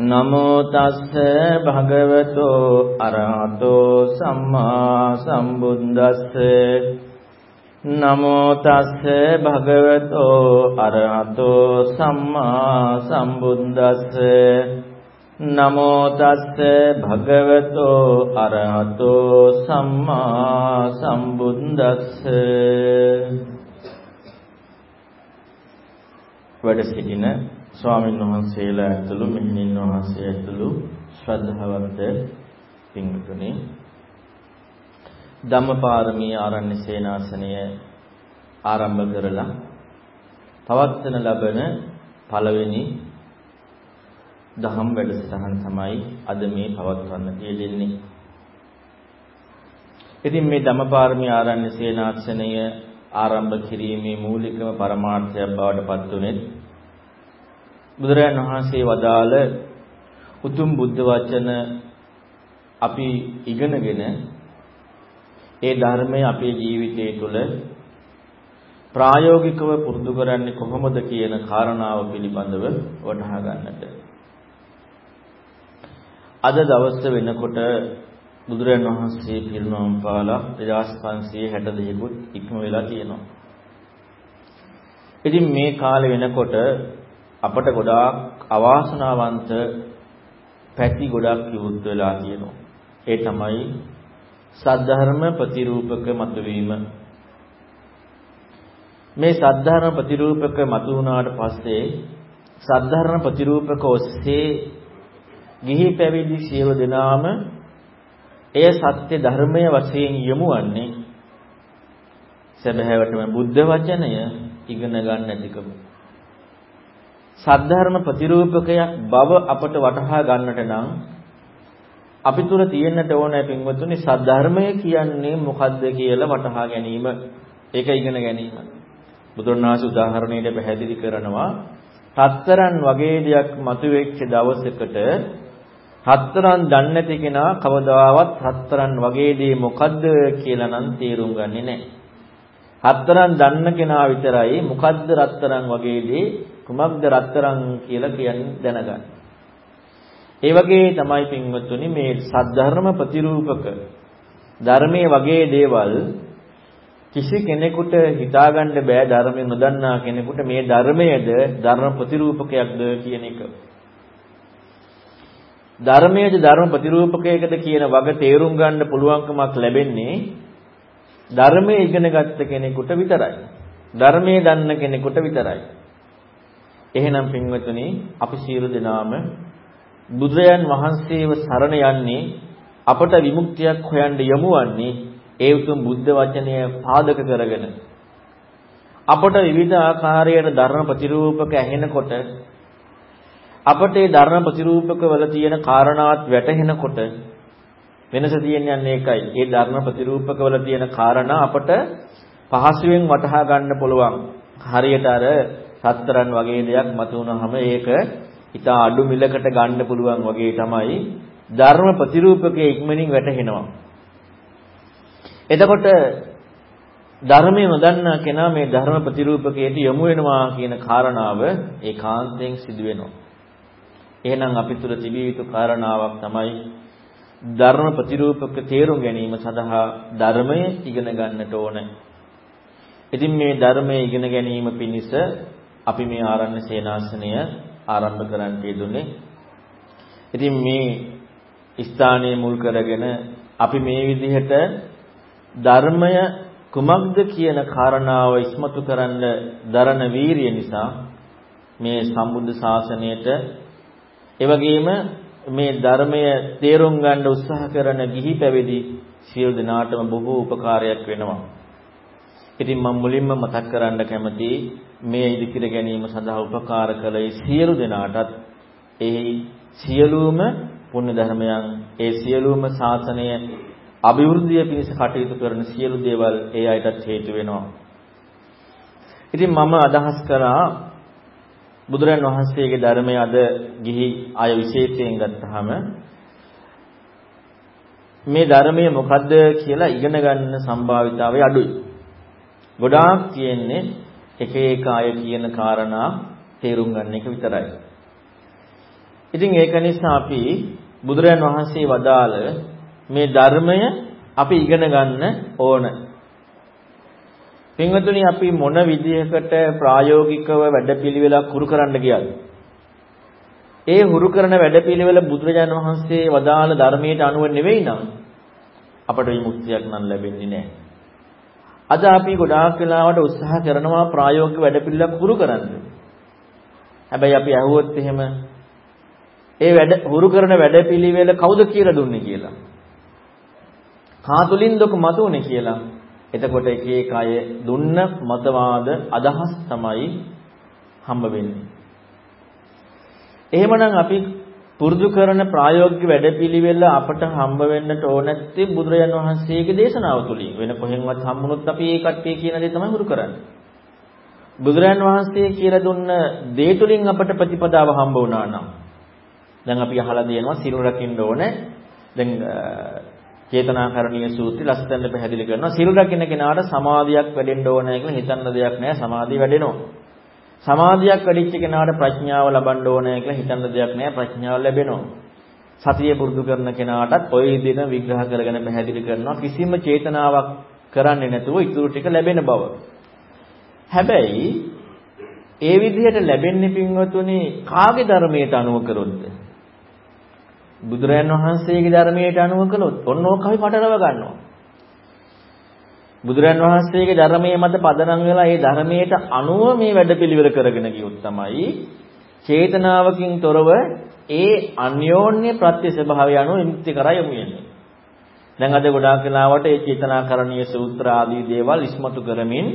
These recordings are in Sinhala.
නමෝ තස්ස භගවතෝ අරහතෝ සම්මා සම්බුද්දස්ස නමෝ තස්ස භගවතෝ අරහතෝ සම්මා සම්බුද්දස්ස නමෝ තස්ස භගවතෝ අරහතෝ සම්මා සම්බුද්දස්ස වැඩ සිටින ස්වාමීන් වහන්සේලා ඇතුළු මෙහෙණින් වහන්සේ ඇතුළු ශ්‍රද්ධාවන්ත පින්තුනි ධම්මපාරමී ආරණ්‍ය සේනාසනය ආරම්භ කරලා පවත්වන ලබන පළවෙනි දහම් වැඩසටහන තමයි අද මේ පවත්වන්න තියෙන්නේ. ඉතින් මේ ධම්මපාරමී ආරණ්‍ය සේනාසනය ආරම්භ කිරීමේ මූලිකම පරමාර්ථයක් බවට පත් වුනේ බුදුරජාණන් වහන්සේ වදාළ උතුම් බුද්ධ වචන අපි ඉගෙනගෙන ඒ ධර්මය අපේ ජීවිතය තුළ ප්‍රායෝගිකව පුරුදු කරන්නේ කොහොමද කියන කාරණාව පිළිබඳව වටහා ගන්නට. අද දවස් වෙනකොට බුදුරජාණන් වහන්සේ පිරිනොම් පාලා 2562කුත් ඉක්ම වෙලා තියෙනවා. ඉතින් මේ කාලේ වෙනකොට අපට ගොඩාක් අවාසනාවන්ත පැති ගොඩක් විවුර්ත වෙලා තියෙනවා. ඒ තමයි සද්ධර්ම ප්‍රතිරූපක මතුවීම. මේ සද්ධර්ම ප්‍රතිරූපක මතු වුණාට පස්සේ සද්ධර්ම ප්‍රතිරූපක ඔස්සේ ගිහි පැවිදි සියලු දෙනාම එය සත්‍ය ධර්මය වශයෙන් යොමුවන්නේ සැබෑවටම බුද්ධ වචනය ඉගෙන ගන්න නැතිකම. සද්ධර්ම ප්‍රතිරූපකයක් බව අපට වටහා ගන්නට නම් අපි තුල තියෙන්නට ඕනේ පින්වතුනි සද්ධර්මය කියන්නේ මොකද්ද කියලා වටහා ගැනීම. ඒක ඉගෙන ගැනීම. බුදුරණාහි උදාහරණයට පැහැදිලි කරනවා හතරන් වගේ දෙයක් මතුවෙච්ච දවසකට හතරන් දන්නේ නැති කෙනා කවදාවත් හතරන් වගේ දේ මොකද්ද කියලා නම් තේරුම් ගන්නේ නැහැ. හතරන් දන්න කෙනා විතරයි මොකද්ද රත්තරන් වගේ දේ කුමක්ද රත්තරන් කියලා කියන්නේ දැනගන්න. ඒ වගේ තමයි පින්වත්තුනි මේ සද්ධර්ම ප්‍රතිරූපක ධර්මයේ වගේ දේවල් කිසි කෙනෙකුට හිතාගන්න බෑ ධර්මය නොදන්නා කෙනෙකුට මේ ධර්මයේද ධර්ම ප්‍රතිරූපකයක්ද කියන එක. ධර්මයේද ධර්ම ප්‍රතිරූපකයකද කියන වග තේරුම් ගන්න පුළුවන්කමක් ලැබෙන්නේ ධර්මයේ ඉගෙන ගත්ත කෙනෙකුට විතරයි. ධර්මයේ දන්න කෙනෙකුට විතරයි. එහෙනම් පින්වතුනි අපි සියලු දෙනාම බුදුරයන් වහන්සේව සරණ යන්නේ අපට විමුක්තියක් හොයන්න යමුවන්නේ ඒ උතුම් බුද්ධ වචනය පාදක කරගෙන අපට විවිධ ආකාරයට ධර්ම ප්‍රතිරූපක ඇහෙනකොට අපට ඒ ධර්ම ප්‍රතිරූපක වල තියෙන කාරණාත් වැටහෙනකොට වෙනස තියෙන්නේ ඒකයි. ඒ ධර්ම ප්‍රතිරූපක වල තියෙන කාරණා අපට පහසුවෙන් වටහා ගන්න පුළුවන්. හරියට අර සතරන් වගේ දෙයක් මතුවනහම ඒක ඉතා අඩු මිලකට ගන්න පුළුවන් වගේ තමයි ධර්ම ප්‍රතිරූපකයේ ඉක්මනින් වැටහෙනවා. එතකොට ධර්මයේ නොදන්නා කෙනා මේ ධර්ම ප්‍රතිරූපකයට යොමු වෙනවා කියන කාරණාව ඒකාන්තයෙන් සිදු වෙනවා. එහෙනම් අපි තුල තිබිය යුතු කාරණාවක් තමයි ධර්ම ප්‍රතිරූපක තේරුම් ගැනීම සඳහා ධර්මය ඉගෙන ගන්නට ඕන. ඉතින් මේ ධර්මය ඉගෙන ගැනීම පිණිස අපි මේ ආරණ්‍ය සේනාසනය ආරම්භ කරන්න යෙදුනේ. ඉතින් මේ ස්ථානයේ මුල් කරගෙන අපි මේ විදිහට ධර්මය කුමක්ද කියන කාරණාව ඉස්මතු කරන්න දරන වීරිය නිසා මේ සම්බුද්ධ ශාසනයට එවැගේම මේ ධර්මය තේරුම් ගන්න උත්සාහ කරන ගිහි පැවිදි සියලු දෙනාටම බොහෝ උපකාරයක් වෙනවා. ඉතින් මම මුලින්ම මතක් කරන්න කැමතියි මේ ඉදිකිර ගැනීම සඳහා උපකාර කළ සියලු දෙනාටත් ඒ සියලුම පුණ්‍ය ධර්මයන් ඒ සියලුම ශාසනය අභිවෘද්ධිය පිණිස කටයුතු කරන සියලු දේවල් ඒ අයටත් හේතු වෙනවා. ඉතින් මම අදහස් කරා බුදුරන් වහන්සේගේ ධර්මය අද ගිහි අය විශේෂයෙන් ගත්තාම මේ ධර්මය මොකද්ද කියලා ඉගෙන ගන්න සම්භාවිතාවය අඩුයි. ගොඩාක් තියෙන්නේ එක එක අය කියන කාරණා තේරුම් ගන්න එක විතරයි. ඉතින් ඒක නිසා අපි බුදුරයන් වහන්සේ වදාළ මේ ධර්මය අපි ඉගෙන ගන්න ඕන. පින්වතුනි අපි මොන විදිහකට ප්‍රායෝගිකව වැඩපිළිවෙලක් හුරු කරන්න ගියද? ඒ හුරු කරන වැඩපිළිවෙල බුදුරජාණන් වහන්සේ වදාළ ධර්මයට අනුව නෙවෙයි නම් අපට විමුක්තියක් නම් ලැබෙන්නේ නැහැ. අද අපි ගොඩාක් වෙලාවට උත්සාහ කරනවා ප්‍රායෝගික වැඩපිළිවෙලක් හුරු කරන්න. හැබැයි අපි අහුවොත් එහෙම ඒ වැඩ හුරු කරන වැඩපිළිවෙල කවුද කියලා දුන්නේ කියලා. කාතුලින්දක මතුනේ කියලා. එතකොට එක එක අය දුන්න මතවාද අදහස් තමයි හම්බ වෙන්නේ. එහෙමනම් අපි පුරුදු කරන ප්‍රායෝගික වැඩපිළිවෙල අපට හම්බ වෙන්නට ඕන නැත්තේ බුදුරජාන් වහන්සේගේ දේශනාව තුලින්. වෙන කොහෙන්වත් හම්බුනොත් අපි ඒ කට්ටිය කියන දේ තමයි හුරු කරන්නේ. බුදුරජාන් වහන්සේ කියලා දුන්න දේ තුලින් අපට ප්‍රතිපදාව හම්බ වුණා නම් දැන් අපි අහලා දෙනවා සිල් රකින්න ඕනේ. දැන් චේතනාකරණීය සූත්‍රය ලස්සනට පැහැදිලි කරනවා. සිල් රකින්න කෙනාට සමාධියක් වැඩෙන්න ඕනේ කියලා හිතන්න දෙයක් නැහැ. සමාධිය වැඩෙනවා. සමාධියක් වැඩිච්ච කෙනාට ප්‍රඥාව ලබන්න ඕනේ කියලා හිතන්න දෙයක් නැහැ. ප්‍රඥාව ලැබෙනවා. සතිය පුරුදු කරන කෙනාටත් ওই විදිහට විග්‍රහ කරගෙන පැහැදිලි කරනවා. කිසිම චේතනාවක් කරන්නේ නැතුව ඊටු ටික ලැබෙන බව. හැබැයි ඒ විදිහට ලැබෙන්නේ පින්වතුනි කාගේ ධර්මයට අනුව කරොත්ද? බුදුරයන් වහන්සේගේ ධර්මයට අනුව කළොත් ඔන්න ඕක අපි පටලව ගන්නවා. බුදුරයන් වහන්සේගේ ධර්මයේ මත පදනම් වෙලා ඒ ධර්මයට අනුව මේ වැඩපිළිවෙල කරගෙන ගියොත් තමයි චේතනාවකින් තොරව ඒ අන්‍යෝන්‍ය ප්‍රත්‍ය ස්වභාවය අනුව විමුක්ති කරා යමු වෙන්නේ. දැන් අද ගොඩාක් වෙලාවට ඒ චේතනාකරණීය සූත්‍ර ආදී දේවල් ඉස්මතු කරමින්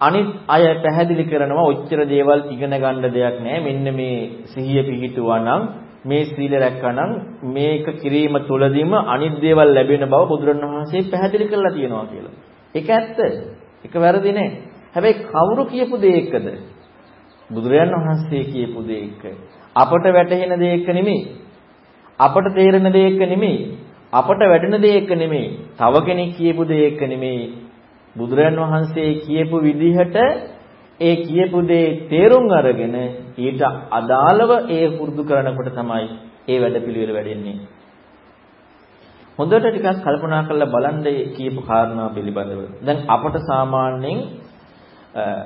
අනිත් අය පැහැදිලි කරනවා ඔච්චර දේවල් ඉගෙන ගන්න දෙයක් නැහැ. මෙන්න මේ සිහිය පිහිටුවා නම් මේ සීල රැක්කනම් මේක කිරීම තුළදීම අනිත් දේවල් ලැබෙන බව බුදුරණවහන්සේ පැහැදිලි කරලා තියෙනවා කියලා. ඒක ඇත්ත. ඒක වැරදි නෑ. හැබැයි කවුරු කියපු දේ එකද? බුදුරජාණන් වහන්සේ කියපු දේ එක. අපට වැටහෙන දේ එක නෙමෙයි. අපට තේරෙන දේ එක නෙමෙයි. අපට වැටෙන දේ එක නෙමෙයි. තව කෙනෙක් කියපු දේ එක නෙමෙයි. බුදුරජාණන් වහන්සේ කියපු විදිහට ඒ කියපු දේ තේරුම් අරගෙන ඊට අදාළව ඒ පුරුදු කරනකොට තමයි ඒ වැඩපිළිවෙල වැඩෙන්නේ. හොඳට ටිකක් කල්පනා කරලා බලන්න කියපු කාරණා පිළිබඳව. දැන් අපට සාමාන්‍යයෙන්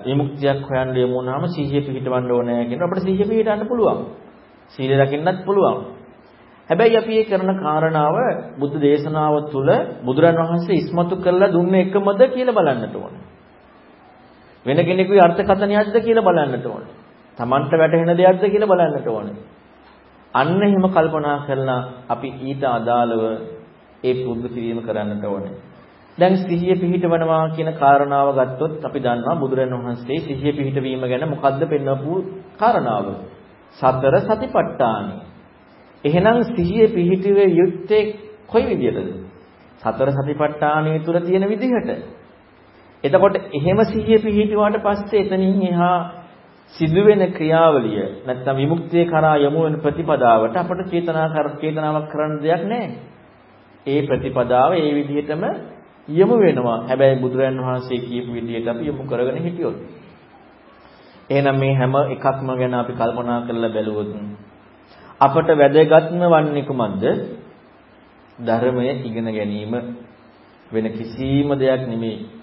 විමුක්තියක් හොයන්න යමු වුණාම සිහිය පිහිටවන්න ඕනේ කියන අපිට සිහිය පිහිටවන්න පුළුවන්. සීල රකින්නත් පුළුවන්. හැබැයි අපි මේ කරන කාරණාව බුද්ධ දේශනාව තුළ බුදුරන් වහන්සේ ඉස්මතු කරලා දුන්න එකමද කියලා බලන්නට ඕනේ. වෙන කෙනෙකුගේ අර්ථකථනයක්ද කියලා බලන්නට ඕනේ. Tamanට වැටහෙන දෙයක්ද කියලා බලන්නට ඕනේ. අන්න එහෙම කල්පනා කරලා අපි ඊට අදාළව ඒ පුරුදු කිරීම කරන්නට ඕනේ. දැන් සිහිය පිහිටවනවා කියන කාරණාව ගත්තොත් අපි දන්නවා බුදුරණවහන්සේ සිහිය පිහිටවීම ගැන මොකද්ද පෙන්වපු කාරණාව? සතර සතිපට්ඨානයි. එහෙනම් සිහිය පිහිටුවේ යුත්තේ කොයි විදියටද? සතර සතිපට්ඨානයේ තුල තියෙන විදිහට. එතකොට එහෙම සිහිය පිහිටුවාට පස්සේ එතනින් එහා සිදුවෙන ක්‍රියාවලිය නැත්නම් විමුක්තිය කරා යමු වෙන ප්‍රතිපදාවට අපට චේතනා කර චේතනාවක් කරන්න දෙයක් නැහැ. ඒ ප්‍රතිපදාව ඒ විදිහටම යමු වෙනවා. හැබැයි බුදුරයන් වහන්සේ කියපු විදිහට අපි යමු කරගෙන හිටියොත්. එහෙනම් මේ හැම එකක්ම ගැන අපි කල්පනා කරලා බැලුවොත් අපට වැදගත්ම වන්නේ කුමක්ද? ධර්මය ඉගෙන ගැනීම වෙන කිසිම දෙයක් නෙමෙයි.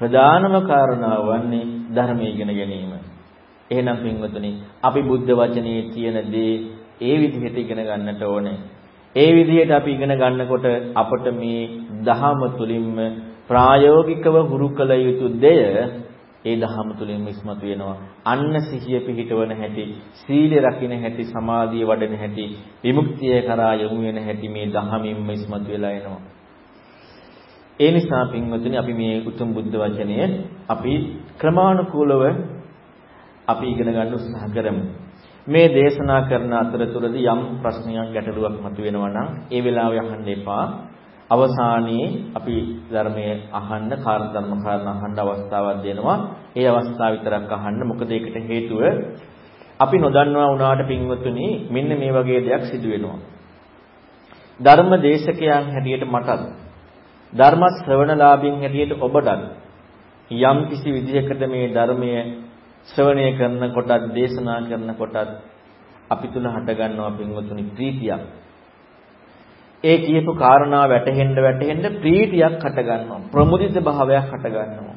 ප්‍රධානම කාරණාව වන්නේ ධර්මය ඉගෙන ගැනීම. එහෙනම් පින්වතුනි අපි බුද්ධ වචනේ තියෙන දේ ඒ විදිහට ඉගෙන ගන්නට ඕනේ. ඒ විදිහට අපි ඉගෙන ගන්නකොට අපට මේ දහම තුලින්ම ප්‍රායෝගිකව හුරු කළ යුතු දෙය ඒ දහම තුලින්ම ඉස්මතු වෙනවා. අන්න සිහිය පිහිටවන හැටි, සීල රකින්න හැටි, සමාධිය වඩන හැටි, විමුක්තිය කරා යොමු වෙන හැටි මේ දහමින්ම ඉස්මතු වෙලා එනවා. ඒ නිසා පින්වතුනි අපි මේ උතුම් බුද්ධ වචනය අපි ක්‍රමානුකූලව අපි ඉගෙන ගන්න උත්සාහ කරමු. මේ දේශනා කරන අතරතුරදී යම් ප්‍රශ්නයක් ගැටලුවක් මතුවෙනවා නම් ඒ වෙලාවේ අහන්න එපා. අවසානයේ අපි ධර්මයේ අහන්න කාර්ය ධර්ම කාරණා අහන්න අවස්ථාවක් දෙනවා. ඒ අවස්ථාව විතරක් අහන්න. මොකද ඒකට හේතුව අපි නොදන්නවා වුණාට පින්වතුනි මෙන්න මේ වගේ දෙයක් සිදු වෙනවා. ධර්ම දේශකයන් හැටියට මටත් ධර්ම ශ්‍රවණලාභින් හැටියට ඔබටත් යම් කිසි විදිහකට මේ ධර්මය ශ්‍රවණය කරන කොටත් දේශනා කරන කොටත් අපි තුල හටගන්නවා පින්වතුනි ප්‍රීතියක්. ඒ කියපු කාරණා වැටහෙන්න වැටහෙන්න ප්‍රීතියක් හටගන්නවා. ප්‍රමුදිත භාවයක් හටගන්නවා.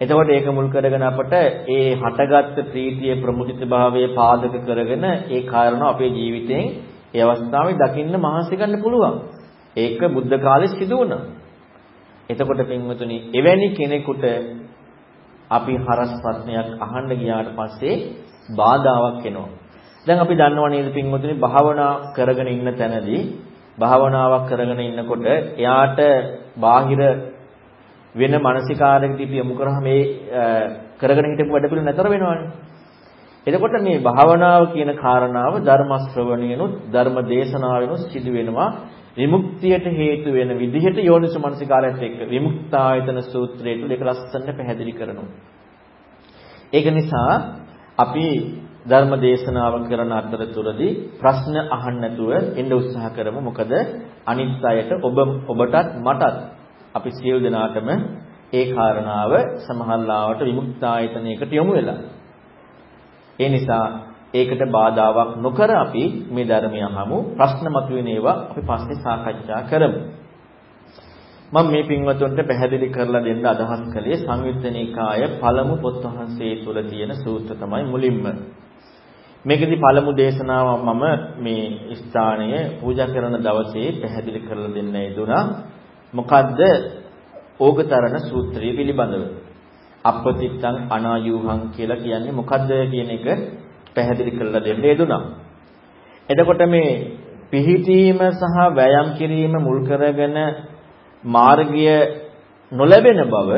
එතකොට ඒක මුල් කරගෙන අපට ඒ හටගත්ත ප්‍රීතිය ප්‍රමුදිත භාවයේ පාදක කරගෙන ඒ කාරණා අපේ ජීවිතයෙන් ඒ අවස්ථාවේ දකින්න මහන්සි ගන්න පුළුවන්. ඒක බුද්ධ කාලේ සිදු වුණා. එතකොට පින්වතුනි එවැනි කෙනෙකුට අපි හරස් ප්‍රශ්නයක් අහන්න ගියාට පස්සේ බාධාවක් එනවා. දැන් අපි දන්නවා නේද පින්වතුනි භාවනා කරගෙන ඉන්න තැනදී භාවනාවක් කරගෙන ඉන්නකොට එයාට බාහිර වෙන මානසිකාරයකට ඉපි යොමු කරාම මේ කරගෙන හිටපු වැඩ පිළිවෙල නැතර වෙනවනේ. එතකොට මේ භාවනාව කියන කාරණාව ධර්ම ශ්‍රවණයනොත් ධර්ම දේශනාවෙනොත් සිදු වෙනවා විමුක්තියට හේතු වෙන විදිහට යෝනිස මනසිකාරයත් එක්ක විමුක්තායතන සූත්‍රයේ තුල ඒක ලස්සනට පැහැදිලි කරනවා. ඒක නිසා අපි ධර්ම දේශනාව කරන අතරතුරදී ප්‍රශ්න අහන්න නැතුව ඉන්න උත්සාහ කරමු. මොකද අනිත් අයට ඔබ ඔබටත් මටත් අපි සියලු දෙනාටම ඒ කාරණාව සමහරලාවට විමුක්තායතනයකට යොමු වෙලා. ඒ නිසා ඒකට බාධාවක් නොකර අපි මේ ධර්මය අහමු. ප්‍රශ්න මතුවෙන ඒවා අපි පස්සේ සාකච්ඡා කරමු. මම මේ පින්වතුන්ට පැහැදිලි කරලා දෙන්න අදහස් කළේ සංයුත්ත නිකාය පළමු පොත් වහන්සේ තුල තියෙන සූත්‍ර තමයි මුලින්ම. මේකෙදි පළමු දේශනාව මම මේ ස්ථානය පූජා කරන දවසේ පැහැදිලි කරලා දෙන්න යෙදුනා. මොකද්ද ඕගතරණ සූත්‍රය පිළිබඳව. අපපතිත්තං අනායුහං කියලා කියන්නේ මොකද්ද කියන එක පැහැදිලි කරලා දෙන්න යෙදුනා. එතකොට මේ පිහිටීම සහ වෑයම් කිරීම මුල් කරගෙන මාර්ගය නොලැබෙන බව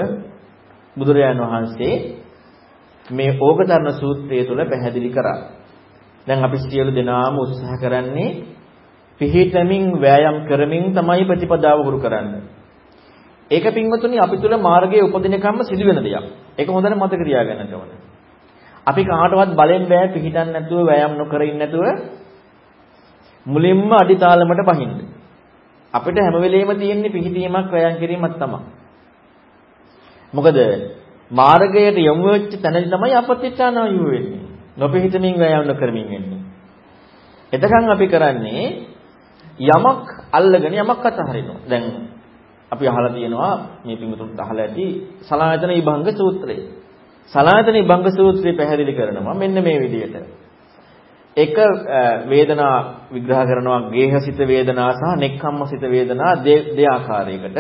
බුදුරජාණන් වහන්සේ මේ ඕගතරණ සූත්‍රය තුළ පැහැදිලි කරා. දැන් අපි සියලු දෙනාම උත්සාහ කරන්නේ පිහිටමින් වෑයම් කරමින් තමයි ප්‍රතිපදාව හුරු කරන්නේ. ඒක පින්වතුනි අපි තුල මාර්ගයේ උපදිනකම්ම සිදුවෙන දෙයක්. ඒක හොඳට මතක තියාගන්න ඕනේ. අපි කාටවත් බලෙන් බෑ පිහිටන්න නැතුව වෑයම් නොකර ඉන්න නැතුව මුලින්ම අඩිතාලමට පහින්න. අපිට හැම වෙලෙම තියෙන්නේ පිහිටීමක් වෑයම් කිරීමක් තමයි. මොකද මාර්ගයට යොමු වෙච්ච තැනදී තමයි අපත්‍ත්‍යානායු වෙන්නේ. නොපිහිටමින් වෑයම් නොකරමින් වෙන්නේ. එතකන් අපි කරන්නේ යමක් අල්ලගෙන යමක් අතහරිනවා. දැන් අපි අහලා තියෙනවා මේ පිඟුතුන්ට අහලා ඇති සලායතන විභංග සූත්‍රය. සලායතන විභංග සූත්‍රය පැහැදිලි කරනවා මෙන්න මේ විදිහට. එක වේදනා විග්‍රහ කරනවා ගේහසිත වේදනා සහ නෙක්ඛම්මසිත වේදනා දෙආකාරයකට.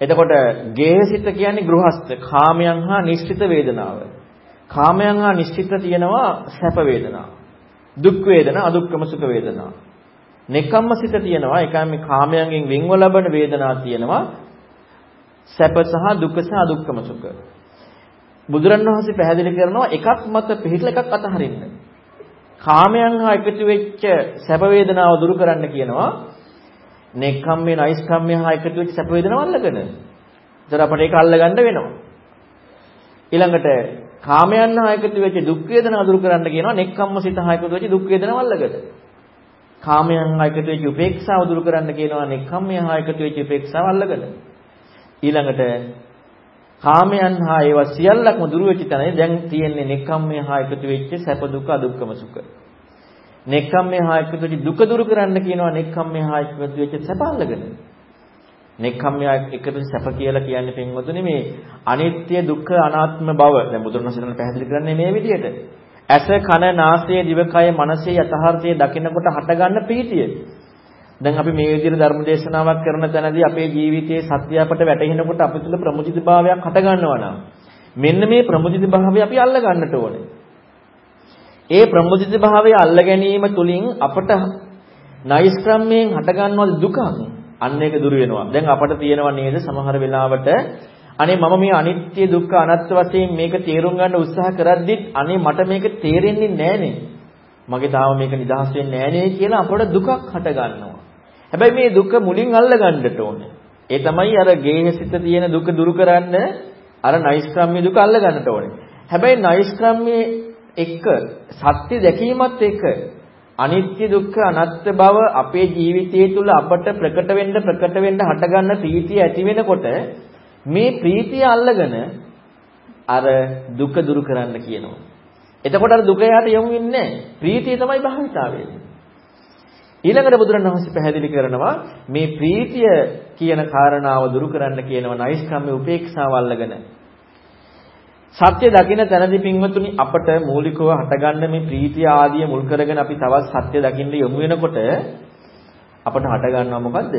එතකොට ගේහසිත කියන්නේ ගෘහස්ත කාමයන් හා නිශ්චිත වේදනාව. කාමයන් හා නිශ්චිත තියෙනවා සැප වේදනා. දුක් වේදනා අදුක්කම සුඛ වේදනා. නෙකම්මසිත තියෙනවා ඒකම මේ කාමයන්ගෙන් වෙන්ව ලබන වේදනා තියෙනවා සැප සහ දුක සහ අදුක්කම සුඛ බුදුරණවහන්සේ පැහැදිලි කරනවා එකක් මත පිළිట్లా එකක් අතහරින්න කාමයන් හා එකතු වෙච්ච සැප වේදනාව දුරු කරන්න කියනවා නෙක්ඛම්මේ නයිස්ඛම්මේ හා එකතු වෙච්ච සැප වේදනාව අල්ලගෙන. ඒතර අපිට ඒක අල්ලගන්න වෙනවා. ඊළඟට කාමයන් හා එකතු වෙච්ච දුක් වේදනාව දුරු කරන්න කියනවා නෙක්ඛම්ම සිත හා එකතු වෙච්ච දුක් වේදනාව අල්ලගෙන. කාමයන් හා එකතු වෙච්ච උපේක්ෂාව දුරු කරන්න කියනවා නෙක්ඛම්මය හා එකතු වෙච්ච උපේක්ෂාව අල්ලගෙන. ඊළඟට කාමයන් හා ඒවා සියල්ලක්ම දුරු වෙච්ච තැන දැන් තියෙන්නේ නෙක්ඛම්මය හා එකතු වෙච්ච සැප දුක අදුක්කම සුඛ. නෙක්ඛම්මය හා එකතු වෙච්ච දුක දුරු කරන්න කියනවා නෙක්ඛම්මය හා එකතු වෙච්ච සැප අල්ලගෙන. නෙක්ඛම්මය එකතු සැප කියලා කියන්නේ පින්වතුනි මේ අනිත්‍ය දුක්ඛ අනාත්ම බව. දැන් බුදුරණවහන්සේ පැහැදිලි කරන්නේ මේ විදිහට. ඇස කන නාසය දිවකය මනසේ යථාර්ථය දකිනකොට හටගන්න ප්‍රීතිය. දැන් අපි මේ විදිහට ධර්ම දේශනාවක් කරන තැනදී අපේ ජීවිතයේ සත්‍ය අපට වැටහෙනකොට අපි තුල ප්‍රමුජිතභාවයක් හටගන්නවා නම් මෙන්න මේ ප්‍රමුජිතභාවය අපි අල්ල ගන්නට ඕනේ. ඒ ප්‍රමුජිතභාවය අල්ල ගැනීම තුලින් අපට නෛෂ්ක්‍රම්‍යයෙන් හටගන්නවා දුකක්. අන්න ඒක දුර වෙනවා. දැන් අපට තියෙනවා නේද සමහර වෙලාවට අනේ මම මේ අනිත්‍ය දුක්ඛ අනාත්ම වශයෙන් මේක තේරුම් ගන්න උත්සාහ කරද්දිත් අනේ මට මේක තේරෙන්නේ නැහනේ. මගේ තාම මේක නිදහස් වෙන්නේ නැහනේ කියලා අපට දුකක් හට ගන්නවා. හැබැයි මේ දුක මුලින් අල්ල ගන්නට ඕනේ. ඒ තමයි අර ගේහසිත තියෙන දුක දුරු කරන්න අර නෛෂ්ක්‍රම්‍ය දුක අල්ල ගන්නට ඕනේ. හැබැයි නෛෂ්ක්‍රම්‍ය එක්ක සත්‍ය දැකීමත් එක්ක අනිත්‍ය දුක්ඛ අනාත්ම බව අපේ ජීවිතය තුළ අපට ප්‍රකට වෙන්න ප්‍රකට වෙන්න හටගන්න ප්‍රීතිය ඇති වෙනකොට මේ ප්‍රීතිය අල්ලගෙන අර දුක දුරු කරන්න කියනවා. එතකොට අර දුක යාට යොමු වෙන්නේ නැහැ. ප්‍රීතිය තමයි භාවිතා වෙන්නේ. ඊළඟට බුදුරණවහන්සේ පැහැදිලි කරනවා මේ ප්‍රීතිය කියන කාරණාව දුරු කරන්න කියනවා නෛෂ්ක්‍රම්‍ය උපේක්ෂාව අල්ලගෙන. සත්‍ය දකින්න තැනදී පින්වතුනි අපට මූලිකව හටගන්න මේ ප්‍රීතිය ආදිය මුල් කරගෙන අපි තවත් සත්‍ය දකින්න යොමු වෙනකොට අපට හටගන්නවා මොකද්ද?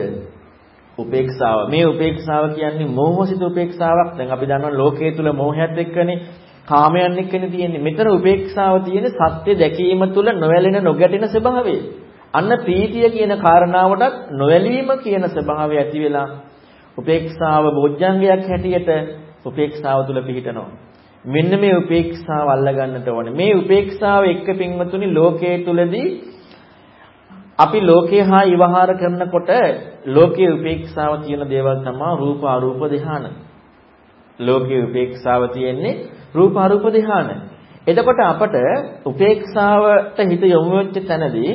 උපේක්ෂාව. මේ උපේක්ෂාව කියන්නේ මෝහසිත උපේක්ෂාවක්. දැන් අපි දන්නවා ලෝකයේ තුල මෝහයත් එක්කනේ කාමයන් එක්කනේ තියෙන්නේ. මෙතන උපේක්ෂාව තියෙන්නේ සත්‍ය දැකීම තුල නොවැළෙන නොගැටෙන ස්වභාවය. අන්න ප්‍රීතිය කියන කාරණාවටත් නොවැළීම කියන ස්වභාවය ඇති වෙලා උපේක්ෂාව බොජ්ජංගයක් හැටියට උපේක්ෂාව තුල පිහිටනවා. මෙන්න මේ උපේක්ෂාව අල්ලගන්නට ඕනේ. මේ උපේක්ෂාව එක්ක පින්වතුනි ලෝකයේ තුලදී අපි ලෝකේ හා විවහාර කරනකොට ලෝකයේ උපේක්ෂාව තියෙන දේවල් තමයි රූප අරූප ධ්‍යාන. ලෝකයේ උපේක්ෂාව තියෙන්නේ රූප අරූප ධ්‍යාන. එතකොට අපට උපේක්ෂාවට හිත යොමු වෙච්ච තැනදී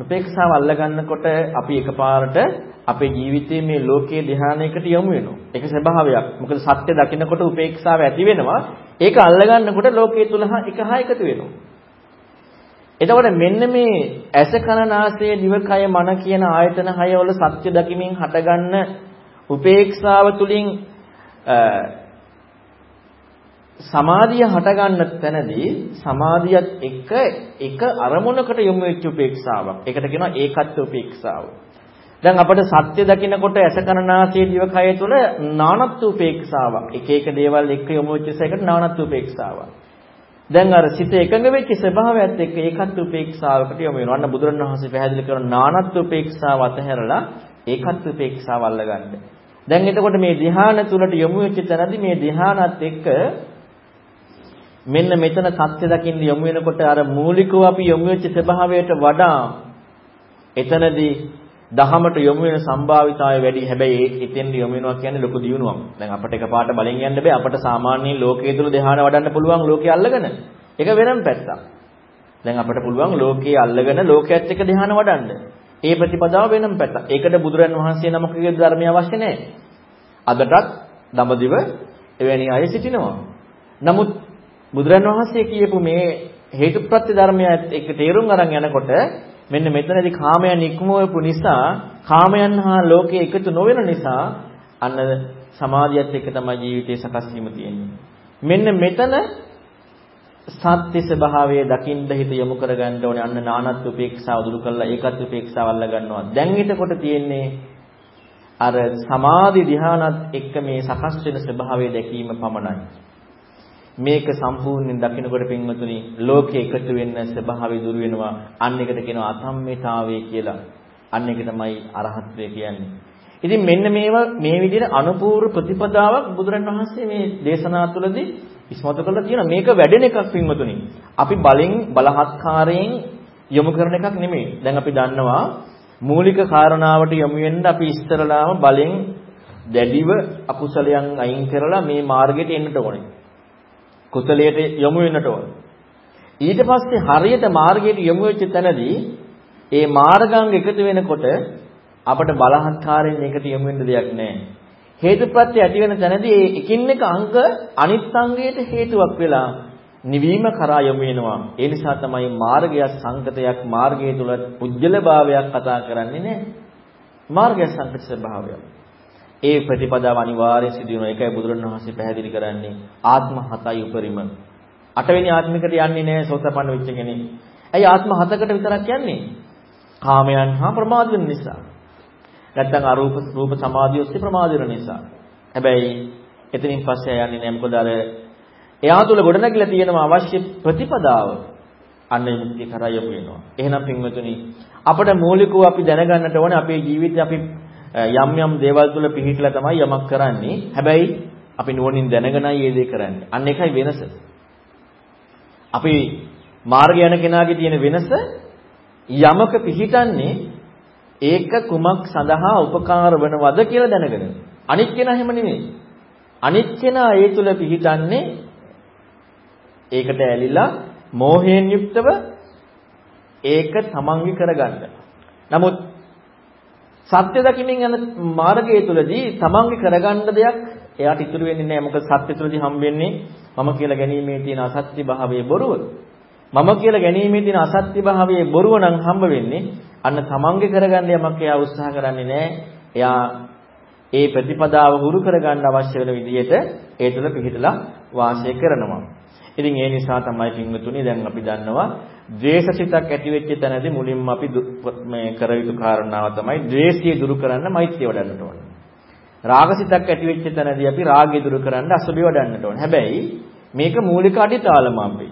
උපේක්ෂාව අල්ලගන්නකොට අපි එකපාරට අපේ ජීවිතයේ මේ ලෝකයේ ධ්‍යානයකට යොමු වෙනවා. ඒක ස්වභාවයක්. මොකද සත්‍ය දකින්නකොට උපේක්ෂාව ඇති වෙනවා. ඒක අල්ලගන්නකොට ලෝකයේ තුල එක හා එකතු වෙනවා. එතකොට මෙන්න මේ ඇස කන නාසය දිවකය මන කියන ආයතන හය වල සත්‍ය දකිමින් හටගන්න උපේක්ෂාව තුලින් සමාධිය හටගන්න තැනදී සමාධියත් එක්ක එක අරමුණකට යොමු වෙච්ච උපේක්ෂාවක්. ඒකට කියනවා ඒකත්ව උපේක්ෂාව. දැන් අපිට සත්‍ය දකිනකොට ඇසකරනාසයේ දිවකය තුළ නානත්ව උපේක්ෂාවක්. එක එක දේවල් එක්ක යොමු වෙච්ච එකට නානත්ව උපේක්ෂාවක්. දැන් අර සිත එකඟ වෙච්ච ස්වභාවයත් එක්ක ඒකත්ව උපේක්ෂාවකට යොමු වෙනවා. අන්න බුදුරණවහන්සේ පැහැදිලි කරන නානත්ව උපේක්ෂාව අතහැරලා ඒකත්ව උපේක්ෂාව අල්ලගන්න. දැන් එතකොට මේ ධ්‍යාන තුලට යොමු වෙච්ච තැනදී මේ ධ්‍යානත් එක්ක මෙන්න මෙතන සත්‍ය දකින්න යොමු වෙනකොට අර මූලිකව අපි යොමු වෙච්ච ස්වභාවයට වඩා එතනදී දහමට යොමු වෙන සම්භාවිතාවය වැඩි. හැබැයි ඒ එතෙන්ද යොමු වෙනවා කියන්නේ ලොකු දියුණුවක්. දැන් අපිට එකපාරට බලෙන් යන්න බෑ. අපිට සාමාන්‍යයෙන් ලෝකයේ තුල ධ්‍යාන වඩන්න පුළුවන් ලෝකයේ අල්ලගෙන. ඒක වෙනම පැත්තක්. දැන් අපිට පුළුවන් ලෝකයේ අල්ලගෙන ලෝකයේත් එක්ක ධ්‍යාන වඩන්න. ඒ ප්‍රතිපදාව වෙනම පැත්තක්. ඒකට බුදුරන් වහන්සේ නමකගේ ධර්මය අවශ්‍ය නැහැ. අදටත් දඹදිව එවැනි අය සිටිනවා. නමුත් බුදුරන් වහන්සේ කියපු මේ හේතුප්‍රත්‍ය ධර්මයත් එක්ක තේරුම් අරන් යනකොට මෙන්න මෙතනදී කාමයන් ඉක්මවපු නිසා කාමයන් හා ලෝකයේ එකතු නොවන නිසා අන්න සමාධියත් එක්ක තමයි ජීවිතේ සකස් වීම තියෙන්නේ. මෙන්න මෙතන සත්‍ය ස්වභාවය දකින්න හිත යොමු කරගන්න ඕනේ අන්න නානත් උපේක්ෂාව දුරු කරලා ඒකත් උපේක්ෂාව අල්ල ගන්නවා. දැන් ඊටකොට තියෙන්නේ අර සමාධි ධ්‍යානත් එක්ක මේ සකස් වෙන ස්වභාවය දැකීම පමණයි. මේක සම්පූර්ණයෙන් දකිනකොට පින්වතුනි ලෝකේ එකතු වෙන්න ස්වභාවය දුර වෙනවා. අන්න එකට කියනවා අසම්මිතාවය කියලා. අන්න එක තමයි අරහත්ත්වය කියන්නේ. ඉතින් මෙන්න මේවා මේ විදිහට අනුපූර්ව ප්‍රතිපදාවක් බුදුරණවහන්සේ මේ දේශනා තුළදී ඉස්මතු කරලා තියෙනවා මේක වැඩෙන එකක් පින්වතුනි. අපි බලෙන් බලහත්කාරයෙන් යොමු කරන එකක් නෙමෙයි. දැන් අපි දන්නවා මූලික කාරණාවට යොමු වෙන්න අපි ඉස්තරලාම බලෙන් දැඩිව අකුසලයන් අයින් කරලා මේ මාර්ගයට එන්නට ඕනේ. කුසලයට යොමු වෙන්නට ඕන. ඊට පස්සේ හරියට මාර්ගයට යොමු වෙච්ච තැනදී ඒ මාර්ගාංග එකතු වෙනකොට අපට බලහත්කාරයෙන් ඒකට යොමු වෙන්න දෙයක් නැහැ. හේතුප්‍රත්‍ය ඇති වෙන තැනදී ඒ එකින් එක අංග අනිත් අංගයට හේතුවක් වෙලා නිවීම කරා යොමු වෙනවා. ඒ නිසා තමයි මාර්ගය සංකතයක් මාර්ගය තුල උජ්ජල භාවයක් කතා කරන්නේ නැහැ. මාර්ගය සංකත ස්වභාවයක්. ඒ ප්‍රතිපදාව අනිවාර්යෙන් සිදු වෙනවා. ඒකයි බුදුරණවහන්සේ පැහැදිලි කරන්නේ ආත්ම හතයි උපරිම. අටවෙනි ආත්මිකට යන්නේ නැහැ සෝතපන්න වෙච්ච කෙනෙක්. ඇයි ආත්ම හතකට විතරක් යන්නේ? කාමයන් හා ප්‍රමාද වෙන නිසා. නැත්තම් අරූප රූප සමාධිය ඔස්සේ ප්‍රමාද වෙන නිසා. හැබැයි එතනින් පස්සේ යන්නේ නැහැ මොකද අර එයා තුල ගොඩනැගිලා තියෙන අවශ්‍ය ප්‍රතිපදාව අන්න මුක්තිය කරා යපු වෙනවා. එහෙනම් පින්වතුනි අපිට මූලිකව අපි දැනගන්නට ඕනේ අපේ ජීවිතේ අපි යම් යම් දේවල් තුල පිහිටලා තමයි යමක් කරන්නේ. හැබැයි අපි නුවණින් දැනගෙනයි මේ දේ කරන්නේ. අන්න ඒකයි වෙනස. අපි මාර්ගය යන කෙනාගේ තියෙන වෙනස යමක පිහිටන්නේ ඒක කුමක් සඳහා උපකාර වනවද කියලා දැනගෙන. අනිත් කෙනා එහෙම නෙමෙයි. අනිත් කෙනා ඒ තුල පිහිටන්නේ ඒකට ඇලිලා මෝහයෙන් යුක්තව ඒක තමන්ගේ කරගන්න. නමුත් සත්‍ය දකිමින් යන මාර්ගය තුලදී තමන්ගේ කරගන්න දෙයක් එයාට ඉතුරු වෙන්නේ නැහැ. මොකද සත්‍ය තුලදී හම්බෙන්නේ මම කියලා ගැනීමේ තියෙන අසත්‍ය භාවයේ බොරුව. මම කියලා ගැනීමේ තියෙන අසත්‍ය භාවයේ බොරුව නම් හම්බ වෙන්නේ අන්න තමන්ගේ කරගන්න යමක් එයා උත්සාහ කරන්නේ නැහැ. එයා ඒ ප්‍රතිපදාව හුරු කරගන්න අවශ්‍ය වෙන විදිහට ඒ තුළ පිහිටලා වාසය කරනවා. ඉතින් ඒ නිසා තමයි පින්වතුනි දැන් අපි දන්නවා ද්වේෂසිතක් ඇති වෙච්ච තැනදී මුලින්ම අපි මේ කර යුතු කාරණාව තමයි ද්වේෂය දුරු කරන්න මෛත්‍රිය වඩන්නට ඕනේ. රාගසිතක් ඇති වෙච්ච තැනදී අපි රාගය දුරු කරන්න අසුභය වඩන්නට ඕනේ. හැබැයි මේක මූලික අඩිතාලම අපි.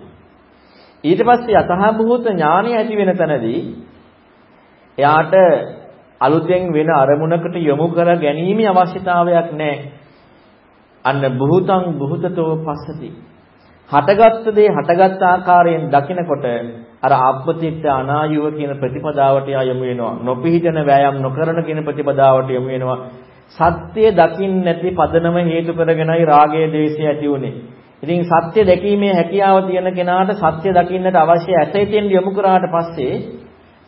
ඊට පස්සේ යතහභූත ඥානය ඇති වෙන තැනදී එයාට අලුතෙන් වෙන අරමුණකට යොමු කර ගැනීමේ අවශ්‍යතාවයක් නැහැ. අන්න බුහතං බුහතතෝ පස්සති. හටගත්ත දේ හටගත් ආකාරයෙන් දකිනකොට අර ආප්පතිත්‍ය අනායුව කියන ප්‍රතිපදාවට යොමු වෙනවා. නොපිහිටන වෑයම් නොකරන කියන ප්‍රතිපදාවට යොමු වෙනවා. සත්‍ය දකින්න නැති පදනම හේතු කරගෙනයි රාගය, දේශය ඇති උනේ. ඉතින් සත්‍ය දැකීමේ හැකියාව තියෙන කෙනාට සත්‍ය දකින්නට අවශ්‍ය ඇතේතෙන් යොමු කරාට පස්සේ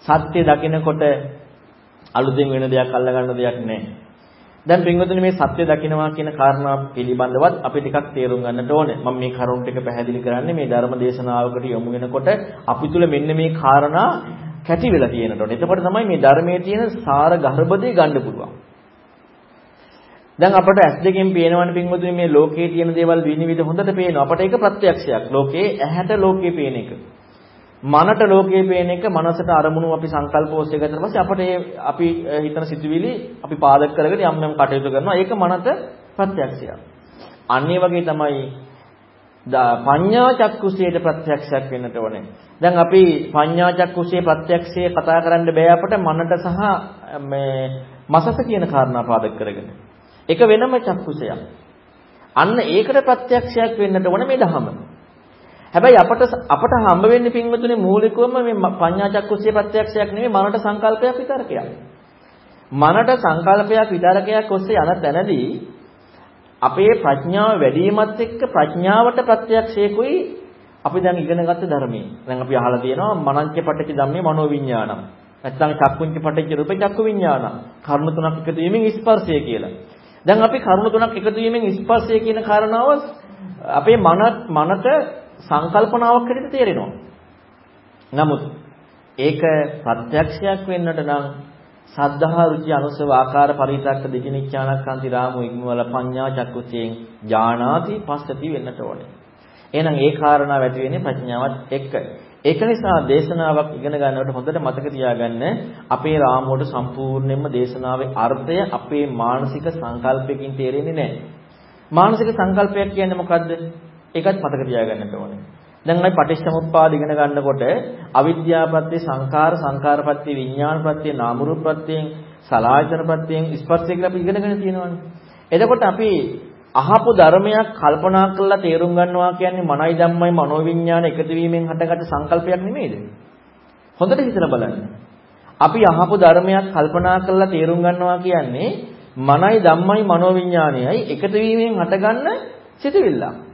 සත්‍ය දකිනකොට අලුතෙන් වෙන දෙයක් අල්ලගන්න දෙයක් නැහැ. දැන් පින්වතුනි මේ සත්‍ය දකින්නවා කියන කාරණා පිළිබඳවත් අපි ටිකක් තේරුම් ගන්නට ඕනේ. මම මේ කරුණ ටික පැහැදිලි කරන්නේ මේ ධර්ම දේශනාවකට යොමු වෙනකොට අපි තුල මෙන්න මේ කාරණා කැටි වෙලා තියෙනට ඕනේ. එතකොට තමයි මේ ධර්මයේ තියෙන සාර ගර්භදේ ගන්න පුළුවන්. දැන් අපට ඇස් දෙකෙන් පේනවනේ පින්වතුනි මේ ලෝකයේ තියෙන දේවල් විනිවිද හොඳට පේනවා. අපට ඒක ප්‍රත්‍යක්ෂයක්. ලෝකේ ඇහැට ලෝකේ පේන එක. මනට ලෝකයේ පේන එක මනසට අරමුණු අපි සංකල්ප ඔස්සේ ගත්තට පස්සේ අපට ඒ අපි හිතන සිතුවිලි අපි පාදක කරගෙන යම් යම් කටයුතු කරනවා ඒක මනට ප්‍රත්‍යක්ෂයක්. අන්න ඒ වගේ තමයි පඤ්ඤා චක්කුසයට ප්‍රත්‍යක්ෂයක් වෙන්නට ඕනේ. දැන් අපි පඤ්ඤා චක්කුසයේ ප්‍රත්‍යක්ෂයේ කතා කරන්න බෑ අපට මනට සහ මේ මසස කියන කාරණා පාදක කරගෙන. ඒක වෙනම චක්කුසයක්. අන්න ඒකට ප්‍රත්‍යක්ෂයක් වෙන්නට ඕනේ මේ ධහම. හැබැයි අපට අපට හම්බ වෙන්නේ පින්වතුනේ මූලිකවම මේ පඤ්ඤා චක්කුසිය ප්‍රත්‍යක්ෂයක් නෙමෙයි මනට සංකල්පයක් විතරකයක්. මනට සංකල්පයක් විතරකයක් ඔස්සේ යන තැනදී අපේ ප්‍රඥාව වැඩිවීමත් එක්ක ප්‍රඥාවට ප්‍රත්‍යක්ෂයකුයි අපි දැන් ඉගෙනගත්ත ධර්මයේ. දැන් අපි අහලා තියෙනවා මනංච පටිච්ච ධම්මේ මනෝ විඥානං. නැත්නම් චක්කුංච පටිච්ච රූපේ චක්කු විඥානං. කර්ම තුනක් එකතු වීමෙන් ස්පර්ශය කියලා. දැන් අපි කර්ම තුනක් එකතු වීමෙන් ස්පර්ශය කියන කාරණාව අපේ මන මනට සංකල්පනාවක් හැටියට තේරෙනවා. නමුත් ඒක ප්‍රත්‍යක්ෂයක් වෙන්නට නම් සද්ධා රුචි අනුසව ආකාර පරිත්‍ක්ක දෙකිනිච්ඡානක්කාන්ති රාමෝ ඉක්මවල පඤ්ඤා චක්කුතියෙන් ඥානාති පස්සති වෙන්නට ඕනේ. එහෙනම් ඒ කාරණා වැඩි වෙන්නේ ප්‍රඥාවත් එක්ක. ඒක නිසා දේශනාවක් ඉගෙන ගන්නකොට හොඳට මතක තියාගන්න අපේ රාමුවට සම්පූර්ණයෙන්ම දේශනාවේ අර්ථය අපේ මානසික සංකල්පයකින් තේරෙන්නේ නැහැ. මානසික සංකල්පයක් කියන්නේ මොකද්ද? ඒකත් මතක තියාගන්නට ඕනේ. දැන් අපි පටිච්චසමුප්පාද ඉගෙන ගන්නකොට අවිද්‍යාවපත්‍ය සංඛාර සංඛාරපත්‍ය විඥානපත්‍ය නාම රූපපත්‍යයෙන් සලායතනපත්‍යයෙන් ස්පර්ශය කියලා අපි ඉගෙනගෙන තියෙනවානේ. එතකොට අපි අහපු ධර්මයක් කල්පනා කරලා තේරුම් ගන්නවා කියන්නේ මනයි ධම්මයි මනෝවිඤ්ඤාණ එකතු වීමෙන් හටගත් සංකල්පයක් නෙමෙයිද? හොඳට හිතලා බලන්න. අපි අහපු ධර්මයක් කල්පනා කරලා තේරුම් ගන්නවා කියන්නේ මනයි ධම්මයි මනෝවිඤ්ඤාණයයි එකතු වීමෙන් හටගන්න සිතුවිල්ලක්.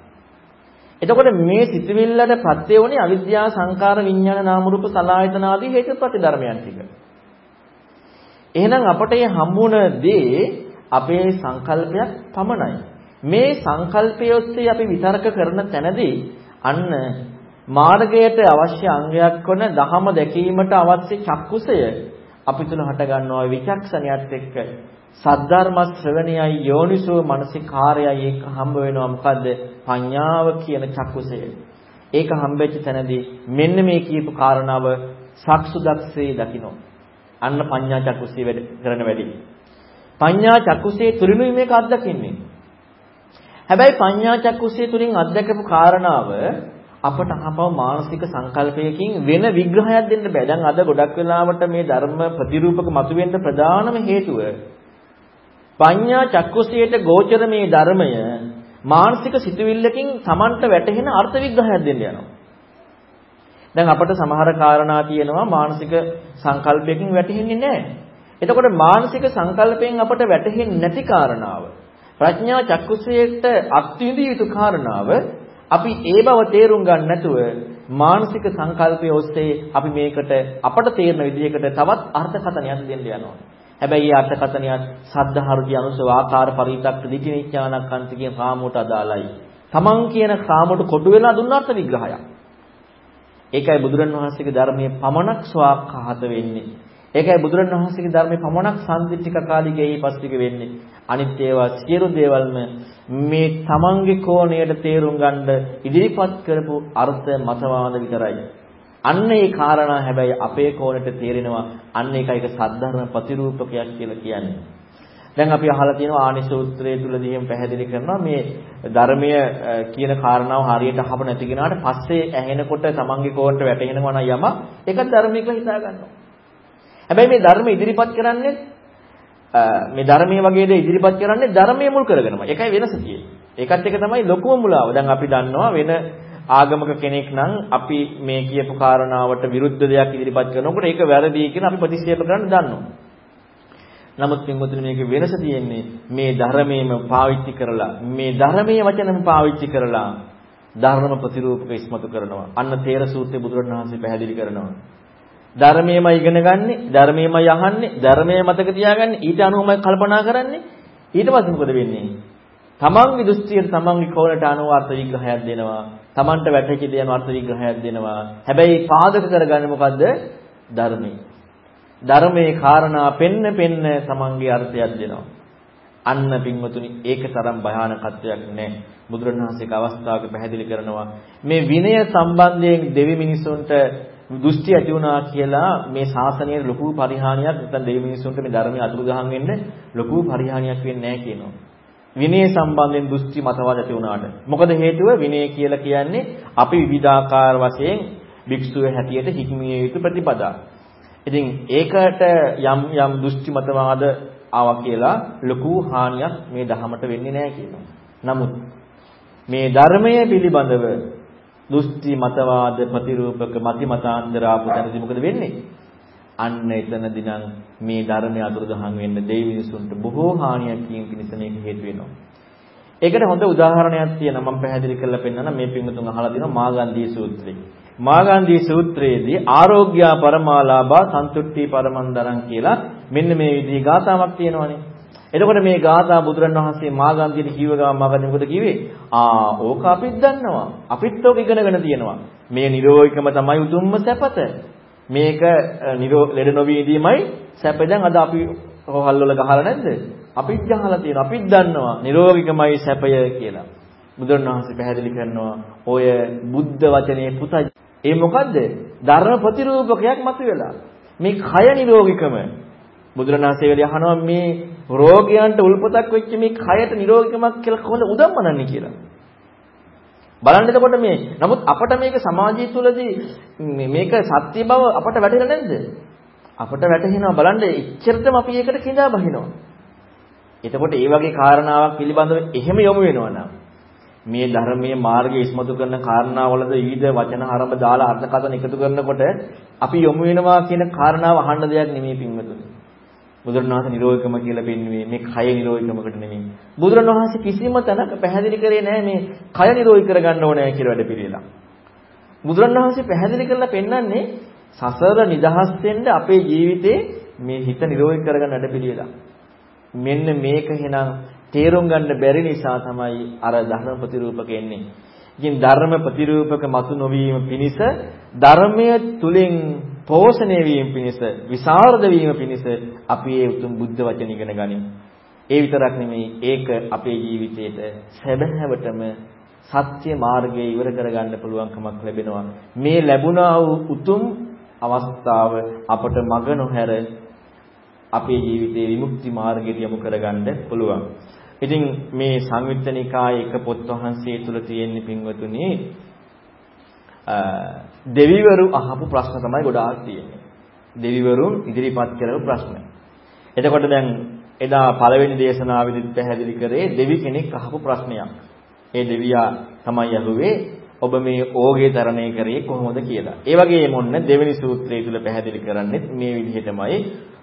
එතකොට මේ සිතුවිල්ලට ප්‍රත්‍ය වුණේ අවිද්‍යාව සංකාර විඥාන නාම රූප සලආයතන ආදී හේතුප්‍රති ධර්මයන් ටික. එහෙනම් අපට මේ හම්බුණ දේ අපේ සංකල්පයක් පමණයි. මේ සංකල්පය ඔස්සේ අපි විතර්ක කරන තැනදී අන්න මාර්ගයට අවශ්‍ය අංගයක් වන දහම දැකීමට අවශ්‍ය චක්කුසය අපි තුල හට ගන්නවා විචක්ෂණයත් එක්ක සද්ධර්ම ශ්‍රවණයයි යෝනිසෝ මනසිකාරයයි ඒක හම්බ වෙනවා මොකද්ද? පඤ්ඤාව කියන චක්කුසය. ඒක හම්බෙච්ච තැනදී මෙන්න මේ කියපු කාරණාව සක්සුදක්සේ දකින්න අන්න පඤ්ඤා චක්කුසේ වැඩ කරන වැඩි. පඤ්ඤා චක්කුසේ තුලිනුයි මේක අත්දකින්නේ. හැබැයි පඤ්ඤා චක්කුසේ තුලින් අත්දකපු කාරණාව අපට අහපව මානසික සංකල්පයකින් වෙන විග්‍රහයක් දෙන්න බෑ. දැන් අද ගොඩක් වෙලාවට මේ ධර්ම ප්‍රතිරූපක මතුවෙන්න ප්‍රධානම හේතුව පඤ්ඤා චක්කුසියට ගෝචර මේ ධර්මය මානසික සිතුවිල්ලකින් Tamanට වැටහෙන අර්ථ විග්‍රහයක් දෙන්න යනවා. දැන් අපට සමහර කාරණා තියෙනවා මානසික සංකල්පයකින් වැටහෙන්නේ නැහැ. එතකොට මානසික සංකල්පයෙන් අපට වැටහෙන්නේ නැති කාරණාව ප්‍රඥා චක්කුසයට අත්විඳිය යුතු කාරණාව අපි ඒ බව තේරුම් ගන්න නැතුව මානසික සංකල්පය ඔස්සේ අපි මේකට අපට තේරෙන විදිහකට තවත් අර්ථකථනයක් දෙන්න යනවා. හැබැයි මේ අර්ථකථනයත් සද්ධාරුති අනුසව ආකාර පරිතක්ක දිටිනිච්ඡානක්කන්ති කියන රාමුවට අදාළයි. තමන් කියන රාමුවට කොටු වෙලා දුන්න අර්ථ විග්‍රහයක්. ඒකයි බුදුරණවහන්සේගේ ධර්මයේ පමණක් ස්වාක්ඛාත වෙන්නේ. ඒකයි බුදුරණවහන්සේගේ ධර්මයේ පමණක් සම්දිත්තික කාලිකයේ පස්තික වෙන්නේ. අනිත් ඒවා සියලු දේවල්ම මේ තමන්ගේ කෝණයට තේරුම් ගන්න ඉදිරිපත් කරපු අර්ථ මතවාද විතරයි. අන්න ඒ කාරණා හැබැයි අපේ කෝණයට තේරෙනවා අන්න ඒකයි ඒක සද්ධර්ම ප්‍රතිරූපකයක් කියලා කියන්නේ. දැන් අපි අහලා තියෙනවා ආනි සූත්‍රයේ තුලදී එහෙම පැහැදිලි කරනවා මේ ධර්මය කියන කාරණාව හරියට අහප නැති කෙනාට පස්සේ ඇහෙනකොට තමන්ගේ කෝණයට වැටෙනවා නම් යම ඒක ධර්මය කියලා හිතා ගන්නවා. හැබැයි මේ ධර්ම ඉදිරිපත් කරන්නේ මේ ධර්මයේ වගේ දේ ඉදිරිපත් කරන්නේ ධර්මයේ මුල් කරගෙනම. ඒකයි වෙනස තියෙන්නේ. ඒකත් එක තමයි ලොකුම මුලාව. දැන් අපි දන්නවා වෙන ආගමක කෙනෙක් නම් අපි මේ කියපු කාරණාවට විරුද්ධ දෙයක් ඉදිරිපත් කරනකොට ඒක වැරදි කියලා අපි ප්‍රතික්ෂේප කරන්න දන්නවා. නමුත් පින්වතුනි මේක වෙනස තියෙන්නේ මේ ධර්මයේම පාවිච්චි කරලා මේ ධර්මයේ වචනම පාවිච්චි කරලා ධර්ම ප්‍රතිරූපක ඉස්මතු කරනවා. අන්න තේර සූත්‍රයේ බුදුරණවහන්සේ පැහැදිලි කරනවා. ධර්මයේම ඉගෙන ගන්නෙ, ධර්මයේම යහන්නේ, ධර්මයේ මතක තියාගන්නේ, ඊට අනුවමයි කල්පනා කරන්නේ. ඊට පස්සේ මොකද වෙන්නේ? තමන්ගේ දෘෂ්ටියට තමන්ගේ කෝණයට අනුව අර්ථ විග්‍රහයක් දෙනවා. තමන්ට වැටහිච්ච දේ අනුව අර්ථ විග්‍රහයක් දෙනවා. හැබැයි පාදක කරගන්නේ මොකද්ද? ධර්මයේ. ධර්මයේ කාරණා පෙන්න පෙන්න තමන්ගේ අර්ථයක් දෙනවා. අන්න පින්වතුනි ඒක තරම් භයානකත්වයක් නැහැ. බුදුරණවහන්සේක අවස්ථාවක පැහැදිලි කරනවා මේ විනය සම්බන්ධයෙන් දෙවි මිනිසුන්ට දෘෂ්ටි ඇති වුණා කියලා මේ ශාසනයේ ලොකු පරිහානියක් නැත්නම් දෙවි මිනිසුන්ට මේ ධර්මයේ අතුරුදහන් වෙන්න ලොකු පරිහානියක් වෙන්නේ නැහැ කියනවා. විනය සම්බන්ධයෙන් දෘෂ්ටි මතවාද ඇති වුණාට. මොකද හේතුව විනය කියලා කියන්නේ අපි විවිධාකාර වශයෙන් භික්ෂුව හැටියට හික්මිය යුතු ප්‍රතිපදා. ඉතින් ඒකට යම් යම් දෘෂ්ටි මතවාද ආවා කියලා ලොකු හානියක් මේ ධහමට වෙන්නේ නැහැ කියනවා. නමුත් මේ ධර්මයේ පිළිබඳව දෘෂ්ටි මතවාද ප්‍රතිරූපක මති මතාන්තර ආපු තැනදී මොකද වෙන්නේ? අන්න එතනදී නම් මේ ධර්මය අතුරුදහන් වෙන්න දෙවි මිනිසුන්ට බොහෝ හානියක් කියන පිණිස මේක හේතු වෙනවා. ඒකට හොඳ උදාහරණයක් තියෙනවා මම පැහැදිලි කරලා පෙන්නන්න මේ පින්වතුන් අහලා දිනවා මාගන්ධී සූත්‍රය. මාගන්ධී සූත්‍රයේදී ආරෝග්‍ය පරමාලාභා සන්තුට්ටි පරමන්දරං කියලා මෙන්න මේ විදිහේ ගාතාවක් තියෙනවානේ. එතකොට මේ ගාථා බුදුරණවහන්සේ මාගන්ධියට කිව්ව ගමන් මාගන්ධි මොකද කිව්වේ? ආ ඕක අපිත් දන්නවා. අපිත් ඕක ඉගෙනගෙන තියෙනවා. මේ නිරෝධිකම තමයි උතුම්ම සැපත. මේක ලෙඩ නොවී ඉඳීමයි සැප දැන් අද අපි හොහල් වල ගහලා නැද්ද? අපිත් ගහලා තියෙනවා. අපිත් දන්නවා නිරෝධිකමයි සැපය කියලා. බුදුරණවහන්සේ පැහැදිලි කරනවා ඔය බුද්ධ වචනේ පුතයි. ඒ මොකද්ද? ධර්ම ප්‍රතිරූපකයක් මතුවෙලා. මේ කය නිරෝගිකම බුදුරණාහි වෙලිය අහනවා මේ රෝගයන්ට උල්පතක් වෙච්ච මේ කයට නිරෝගිකමක් කියලා කොහොමද උදම්මනන්නේ කියලා. බලන්න එතකොට මේ නමුත් අපට මේක සමාජය තුළදී මේක සත්‍ය බව අපට වැටහෙලා නැද්ද? අපට වැටහෙනවා බලන්න එච්චරටම අපි ඒකට කිඳා බහිනවා. එතකොට මේ වගේ කාරණාවක් පිළිබඳව එහෙම යොමු වෙනවා නම් මේ ධර්මයේ මාර්ගය ඉස්මතු කරන කාරණාවලද විවිධ වචන ආරම්භ දාලා අර්ථකථන එකතු කරනකොට අපි යොමු වෙනවා කියන කාරණාව අහන්න දෙයක් නෙමෙයි පින්වතුනි. බුදුරණවහන්සේ නිරෝධකම කියලා පෙන්වුවේ මේ කය නිරෝධකමකට නෙමෙයි. බුදුරණවහන්සේ කිසිම තැනක පැහැදිලි කරේ නැහැ මේ කය නිරෝධ කරගන්න ඕනේ කියලා වැඩ පිළිවෙලක්. බුදුරණවහන්සේ පැහැදිලි කරලා පෙන්වන්නේ සසර නිදහස් වෙන්න අපේ ජීවිතේ මේ හිත නිරෝධ කරගන්න වැඩ පිළිවෙලක්. මෙන්න මේක එහෙනම් තේරුම් ගන්න බැරි නිසා තමයි අර ධර්ම ප්‍රතිරූපක එන්නේ. ඉතින් ධර්ම ප්‍රතිරූපක මතු නොවීම පිණිස ධර්මය තුලින් පෝෂණය වීම පිණිස විසරද වීම පිණිස අපි ඒ උතුම් බුද්ධ වචන ඉගෙන ගනිමු. ඒ විතරක් නෙමෙයි ඒක අපේ ජීවිතේට සැබෑවටම සත්‍ය මාර්ගයේ ඉවර කරගන්න පුළුවන්කමක් ලැබෙනවා. මේ ලැබුණා වූ උතුම් අවස්ථාව අපට මග නොහැර අපේ ජීවිතයේ විමුක්ති මාර්ගයට යොමු කරගන්න පුළුවන්. ඉතින් මේ සංයුත්ත නිකායේ එක පොත් වහන්සේ තුල තියෙන පින්වතුනි දෙවිවරු අහපු ප්‍රශ්න තමයි ගොඩාක් තියෙන්නේ. දෙවිවරුන් ඉදිරිපත් කරපු ප්‍රශ්න. එතකොට දැන් එදා පළවෙනි දේශනාවෙදිත් පැහැදිලි කරේ දෙවි කෙනෙක් අහපු ප්‍රශ්නයක්. ඒ දෙවියා තමයි අහුවේ ඔබ මේ ඕගේ තරණය කරේ කොහොමද කියලා. ඒ වගේම ඔන්න දෙවෙනි සූත්‍රය තුල පැහැදිලි කරන්නේ මේ විදිහටමයි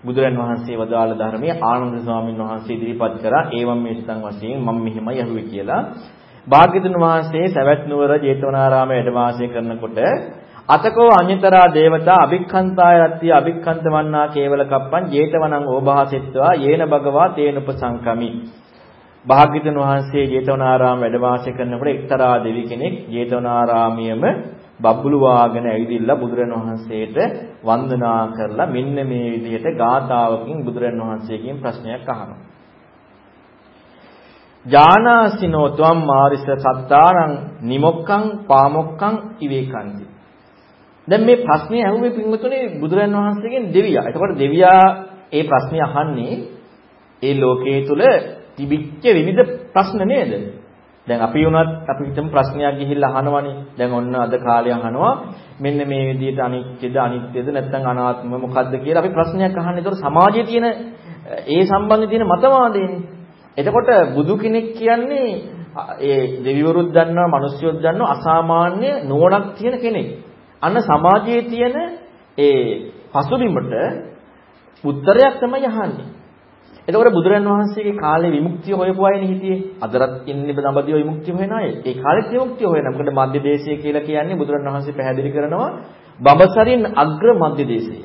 බුදුරන් වහන්සේ වදාළ ධර්මයේ ආනන්ද ස්වාමීන් වහන්සේ ඉදිරිපත් කරා ඒවම් මේ සිතන් වශයෙන් මම මෙහෙමයි අහුවේ කියලා. භාග්‍යතුන් වහන්සේ සවැත් නුවර ජේතවනාරාමයේ වැඩ වාසය කරනකොට අතකෝ අඤ්‍යතරා දේවතා අභික්ඛන්තාය රත්ති අභික්ඛන්ත වන්නා කේවල කප්පං ජේතවනං ඕභාසෙත්වා යේන භගවා තේන උපසංකමි භාග්‍යතුන් වහන්සේ ජේතවනාරාම වැඩ වාසය කරනකොට එක්තරා දෙවි කෙනෙක් ජේතවනාරාමියම බබ්බුලු වාගෙන ඇවිදින්න බුදුරණවහන්සේට වන්දනා කරලා මෙන්න මේ විදිහට ගාථාවකින් බුදුරණවහන්සේගෙන් ප්‍රශ්නයක් අහනවා. ජානාසිනෝ ත්වම් මාරිස සත්තාරං නිමොක්කං පාමොක්කං ඉවේකන්ති. දැන් මේ ප්‍රශ්නේ අහුවේ පින්වතුනේ බුදුරණවහන්සේගෙන් දෙවියා. එතකොට දෙවියා ඒ ප්‍රශ්නේ අහන්නේ ඒ ලෝකයේ තුල තිබිච්ච විවිධ ප්‍රශ්න නේද? දැන් අපි වුණත් අපි හිතමු ප්‍රශ්නයක් ගිහිල්ලා අහනවනේ. දැන් ඔන්න අද කාලේ අහනවා මෙන්න මේ විදිහට අනිත්‍යද අනිත්‍යද නැත්නම් අනාත්ම මොකද්ද කියලා අපි ප්‍රශ්නයක් අහන්නේ. ඒතකොට සමාජයේ තියෙන ඒ සම්බන්ධ තියෙන මතවාදයනේ. එතකොට බුදු කෙනෙක් කියන්නේ ඒ දෙවිවරුත් දන්නවා, මිනිස්සුත් දන්නවා අසාමාන්‍ය නුවණක් තියෙන කෙනෙක්. අන්න සමාජයේ තියෙන ඒ පසුබිමට උත්තරයක් තමයි අහන්නේ. එතකොට බුදුරන් වහන්සේගේ කාලේ විමුක්තිය හොයපු අයනේ හිටියේ. අදරත් ඉන්නේ දඹදිව විමුක්තිය හොයන අය. ඒ කාලෙත් විමුක්තිය හොයන. මොකද මධ්‍ය දේශය කියලා කියන්නේ බුදුරන් වහන්සේ පැහැදිලි කරනවා බඹසරින් අග්‍ර මධ්‍ය දේශය.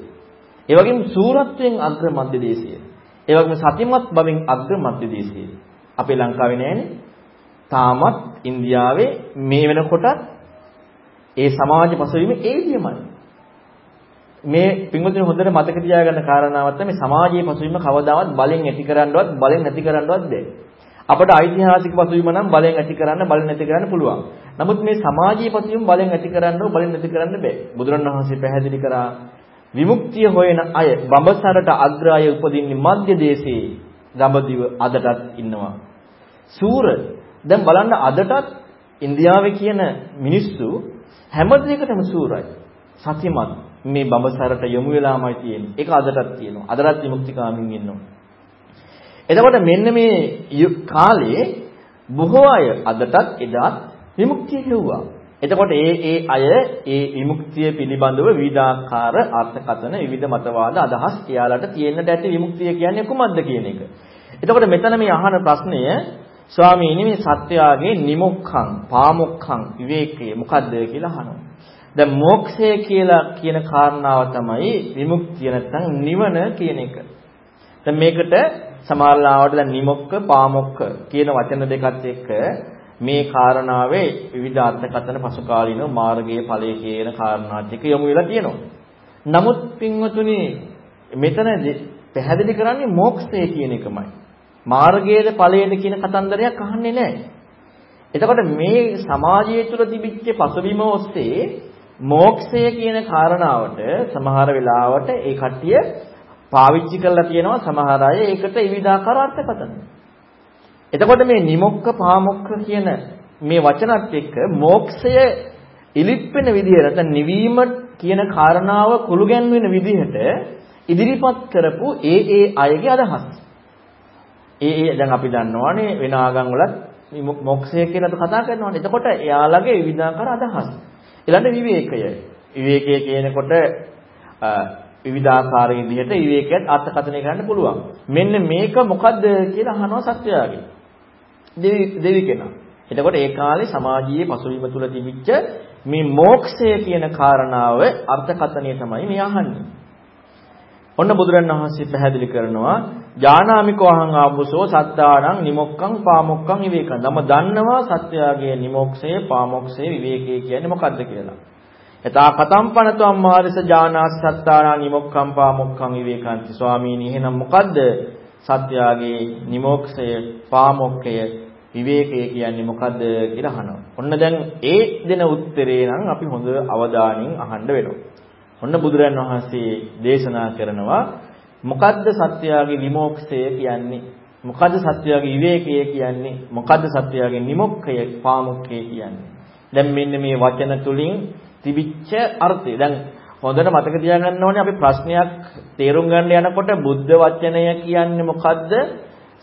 ඒ වගේම සූරත්වයෙන් අග්‍ර මධ්‍ය දේශය. ඒ වගේම සතිමත් බවින් අග්‍ර මධ්‍ය දේශය. අපේ ලංකාවේ නෑනේ. තාමත් ඉන්දියාවේ මේ වෙනකොටත් ඒ සමාජ පසුබිම ඒ විදියමයි. මේ පින්වතුනි හොඳට මතක තියාගන්න කාරණාවක් තමයි සමාජයේ පසුබිම කවදාවත් බලෙන් ඇති කරන්නවත් බලෙන් නැති කරන්නවත් බැහැ. අපට ඓතිහාසික පසුබිම නම් බලෙන් ඇති කරන්න බලෙන් නැති කරන්න පුළුවන්. නමුත් මේ සමාජීය පසුබිම බලෙන් ඇති කරන්නව බලෙන් නැති කරන්න බෑ. බුදුරණවහන්සේ පැහැදිලි කරා විමුක්තිය හොයන අය බඹසරට අග්‍රාය උපදින්නේ මධ්‍ය දේශයේ දඹදිව අදටත් ඉන්නවා. සූර දැන් බලන්න අදටත් ඉන්දියාවේ කියන මිනිස්සු හැම දෙයකටම සූරයි. සතිමත් මේ බඹසරට යොමු වෙලාමයි තියෙන්නේ. ඒක අදටත් තියෙනවා. අදටත් විමුක්තිකාමින් ඉන්නවා. එතකොට මෙන්න මේ කාලේ බොහෝ අය අදටත් එදාත් විමුක්තිය හෙව්වා. එතකොට ඒ ඒ අය ඒ විමුක්තිය පිළිබඳව විවිධාකාර අර්ථකථන විවිධ මතවාද අදහස් එයාලට තියෙන්නට ඇති විමුක්තිය කියන්නේ කුමක්ද කියන එක. එතකොට මෙතන මේ අහන ප්‍රශ්නය ස්වාමීනි මේ සත්‍යයගේ නිමුක්ඛං පාමුක්ඛං විවේකයේ මොකද්ද කියලා අහනවා. දැන් මෝක්ෂය කියලා කියන කාරණාව තමයි විමුක්තිය නැත්නම් නිවන කියන එක. දැන් මේකට සමාල්ලාවට දැන් නිමොක්ක පාමොක්ක කියන වචන දෙකත් එක්ක මේ කාරණාවේ විවිධ අර්ථකථන පසුකාලීන මාර්ගයේ ඵලයේ කියන කාරණාත් එක්ක යොමු වෙලා තියෙනවා. නමුත් පින්වතුනි මෙතන පැහැදිලි කරන්නේ මෝක්ෂය කියන එකමයි. මාර්ගයේද ඵලයේද කියන කතන්දරයක් අහන්නේ නැහැ. එතකොට මේ සමාජය තුළ තිබිච්ච පසුබිම ඔස්සේ මෝක්ෂය කියන කාරණාවට සමහර වෙලාවට ඒ කට්ටිය පාවිච්චි කරලා තියෙනවා සමහර අය ඒකට විවිධාකාර අර්ථකථන. එතකොට මේ නිමොක්ක පාමොක්ක කියන මේ වචනත් එක්ක මෝක්ෂය ඉලිප්පෙන විදිහට නැත්නම් නිවීම කියන කාරණාව කුළු ගැන්වෙන විදිහට ඉදිරිපත් කරපු ඒ ඒ අයගේ අදහස්. ඒ ඒ දැන් අපි දන්නවානේ වෙන ආගම් වලත් මොක්ෂය කියලා කතා කරනවානේ. එතකොට එයාලගේ විවිධාකාර අදහස්. ඊළඟ විවේකය. විවේකය කියනකොට විවිධාකාර විදිහට විවේකයත් අර්ථකථනය කරන්න පුළුවන්. මෙන්න මේක මොකද්ද කියලා අහනවා සත්‍යයගේ. දෙවි දෙවි කෙනා. එතකොට ඒ කාලේ සමාජීය පසුබිම තුල තිබිච්ච මේ මෝක්ෂය කියන කාරණාව අර්ථකථනය තමයි මේ අහන්නේ. ඔන්න බුදුරණවහන්සේ පැහැදිලි කරනවා ජානාමිකෝ අහං ආපුසෝ සත්තානං නිමොක්කං පාමොක්කං විවේකං. තම දන්නවා සත්‍යයගේ නිමොක්ෂය පාමොක්ෂය විවේකය කියන්නේ මොකද්ද කියලා. යතා කතම් පනතම් මාරිස ජානාස් සත්තානං නිමොක්කං පාමොක්කං විවේකං. ස්වාමීනි එහෙනම් මොකද්ද සත්‍යයගේ නිමොක්ෂය පාමොක්කය විවේකය කියන්නේ මොකද්ද කියලා අහනවා. ඔන්න දැන් ඒ දෙන උත්තරේ නම් අපි හොඳ අවධානයෙන් අහන්න වෙනවා. ඔන්න බුදුරන් වහන්සේ දේශනා කරනවා මොකද්ද සත්‍යයගේ විමෝක්ෂය කියන්නේ? මොකද්ද සත්‍යයගේ විවේකය කියන්නේ? මොකද්ද සත්‍යයගේ නිමොක්ඛය පාමුක්ඛය කියන්නේ? දැන් මෙන්න මේ වචන තුලින් තිබිච්ච අර්ථය. දැන් හොඳට මතක තියාගන්න ඕනේ අපි ප්‍රශ්නයක් තේරුම් ගන්න යනකොට බුද්ධ වචනය කියන්නේ මොකද්ද?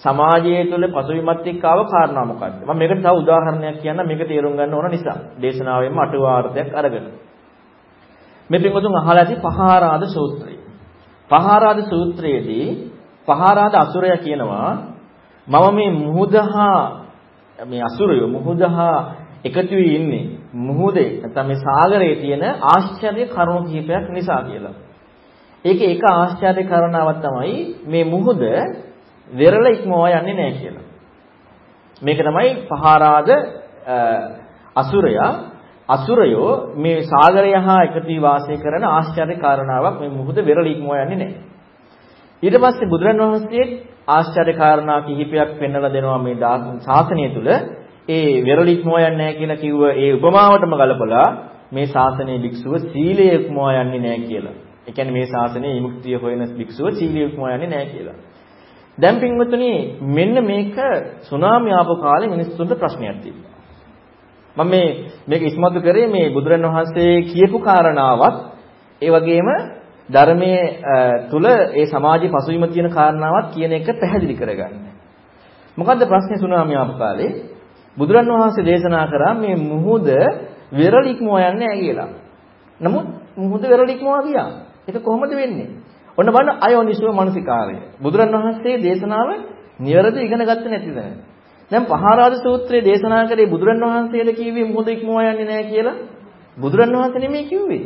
සමාජයේ තුල පසුබිමත් එක්ක ආව කාරණා මොකද්ද? මම මේකට තව උදාහරණයක් කියන්න මේක තේරුම් ගන්න ඕන නිසා. දේශනාවෙන්ම අටුවාර්ථයක් අරගෙන. මේ පිටුතුන් අහලා ඇති පහාරාද සූත්‍රය. පහාරාද සූත්‍රයේදී පහාරාද අසුරය කියනවා මම මේ මුහුදහා මේ අසුරය මුහුදහා එකතු වී ඉන්නේ මුහුදේ නැත්නම් මේ සාගරයේ තියෙන ආශ්චර්ය කරුණු කිහිපයක් නිසා කියලා. ඒකේ එක ආශ්චර්ය කරණාවක් තමයි මේ මුහුද වෙරළ ඉක්මවා යන්නේ නැහැ කියලා. මේක තමයි පහාරාද අසුරයා අසුරයෝ මේ සාගරය හා එකතු වී වාසය කරන ආශ්චර්ය කාරණාවක් මේ මුහුද වෙරළ ඉක්මව යන්නේ නැහැ. ඊට පස්සේ බුදුරන් වහන්සේ ආශ්චර්ය කාරණා කිහිපයක් පෙන්වලා දෙනවා මේ ශාසනය තුල ඒ වෙරළ ඉක්මව යන්නේ නැහැ කියලා කිව්ව ඒ උපමාවටම ගලපලා මේ ශාසනයේ භික්ෂුව සීලය ඉක්මව යන්නේ නැහැ කියලා. ඒ කියන්නේ මේ ශාසනයේ විමුක්තිය හොයන භික්ෂුව සීලය ඉක්මව යන්නේ නැහැ කියලා. දැන් පින්වතුනි මෙන්න මේක සුනාමි ආපු කාලේ මිනිස්සුන්ට ප්‍රශ්නයක් තිබ්බා. මම මේ මේක ඉස්මතු කරේ මේ බුදුරණවහන්සේ කියපු කාරණාවක් ඒ වගේම ධර්මයේ තුල ඒ සමාජයේ පසුබිම තියෙන කාරණාවක් කියන එක පැහැදිලි කරගන්න. මොකද්ද ප්‍රශ්නේ සුනාමි ආපු කාලේ බුදුරණවහන්සේ දේශනා කරා මේ මුහුද වෙරළික්මව යන්නේ නැහැ කියලා. නමුත් මුහුද වෙරළික්මව ගියා. ඒක කොහොමද වෙන්නේ? ඔන්න බලන්න අයෝනිසෝ මනසිකාරය. බුදුරණවහන්සේ දේශනාව නිවැරදිව ඉගෙන ගත්තේ නැතිද? දැන් පහාරාද සූත්‍රයේ දේශනා කරේ බුදුරණවහන්සේද කිව්වේ මුහුද ඉක්මව යන්නේ නැහැ කියලා. බුදුරණවහන්සේ නෙමෙයි කිව්වේ.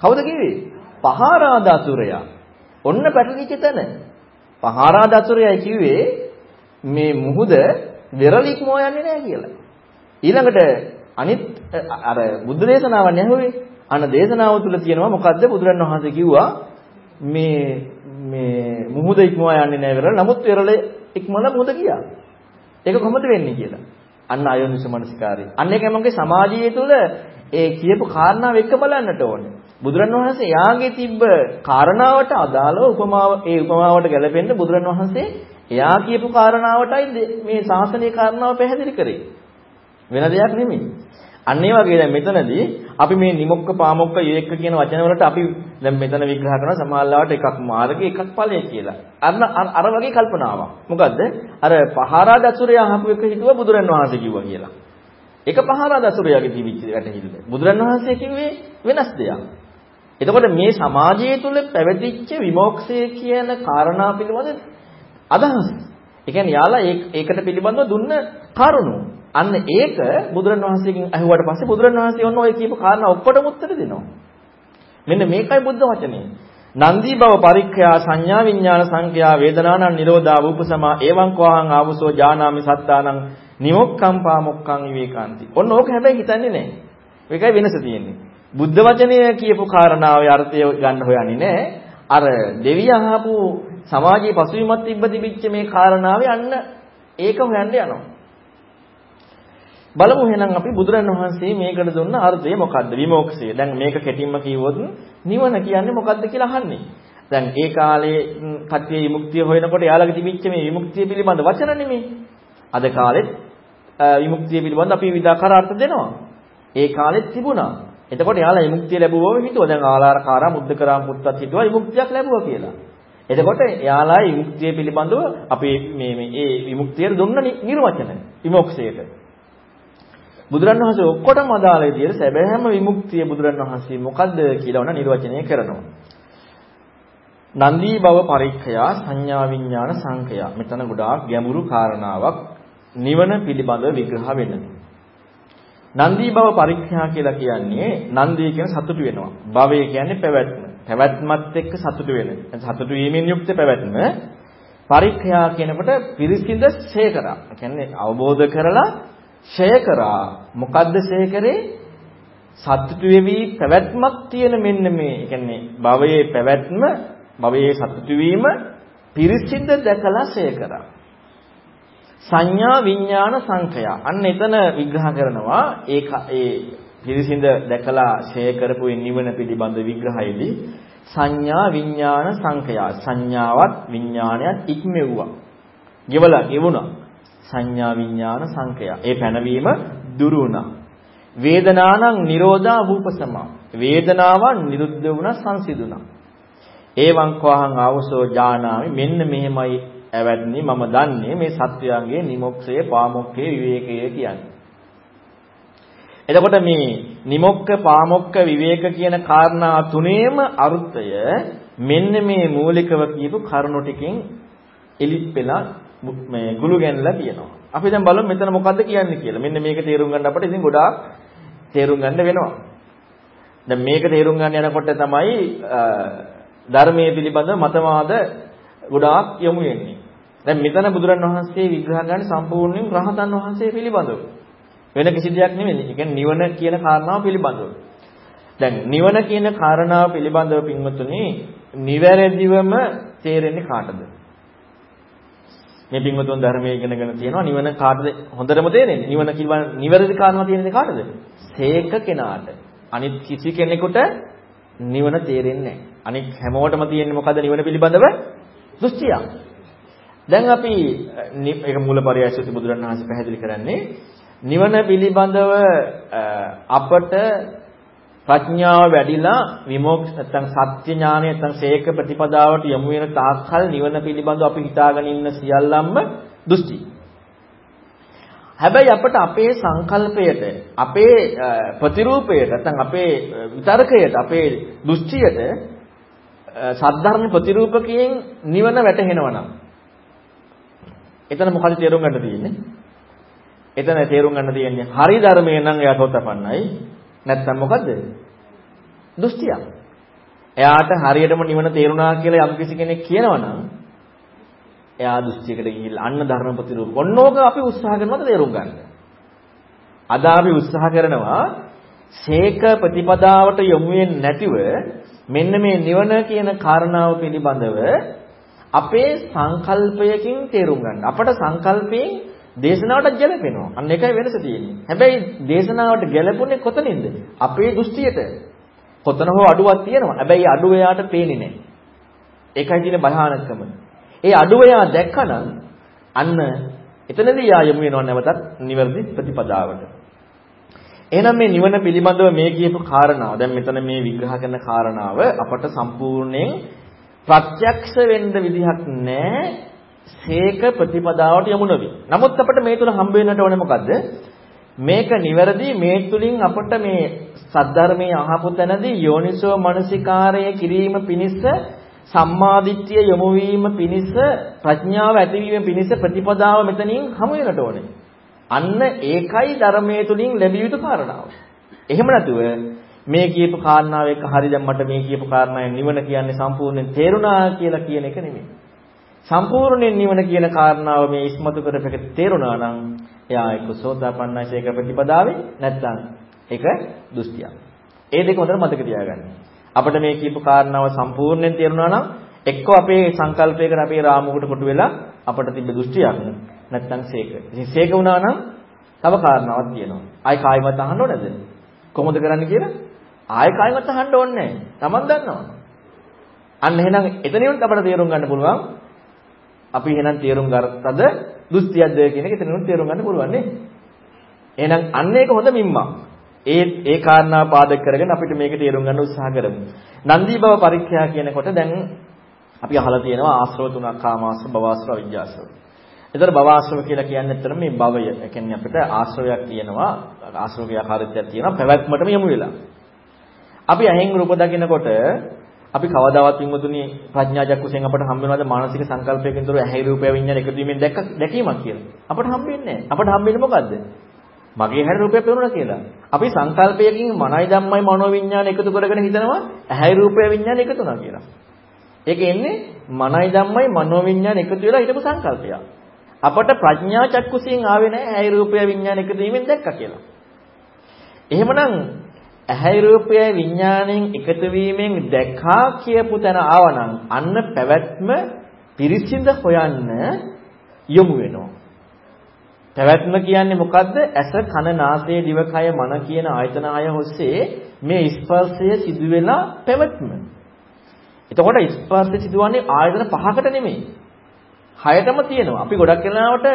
කවුද කිව්වේ? පහාරාද අසුරයා. ඔන්න පැටලිච්ච තැන. පහාරාද අසුරයයි කිව්වේ මේ මුහුද වෙරළික්මව යන්නේ නැහැ කියලා. ඊළඟට අනිත් අර බුද්ධ දේශනාවන් ඇහුවේ අන දේශනාව තුළ තියෙනවා මොකද්ද බුදුරණවහන්සේ කිව්වා මේ මේ මුහුද ඉක්මවා යන්නේ නැහැ වෙරළ. නමුත් වෙරළ ඉක්මවලා මුහුද ගියා. ඒක කොහොමද වෙන්නේ කියලා. අන්න අයෝනිස මනසිකාරය. අන්න ඒක මගේ සමාජයේ තුල ඒ කියපු කාරණාව එක්ක බලන්නට ඕනේ. බුදුරණවහන්සේ යාගේ තිබ්බ කාරණාවට අදාළව උපමාව ඒ උපමාවට ගැලපෙන්න බුදුරණවහන්සේ එයා කියපු කාරණාවටයි මේ ශාසනීය කාරණාව පැහැදිලි කරේ. වෙන දෙයක් නෙමෙයි. අන්න ඒ වගේ දැන් මෙතනදී අපි මේ නිමොක්ක පාමොක්ක යේක්ක කියන වචන වලට අපි දැන් මෙතන විග්‍රහ කරන සමාල්ලාවට එකක් මාර්ගය එකක් ඵලය කියලා. අර අර වගේ කල්පනාවක්. මොකද්ද? අර පහරා දසුරය අහපු එක හිතුව බුදුරන් වහන්සේ කිව්වා කියලා. ඒක පහරා දසුරයගේ තිබිච්ච වැටහිල්ල. බුදුරන් වහන්සේ කිව්වේ වෙනස් දෙයක්. එතකොට මේ සමාජය තුළ පැවතිච්ච විමෝක්ෂය කියන කාරණා පිළිබඳ අදහස්. ඒ කියන්නේ යාලා ඒකට පිළිබඳව දුන්න කරුණු. අන්න ඒක බුදුරණවහන්සේගෙන් අහුවට පස්සේ බුදුරණවහන්සේ ඔන්න ඔය කියපු කාරණා ඔක්කොටම උත්තර දෙනවා. මෙන්න මේකයි බුද්ධ වචනේ. නන්දී භව පරික්ඛයා සංඥා විඥාන සංඛ්‍යා වේදනානං නිරෝධා වූපසමා එවං කෝහං ආවසෝ ජානාමි සත්තානං නිමොක්ඛං පාමොක්ඛං විවේකාන්ති. ඔන්න ඕක හැබැයි හිතන්නේ නැහැ. ඒකයි වෙනස තියෙන්නේ. බුද්ධ වචනය කියපු කාරණාවේ අර්ථය ගන්න හොයන්නේ නැහැ. අර දෙවිය අහපු සමාජයේ පසුබිමක් තිබ්බ තිබිච්ච මේ කාරණාවේ අන්න ඒක හොයන්න යනවා. බලමු එහෙනම් අපි බුදුරණවහන්සේ මේකට දුන්න අර්ථය මොකද්ද? විමෝක්ෂය. දැන් මේක කෙටින්ම කිව්වොත් නිවන කියන්නේ මොකද්ද කියලා අහන්නේ. දැන් ඒ කාලේ කට්ටිය විමුක්තිය හොයනකොට යාළගේ තිබිච්ච මේ විමුක්තිය පිළිබඳ වචන නෙමෙයි. අද කාලෙත් විමුක්තිය පිළිබඳ අපි විවිධාකාර අර්ථ දෙනවා. ඒ කාලෙත් තිබුණා. එතකොට යාළා විමුක්තිය ලැබුවම හිතුවා දැන් ආලාරකාරා මුද්දකරාම් පුත්තත් හිතුවා විමුක්තියක් ලැබුවා කියලා. එතකොට යාළා විමුක්තිය පිළිබඳව අපි මේ මේ ඒ විමුක්තියට දුන්න නිර්වචන විමුක්තියට. බුදුරණවහන්සේ ඔක්කොටම අදාළ විදිහට සැබෑම විමුක්තිය බුදුරණවහන්සේ මොකද්ද කියලා උන නිර්වචනය කරනවා. නන්දී භව පරික්ඛයා සංඥා විඥාන සංඛය. මෙතන ගොඩාක් ගැඹුරු කාරණාවක් නිවන පිළිබඳව විග්‍රහ වෙනවා. නන්දී භව පරික්ඛයා කියලා කියන්නේ නන්දී කියන සතුටු වෙනවා. භවය කියන්නේ පැවැත්ම. පැවැත්මත් එක්ක සතුටු වෙන. සතුටු වීමෙන් යුක්ත පැවැත්ම. පරික්ඛයා කියනකොට පිරිසිඳ ශේකරා. කියන්නේ අවබෝධ කරලා ෂය කරා. මොකද්ද ෂය කරේ? සතුටු වෙවි පැවැත්මක් තියෙන මෙන්න මේ. කියන්නේ භවයේ පැවැත්ම භවයේ සතුටු වීම පිරිසිඳ දැකලා ෂය කරා. සංඥා විඥාන සංඛය. අන්න එතන විග්‍රහ කරනවා ඒක ඒ පිරිසිඳ දැකලා ෂය කරපු නිවන පිළිබඳ විග්‍රහයේදී සංඥා විඥාන සංඛය. සංඥාවත් විඥානයත් ඉක්මෙව්වා. ගෙවලා ගෙවුණා. සංඥා විඥාන සංකය. ඒ පැනවීම දුරු වුණා. වේදනානං නිරෝධා වූපසමා. වේදනාවන් නිරුද්ධ වුණා සංසිඳුණා. ඒවං කවහං ආවසෝ ජානාමි මෙන්න මෙහෙමයි ඇවැත්නි මම දන්නේ මේ සත්වයන්ගේ නිමොක්ෂය පාමොක්කේ විවේකය කියන්නේ. එතකොට මේ නිමොක්ක පාමොක්ක විවේක කියන කාරණා තුනේම අර්ථය මෙන්න මේ මූලිකව කියපු කරුණු ටිකෙන් එලිප්පෙලා මේ ගුළු ගැන්ලා තියෙනවා. අපි දැන් බලමු මෙතන මොකද්ද කියන්නේ කියලා. මෙන්න මේක තේරුම් ගන්න අපිට ඉතින් ගොඩාක් තේරුම් ගන්න වෙනවා. දැන් මේක තේරුම් ගන්න යනකොට තමයි ධර්මයේ පිළිබඳ මතවාද ගොඩාක් යොමු වෙන්නේ. දැන් මෙතන බුදුරන් වහන්සේ විග්‍රහ කරන්නේ සම්පූර්ණයෙන් රහතන් වහන්සේ පිළිබඳව. වෙන කිසි දෙයක් නෙමෙයි. ඒ කියන්නේ නිවන කියන කාරණාව පිළිබඳව. දැන් නිවන කියන කාරණාව පිළිබඳව පින්වතුනි නිවැරදිවම තේරෙන්නේ කාටද? මේ පින්වතුන් ධර්මයේ ඉගෙනගෙන තියෙනවා නිවන කාටද හොඳටම තේරෙන්නේ? නිවන කිව්වා නිවැරදි කාරණා තියෙන්නේ කාටද? සේක කෙනාට. අනිත් කිසි කෙනෙකුට නිවන තේරෙන්නේ නැහැ. අනිත් හැමෝටම තියෙන්නේ මොකද්ද නිවන පිළිබඳව? දෘෂ්ටියක්. දැන් අපි ඒක මූලපරයය සුති බුදුරණවහන්සේ පැහැදිලි කරන්නේ නිවන පිළිබඳව අපට ප්‍රඥාව වැඩිලා විමුක්ති නැත්නම් සත්‍ය ඥානය නැත්නම් සේක ප්‍රතිපදාවට යොමු වෙන තාක්කල් නිවන පිළිබඳව අපි හිතාගෙන ඉන්න සියල්ලම්ම දෘෂ්ටි. හැබැයි අපට අපේ සංකල්පයට අපේ ප්‍රතිරූපයට නැත්නම් අපේ විතර්කයට අපේ දෘෂ්ටියට සද්ධර්ම ප්‍රතිරූපකයෙන් නිවන වැටහෙනවා නම් එතන මොකද තේරුම් ගන්න තියෙන්නේ? එතන තේරුම් ගන්න තියෙන්නේ හරි ධර්මයේ නම් එයා සෝතපන්නයි නැත්නම් මොකද්ද? දෘෂ්ටියක්. එයාට හරියටම නිවන තේරුණා කියලා යම් කිසි කෙනෙක් කියනවනම් එයා දෘෂ්ටියකට ගිහිල්ලා අන්න ධර්ම ප්‍රතිරූප. ඔන්නෝක අපි උත්සාහ කරනවද තේරුම් ගන්න. අද අපි උත්සාහ කරනවා ශේක ප්‍රතිපදාවට යොමු වෙන්නේ නැතිව මෙන්න මේ නිවන කියන කාරණාව පිළිබඳව අපේ සංකල්පයකින් තේරුම් ගන්න. අපට සංකල්පයෙන් දේශනාවට ගැලපෙනවා. අන්න ඒකයි වෙනස තියෙන්නේ. හැබැයි දේශනාවට ගැලපුණේ කොතනින්ද? අපේ දෘෂ්ටියට. කොතන හෝ අඩුවක් තියෙනවා. හැබැයි අඩුව එයාට පේන්නේ නැහැ. ඒකයි තියෙන භයානකම. ඒ අඩුව එයා දැක්කනම් අන්න එතනදී යා යමු වෙනව නැවතත් නිවැරදි ප්‍රතිපදාවට. එහෙනම් මේ නිවන පිළිබඳව මේ කියපු කාරණාව දැන් මෙතන මේ විග්‍රහ කරන කාරණාව අපට සම්පූර්ණයෙන් ප්‍රත්‍යක්ෂ වෙන්න විදිහක් නැහැ. සේක ප්‍රතිපදාවට යමු නොවි. නමුත් අපිට මේ තුල හම්බ වෙන්නට ඕනේ මොකද්ද? මේක නිවැරදි මේ තුලින් අපට මේ සද්ධර්මයේ අහපු තැනදී යෝනිසෝ මනසිකාරය කිරීම පිණිස සම්මාදිට්ඨිය යොමු වීම පිණිස ප්‍රඥාව ඇතිවීම පිණිස ප්‍රතිපදාව මෙතනින් හමු වෙනට ඕනේ. අන්න ඒකයි ධර්මයේ තුලින් ලැබිය යුතු කාරණාව. එහෙම නැතුව මේ කියපු කාරණාව එක හරි දැන් මට මේ කියපු කාරණාවෙන් නිවන කියන්නේ සම්පූර්ණයෙන් තේරුණා කියලා කියන එක නෙමෙයි. සම්පූර්ණයෙන් නිවන කියන කාරණාව මේ ඉස්මතු කරපෙක තේරුණා නම් එයා එක්ක සෝතාපන්නයි ඒක ප්‍රතිපදාවේ නැත්නම් ඒක දෘෂ්ටියක්. ඒ දෙක හොඳට මතක තියාගන්න. අපිට මේ කියපු කාරණාව සම්පූර්ණයෙන් තේරුණා නම් එක්ක අපේ සංකල්පයකට අපේ රාමුවකට කොටු වෙලා අපිට තිබ්බ දෘෂ්ටියක් නැත්නම් සීක. ඉතින් සීක වුණා නම් තව කාරණාවක් තියෙනවා. ආයි කායිමත් අහන්න ඕනද? කොහොමද කරන්න කියලා? ආයි කායිමත් අහන්න ඕනේ නැහැ. Taman දන්නවා. අන්න එහෙනම් එතනිනුත් අපිට තේරුම් ගන්න පුළුවන් අපි එහෙනම් තේරුම් ගත්තද දෘෂ්ටියක්ද කියන එක එතනිනුත් තේරුම් ගන්න පුළුවන් නේ. එහෙනම් අන්න ඒක හොඳ මිම්මක්. ඒ ඒ කාරණා පාදක කරගෙන අපිට මේක තේරුම් ගන්න උත්සාහ කරමු. නන්දී භව පරීක්ෂා කියනකොට දැන් අපි අහලා තියෙනවා ආශ්‍රව තුනක් කාමාශ්‍රව, භවආශ්‍රව, අවිජ්ජාශ්‍රව. ඒතර භවආශ්‍රව කියලා කියන්නේ ඇත්තටම මේ භවය. ඒ කියන්නේ අපිට ආශ්‍රවයක් තියෙනවා, ආශ්‍රවකේ ආකාරයක් තියෙනවා, පැවැත්මටම යමු වෙලා. අපි ඇහෙන් රූප දකිනකොට අපි කවදාවත් විමුතුනි ප්‍රඥා චක්කුසෙන් අපට හම්බ වෙනවද මානසික සංකල්පයකින් තොරව ඇහි රූපය විඤ්ඤාණ එකතු වීමෙන් දැක්ක දැකීමක් කියලා. අපට හම්බ වෙන්නේ නැහැ. අපට හම්බ වෙන්නේ මොකද්ද? මගේ හැර රූපය පේනවා කියලා. අපි සංකල්පයකින් මනයි ධම්මයි මනෝ විඤ්ඤාණ එකතු කරගෙන හිතනවා ඇහැයි රූපය විඤ්ඤාණ එකතු වෙනවා කියලා. ඒක එන්නේ මනයි ධම්මයි මනෝ විඤ්ඤාණ එකතු වෙලා හිටපු සංකල්පයක්. අපට ප්‍රඥා චක්කුසියෙන් ආවේ නැහැ ඇහැයි රූපය විඤ්ඤාණ එකතු වීමෙන් දැක්කා කියලා. එහෙමනම් ඇහැයි රූපය විඤ්ඤාණයෙන් එකතු වීමෙන් දැක්කා කියපු තැන ආවනම් අන්න පැවැත්ම පිරිසිඳ හොයන්න යොමු වෙනවා. පැවැත්ම කියන්නේ මොකද්ද? ඇස, කන, නාසය, දිවකය, මන කියන ආයතන ආය ඔස්සේ මේ ස්පර්ශය සිදුවෙලා පැවැත්ම. එතකොට ස්පර්ශය සිදුවන්නේ ආයතන පහකට නෙමෙයි. හයටම තියෙනවා. අපි ගොඩක් වෙලාවට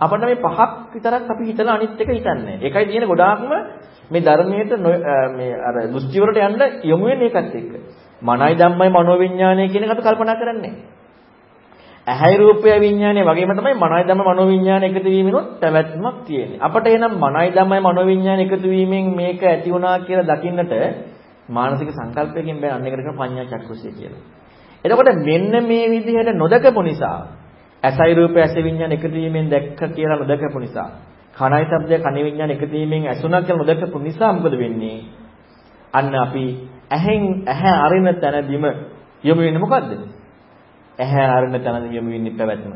අපිට මේ පහක් විතරක් අපි හිතලා අනිත් එක හිතන්නේ. ඒකයි තියෙන ගොඩාක්ම මේ ධර්මයට මේ අර දෘෂ්ටි වලට යන්න යොමු වෙන්නේ ඒකත් එක්ක. මනයි ධම්මයි මනෝවිඤ්ඤාණය කියන එක අපි කල්පනා කරන්නේ. ඇහැයි රූපය විඥානය වගේම තමයි මනයි ධම්ම මනෝ විඥාන එකතු වීමෙනුත් පැවැත්මක් තියෙන්නේ. අපට එනම් මනයි ධම්මයි මනෝ විඥාන එකතු වීමෙන් මේක ඇති වුණා කියලා දකින්නට මානසික සංකල්පයකින් බෑ අන්න එකට කියන පඤ්ඤා චක්කුසිය කියලා. එතකොට මෙන්න මේ විදිහට නොදකපු නිසා ඇසයි රූපය ඇස විඥාන එකතු වීමෙන් දැක්ක කියලා නොදකපු නිසා කනයි ශබ්දය කන විඥාන එකතු වීමෙන් ඇසුණා කියලා නොදකපු නිසා මොකද වෙන්නේ? අන්න අපි ඇහෙන් ඇහැ අරින තැනදීම යොමු වෙන්නේ මොකද්ද? ඇහැ අරන තැනදී යොමු වෙන්නේ පැවැත්ම.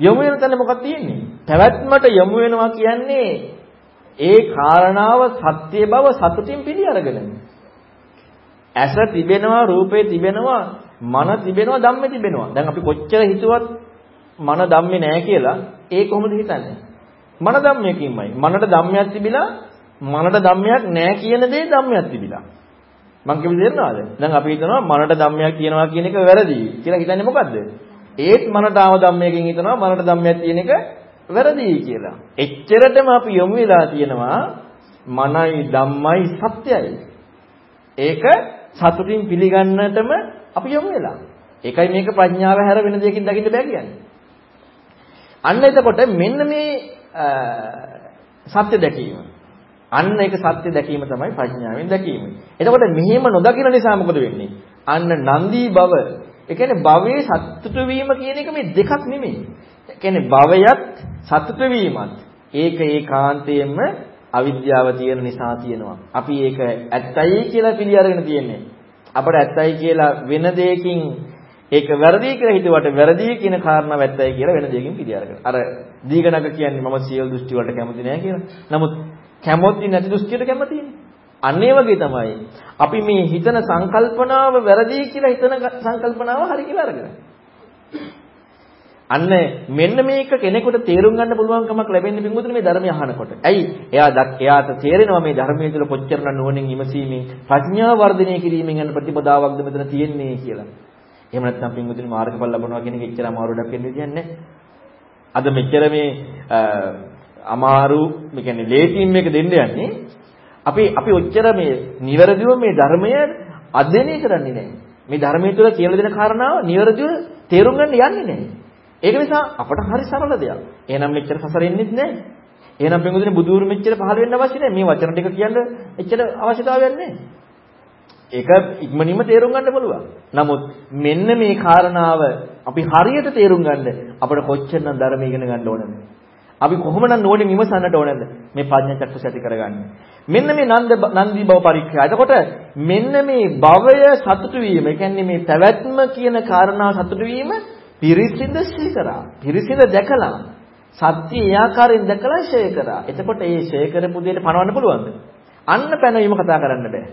යොමු වෙන තැන මොකක්ද තියෙන්නේ? පැවැත්මට යොමු වෙනවා කියන්නේ ඒ කාරණාව සත්‍ය බව සතුටින් පිළි අරගෙන. ඇස තිබෙනවා, රූපේ තිබෙනවා, මන තිබෙනවා, ධම්මේ තිබෙනවා. දැන් අපි කොච්චර හිතුවත් මන ධම්මේ නැහැ කියලා ඒ කොහොමද හිතන්නේ? මන ධම්මයකින්මයි. මනට ධම්මයක් තිබිලා මනට ධම්මයක් නැහැ කියන දේ ධම්මයක් තිබිලා. මං කිව්වේ තේරෙනවද? දැන් අපි හිතනවා මනට ධම්මයක් කියනවා කියන එක වැරදි කියලා හිතන්නේ මොකද්ද? ඒත් මනට ආව ධම්මයකින් හිතනවා මනට ධම්මයක් තියෙන එක වැරදි කියලා. එච්චරටම අපි යොමු වෙලා තියෙනවා මනයි ධම්මයි සත්‍යයි. ඒක සතුටින් පිළිගන්නටම අපි යොමු වෙලා. ඒකයි මේක ප්‍රඥාව හැර වෙන දෙයකින් දකින්න බෑ කියන්නේ. අන්න එතකොට මෙන්න මේ සත්‍ය දැකීම. අන්න ඒක සත්‍ය දැකීම තමයි ප්‍රඥාවෙන් දැකීම. එතකොට මෙහෙම නොදකින නිසා මොකද වෙන්නේ? අන්න නන්දී භව. ඒ කියන්නේ භවයේ සතුට වීම කියන එක මේ දෙකක් නෙමෙයි. ඒ කියන්නේ භවයත් සතුට වීමත් ඒක ඒකාන්තයෙන්ම අවිද්‍යාව තියෙන නිසා තියෙනවා. අපි ඒක ඇත්තයි කියලා පිළි අරගෙන තියෙන්නේ. අපට ඇත්තයි කියලා වෙන දෙයකින් ඒක වැරදි කියලා හිතුවට වැරදි කියන කාරණාව ඇත්තයි කියලා වෙන දෙයකින් පිළි අරගෙන. අර දීගණක කියන්නේ මම සියලු දෘෂ්ටි වලට කැමති නෑ කියලා. නමුත් කැමති නැති දෘෂ්ටියට කැමතිනේ. අන්න ඒ වගේ තමයි අපි මේ හිතන සංකල්පනාව වැරදි කියලා හිතන සංකල්පනාව හරි කියලා අරගෙන. අන්න මෙන්න මේක කෙනෙකුට තේරුම් ගන්න පුළුවන්කමක් ලැබෙන්නේ බින්දුතුනේ මේ ධර්මය අහනකොට. ඇයි? එයා එයාට තේරෙනවා මේ ධර්මයේ තුල කොච්චරනම් නුවණින් ඉමසීමෙන් ප්‍රඥාව වර්ධනය කිරීමෙන් යන ප්‍රතිපදාවක්ද මෙතන තියෙන්නේ කියලා. එහෙම නැත්නම් බින්දුතුනේ මාර්ගඵල ලබනවා කියන එක එච්චර අමාරුවක් වෙන්නේ කියන්නේ අද මෙච්චර මේ අමාරු, මේ කියන්නේ ලේසියෙන් මේක දෙන්න යන්නේ අපි අපි ඔච්චර මේ නිවැරදිව මේ ධර්මය අධ්‍යයනය කරන්නේ නැහැ. මේ ධර්මයේ තුල කියලා දෙන කාරණාව නිවැරදිව තේරුම් ගන්න යන්නේ නැහැ. ඒක නිසා අපට හරි සරල දෙයක්. එහෙනම් මෙච්චර සසරෙන්නෙත් නැහැ. එහෙනම් බෙන්ගුදිනේ බුදුරු මෙච්චර පහළ වෙන්න අවශ්‍ය නැහැ. මේ වචන ටික කියන්න එච්චර අවශ්‍යතාවයක් නැහැ. ඒක ඉක්මනින්ම තේරුම් ගන්න පුළුවන්. නමුත් මෙන්න මේ කාරණාව අපි හරියට තේරුම් ගන්න අපිට කොච්චරනම් ධර්ම ඉගෙන ගන්න ඕනද? අපි කොහොමනම් නෝනින් විමසන්නට ඕනද මේ ප්‍රඥා චක්කු සැටි කරගන්න. මෙන්න මේ නන්ද නන්දී භව පරීක්ෂා. එතකොට මෙන්න මේ භවය සතුටු වීම, ඒ කියන්නේ මේ පැවැත්ම කියන කාරණාව සතුටු වීම පිරිසිඳ ශ්‍රී කරා. පිරිසිඳ දැකලා සත්‍ය ඒ ආකාරයෙන් දැකලා ෂේ කරා. එතකොට මේ ෂේ කරපු දෙයට පණවන්න පුළුවන්ද? අන්න පැනවීම කතා කරන්න බෑ.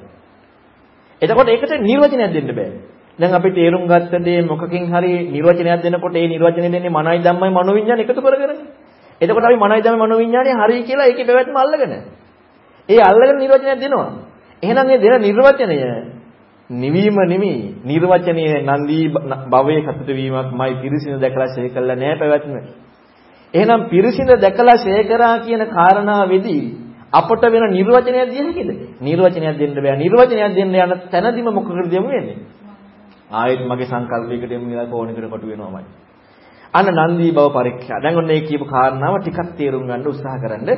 එතකොට ඒකට නිර්වචනයක් දෙන්න බෑ. දැන් අපි තේරුම් ගත්ත දේ මොකකින් හරි නිර්වචනයක් දෙනකොට ඒ නිර්වචනය දෙන්නේ මනයි ධම්මයි මනෝවිඤ්ඤාණ එකතු කරගෙන. එතකොට අපි මනයි ධම්මයි මනෝවිඤ්ඤාණය හරි කියලා ඒකේ පැවැත්ම අල්ලගෙන. ඒ අල්ලගෙන නිර්වචනයක් දෙනවා. එහෙනම් මේ දෙන නිර්වචනය නිවීම නෙමෙයි නිර්වචනයේ නන්දී භවයේ සතුට වීමක්මයි පිරිසිදු දැකලා ශේ කළා නෑ පැවැත්ම. එහෙනම් පිරිසිදු දැකලා ශේ කරා කියන කාරණාවෙදී අපට වෙන නිර්වචනයක් දෙන්න හැකිද? නිර්වචනයක් දෙන්න බෑ. නිර්වචනයක් දෙන්න යන තැනදීම මොකකටද යමු වෙන්නේ? ආයෙත් මගේ සංකල්පයකට යමු වෙලා කෝණයකට කොටු වෙනවමයි. අන්න නන්දී භව පරීක්ෂා. දැන් ඔන්න ඒ කියපු කාරණාව ටිකක් තේරුම් ගන්න උත්සාහ කරන්න.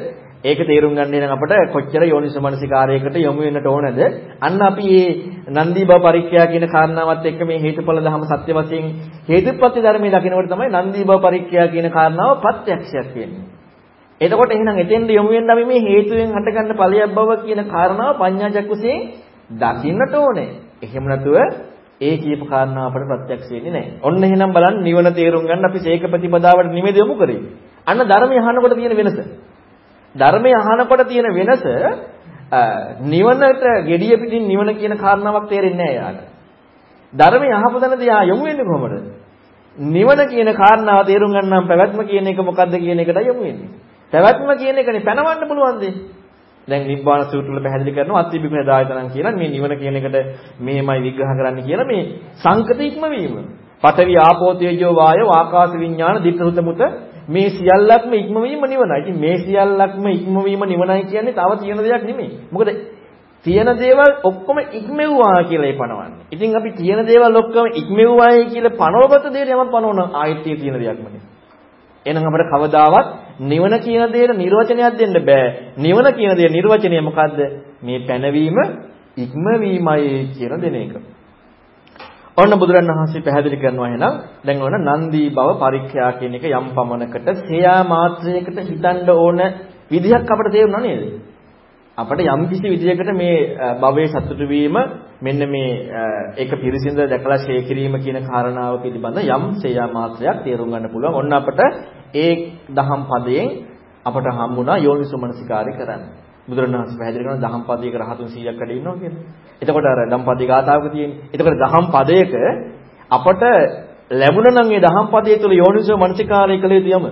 ඒක තේරුම් ගන්නේ නම් අපිට කොච්චර යෝනිසමනසිකාරයකට යොමු වෙන්නට ඕනද? අන්න අපි මේ නන්දී භව පරීක්ෂා කියන කාරණාවත් එක්ක මේ හේතුඵල ධම සත්‍ය වශයෙන් හේතුප්‍රත්‍ය ධර්මයේ දකිනකොට තමයි නන්දී භව පරීක්ෂා කියන කාරණාව ප්‍රත්‍යක්ෂයක් වෙන්නේ. එතකොට එහෙනම් එතෙන්ද යොමු වෙන්න අපි මේ හේතුවෙන් හටගන්න ඵලයක් බව කියන කාරණාව පඤ්ඤා චක්කුසෙන් දකින්නට ඕනේ. එහෙම නැතුව ඒ කියපු කාරණාව අපට ප්‍රත්‍යක්ෂ වෙන්නේ නැහැ. ඔන්න එහෙනම් බලන්න නිවන තේරුම් ගන්න අපි සීක ප්‍රතිපදාවට නිමෙද යොමු කරේ. අන්න ධර්මය අහනකොට තියෙන වෙනස. ධර්මය අහනකොට තියෙන වෙනස නිවනට gediya පිටින් නිවන කියන කාරණාවක් තේරෙන්නේ නැහැ යාට. ධර්මය අහපු තැනදී ආ යොමු වෙන්නේ කොහොමද? නිවන කියන කාරණාව තේරුම් ගන්නම් පැවැත්ම කියන එක මොකද්ද කියන එකට යොමු වෙන්නේ. පැවැත්ම කියන එකනේ පැනවන්න පුළුවන් දෙයක්. දැන් නිබ්බාන සූත්‍ර වල පැහැදිලි කරනවා අත්තිබිකුණ දායතනම් කියලා මේ නිවන කියන එකට මෙහෙමයි විග්‍රහ කරන්න කියලා මේ සංකත ඉක්මවීම. පඨවි ආපෝ තේජෝ වායෝ ආකාශ විඥාන දිට්ඨුත මුත මේ සියල්ලක්ම ඉක්මවීම නිවනයි. ඉතින් මේ සියල්ලක්ම ඉක්මවීම නිවනයි කියන්නේ තව තියෙන දෙයක් නෙමෙයි. මොකද තියෙන දේවල් ඔක්කොම ඉක්මෙව්වා කියලා ඒ පනවන්නේ. ඉතින් අපි තියෙන දේවල් ඔක්කොම ඉක්මෙව්වායි කියලා පනවගත දේට යමක් පනවන ආයතීය තියෙන දෙයක් නෙමෙයි. එහෙනම් අපිට කවදාවත් නිවන කියන දෙයට නිර්වචනයක් දෙන්න බෑ. නිවන කියන දේ නිර්වචනය මොකද්ද? මේ පැනවීම ඉක්මවීමයි කියන දෙන එක. ඔන්න බුදුරණවහන්සේ පැහැදිලි කරනවා එහෙනම් දැන් ඔන්න නන්දී බව පරීක්ෂා කියන එක යම් පමණකට සේයා මාත්‍රයකට හිතන්න ඕන විදිහක් අපිට තේරුණා නේද? අපිට යම් කිසි විදිහකට මේ භවයේ සතුටු වීම මෙන්න මේ ඒක පිරිසිඳ දැකලා ෂේ කිරීම කියන කාරණාව පිළිබඳ යම් සේයා මාත්‍රයක් තේරුම් ගන්න පුළුවන්. ඔන්න අපට ඒ දහම් පදයෙන් අපට හම්බුණා යෝනිසෝමනසිකාරය කරන්න. බුදුරණවහන්සේ පැහැදිලි කරන දහම් පදයක රහතුන් 100ක් වැඩ ඉන්නවා කියලා. එතකොට අර ධම්පදී ගාථාවක තියෙන්නේ. එතකොට දහම් පදයක අපට ලැබුණා නම් ඒ දහම් පදයේ තුල යෝනිසෝ මනසිකාරය කළ යුතු යම.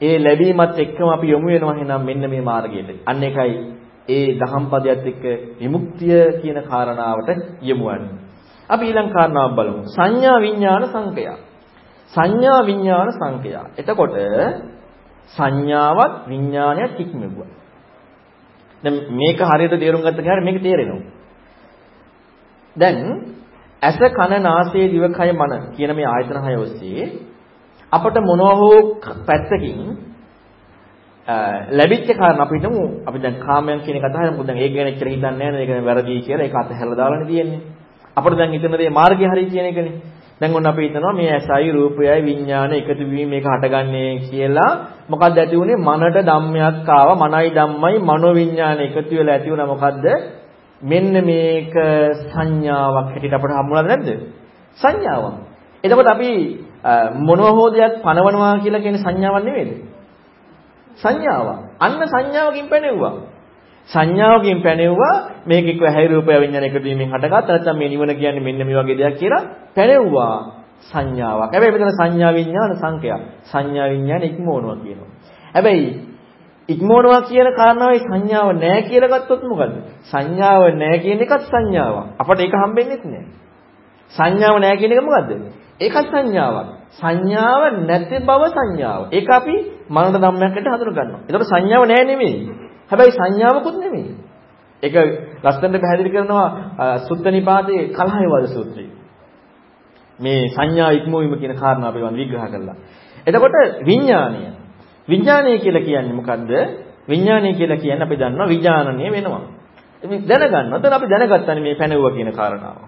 ඒ ලැබීමත් එක්කම අපි යොමු වෙනවා එහෙනම් මෙන්න මේ මාර්ගයට. අන්න එකයි ඒ දහම් පදයට එක්ක විමුක්තිය කියන කාරණාවට යොමු වෙන්නේ. අපි ඊළඟ කාරණාවක් බලමු. සංඥා විඥාන සංකය. සංඥා විඥාන සංකය. එතකොට සංඥාවත් විඥානයත් ඉක්මෙවුවා. දැන් මේක හරියට තේරුම් ගත්ත කෙනාට මේක තේරෙනවා. දැන් ඇස කන නාසය දිවකය මන කියන මේ ආයතන හය ඔස්සේ අපට මොනවා හෝ පැත්තකින් ලැබිච්ච කාරණා අපි හිතමු අපි දැන් කාමයන් කියන එක අතහරිමු මොකද දැන් ඒක ගැන ඉච්චර හිතන්නේ නැහැ නේද ඒක වැරදි කියලා ඒක අතහැරලා දාලානේ තියෙන්නේ අපිට දැන් හිතන දේ මාර්ගය හරි කියන එකනේ දැන් ඔන්න අපි හිතනවා මේ ඇසයි රූපයයි විඥාන එකතු වීම මේක හටගන්නේ කියලා. මොකක්ද ඇති උනේ මනට ධම්මයක් ආවා. මනයි ධම්මයි මනෝ විඥාන එකතු වෙලා ඇති වුණා. මොකද්ද? මෙන්න මේක සංඥාවක් හැටියට අපට හම්බුණාද නැද්ද? සංඥාවක්. එතකොට අපි මොනව හෝ දෙයක් පනවනවා කියලා කියන සංඥාවක් නෙමෙයිද සංඥාවක්. අන්න සංඥාවකින් පැනෙවුවා. සංඥාවකින් පැනෙවුවා මේක එක්ක ඇහැ රූපය විඤ්ඤාණ එකතු වීමෙන් හටගත්ත නැත්නම් මේ නිවන කියන්නේ මෙන්න මේ වගේ දෙයක් කියලා පැනෙවුවා සංඥාවක්. හැබැයි මෙතන සංඥා විඤ්ඤාණ සංකයක්. සංඥා විඤ්ඤාණ ඉක්මවනවා කියනවා. හැබැයි ඉක්මවනවා කියන කාරණාවේ සංඥාව නැහැ කියලා ගත්තොත් මොකද? සංඥාව නැහැ කියන එකත් සංඥාවක්. අපට ඒක හම්බෙන්නේ නැහැ. සංඥාව නැහැ කියන එක මොකද්ද? ඒකත් සංඥාවක්. සංඥාව නැති බව සංඥාව. ඒක අපි මනස ධම්මයකට හඳුන ගන්නවා. ඒතකොට සංඥාව නැහැ නෙමෙයි. හැබැයි සංඥාවකුත් නෙමෙයි. ඒක ලස්සනට පැහැදිලි කරනවා සුත්ත නිපාතයේ කලහයවද සූත්‍රය. මේ සංඥා ඉක්මවීම කියන කාරණා පිළිබඳව විග්‍රහ කළා. එතකොට විඥානය. විඥානය කියලා කියන්නේ මොකද්ද? විඥානය කියලා කියන්නේ අපි දන්නවා විඥානනය වෙනවා. ඉතින් දැනගන්න. එතන අපි දැනගත්තානේ මේ පැනෙවුවා කියන කාරණාව.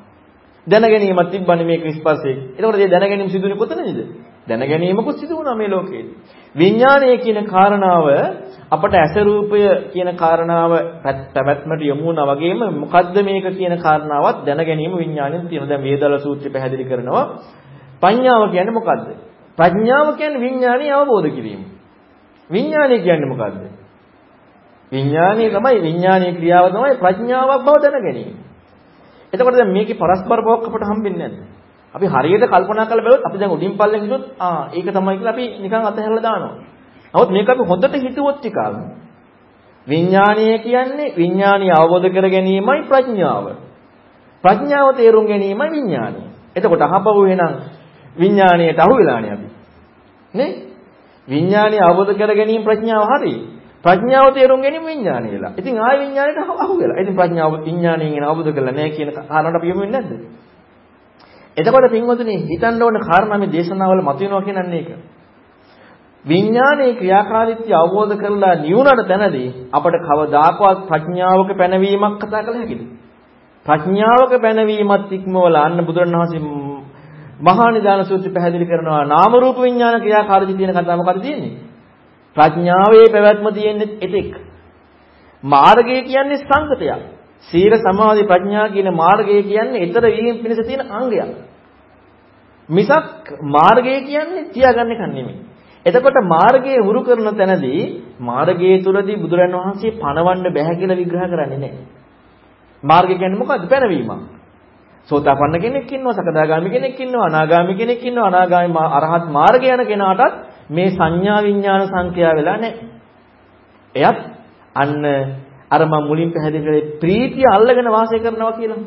දැනගැනීමක් තිබ්බනේ මේක ස්පර්ශයේ. එතකොට මේ දැනගැනීම සිදුුනේ කොතනද? දැනගැනීමකුත් සිදු වුණා මේ ලෝකේදී. විඥානය කියන කාරණාව අපට ඇස රූපය කියන කාරණාව පැවැත්මට යොමු වුණා වගේම මොකද්ද මේක කියන කාරණාවත් දැනගැනීම විඥාණයෙන් තියෙනවා. දැන් වේදල සූත්‍රය පැහැදිලි කරනවා. පඤ්ඤාව කියන්නේ මොකද්ද? ප්‍රඥාව කියන්නේ විඥාණය අවබෝධ කිරීම. විඥාණය කියන්නේ මොකද්ද? විඥාණය තමයි විඥානීය ක්‍රියාව තමයි ප්‍රඥාවක් බව දැනගැනීම. එතකොට දැන් මේකේ පරස්පර බවක් අපට හම්බෙන්නේ නැද්ද? අපි හරියට කල්පනා කරලා බැලුවොත් අපි දැන් උඩින් පල්ලෙන් හිතුවොත් ආ ඒක තමයි කියලා අපි නිකන් අතහැරලා දානවා. නමුත් මේක අපි හොඳට හිතුවොත් ටිකක් විඥානීය කියන්නේ විඥානීය අවබෝධ කර ගැනීමයි ප්‍රඥාව. ප්‍රඥාව තේරුම් ගැනීමයි විඥානීය. එතකොට අහපව වෙනං විඥාණයට අහු වෙලානේ අපි. නේ? විඥානීය අවබෝධ කර ගැනීම ප්‍රඥාව හරි. ප්‍රඥාව තේරුම් ගැනීම විඥානය වෙලා. ඉතින් ආය විඥාණයට අහු වෙලා. ඉතින් ප්‍රඥාව විඥාණයෙන් අවබෝධ කරලා නැහැ කියන කාරණාවට අපි යමු වෙන්නේ නැද්ද? එතකොට පින්වතුනි හිතන්න ඕන කාරණා මේ දේශනාවල මතුවෙනවා කියන්නේ ඒක. විඥානයේ ක්‍රියාකාරීත්වය අවබෝධ කරලා නිවුණට තැනදී අපට කවදාකවත් ප්‍රඥාවක පැනවීමක් කතා කළ හැකිද? ප්‍රඥාවක පැනවීමත් ඉක්මවලා අන්න බුදුරණවහන්සේ මහා නිදාන සූත්‍රය පැහැදිලි කරනවා නාම රූප විඥාන ක්‍රියාකාරීත්වය තියෙන කතාව මොකද තියෙන්නේ? ප්‍රඥාවේ පැවැත්ම තියෙන්නේ එතෙක්. මාර්ගය කියන්නේ සංකතයක්. සීල සමාධි ප්‍රඥා කියන මාර්ගය කියන්නේ ඊතර වීම පිණිස තියෙන අංගයක්. මිසක් මාර්ගය කියන්නේ තියාගන්න එක නෙමෙයි. එතකොට මාර්ගයේ හුරු කරන තැනදී මාර්ගයේ තුලදී බුදුරන් වහන්සේ පණවන්න බෑ කියලා විග්‍රහ කරන්නේ නැහැ. මාර්ගය කියන්නේ මොකද්ද? පැනවීමක්. සෝතාපන්න කෙනෙක් ඉන්නවා, සකදාගාමි කෙනෙක් ඉන්නවා, අනාගාමි කෙනෙක් ඉන්නවා, අනාගාමි අරහත් මාර්ගය යන කෙනාටත් මේ සංඥා විඥාන සංඛ්‍යා වෙලා නැහැ. එයත් අන්න අර මම මුලින් පැහැදිලි කළේ ප්‍රීතිය අල්ලගෙන වාසය කරනවා කියලා.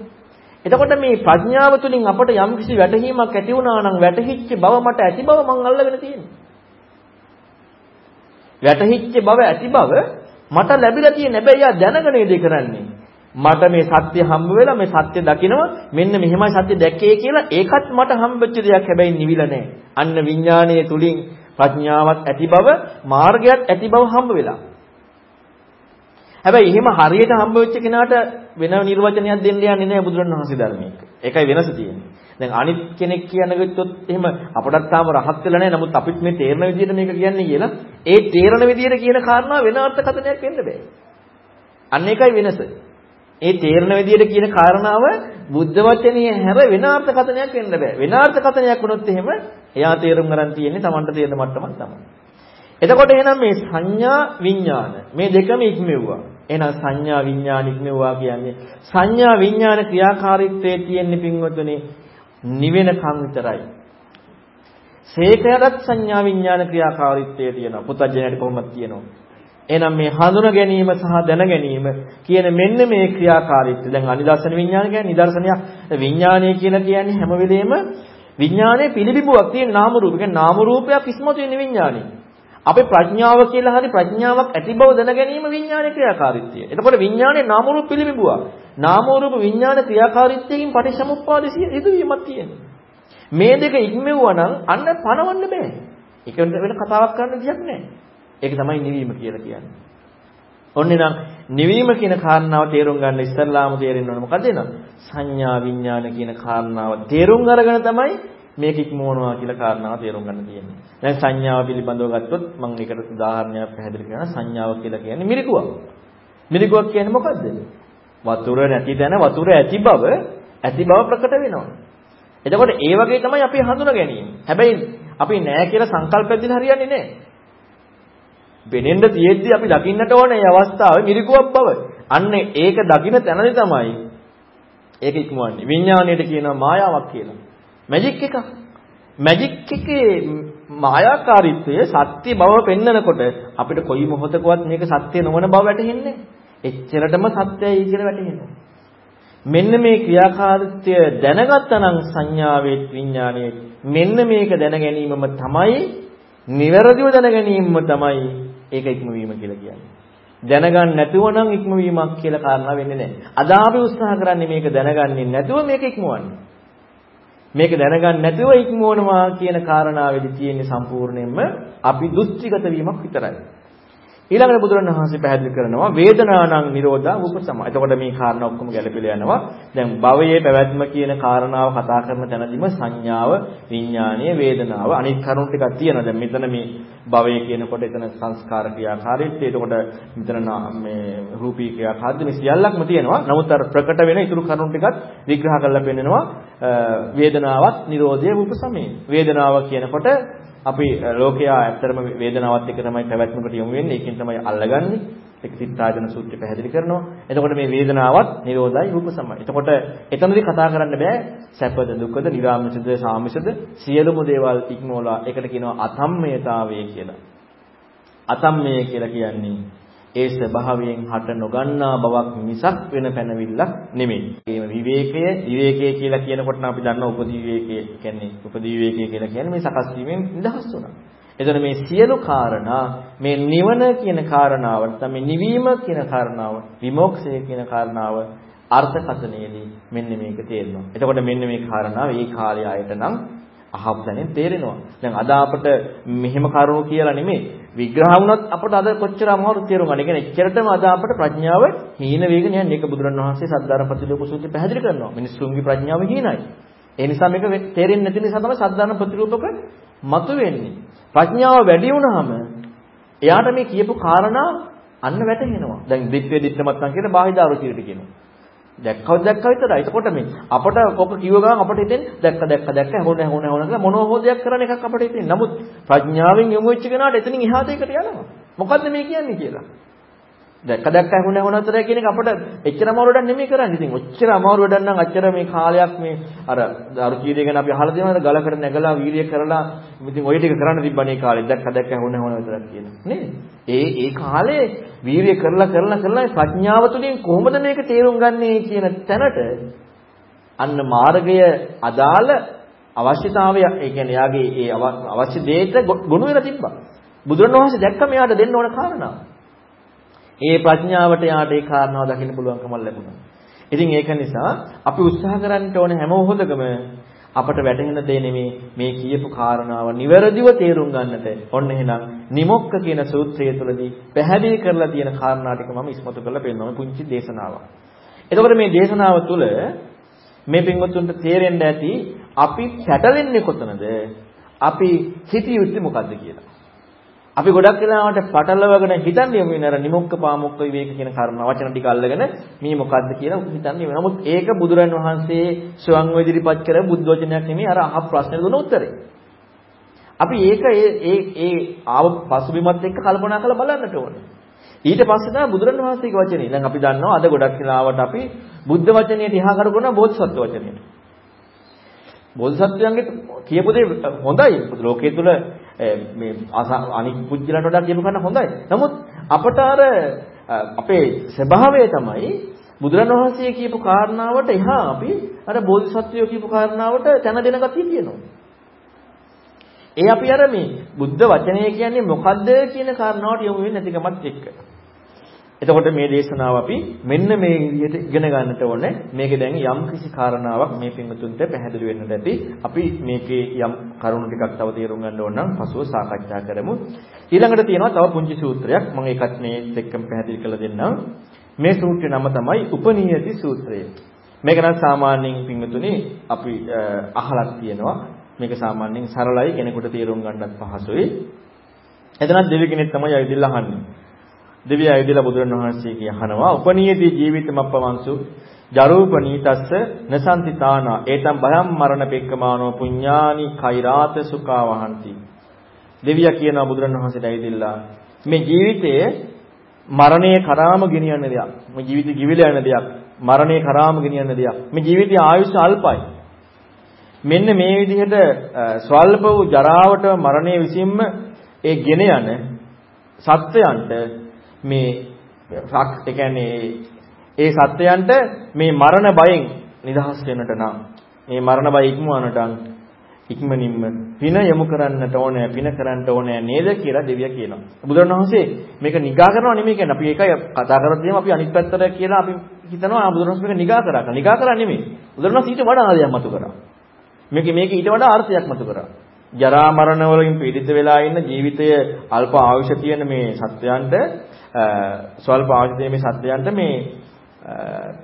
එතකොට මේ ප්‍රඥාව තුළින් අපට යම්කිසි වැටහීමක් ඇති වුණා නම් වැටහිච්ච බව මට ඇති බව මං අල්ලගෙන තියෙනවා. වැටහිච්ච බව ඇති බව මට ලැබිලා තියෙන හැබැයි යා දැනගෙන ඉඳී කරන්නේ. මට මේ සත්‍ය හම්බ වෙලා මේ සත්‍ය දකිනවා මෙන්න මෙහෙමයි සත්‍ය දැක්කේ කියලා ඒකත් මට හම්බෙච්ච දෙයක් හැබැයි නිවිලා නැහැ. අන්න විඥානයේ තුලින් ප්‍රඥාවක් ඇති බව මාර්ගයක් ඇති බව හම්බ වෙලා. හැබැයි එහෙම හරියට හම්බ වෙච්ච කෙනාට වෙන නිර්වචනයක් දෙන්න යන්නේ නැහැ බුදුරණවහන්සේ ධර්මයක. ඒකයි වෙනස තියෙන්නේ. දැන් අනිත් කෙනෙක් කියන ගත්තොත් එහෙම අපටත් තාම රහත් වෙලා නැහැ. නමුත් අපිත් මේ තේරෙන විදිහට මේක කියන්නේ කියලා ඒ තේරෙන විදිහට කියන කාරණා වෙන අර්ථකථනයක් වෙන්න බෑ. අන්න ඒකයි වෙනස. ඒ තේරෙන විදිහට කියන කාරණාව බුද්ධ වචනේ හැර වෙන අර්ථකථනයක් වෙන්න බෑ. වෙන අර්ථකථනයක් වුණොත් එහෙම එයා තේරුම් ගන්න තියෙන්නේ Tamanට තේරෙන මට්ටමක් තමයි. එතකොට එහෙනම් මේ සංඥා විඥාන මේ දෙකම ඉක්මෙව්වා. එහෙනම් සංඥා විඥාන ඉක්මෙව්වා කියන්නේ සංඥා විඥාන ක්‍රියාකාරීත්වයේ තියෙන පින්වතුනි නිවෙනකම් විතරයි. සේකයටත් සංඥා විඥාන ක්‍රියාකාරීත්වයේ තියෙනවා. පුතජනයට කොහොමද තියෙනවා? එහෙනම් මේ හඳුන ගැනීම සහ දැන ගැනීම කියන මෙන්න මේ ක්‍රියාකාරීත්වය. දැන් අනිදර්ශන විඥාන කියන්නේ නිදර්ශනයක්. විඥානය කියලා කියන්නේ හැම වෙලෙම විඥානයේ පිළිබිඹුවක් තියෙන නාම රූප. කියන්නේ නාම රූපයක් ඉස්මතු වෙන විඥානය. අපේ ප්‍රඥාව කියලා හරි ප්‍රඥාවක් ඇති බව දැන ගැනීම විඥානයේ ක්‍රියාකාරීත්වය. එතකොට විඥානයේ නාම රූප පිළිබිඹුවක්. නාම රූප විඥාන ක්‍රියාකාරීත්වයෙන් පටිච්චසමුප්පාද සිදුවීමක් තියෙනවා. මේ දෙක ඉක්මෙවුවා නම් අන්න පණවන්න බෑ. ඒක වෙන කතාවක් කරන්න දෙයක් නෑ. ඒක තමයි නිවීම කියලා කියන්නේ. ඔන්නේ නම් නිවීම කියන කාරණාව තේරුම් ගන්න ඉස්සල්ලාම තේරෙන්න ඕන මොකද එනවා? සංඥා විඥාන කියන කාරණාව තේරුම් අරගෙන තමයි මේක ඉක්මවනවා කියලා කාරණාව තේරුම් ගන්න තියෙන්නේ. දැන් සංඥාව පිළිබඳව ගත්තොත් මම ඒකට උදාහරණයක් පැහැදිලි කරනවා. සංඥාව කියලා කියන්නේ මිරිකුවක්. මිරිකුවක් කියන්නේ මොකද්ද? වතුර නැති තැන වතුර ඇති බව ඇති බව ප්‍රකට වෙනවා. එතකොට ඒ වගේ තමයි අපි හඳුනා ගැනීම. හැබැයි අපි නෑ කියලා සංකල්පෙදින හරියන්නේ නෑ. වෙනෙන්න තියෙද්දි අපි දකින්නට ඕනේ මේ අවස්ථාවේ මිරිකුවක් බව. අන්න ඒක දකින්න තැනදී තමයි ඒක ඉක්මවන්නේ. විඥාණයට කියනවා මායාවක් කියලා. මැජික් එකක්. මැජික් එකේ මායාකාරීත්වය සත්‍ය බව පෙන්නකොට අපිට කොයි මොහොතකවත් මේක සත්‍ය නොවන බව වැටහෙන්නේ එච්චරටම සත්‍යයි කියලා වැටහෙනවා. මෙන්න මේ ක්‍රියාකාරීත්වය දැනගත්තා නම් සංඥාවේ විඥානයේ මෙන්න මේක දැන ගැනීමම තමයි නිවැරදිව දැන ගැනීමම තමයි ඒක ඉක්මවීම කියලා කියන්නේ. දැනගන්න නැතුව නම් ඉක්මවීමක් කියලා කාරණා වෙන්නේ නැහැ. අද අපි උත්සාහ කරන්නේ මේක දැනගන්නේ නැතුව මේක ඉක්මවන්නේ. මේක දැනගන්න නැතුව ඉක්මවනවා කියන කාරණාවෙදි තියෙන්නේ සම්පූර්ණයෙන්ම අපි දෘෂ්ටිගත වීමක් විතරයි. ඊළඟට බුදුරණවහන්සේ පැහැදිලි කරනවා වේදනානං නිරෝධා උපසම. එතකොට මේ කාරණා ඔක්කොම ගැලපෙලා යනවා. දැන් භවයේ පැවැත්ම කියන කාරණාව කතා කරන තැනදීම සංඥාව, විඥානීය, වේදනාව අනිත් කරුණු ටිකක් තියෙනවා. දැන් මෙතන මේ භවය කියනකොට එතන සංස්කාර ක්‍රියාකාරීත්වය. එතකොට මෙතන මේ රූපී ක්‍රියාකාරීත්වය මේ සියල්ලක්ම තියෙනවා. නමුත් අර ප්‍රකට වෙන ඊතුරු කරුණු ටිකත් විග්‍රහ කරලා පෙන්නනවා. වේදනාවත් නිරෝධයේ උපසමේ. වේදනාව කියනකොට අපි ලෝකයා ඇත්තටම වේදනාවත් එක්ක තමයි පැවැත්මකට යොමු වෙන්නේ. ඒකෙන් තමයි අල්ලගන්නේ. ඒක තිත්තාජන සූත්‍රය පැහැදිලි කරනවා. එතකොට මේ වේදනාවත් නිරෝධයි රූප සමයි. එතකොට එතනදී කතා කරන්න බෑ සැපද දුකද නිරාමිෂද සාමිෂද සියලුම දේවල් ඉක්මවලා ඒකට කියනවා අතම්මයතාවය කියලා. අතම්මය කියලා කියන්නේ ඒ ස්වභාවයෙන් හට නොගන්නා බවක් මිසක් වෙන පැනවිල්ලක් නෙමෙයි. ඒම විවේකය විවේකය කියලා කියනකොට නම් අපි දන්නවා උපදී විවේකය කියන්නේ උපදී විවේකය කියලා කියන්නේ මේ සකස් වීමෙන් නිදහස් වුණා. එතන මේ සියලු කාරණා මේ නිවන කියන කාරණාව නැත්නම් මේ නිවීම කියන කාරණාව විමෝක්ෂය කියන කාරණාව අර්ථකථනයේදී මෙන්න මේක තේරෙනවා. එතකොට මෙන්න මේ කාරණාව ඒ කාලේ ආයත නම් අහපු දැනෙන් තේරෙනවා. දැන් අද අපිට මෙහෙම කරුණු කියලා නෙමෙයි විග්‍රහ වුණත් අපට අද කොච්චර අමාරු තේරුම් ගන්න. ඒ කියන්නේ එච්චරටම අද අපට ප්‍රඥාව හීන වේගන යන්නේ. මේක බුදුරණවහන්සේ සද්ධාරණ ප්‍රතිලෝක සූත්‍රය පැහැදිලි කරනවා. මිනිස්සුන්ගේ ප්‍රඥාව හීනයි. ඒ නිසා මේක තේරෙන්නේ නැති නිසා තමයි සද්ධාරණ ප්‍රතිලෝකක මතුවෙන්නේ. ප්‍රඥාව වැඩි වුණාම එයාට මේ කියපු කාරණා අන්න වැටහෙනවා. දැන් දිට්ඨිය දිට්ඨමත්නම් කියන බාහිදාරුචියට කියනවා. දැක්කව දැක්ක විතරයි. එතකොට මේ අපට ඔක කිව්ව ගමන් අපට හිතෙන් දැක්ක දැක්ක දැක්ක හොන හොන හොන කියලා මොනෝ හෝ දෙයක් කරන එකක් අපට හිතෙන්නේ. නමුත් ප්‍රඥාවෙන් යොමු වෙච්ච කෙනාට එතනින් එහා දෙයකට යනවා. මොකද්ද මේ කියන්නේ කියලා. දැක්ක දැක්ක හොන හොන අතර කියන එක අපට එච්චර අමාරු වැඩක් නෙමෙයි කරන්නේ. ඉතින් ඔච්චර අමාරු වැඩක් නම් අච්චර මේ කාලයක් මේ අර අරු කීරිය ගැන අපි අහලා තියෙනවද ගලකට නැගලා වීර්ය කරලා ඉතින් ওই ටික කරන්න තිබ්බනේ කාලේ. දැක්ක දැක්ක හොන හොන විතරක් කියන. නේද? ඒ ඒ කාලේ වීර්ය කරලා කරලා කරලා ප්‍රඥාව තුළින් කොහොමද මේක තේරුම් ගන්නේ කියන තැනට අන්න මාර්ගය අදාළ අවශ්‍යතාවය ඒ කියන්නේ යාගේ ඒ අවශ්‍ය දෙයට ගොනු වෙලා තිබ්බා. බුදුරණවහන්සේ දැක්කම එයාට දෙන්න ඕන කාරණා. ඒ ප්‍රඥාවට යාට ඒ කාරණාව දකින්න පුළුවන්කම ලැබුණා. ඉතින් ඒක නිසා අපි උත්සාහ කරන්න ඕනේ හැම මොහොතකම අපට වැටහෙන දේ නෙමේ මේ කියපු කාරණාව නිවැරදිව තේරුම් ගන්නට. ඔන්න එහෙනම් නිමොක්ක කියන සූත්‍රය තුළදී පැහැදිලි කරලා තියෙන කාරණා ටික මම ඉස්මතු කරලා පෙන්නනවා පුංචි දේශනාවක්. එතකොට මේ දේශනාව තුළ මේ පින්වත්තුන්ට තේරෙන්න ඇති අපි පැටලෙන්නේ කොතනද? අපි හිතියුත්තේ මොකද්ද කියලා. අපි ගොඩක් වෙලාවට පටලවගෙන හිතන්නේ යමු වෙන අර නිමොක්ක පාමොක්ක විවේක කියන කර්ම වචන ටික අල්ලගෙන මේ මොකද්ද කියලා හිතන්නේ. නමුත් ඒක බුදුරන් වහන්සේ ස්වයං ඉදිරිපත් කර බුද්ධ වචනයක් නෙමෙයි අර අහ ප්‍රශ්න දුන්න උත්තරේ. අපි ඒක ඒ ඒ ඒ ආව පසුබිමත් එක්ක කල්පනා කරලා බලන්නට ඕනේ. ඊට පස්සේ තමයි බුදුරණවහන්සේගේ වචනේ. දැන් අපි දන්නවා අද ගොඩක් වෙලාවට අපි බුද්ධ වචනයට ඉහා කරගෙන බෝධිසත්ව වචනයට. බෝධිසත්වයන්ගේ කියපු දේ හොඳයි. ලෝකයේ තුල මේ අනික් පුජ්‍යලට වඩා කියපු කන්න හොඳයි. නමුත් අපට අර අපේ ස්වභාවය තමයි බුදුරණවහන්සේ කියපු කාරණාවට එහා අපි අර බෝධිසත්වයෝ කියපු කාරණාවට තැන දෙන ගතිය තියෙනවා. ඒ අපි අර මේ බුද්ධ වචනය කියන්නේ මොකද්ද කියන කාරණාවට යොමු වෙන්නේ නැතිකමත් එක්ක. එතකොට මේ දේශනාව අපි මෙන්න මේ විදිහට ඉගෙන ගන්නට ඕනේ. මේකේ දැන් යම් කිසි කාරණාවක් මේ පින්වතුන්ට පැහැදිලි වෙන්නට ඇති. අපි මේකේ යම් කරුණු ටිකක් තව තේරුම් ගන්න ඕන නම් පසුව සාකච්ඡා කරමු. ඊළඟට තියෙනවා තව පුංචි සූත්‍රයක්. මම ඒකත් මේ එක්කම පැහැදිලි කරලා දෙන්නම්. මේ සූත්‍රේ නම තමයි උපනීයති සූත්‍රය. මේක නම් සාමාන්‍යයෙන් පින්වතුනි අපි අහලක් තියෙනවා. මේක සාමාන්‍යයෙන් සරලයි කෙනෙකුට තේරුම් ගන්නත් පහසුයි. එතනත් දෙවි කෙනෙක් තමයි ඇවිදලා අහන්නේ. දෙවිය ඇවිදලා බුදුරණවහන්සේ කියනවා උපනීයදී ජීවිතමප්පවංසු ජරූපනීතස්ස නසන්තිතාන ඒතම් භයම් මරණ පෙක්කමානෝ පුඤ්ඤානි කෛරාත සුඛා වහන්ති. දෙවිය කියනවා බුදුරණවහන්සේට ඇවිදilla මේ ජීවිතයේ මරණය කරාම ගෙනියන්න දෙයක්. මේ ජීවිතය ගිවිලා යන දෙයක්. මරණය කරාම ගෙනියන්න දෙයක්. මේ ජීවිතයේ ආයුෂ අල්පයි. මෙන්න මේ විදිහට ස්වල්ප වූ ජරාවට මරණය විසින්ම ඒ ගෙන යන සත්වයන්ට මේ ඒ කියන්නේ ඒ සත්වයන්ට මේ මරණ බයෙන් නිදහස් වෙන්නට නම් මේ මරණ බය ඉක්මවන්නට ඉක්මනින්ම පින යොමු කරන්නට ඕනේ පින කරන්නට ඕනේ නේද කියලා දෙවියා කියනවා. බුදුරණවහන්සේ මේක නිගා කරනවා නෙමෙයි කියන්නේ. අපි ඒකයි කතා කරද්දීම අපි අනිත් පැත්තට කියලා අපි හිතනවා බුදුරණවහන්සේ මේක නිගා කරා. නිගා කරා නෙමෙයි. බුදුරණවහන්සේ ඊට වඩා ආදයක් මතු කරා. මේක මේක ඊට වඩා අර්ථයක් මතු කරා. ජරා මරණ වලින් පීඩිත වෙලා ඉන්න ජීවිතය අල්ප ආයුෂ තියෙන මේ සත්වයන්ට ස්වල්ප ආයුෂ තියෙන මේ සත්වයන්ට මේ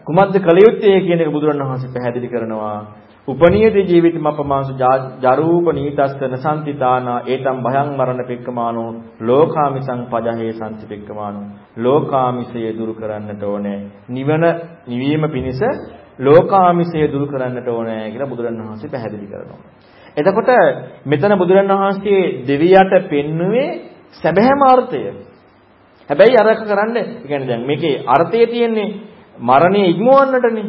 කුමද්ද කළ යුත්තේ කියන එක බුදුරණවහන්සේ පැහැදිලි කරනවා. උපනීත ජීවිතම අපමාංශ ජරූප නීතස්තන සම්තිතානා ඒතම් භයං මරණ පෙක්කමානෝ ලෝකාමිසං පජහේ සම්තිපෙක්කමානෝ ලෝකාමිසය දුරු කරන්නට ඕනේ නිවන නිවීම පිණිස ලෝකාමිසය දුරු කරන්නට ඕනේ කියලා බුදුරණවහන්සේ පැහැදිලි කරනවා. එතකොට මෙතන බුදුරණවහන්සේ දෙවියට පෙන්වුවේ සැබෑම අර්ථය. හැබැයි අරක කරන්න, ඒ කියන්නේ දැන් මේකේ අර්ථය තියෙන්නේ මරණය ඉක්මවන්නටනේ.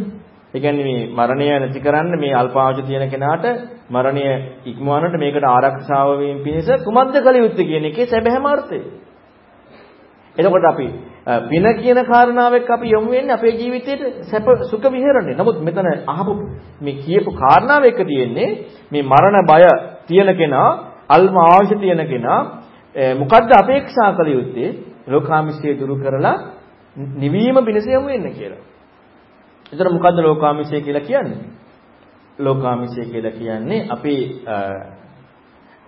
ඒ කියන්නේ මේ මරණය නැති කරන්න මේ අල්පාවච තියෙන කෙනාට මරණය ඉක්මවන්නට මේකට ආරක්ෂාව වීම පිණිස කුමක්ද කළ යුත්තේ කියන එකේ සැබෑම අර්ථය. එතකොට අපි පින කියන කාරණාව එක්ක අපි යොමු වෙන්නේ අපේ ජීවිතේට සැප සුඛ විහරණය. නමුත් මෙතන අහපු මේ කියපු කාරණාව එක්ක තියෙන්නේ මේ මරණ බය තියෙන කෙනා, අල්ම ආශය තියෙන කෙනා මොකද්ද අපේක්ෂා කළ යුත්තේ? ලෝකාමිෂය දුරු කරලා නිවීම පිණිස යොමු වෙන්න කියලා. එතන මොකද්ද ලෝකාමිෂය කියලා කියන්නේ? ලෝකාමිෂය කියලා කියන්නේ අපේ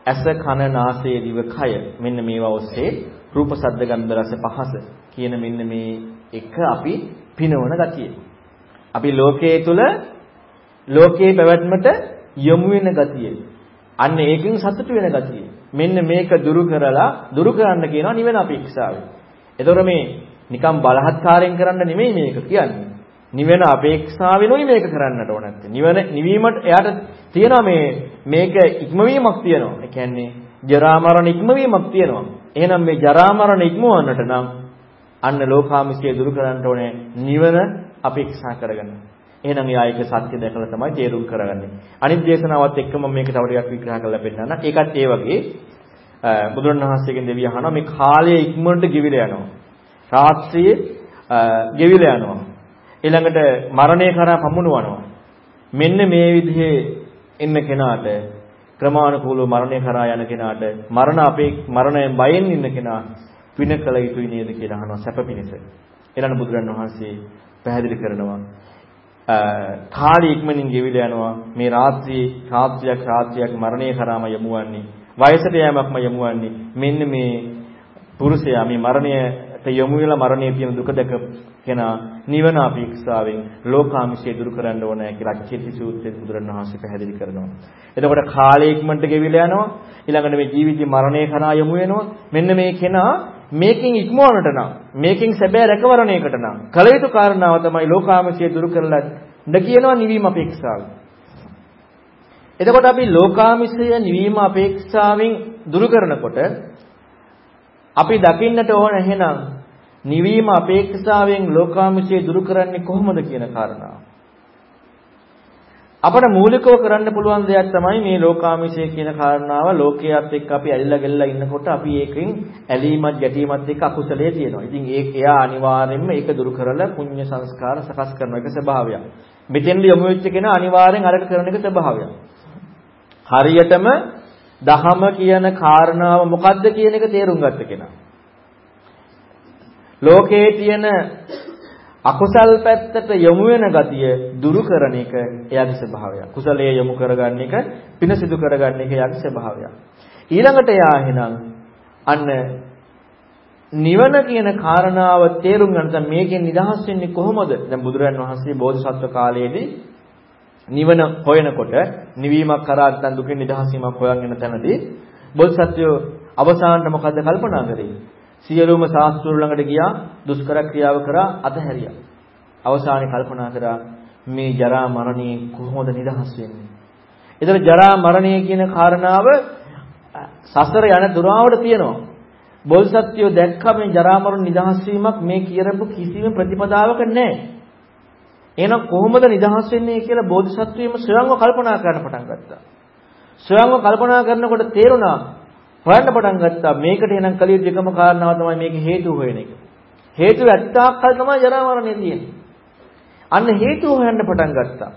ඇස කන නාසය දිව කය මෙන්න මේවා ඔස්සේ රූප සද්ද ගන්ධ රස පහස කියන මෙන්න මේ එක අපි පිනවන ගතිය. අපි ලෝකයේ තුල ලෝකයේ පැවැත්මට යොමු වෙන ගතිය. අන්න ඒකෙන් සතුට වෙන ගතිය. මෙන්න මේක දුරු කරලා දුරු කරන්න කියනවා නිවන අපේක්ෂාව. ඒතොර මේ නිකම් බලහත්කාරයෙන් කරන්න නෙමෙයි මේක කියන්නේ. නිවන අපේක්ෂාවෙනුයි මේක කරන්නට ඕන නැත්තේ. නිවන නිවීමට එයාට තියෙනවා මේ මේක ඉක්මවීමක් තියෙනවා. ඒ කියන්නේ ජරා මරණ ඉක්මවීමක් තියෙනවා. එහෙනම් මේ ජරා මරණ ඉක්මවන්නට නම් අන්න ලෝකාමිෂය දුරු කරන්න ඕනේ නිවන අපේක්ෂා කරගන්න. එහෙනම් එයා ඒක සත්‍ය දැකලා තමයි තේරුම් කරගන්නේ. අනිත් දේශනාවත් එක්කම මේක තව ටිකක් විග්‍රහ කරලා පෙන්නන්න. ඒකත් ඒ වගේ බුදුරණවහන්සේගෙන් දෙවිය අහනවා මේ කාලය ඉක්මනට ගෙවිලා යනවා. රාත්‍රියේ ගෙවිලා යනවා. ඊළඟට මරණය කරා පමුණුවනවා. මෙන්න මේ විදිහේ ඉන්න කෙනාට ක්‍රමානුකූලව මරණය කරා යන කෙනාට මරණ අපේ මරණයෙන් බයෙන් ඉන්න කෙනා පින කළ යුතුයි නේද කියලා අහනවා සැප පිණිස. ඊළඟ බුදුරන් වහන්සේ පැහැදිලි කරනවා කාලය ඉක්මනින් ගෙවිලා යනවා මේ රාත්‍රියේ රාත්‍රියක් රාත්‍රියක් මරණය කරාම යමුවන්නේ වයසට යෑමක්ම යමුවන්නේ මෙන්න මේ පුරුෂයා මේ මරණයට යොමු වෙලා මරණයේ තියෙන දුක දැක කෙනා නිවන අපේක්ෂාවෙන් ලෝකාමිෂය දුරු කරන්න ඕනේ කියලා අච්චේති සූත්‍රයේ බුදුරණවහන්සේ පැහැදිලි කරනවා. එතකොට කාලය ඉක්මනට ගෙවිලා යනවා. ඊළඟට මේ ජීවිතේ මරණය කරා යොමු වෙනවා. මෙන්න මේ කෙනා මේකෙන් ඉක්මවන්නට නම් මේකෙන් සැබෑ රැකවරණයකට නම් කල යුතු කාරණාව තමයි ලෝකාමිෂය දුරු කරලා ද කියනවා නිවීම අපේක්ෂාව. එතකොට අපි ලෝකාමිසය නිවීම අපේක්ෂාවෙන් දුරු කරනකොට අපි දකින්නට ඕන එහෙනම් නිවීම අපේක්ෂාවෙන් ලෝකාමිසය දුරු කරන්නේ කොහොමද කියන කාරණාව. අපට මූලිකව කරන්න පුළුවන් දෙයක් තමයි මේ ලෝකාමිෂය කියන කාරණාව ලෝකයේත් එක්ක අපි ඇලිලා ගැලිලා ඉන්නකොට අපි ඒකෙන් ඇලීමත් ගැටීමත් එක්ක අකුසලයේ තියෙනවා. ඉතින් ඒ එයා අනිවාර්යෙන්ම ඒක දුරු කරලා පුණ්‍ය සංස්කාර සකස් කරන එක ස්වභාවයක්. මෙතෙන්ද යොමු වෙච්ච කෙනා අනිවාර්යෙන් අරක කරන එක ස්වභාවයක්. හරියටම දහම කියන කාරණාව මොකද්ද කියන එක තේරුම් ගත්ත කෙනා. ලෝකයේ තියෙන අකුසල් පැත්තට යොමු වෙන ගතිය දුරු කරන එක එයාගේ ස්වභාවයක්. කුසලයේ යොමු කරගන්න එක, පින සිදු කරගන්න එක එයාගේ ස්වභාවයක්. ඊළඟට එයා එහෙනම් අන්න නිවන කියන කාරණාව තේරුම් ගන්න මේකෙන් නිදහස් වෙන්නේ කොහොමද? දැන් බුදුරන් වහන්සේ බෝධිසත්ව කාලයේදී නිවන හොයනකොට නිවීමක් කරා නැත්නම් දුකෙන් නිදහස් වීමක් හොයන් යන තැනදී බෝධිසත්වෝ අවසානට මොකද්ද කල්පනා කරේ? සියලුම ශාස්ත්‍රවල ළඟට ගියා දුෂ්කර ක්‍රියාව කරා අතහැරියා. අවසානයේ කල්පනා කරා මේ ජරා මරණේ කොහොමද නිදහස් වෙන්නේ? ඒතර ජරා මරණය කියන කාරණාව සසර යන දුරාවට තියෙනවා. බෝසත්ත්වෝ දැක්ක මේ ජරා මරණ නිදහස් වීමක් මේ කියරපු කිසිම ප්‍රතිපදාවක නැහැ. එහෙනම් කොහොමද නිදහස් වෙන්නේ කියලා බෝධිසත්වයම ස්වයංව කල්පනා කරන්න පටන් ගත්තා. ස්වයංව කල්පනා කරනකොට තේරුණා හොයන්න පටන් ගත්තා මේකට එනම් කලිය දෙකම කාරණාව තමයි මේක හේතු හොයන එක. හේතුව ඇත්තාක්කල් තමයි ජරා මරණය තියෙන්නේ. අන්න හේතුව හොයන්න පටන් ගත්තා.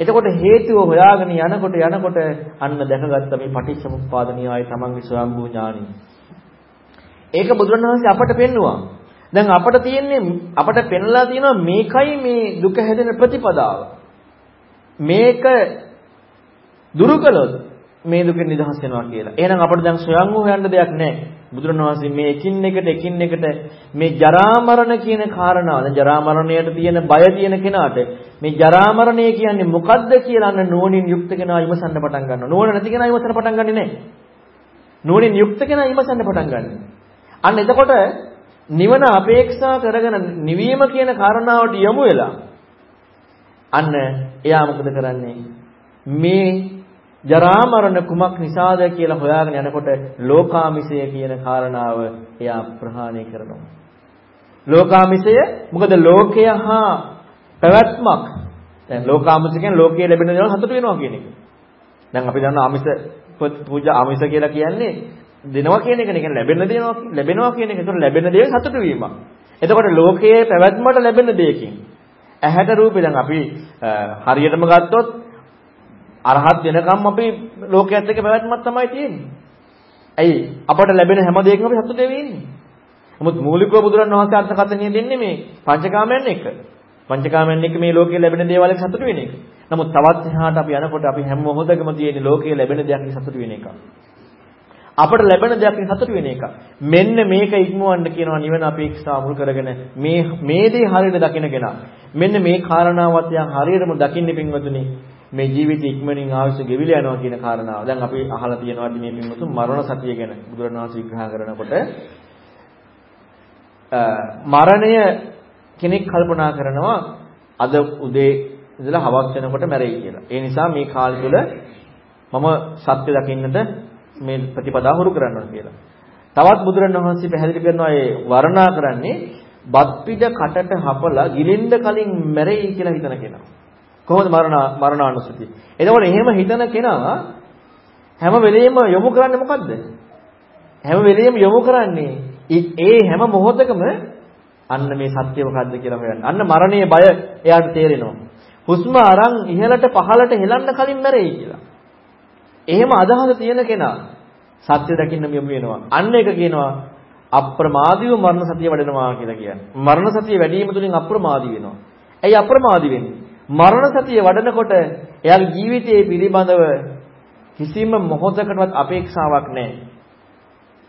එතකොට හේතුව හොයාගෙන යනකොට යනකොට අන්න දැකගත්ත මේ පටිච්චසමුප්පාද න්‍යාය තමන්ගේ ස්වයංභූ ඥානිය. ඒක බුදුරණවහන්සේ අපට පෙන්නවා. දැන් අපට තියෙන්නේ අපට පෙන්ලා තියෙනවා මේකයි මේ දුක හැදෙන ප්‍රතිපදාව. මේක දුරු කළොත් මේ දුකෙන් නිදහස් වෙනවා කියලා. එහෙනම් අපිට දැන් ස්වයං හොයන්න දෙයක් නැහැ. බුදුරණවහන්සේ මේ එකින් එකට එකින් එකට මේ ජරා මරණ කියන කාරණාව දැන් ජරා මරණයට තියෙන බය තියෙන කෙනාට මේ ජරා මරණය කියන්නේ මොකද්ද කියලා අන්න නුවණින් යුක්ත කෙනා විමසන්න පටන් ගන්නවා. නුවණ නැති කෙනා විමසන්න පටන් ගන්නෙ නැහැ. නුවණින් යුක්ත කෙනා විමසන්න පටන් ගන්නවා. අන්න එතකොට නිවන අපේක්ෂා කරගෙන නිවීම කියන කාරණාවට යමු වෙලා අන්න එයා මොකද කරන්නේ? මේ ජරා මරණ කුමක් නිසාද කියලා හොයාගෙන යනකොට ලෝකාමිසය කියන කාරණාව එයා ප්‍රහාණය කරනවා. ලෝකාමිසය මොකද ලෝකය හා පැවැත්මක්. දැන් ලෝකාමිසය කියන්නේ ලෝකයේ ලැබෙන දේවල් හතට වෙනවා කියන එක. දැන් අපි දන්නවා ආමිස පූජා ආමිස කියලා කියන්නේ දෙනවා කියන එකනේ. කියන්නේ ලැබෙන දේනවා ලැබෙනවා කියන එක. ඒතකොට ලැබෙන දේ සතුටු වීම. එතකොට ලෝකයේ පැවැත්මට ලැබෙන දෙයකින් ඇහැට රූපේ දැන් අපි හරියටම ගත්තොත් අරහත් වෙනකම් අපි ලෝකයේත් එක්ක පැවැත්මක් තමයි තියෙන්නේ. ඇයි අපට ලැබෙන හැම දෙයකම අපි සතුටු වෙන්නේ. නමුත් මූලිකව බුදුරන් වහන්සේ අර්ථකථනය දෙන්නේ මේ පංචකාමයන් එක්ක. පංචකාමයන් එක්ක මේ ලෝකයේ ලැබෙන දේවල් එක්ක සතුටු වෙන එක. නමුත් තවත් එහාට අපි යනකොට අපි හැම මොහොතකම තියෙන ලෝකයේ ලැබෙන දෙයක් සතුටු වෙන එක. අපට ලැබෙන දෙයක් සතුටු වෙන එක. මෙන්න මේක ඉක්මවන්න කියනවා නිවන අපේක්ෂා මුල් කරගෙන මේ මේ දේ හරියට දකිනගෙන මෙන්න මේ කාරණාවත් යා හරියටම දකින්නේ පින්වතුනි මේ ජීවිත ඉක්මනින් ආයුෂ ගෙවිල යනවා කියන කාරණාව. දැන් අපි අහලා තියෙනවා මේ පින්වතුන් මරණ සතිය ගැන බුදුරණවහන්සේ විග්‍රහ කරනකොට මරණය කෙනෙක් කල්පනා කරනවා අද උදේ ඉඳලා හවස් වෙනකොට මැරෙයි කියලා. ඒ නිසා මේ කාලය තුළ මම සත්‍ය දකින්නට මේ ප්‍රතිපදා හුරු කරනවා කියලා. තවත් බුදුරණවහන්සේ පැහැදිලි කරනවා ඒ වර්ණනා කරන්නේ බත් පිට කටට හපලා ගිලින්න කලින් මැරෙයි කියලා හිතන කෙනා. කොහොමද මරණ මරණානුස්සතිය? එතකොට එහෙම හිතන කෙනා හැම වෙලෙම යොමු කරන්නේ මොකද්ද? හැම වෙලෙම යොමු කරන්නේ ඒ හැම මොහොතකම අන්න මේ සත්‍ය මොකද්ද කියලා හොයන්න. අන්න මරණයේ බය එයාට තේරෙනවා. හුස්ම අරන් ඉහළට පහළට හෙලන්න කලින් මැරෙයි කියලා. එහෙම අදහස තියෙන කෙනා සත්‍ය දකින්න යොමු වෙනවා. අන්න එක කියනවා අප්‍රමාදීව මරණ සතිය වඩනවා කියලා කියන්නේ. මරණ සතිය වැඩි වීම තුළින් අප්‍රමාදී වෙනවා. ඇයි අප්‍රමාදී වෙන්නේ? මරණ සතිය වඩනකොට එයාගේ ජීවිතයේ පිළිබඳව කිසිම මොහොතකටවත් අපේක්ෂාවක් නැහැ.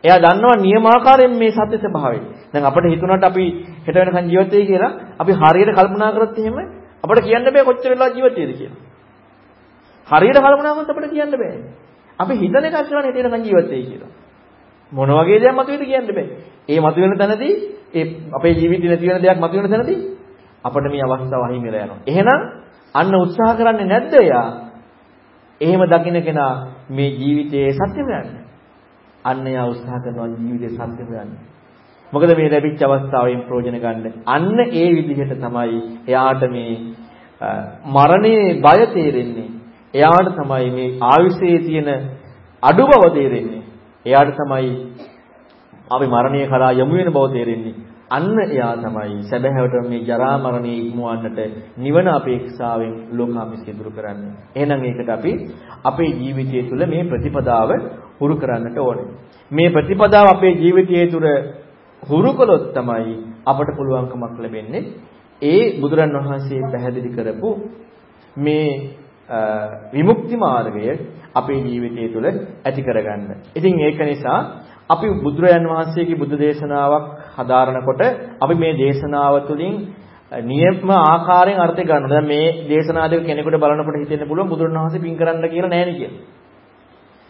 එයා දන්නවා නියමාකාරයෙන් මේ සත්‍ය ස්වභාවය. දැන් අපිට හිතුණාට අපි හෙට වෙනකන් ජීවත් වෙයි කියලා අපි හරියට කල්පනා කරොත් එහෙම අපිට කියන්න බෑ කොච්චර වෙලා ජීවත් වෙයිද කියලා. හරියට කල්පනා කරොත් අපිට කියන්න බෑ. අපි හිතන එකක් කරන්නේ හෙට වෙනකන් ජීවත් වෙයි කියලා. මොන වගේ දෙයක් මතුවේද කියන්න බෑ. ඒ මතුවෙන තැනදී ඒ අපේ ජීවිතේ නැති වෙන දෙයක් මතුවෙන තැනදී අපිට මේ අවස්ථාව අහිමි වෙලා යනවා. එහෙනම් අන්න උත්සාහ කරන්නේ නැද්ද එයා? එහෙම දකින්න කෙනා මේ ජීවිතයේ සත්‍ය හොයන්නේ. අන්න යා උත්සාහ කරනවා ජීවිතයේ සත්‍ය හොයන්න. මොකද මේ ලැබිච්ච අවස්ථාවෙන් ප්‍රයෝජන ගන්න. අන්න ඒ විදිහට තමයි එයාට මේ මරණයේ බය තේරෙන්නේ. එයාට තමයි මේ ආයුෂයේ තියෙන අඩු බව තේරෙන්නේ. එයාට තමයි අපි මරණය කරා යමු වෙන බව තේරෙන්නේ. අන්න එයා තමයි සැබෑවට මේ ජරා මරණය ඉක්මවන්නට නිවන අපේක්ෂාවෙන් ලෝකාමිස් ඉදිරි කරන්නේ. එහෙනම් ඒකට අපි අපේ ජීවිතය තුළ මේ ප්‍රතිපදාව හුරු කරන්නට ඕනේ. මේ ප්‍රතිපදාව අපේ ජීවිතය තුළ හුරු කළොත් තමයි අපට පුළුවන්කමක් ලැබෙන්නේ ඒ බුදුරන් වහන්සේ පැහැදිලි කරපු මේ විමුක්ති මාර්ගය අපේ ජීවිතය තුළ ඇති කරගන්න. ඉතින් ඒක නිසා අපි බුදුරයන් වහන්සේගේ බුද්ධ දේශනාවක් හදාරනකොට අපි මේ දේශනාව තුළින් නියම ආකාරයෙන් අර්ථය ගන්නවා. දැන් මේ දේශනා දෙක කෙනෙකුට බලනකොට හිතෙන්න පුළුවන් බුදුරණවහන්සේ පින් කරන්න කියලා නැහැ නේ කියලා.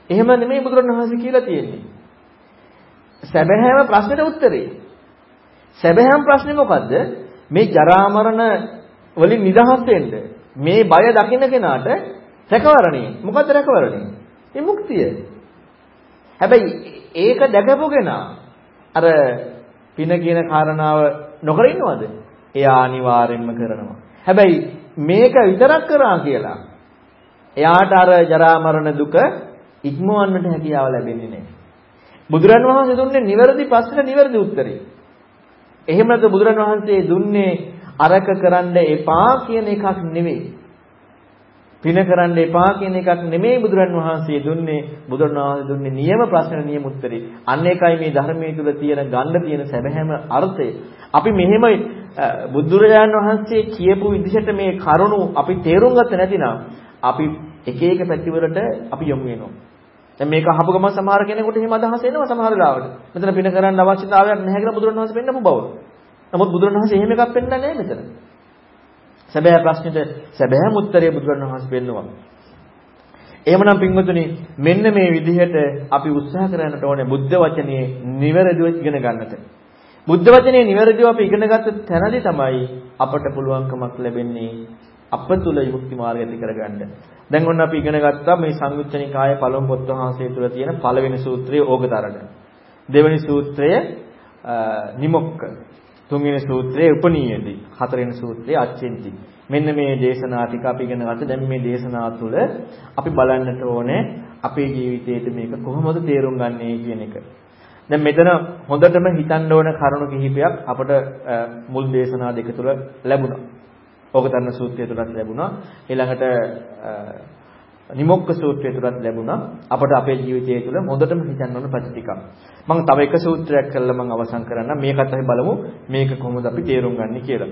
එහෙම නෙමෙයි බුදුරණවහන්සේ කියලා තියෙන්නේ. සැබෑම ප්‍රශ්නෙට උත්තරේ. සැබෑම ප්‍රශ්නේ මොකද්ද? මේ ජරා මරණ වලින් නිදහස් වෙන්න මේ බය දකින්න කෙනාට රැකවරණේ. මොකද්ද රැකවරණේ? විමුක්තිය. හැබැයි ඒක දැකපු කෙනා අර පින කියන කාරණාව නොකර ඉන්නවද? එයා අනිවාර්යෙන්ම කරනවා. හැබැයි මේක විතරක් කරා කියලා එයාට අර ජරා මරණ දුක ඉක්මවන්නට හැකියාව ලැබෙන්නේ නැහැ. බුදුරන් වහන්සේ දුන්නේ නිවැරදි ප්‍රශ්නට නිවැරදි උත්තරේ. එහෙම නැත්නම් බුදුරන් වහන්සේ දුන්නේ අරක කරන්න එපා කියන එකක් නෙවෙයි. පින කරන්න එපා කියන එකක් නෙමෙයි බුදුරන් වහන්සේ දුන්නේ බුදුරන් වහන්සේ දුන්නේ නියම ප්‍රශ්න නියම උත්තරේ. අන්න ඒකයි මේ ධර්මයේ තුල තියෙන ගන්න තියෙන සැබෑම අර්ථය. අපි මෙහෙම බුදුරජාණන් වහන්සේ කියපු විදිහට මේ කරුණු අපි තේරුම් ගත්තේ නැතිනම් අපි එක එක පැතිවලට අපි යමු වෙනවා. දැන් මේක අහපු ගමන් සමහර කෙනෙකුට එහෙම අදහස එනවා සමහර වෙලාවට. මෙතන පින කරන්න අවශ්‍යතාවයක් නැහැ කියලා බුදුරණවහන්සේ පෙන්නපු බව. නමුත් බුදුරණවහන්සේ එහෙම එකක් පෙන්නන්නේ නැහැ මෙතන. සැබෑ ප්‍රශ්නෙට සැබෑම උත්තරය බුදුරණවහන්සේ පෙන්නවා. එහෙමනම් පින්වතුනි මෙන්න මේ විදිහට අපි උත්සාහ කරන්නට ඕනේ බුද්ධ වචනේ නිවැරදිව ඉගෙන ගන්නට. බුද්ධ වචනේ නිවැරදිව අපි ඉගෙන ගත්ත තැනදී තමයි අපට පුළුවන්කමක් ලැබෙන්නේ අප තුල විමුක්ති මාර්ගය ඇති කරගන්න. දැන් ඔන්න අපි ඉගෙන ගත්තා මේ සංයුත්ත නිකායේ පළමු පොත් වහන්සේ තුල තියෙන පළවෙනි සූත්‍රය ඕගතරණ. දෙවෙනි සූත්‍රය නිමොක්ක. තුන්වෙනි සූත්‍රය උපනීයදී. හතරවෙනි සූත්‍රය අච්චෙන්ති. මෙන්න මේ දේශනා ටික අපි ඉගෙන ගත්තා. දැන් මේ දේශනා තුළ අපි බලන්නට ඕනේ අපේ ජීවිතේට මේක කොහොමද තේරුම් ගන්නේ කියන එක. දැන් මෙතන හොඳටම හිතන්න ඕන කරුණු කිහිපයක් අපට මුල් දේශනා දෙක තුළ ලැබුණා. ඕකතරණ සූත්‍රය තුලත් ලැබුණා. ඊළඟට නිමොක්ක සූත්‍රය තුලත් ලැබුණා. අපට අපේ ජීවිතය තුළ හොඳටම හිතන්න ඕන ප්‍රති ටිකක්. මම තව එක සූත්‍රයක් කරලා මම අවසන් කරන්න. මේකත් අපි බලමු මේක කොහොමද අපි තේරුම් ගන්න කියලා.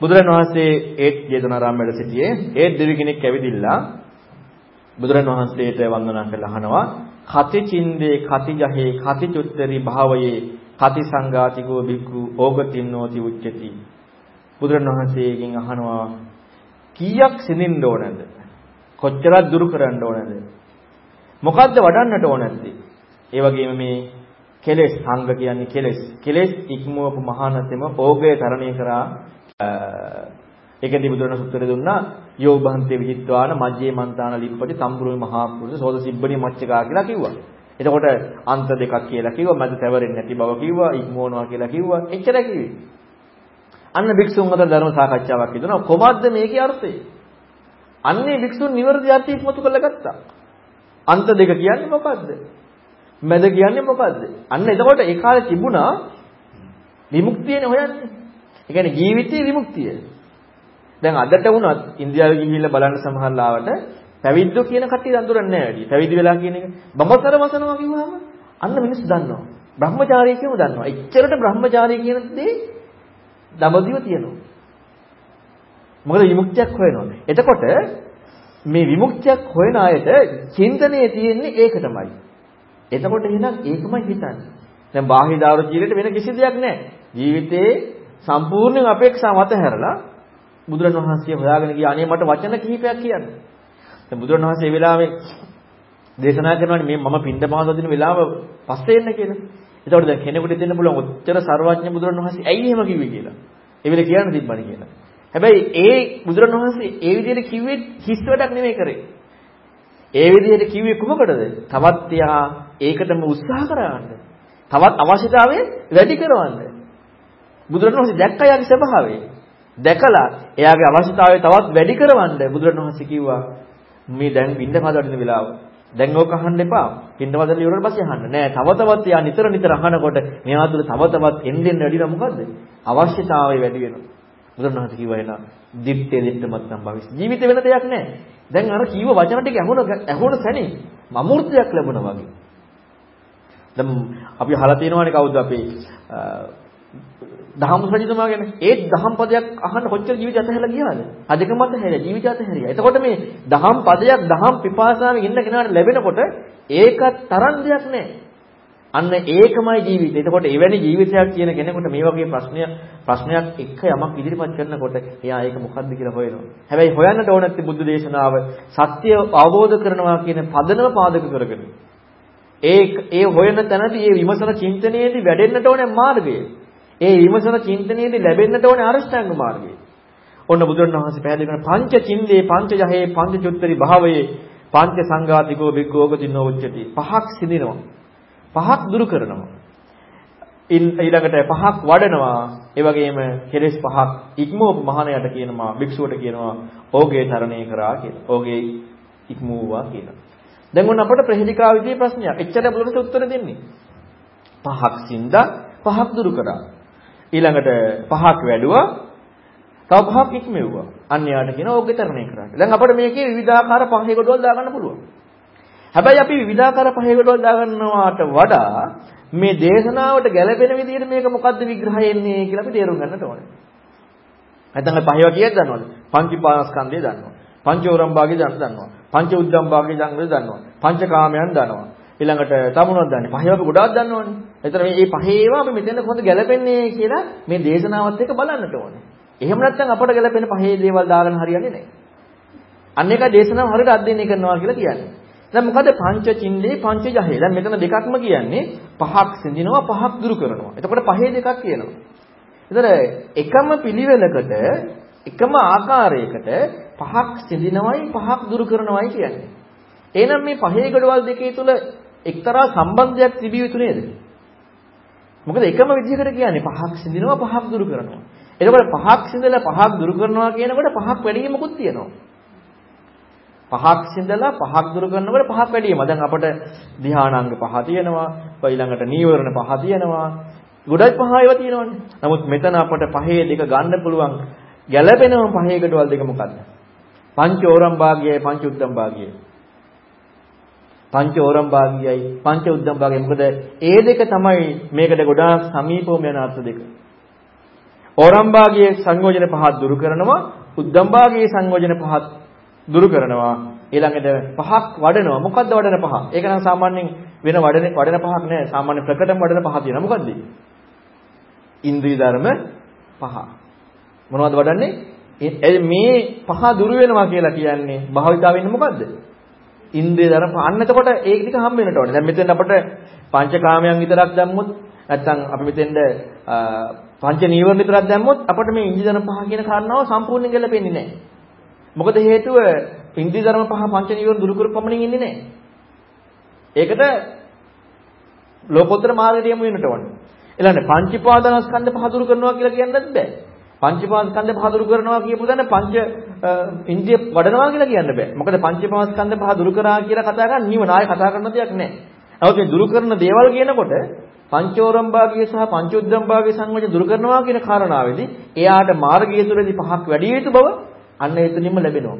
බුදුරන් වහන්සේ ඒත් ජේතවනාරාම වැඩ සිටියේ ඒ දෙවි කෙනෙක් ඇවිදිලා බුදුරන් වහන්සේට වන්දනා කරලා අහනවා කති චින්දේ කති ජහේ කති චුත්තරි භාවයේ කති සංඝාතිකෝ බික්ඛු ඕගතින්නෝති උච්චති බුදුරණවහන්සේගෙන් අහනවා කීයක් සිඳින්න ඕනද? කොච්චරක් දුරු කරන්න ඕනද? මොකද්ද වඩන්නට ඕනද? ඒ වගේම මේ කෙලෙස් සංග කියන්නේ කෙලෙස්. කෙලෙස් ඉක්මවපු මහානතෙම ඕගය තරණය කරා ඒකදී බුදුරණ සුත්‍රය දුන්නා යෝ බහන්තේ විචිත්වාන මජ්ජේ මන්තාන ලිප්පටි තම්බුරුයි මහා පුරුෂ සෝද සිබ්බණි මච්චකා කියලා කිව්වා. එතකොට අන්ත දෙකක් කියලා කිව්වා මැද තැවරෙන්නේ නැති බව කිව්වා ඉක්මවනවා කියලා කිව්වා එච්චර කිව්වේ. අන්න භික්ෂුන් අතර ධර්ම සාකච්ඡාවක් හිතනවා කොහොමද මේකේ අර්ථය? අන්නේ භික්ෂුන් නිවර්දි අර්ථය ඉස්මතු කරලා ගත්තා. අන්ත දෙක කියන්නේ මොකද්ද? මැද කියන්නේ මොකද්ද? අන්න එතකොට ඒ කාලේ තිබුණා විමුක්තියනේ හොයන්නේ. ඒ කියන්නේ ජීවිතයේ විමුක්තිය. දැන් අදට වුණත් ඉන්දියාවේ ගිහිල්ලා බලන්න සමහර ලාවට පැවිද්දෝ කියන කට්ටිය අඳුරන්නේ නැහැ වැඩි. පැවිදි වෙලා කියන එක බඹසර වසනවා කිව්වම අන්න මිනිස්සු දන්නවා. බ්‍රහ්මචාරී කියමු දන්නවා. එච්චරට බ්‍රහ්මචාරී කියන දේ දඹදිව තියෙනවා. මොකද විමුක්තියක් හොයනවා. එතකොට මේ විමුක්තියක් හොයන අයට චින්තනයේ තියෙන්නේ ඒක තමයි. එතකොට එහෙනම් ඒකමයි හිතන්නේ. දැන් බාහිර දාරු ජීවිතේ වෙන කිසි දෙයක් නැහැ. ජීවිතේ සම්පූර්ණයෙන් අපේක්ෂා මත හැරලා බුදුරණවහන්සේ හොයාගෙන ගියා අනේ මට වචන කිහිපයක් කියන්න. දැන් බුදුරණවහන්සේ මේ වෙලාවේ දේශනා කරනවානේ මේ මම පින්ඩ පාත දින වෙලාව පස්සේ එන්න කියලා. එතකොට දැන් කෙනෙකුට දෙන්න පුළුවන් ඔච්චර ਸਰවඥ බුදුරණවහන්සේ ඇයි එහෙම කිව්වේ කියලා. ඒ වෙලේ කියන්න තිබ්බනේ කියලා. හැබැයි ඒ බුදුරණවහන්සේ ඒ විදිහට කිව්වේ හිස් වැඩක් නෙමෙයි කරේ. ඒ විදිහට කිව්වේ කුමකටද? තවත් යා ඒකටම උත්සාහ කරවන්න. තවත් අවශ්‍යතාවය වැඩි කරවන්න. බුදුරණවහන්සේ දැක්ක යාගේ ස්වභාවය. දැකලා එයාගේ අවශ්‍යතාවය තවත් වැඩි කරවන්න බුදුරණවහන්සේ කිව්වා මේ දැන් බින්ද පදවදින වෙලාව. දැන් ඕක අහන්න එපා. බින්ද පදවදින ඉවරට පස්සේ අහන්න. නෑ තව තවත් යා නිතර නිතර අහනකොට මේවා තුළ තව තවත් එන්න එන්න වැඩි වෙනවා මොකද්ද? අවශ්‍යතාවය වැඩි වෙනවා. බුදුරණවහන්සේ කිව්වා එනවා දිත්තේ දිත්තමත් නම් භවිස්. ජීවිතේ වෙන දෙයක් නෑ. දැන් අර කීව වචන ටික ඇහුණ ඇහුණ සැනින් මමූර්තියක් ලැබුණා වගේ. දැන් අපි අහලා තියෙනවානේ කවුද අපේ දහම් රජතුමා ගැන ඒත් දහම් පදයක් අහන්න කොච්චර ජීවිතය අතහැරලා ගියාද? අධිකම අතහැරියා ජීවිතය අතහැරියා. එතකොට මේ දහම් පදයක් දහම් පිපාසාවෙන් ඉන්න කෙනාට ලැබෙනකොට ඒකත් තරම් දෙයක් නෑ. අන්න ඒකමයි ජීවිතය. එතකොට එවැනි ජීවිතයක් කියන කෙනෙකුට මේ වගේ ප්‍රශ්නයක් ප්‍රශ්නයක් එක්ක යමක් ඉදිරිපත් කරනකොට එයා ඒක මොකද්ද කියලා හොයනවා. හැබැයි හොයන්නට ඕන නැති බුද්ධ දේශනාව සත්‍ය අවබෝධ කරනවා කියන පදනම පාදක කරගෙන. ඒ ඒ හොයන තැනදී ඒ විමසන චින්තනයේදී වැඩෙන්නට ඕනේ මාර්ගය. ඒ විමසන චින්තනයේදී ලැබෙන්නට ඕනේ අරෂ්ඨාංග මාර්ගය. ඔන්න බුදුරණවහන්සේ පැහැදිලි කරන පංච චින්දේ පංච ජහේ පංච චුත්තරි භාවයේ පංච සංඝාතිකෝ බික්ඛෝගතිනෝ උච්චති. පහක් සිදිනවා. පහක් දුරු කරනවා. ඊළඟට පහක් වඩනවා. ඒ වගේම කෙලෙස් පහක් ඉක්මවපු මහණයට කියනවා භික්ෂුවට කියනවා ඕගේ තරණය කරා කියලා. ඕගේ ඉක්මවුවා කියලා. දැන් ඔන්න අපට ප්‍රහේලිකා විදිහේ ප්‍රශ්නයක්. එච්චර බුදුරජාණන් උත්තර දෙන්නේ. පහක් සින්දා පහක් දුරු කරා. ඊළඟට පහක් වැඩුවා තව පහක් ඉක්මෙව්වා. අන්න යාට කියනවා ඕකේ තරණය කරා. දැන් අපිට මේකේ විවිධාකාර පහේ කොටවල් දාගන්න පුළුවන්. හැබැයි අපි විවිධාකාර පහේ කොටවල් දාගන්නවාට වඩා මේ දේශනාවට ගැළපෙන විදිහට මේක මොකද්ද විග්‍රහය එන්නේ කියලා අපි තේරුම් ගන්නට ඕනේ. නැත්නම් අපි පහේවා කීයද දන්නවද? පංචීපාස්කන්ධය දන්නවා. පංචෝරම් භාගය දන්නවා. පංච උද්දම් භාගය දන්නවා. පංචකාමයන් දන්නවා. ඊළඟට තමුණක් දන්නේ. පහේව අපි ගොඩාක් දන්නවනේ. එතන මේ මේ පහේවා අපි මෙතන කොහොමද ගැලපෙන්නේ කියලා මේ දේශනාවත් එක්ක බලන්නට ඕනේ. එහෙම නැත්නම් අපට ගැලපෙන පහේ දේවල් දාගෙන හරියන්නේ නැහැ. අන්න එක දේශනාව හරියට අධ්‍යයනය කරනවා කියලා කියන්නේ. දැන් මොකද පංච චින්දේ පංච ජහේ. දැන් මෙතන දෙකක්ම කියන්නේ පහක් සිඳිනවා පහක් දුරු කරනවා. එතකොට පහේ දෙකක් කියනවා. ඒතර එකම පිළිවෙලකට එකම ආකාරයකට පහක් සිඳිනවයි පහක් දුරු කරනවයි කියන්නේ. එහෙනම් මේ පහේ ගඩවල් දෙකේ තුල එක්තරා සම්බන්ධයක් තිබිය යුතු නේද? මොකද එකම විදිහකට කියන්නේ පහක් සිඳිනවා පහක් දුරු කරනවා. එතකොට පහක් සිඳලා පහක් දුරු කරනවා කියනකොට පහක් වැඩිවීමකුත් තියෙනවා. පහක් සිඳලා පහක් දුරු කරනකොට පහක් වැඩිවීම. දැන් අපට ධානාංග පහ තියෙනවා, ඊළඟට නීවරණ පහ තියෙනවා. ගොඩක් පහ ඒවා තියෙනවානේ. නමුත් මෙතන අපට පහේ දෙක ගන්න පුළුවන් ගැළපෙනම පහේ ගඩවල් දෙක මොකද්ද? පංච ඕරම් භාගයයි පංච උද්දම් භාගයයි. පංච ඕරම් භාගයයි පංච උද්දම් භාගයයි. මොකද ඒ දෙක තමයි මේකට ගොඩාක් සමීපවම යන අර්ථ දෙක. ඕරම් භාගයේ සංයෝජන පහක් දුරු කරනවා උද්දම් භාගයේ සංයෝජන පහක් දුරු කරනවා. ඊළඟට පහක් වඩනවා. මොකද්ද වඩන පහ? ඒක නම් සාමාන්‍යයෙන් වෙන වඩන වඩන පහක් නෑ. සාමාන්‍ය ප්‍රකටම වඩන පහ තියෙනවා. මොකද්ද? ඉන්ද්‍රිය ධර්ම පහ. මොනවද වඩන්නේ? මේ පහ දුරු වෙනවා කියලා කියන්නේ භාවිතා වෙන්නේ මොකද්ද? ඉන්ද්‍රිය ධර්ම පහ. අන්න එතකොට ඒක ටික හම්බ වෙනට ඕනේ. දැන් මෙතෙන් අපිට පංචකාමයන් විතරක් දැම්මොත් නැත්නම් අපි මෙතෙන්ද පංච නීවරණ විතරක් දැම්මොත් අපිට මේ ඉන්ද්‍රිය ධර්ම පහ කියන කාරණාව සම්පූර්ණයෙන් ගැලපෙන්නේ නැහැ මොකද හේතුව ඉන්ද්‍රිය ධර්ම පහ පංච නීවරණ දුරු කර පමණින් ඉන්නේ නැහැ. ඒකට ලෝකෝත්තර මාර්ගයට යමු වෙනට ඕනේ. ඊළඟට පංචීපාදනස්කන්ධ පහ දුරු කරනවා කියලා කියන්නත් බෑ. පංචීපාදස්කන්ධ පහ දුරු කරනවා කියපු දන්න පංච ඉන්ද්‍රිය වඩනවා කියලා කියන්න බෑ. මොකද පංචීපාදස්කන්ධ පහ දුරු කරා කියලා කතා කරන්නේ නිවන ආයේ කතා කරන දෙයක් නෑ. නමුත් මේ දුරු කරන දේවල් කියනකොට පංචෝරම් භාගය සහ පංචෝද්දම් භාගය සංවේද දුරු කරනවා කියන කාරණාවේදී එයාට මාර්ගය තුළදී පහක් වැඩි යුතු බව අන්න එතනින්ම ලැබෙනවා.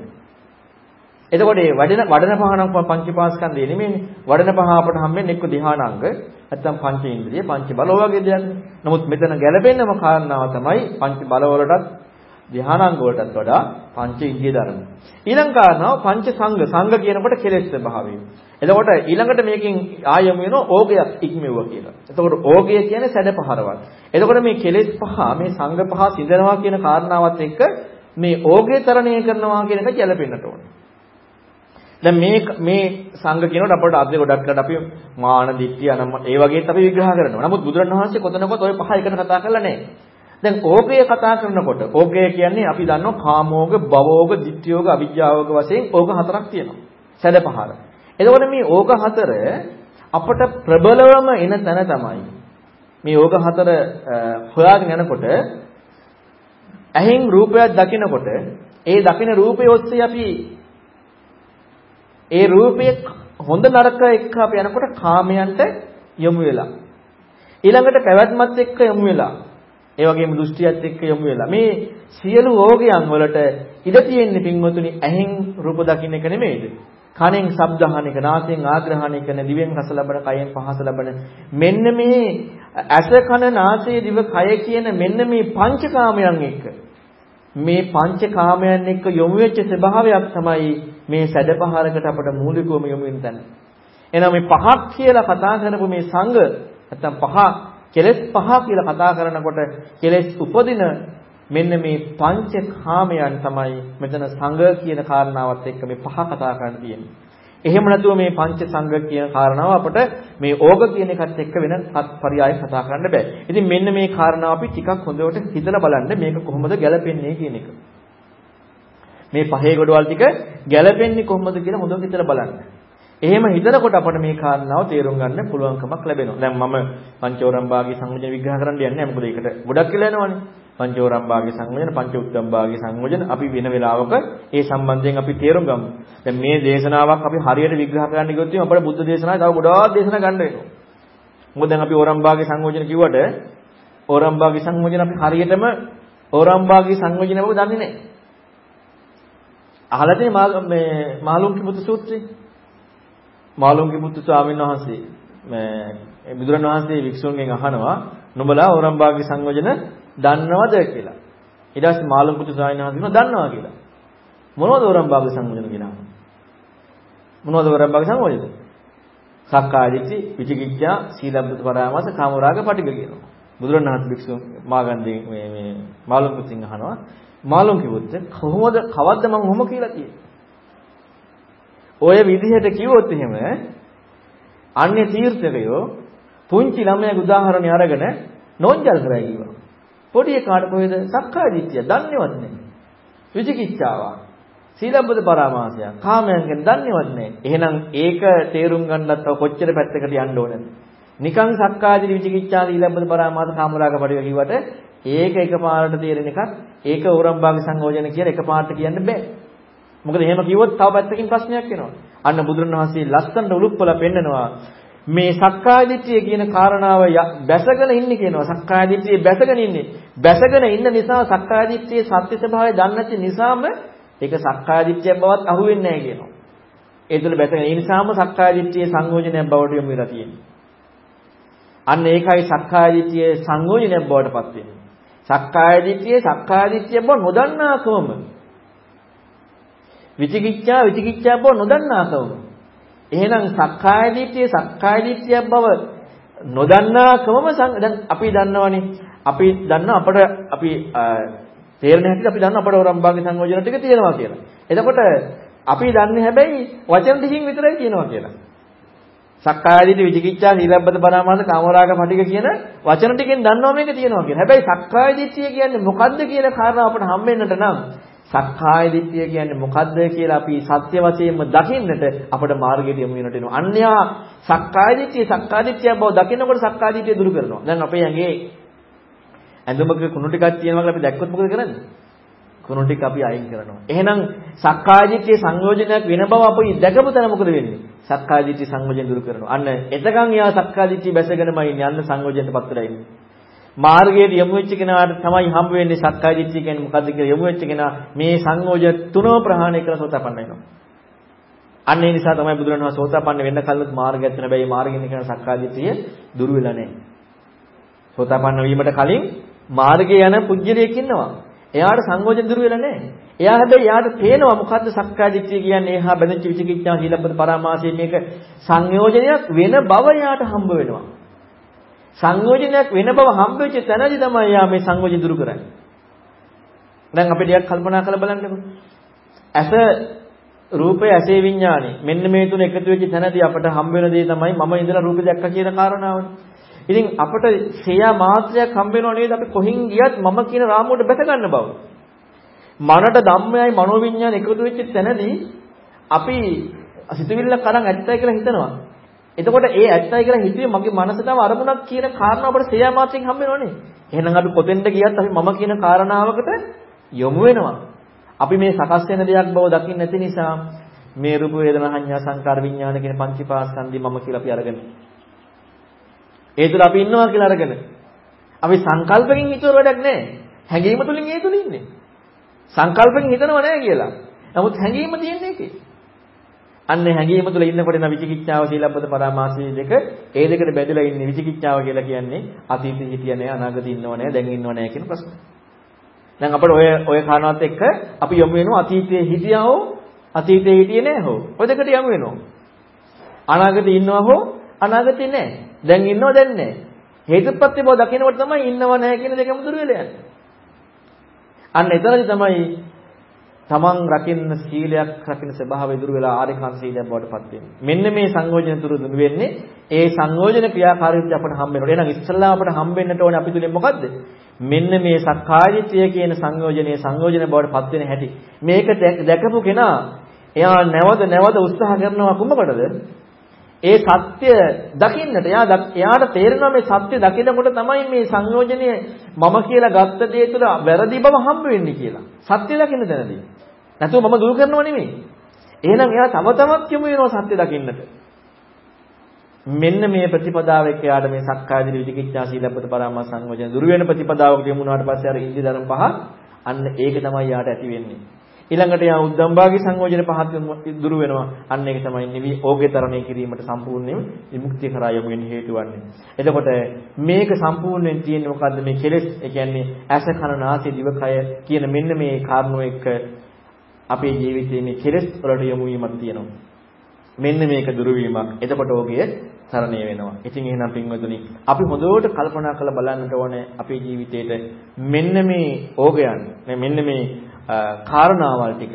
එතකොට මේ වඩන වඩන පහනක් පංචපාස්කන්ධය නෙමෙයිනේ. වඩන පහ අපට හම්බෙන්නේ එක්ක ධානාංග නැත්නම් පංච ඉන්ද්‍රිය පංච බල වගේ දෙයක්. නමුත් මෙතන ගැළපෙන්නම කාරණාව තමයි පංච බල වලටත් ධානාංග වලටත් වඩා පංච ඉන්ද්‍රිය ධර්ම. ඊළඟ කාරණාව පංච සංඝ. සංඝ කියනකොට කෙලෙස් ස්වභාවය. එතකොට ඊළඟට මේකෙන් ආයම වෙනවා ඕගයක් ඉක්මෙව්ව කියලා. එතකොට ඕගය කියන්නේ සැඩ පහරවල්. එතකොට මේ කෙලෙස් පහ මේ සංඝ පහ සිඳනවා කියන කාරණාවත් එක්ක මේ ඕගේ තරණය කරනවා කියන එක ගැලපෙන්නට ඕනේ. දැන් මේ මේ සංඝ කියනකොට අපට අද ගොඩක් කරලා අපි මාන දිට්ඨිය අනම ඒ වගේත් අපි විග්‍රහ කරනවා. නමුත් බුදුරණවහන්සේ කොතනකවත් ওই පහ එකට කතා කරලා නැහැ. දැන් ඕකය කතා කරනකොට ඕකය කියන්නේ අපි දන්නවා කාමෝග, භවෝග, ditthiyෝග, අවිජ්ජාෝග වශයෙන් ඕක හතරක් තියෙනවා. සැඩපහර. එතකොට මේ ඕක හතර අපට ප්‍රබලවම එන තැන තමයි මේ ඕක හතර හොයාගෙන යනකොට ඇහෙන් රූපයක් දකිනකොට ඒ දකින රූපය ඔස්සේ අපි ඒ රූපයේ හොඳ නරක එක්ක අපි යනකොට කාමයන්ට යොමු වෙලා ඊළඟට පැවැත්මත් එක්ක යොමු වෙලා ඒ වගේම දෘෂ්ටියත් එක්ක යොමු වෙලා. මේ සියලු ඕගයන් වලට ඉඩ තියෙන්නේ පින්වතුනි ඇහෙන් රූප දකින්න එක නෙමෙයිද? කනෙන් ශබ්ද අහන එක නාසයෙන් ආග්‍රහණය කරන දිවෙන් රස ලබන කයෙන් පහස ලබන. මෙන්න මේ ඇස කන නාසය දිව කය කියන මෙන්න මේ පංචකාමයන් එක්ක මේ පංචකාමයන් එක්ක යොමු වෙච්ච ස්වභාවයක් තමයි මේ සැඩපහරකට අපට මූලිකවම යොමු වෙන තැන. එහෙනම් මේ පහක් කියලා කතා කරපු මේ සංඝ නැත්තම් පහ කෙලෙස් පහ කියලා කතා කරනකොට කෙලෙස් උපදින මෙන්න මේ පංච කාමයන් තමයි මෙතන සංඝ කියන කාරණාවත් එක්ක මේ පහ කතා කරන්න තියෙන්නේ. එහෙම නැතුව මේ පංච සංඝ කියන කාරණාව අපට මේ ඕග කියන එකත් එක්ක වෙන පරියාය කතා කරන්න බෑ. ඉතින් මෙන්න මේ කාරණාව අපි ටිකක් හොඳට හිතලා බලන්න මේක කොහොමද ගැලපෙන්නේ කියන එක. මේ පහේ ගොඩවල් ටික ගැලපෙන්නේ කොහොමද කියලා හොඳට හිතලා බලන්න. එහෙම හිතනකොට අපට මේ කාරණාව තේරුම් ගන්න පුළුවන්කමක් ලැබෙනවා. දැන් මම පංචෝරම් භාගී සංයෝජන විග්‍රහ කරන්න යන්නේ නැහැ. මොකද ඒකට ගොඩක් කියලා යනවනේ. පංචෝරම් භාගී සංයෝජන, පංච උත්තම් භාගී සංයෝජන අපි වෙන වෙලාවක ඒ සම්බන්ධයෙන් අපි තේරුම් ගමු. දැන් මේ දේශනාවක් අපි හරියට විග්‍රහ කරන්න ගියොත් අපේ බුද්ධ දේශනාවේ තව ගොඩාක් දේශනා ගන්න වෙනවා. මොකද දැන් අපි ඕරම් භාගී සංයෝජන කිව්වට ඕරම් භාගී සංයෝජන අපි හරියටම ඕරම් භාගී සංයෝජන බව දන්නේ නැහැ. අහලා තියෙන මේ මාළුන්ගේ පුතු සූත්‍රය මාළුන්ගේ පුතු ස්වාමීන් වහන්සේ මේ බුදුරන් වහන්සේ වික්ෂුන්ගෙන් අහනවා නුඹලා ඕරම්බාගේ සංයෝජන දන්නවද කියලා. ඊට පස්සේ මාළුන් පුතු ස්වාමීන් වහන්සේ කියනවා දන්නවා කියලා. මොනවද ඕරම්බාගේ සංයෝජන කියලා? මොනවද ඕරම්බාගේ සංයෝජන? සක්කාය දිට්ඨි, විචිකිච්ඡා, සීලබ්බත පරාමාස, කාමරාග පටිඝ කියනවා. බුදුරන් වහන්සේ වික්ෂුන් මාගන්දී මේ මේ මාළුන් පුතින් අහනවා මාළුන් කිව්වොත් කොහොමද කවද්ද මම ඔහොම කියලා තියෙන්නේ? ඔය විදිහට කිව්වොත් එහෙම අන්‍ය තීර්ථකයෝ පුංචි ළමයෙක් උදාහරණයක් අරගෙන නෝන්ජල් කරයි කිව්වා. පොඩි එකාට කොහෙද සක්කාය දිට්ඨිය දන්නේවත් නැහැ. විචිකිච්ඡාව. සීලබ්බත පරාමාසය. කාමයන් ගැන දන්නේවත් නැහැ. එහෙනම් ඒක තේරුම් ගන්නත් තව කොච්චර පැත්තකට යන්න ඕනද? නිකන් සක්කාය දිට්ඨි විචිකිච්ඡා සීලබ්බත පරාමාස කාමරාග පරිව කිව්වට ඒක එකපාරට තේරෙන එකක් ඒක ඕරම්භාග සංයෝජන කියලා එකපාරට කියන්න බෑ. මොකද එහෙම කිව්වොත් තව පැත්තකින් ප්‍රශ්නයක් එනවා. අන්න බුදුරණවහන්සේ ලස්සනට උලුප්පලා පෙන්නනවා මේ සක්කාය දිට්ඨිය කියන කාරණාව බැසගෙන ඉන්නේ කියනවා. සක්කාය දිට්ඨිය බැසගෙන ඉන්නේ. බැසගෙන ඉන්න නිසා සක්කාය දිට්ඨියේ සත්‍ය ස්වභාවය දන්නේ නැති නිසාම ඒක සක්කාය දිට්ඨියක් බවත් අහුවෙන්නේ නැහැ කියනවා. ඒ තුළ බැසගෙන ඒ නිසාම සක්කාය දිට්ඨියේ සංයෝජනයක් බවට යොමු වෙලා තියෙනවා. අන්න ඒකයි සක්කාය දිට්ඨියේ සංයෝජනයක් බවට පත් වෙන්නේ. සක්කාය දිට්ඨියේ සක්කාය දිට්ඨිය බව නොදන්නාකම විචිකිච්ඡා විචිකිච්ඡා බව නොදන්නාකම එහෙනම් සක්කාය දිට්ඨිය සක්කාය දිට්ඨියක් බව නොදන්නාකමම දැන් අපි දන්නවනේ අපි දන්න අපට අපි තේරෙන හැටියට අපි දන්න අපට රම්භාගේ සංයෝජන ටික තියෙනවා කියලා. එතකොට අපි දන්නේ හැබැයි වචන ටිකින් විතරයි තියෙනවා කියලා. සක්කාය දිට්ඨි විචිකිච්ඡා සීලබ්බත පරාමාස කාමරාග පටික කියන වචන ටිකෙන් දන්නවා මේක තියෙනවා කියලා. හැබැයි සක්කාය දිට්ඨිය කියන්නේ මොකද්ද කියලා කාරණා අපට හම්බෙන්නට නම් සක්කාය දිට්ඨිය කියන්නේ මොකද්ද කියලා අපි සත්‍ය වශයෙන්ම දකින්නට අපට මාර්ගයට යමු වෙනට එනවා. අන්‍යා සක්කාය දිට්ඨිය සක්කාය දිට්ඨිය බව දකිනකොට සක්කාය දිට්ඨිය දුරු කරනවා. දැන් අපේ ඇඟේ ඇඳුමක කුණු ටිකක් තියෙනවා කියලා අපි දැක්කොත් මොකද කරන්නේ? කුණු ටික අපි අයින් කරනවා. එහෙනම් සක්කාය දිට්ඨිය සංයෝජනයක් වෙන බව අපි දැකපු තැන මොකද වෙන්නේ? සක්කාය දිට්ඨිය සංයෝජන දුරු කරනවා. අන්න එතකන් යා සක්කාය දිට්ඨිය බැසගෙනමයි ඉන්නේ. අන්න සංයෝජනයටපත් වෙලා ඉන්නේ. මාර්ගයට යොමු වෙච්ච කෙනාට තමයි හම්බ වෙන්නේ සක්කාය දිට්ඨිය කියන්නේ මොකද්ද කියලා යොමු වෙච්ච කෙනා මේ සංයෝජන තුනම ප්‍රහාණය කරලා සෝතාපන්න වෙනවා. අන්න ඒ නිසා තමයි බුදුරණවහන්සේ සෝතාපන්න වෙන්න කලින් මාර්ගයක් තියෙන බැයි මාර්ගෙන් කියන සක්කාය දිට්ඨිය දුරු වෙලා නැහැ. සෝතාපන්න වීමට කලින් මාර්ගයේ යන පුජ්‍යලයක් ඉන්නවා. එයාට සංයෝජන දුරු වෙලා නැහැ. එයා හැබැයි එයාට පේනවා මොකද්ද සක්කාය දිට්ඨිය කියන්නේ එහා බැඳිච්ච විචිකිච්ඡා සීලබ්බත පරාමාසයෙන් මේක සංයෝජනයක් වෙන බව එයාට හම්බ වෙනවා. සංයෝජනයක් වෙන බව හම්බෙච්ච තැනදී තමයි යා මේ සංයෝජන දුරු කරන්නේ. දැන් අපි ටිකක් කල්පනා කරලා බලන්නකෝ. ඇස රූපය ඇසේ විඥානෙ මෙන්න මේ තුන එකතු වෙච්ච තැනදී අපට හම්බ වෙන දේ තමයි මම ඉඳලා රූපය දැක්කා කියන කාරණාවනේ. ඉතින් අපට ශ්‍රේයා මාත්‍රයක් හම්බ වෙනව නේද අපි කොහින් ගියත් මම කියන රාමුවට බැස ගන්න බව. මනට ධම්මයයි මනෝවිඤ්ඤාණ එකතු වෙච්ච තැනදී අපි සිතුවිල්ල කරන් ඇත්තයි කියලා හිතනවා. එතකොට ඒ ඇත්තයි කියලා හිතුවේ මගේ මනසටම අරමුණක් කියන කාරණාව අපට ශ්‍රේයා මාත්‍රයෙන් හම්බ වෙනවනේ. එහෙනම් අපි කොතෙන්ද ගියත් අපි මම කියන කාරණාවකට යොමු වෙනවා. අපි මේ සකස් වෙන දෙයක් බව දකින්න නැති නිසා මේ රූප වේදනා සංඥා සංකාර විඥාන කියන පංචීපාස්කන්ධي මම කියලා අපි අරගෙන. ඒ තුල අපි ඉන්නවා කියලා අරගෙන. අපි සංකල්පකින් හිතුවර වැඩක් නැහැ. හැඟීම තුලින් ඒ තුල ඉන්නේ. සංකල්පකින් හිතනව නැහැ කියලා. නමුත් හැඟීම තියෙන්නේ ඒකේ. අන්න හැඟීම තුල ඉන්නකොට න විචිකිච්ඡාව සීලබ්බත පරාමාසී දෙක ඒ දෙකට බැඳලා ඉන්නේ විචිකිච්ඡාව කියලා කියන්නේ අතීතේ හිටිය නෑ අනාගතේ ඉන්නව නෑ දැන් ඉන්නව නෑ කියන ප්‍රශ්න. දැන් අපිට ඔය ඔය කාරණාවත් එක්ක අපි යමු වෙනවා අතීතයේ හිටියා හෝ අතීතයේ හිටියේ නෑ හෝ. ඔය දෙකට යමු වෙනවා. අනාගතේ ඉන්නවා හෝ අනාගතේ නෑ. දැන් ඉන්නව දැන් නෑ. හේතුප්‍රත්‍ය බව දකිනකොට තමයි ඉන්නව නෑ කියන දෙකම දුර වෙලා යන්නේ. අන්න එතනදි තමයි තමන් රකින්න සීලයක් රකින්න ස්වභාවය දුර වෙලා ආරිකාන් සීලයක් බවට පත් වෙන්නේ. මෙන්න මේ සංයෝජන තුරු දුරු වෙන්නේ ඒ සංයෝජන ක්‍රියාකාරීත්වය අපට හම්බ වෙනකොට. එහෙනම් ඉස්සල්ලාම අපට හම්බෙන්නට ඕනේ අපි තුලින් මොකද්ද? මෙන්න මේ සක්කායදිට්ඨිය කියන සංයෝජනයේ සංයෝජන බවට පත් වෙන හැටි. මේක දැකපු කෙනා එයා නැවත නැවත උත්සාහ කරනවා කුමකටද? ඒ සත්‍ය දකින්නට එයා එයාට තේරෙනවා මේ සත්‍ය දකිනකොට තමයි මේ සංයෝජනය මම කියලා ගත්ත දේ තුළ වැරදි බව හම්බ වෙන්නේ කියලා. සත්‍ය දකින්න තැනදී. නැතුව මම දුරු කරනව නෙමෙයි. එහෙනම් එයා තම තමත් යමු වෙනවා සත්‍ය දකින්නට. මෙන්න මේ ප්‍රතිපදාව එක්ක යාට මේ සක්කාය දිට්ඨි විචිකිච්ඡා සීලබ්බත පරාමාස සංයෝජන දුරු වෙන ප්‍රතිපදාවකට යමුනාට පස්සේ අර ඉන්ද්‍රිය ධර්ම පහ අන්න ඒක තමයි යාට ඇති වෙන්නේ. ඊළඟට යා උද්දම්භාගී සංයෝජන පහත් දුරු වෙනවා. අන්න ඒක තමයි නිවි ඕගේ තරණය කිරීමට සම්පූර්ණයෙන්ම විමුක්තිය කරා යමු වෙන හේතු වන්නේ. එතකොට මේක සම්පූර්ණයෙන් තියෙන්නේ මොකද්ද මේ කෙලෙස්? ඒ කියන්නේ ඇස කන නාසය දිවකය කියන මෙන්න මේ කාරණෝ එක්ක අපේ ජීවිතයේ මේ කෙලෙස් වලට යොමු වීමක් තියෙනවා. මෙන්න මේක දුරු වීමක්. එතකොට ඕකේ තරණය වෙනවා. ඉතින් එහෙනම් පින්වතුනි අපි හොඳට කල්පනා කරලා බලන්නට ඕනේ අපේ ජීවිතේට මෙන්න මේ ඕගයන් මෙන්න මේ කාරණාවල් ටික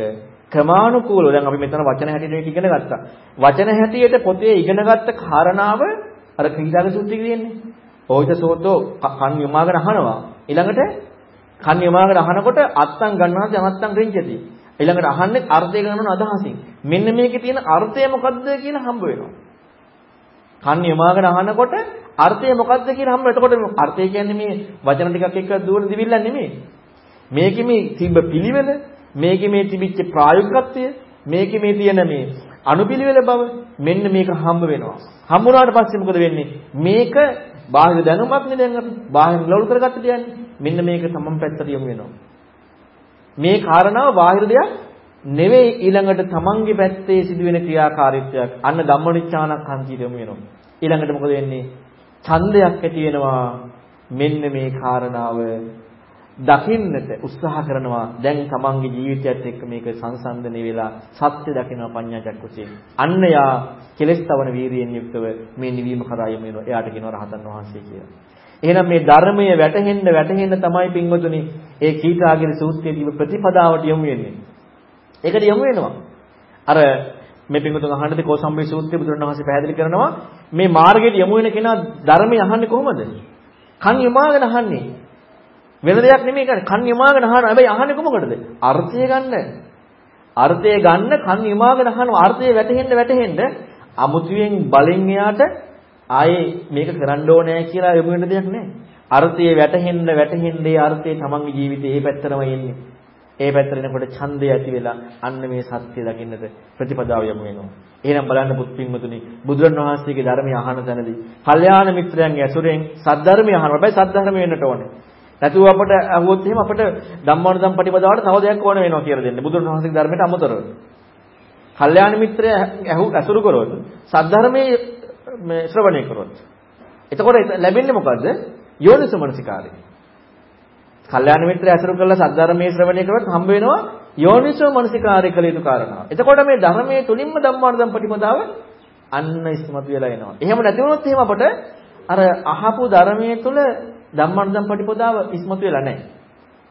ක්‍රමානුකූලව දැන් අපි මෙතන වචන හැටියට ඉගෙන ගත්තා. වචන හැටියට පොතේ ඉගෙනගත්ත කාරණාව අර ක්‍රීඩාක සූත්‍රයේ කියන්නේ. ඕයිත සෝතෝ කන් යමාගෙන අහනවා. ඊළඟට කන් යමාගෙන අහනකොට අත්තම් ගන්නවා ජනත්තම් රින්ජති. ඊළඟට අහන්නේ අර්ථය ගන්නන අදහසින්. මෙන්න මේකේ තියෙන අර්ථය මොකද්ද කියලා හම්බ වෙනවා. කන් යමාගෙන අහනකොට අර්ථය මොකද්ද කියලා හම්බ එතකොට අර්ථය කියන්නේ මේ වචන ටිකක් එක්ක දුවන දිවිල්ල නෙමෙයි. මේකේ මේ තිබ්බ පිළිවෙල, මේකේ මේ තිබිච්ච ප්‍රායෝගිකත්වය, මේකේ මේ තියෙන මේ අනුපිළිවෙල බව මෙන්න මේක හම්බ වෙනවා. හම්බුනාට පස්සේ මොකද වෙන්නේ? මේක බාහිර දැනුමක් නේ දැන් අපි බාහිර ලවුල් කරගත්ත දෙයක්. මෙන්න මේක තමන් පැත්තට යොමු වෙනවා. මේ කාරණාව බාහිර දෙයක් නෙවෙයි ඊළඟට තමන්ගේ පැත්තේ සිදුවෙන ක්‍රියාකාරීත්වයක්. අන්න ධම්මනිච්ඡානක් හන්තියට යොමු වෙනවා. ඊළඟට මොකද වෙන්නේ? ඡන්දයක් ඇති වෙනවා. මෙන්න මේ කාරණාව දකින්නට උත්සාහ කරනවා. දැන් තමන්ගේ ජීවිතයත් එක්ක මේක සංසන්දනය වෙලා සත්‍ය දකිනවා පඤ්ඤා චක්කුසයෙන්. අන්න යා කෙලස් තවන වීරියෙන් යුක්තව මේ නිවීම කරා යමු වෙනවා. එයාට කියනවා රහතන් වහන්සේ කියලා. එහෙනම් මේ ධර්මය වැටහෙන්න වැටහෙන්න තමයි පින්වතුනි ඒ කීටාගිරි සූත්‍රයේ තිබු ප්‍රතිපදාවට යොමු වෙන්නේ. ඒකට යොමු වෙනවා. අර මේ පින්වතුන් අහන්නදී කෝසම්බේ සූත්‍රයේ බුදුරණවහන්සේ පැහැදිලි කරනවා මේ මාර්ගයට යොමු වෙන කෙනා ධර්මය අහන්නේ කොහොමද? කන් යමාගෙන අහන්නේ. වෙන දෙයක් නෙමෙයි කරන්නේ. කන් යමාගෙන අහනවා. හැබැයි අහන්නේ කොහොමකටද? අර්ථය ගන්න. අර්ථය ගන්න කන් යමාගෙන අහනවා. අර්ථය වැටහෙන්න වැටහෙන්න අමුතුවෙන් බලෙන් එයාට ආයේ මේක කරන්න ඕනේ කියලා යොමු වෙන දෙයක් නැහැ. අර්ථය වැටහෙන්න වැටහෙන්න ඒ අර්ථය තමන්ගේ ජීවිතේ ඒ පැත්තරම එන්නේ. ඒ පැත්තට එනකොට ඡන්දය ඇති වෙලා අන්න මේ සත්‍ය දකින්නට ප්‍රතිපදාව යමු වෙනවා. එහෙනම් බලන්න පුත්පින්මතුනි බුදුරණවහන්සේගේ ධර්මය අහන තැනදී කල්යාණ මිත්‍රයන්ගේ ඇසුරෙන් සද්ධර්මය අහනවා. හැබැයි සද්ධර්මය වෙන්නට ඕනේ. නැතුව අපට අහුවොත් එහෙම අපට ධම්මානුධම් ප්‍රතිපදාවට තව දෙයක් ඕන වෙනවා කියලා දෙන්න. බුදුරණවහන්සේගේ ධර්මයට අමතරව. කල්යාණ මිත්‍රය ඇසුරු කරොත් සද්ධර්මයේ මේ ශ්‍රවණය කරොත්. එතකොට ලැබෙන්නේ මොකද්ද? යෝනිසමනසිකාරය. කල්යාණ මිත්‍රය ඇසුරු කරලා සද්ධර්මයේ ශ්‍රවණය කරොත් හම්බ වෙනවා යෝනිසෝ මනසිකාරය කළ යුතු කාරණා. එතකොට මේ ධර්මයේ තුලින්ම ධම්මාර්ධම් ප්‍රතිපදාව අන්න ඉස්මතු වෙලා එනවා. එහෙම නැති වුණොත් එහෙම අපට අර අහපු ධර්මයේ තුල ධම්මාර්ධම් ප්‍රතිපදාව ඉස්මතු වෙලා නැහැ.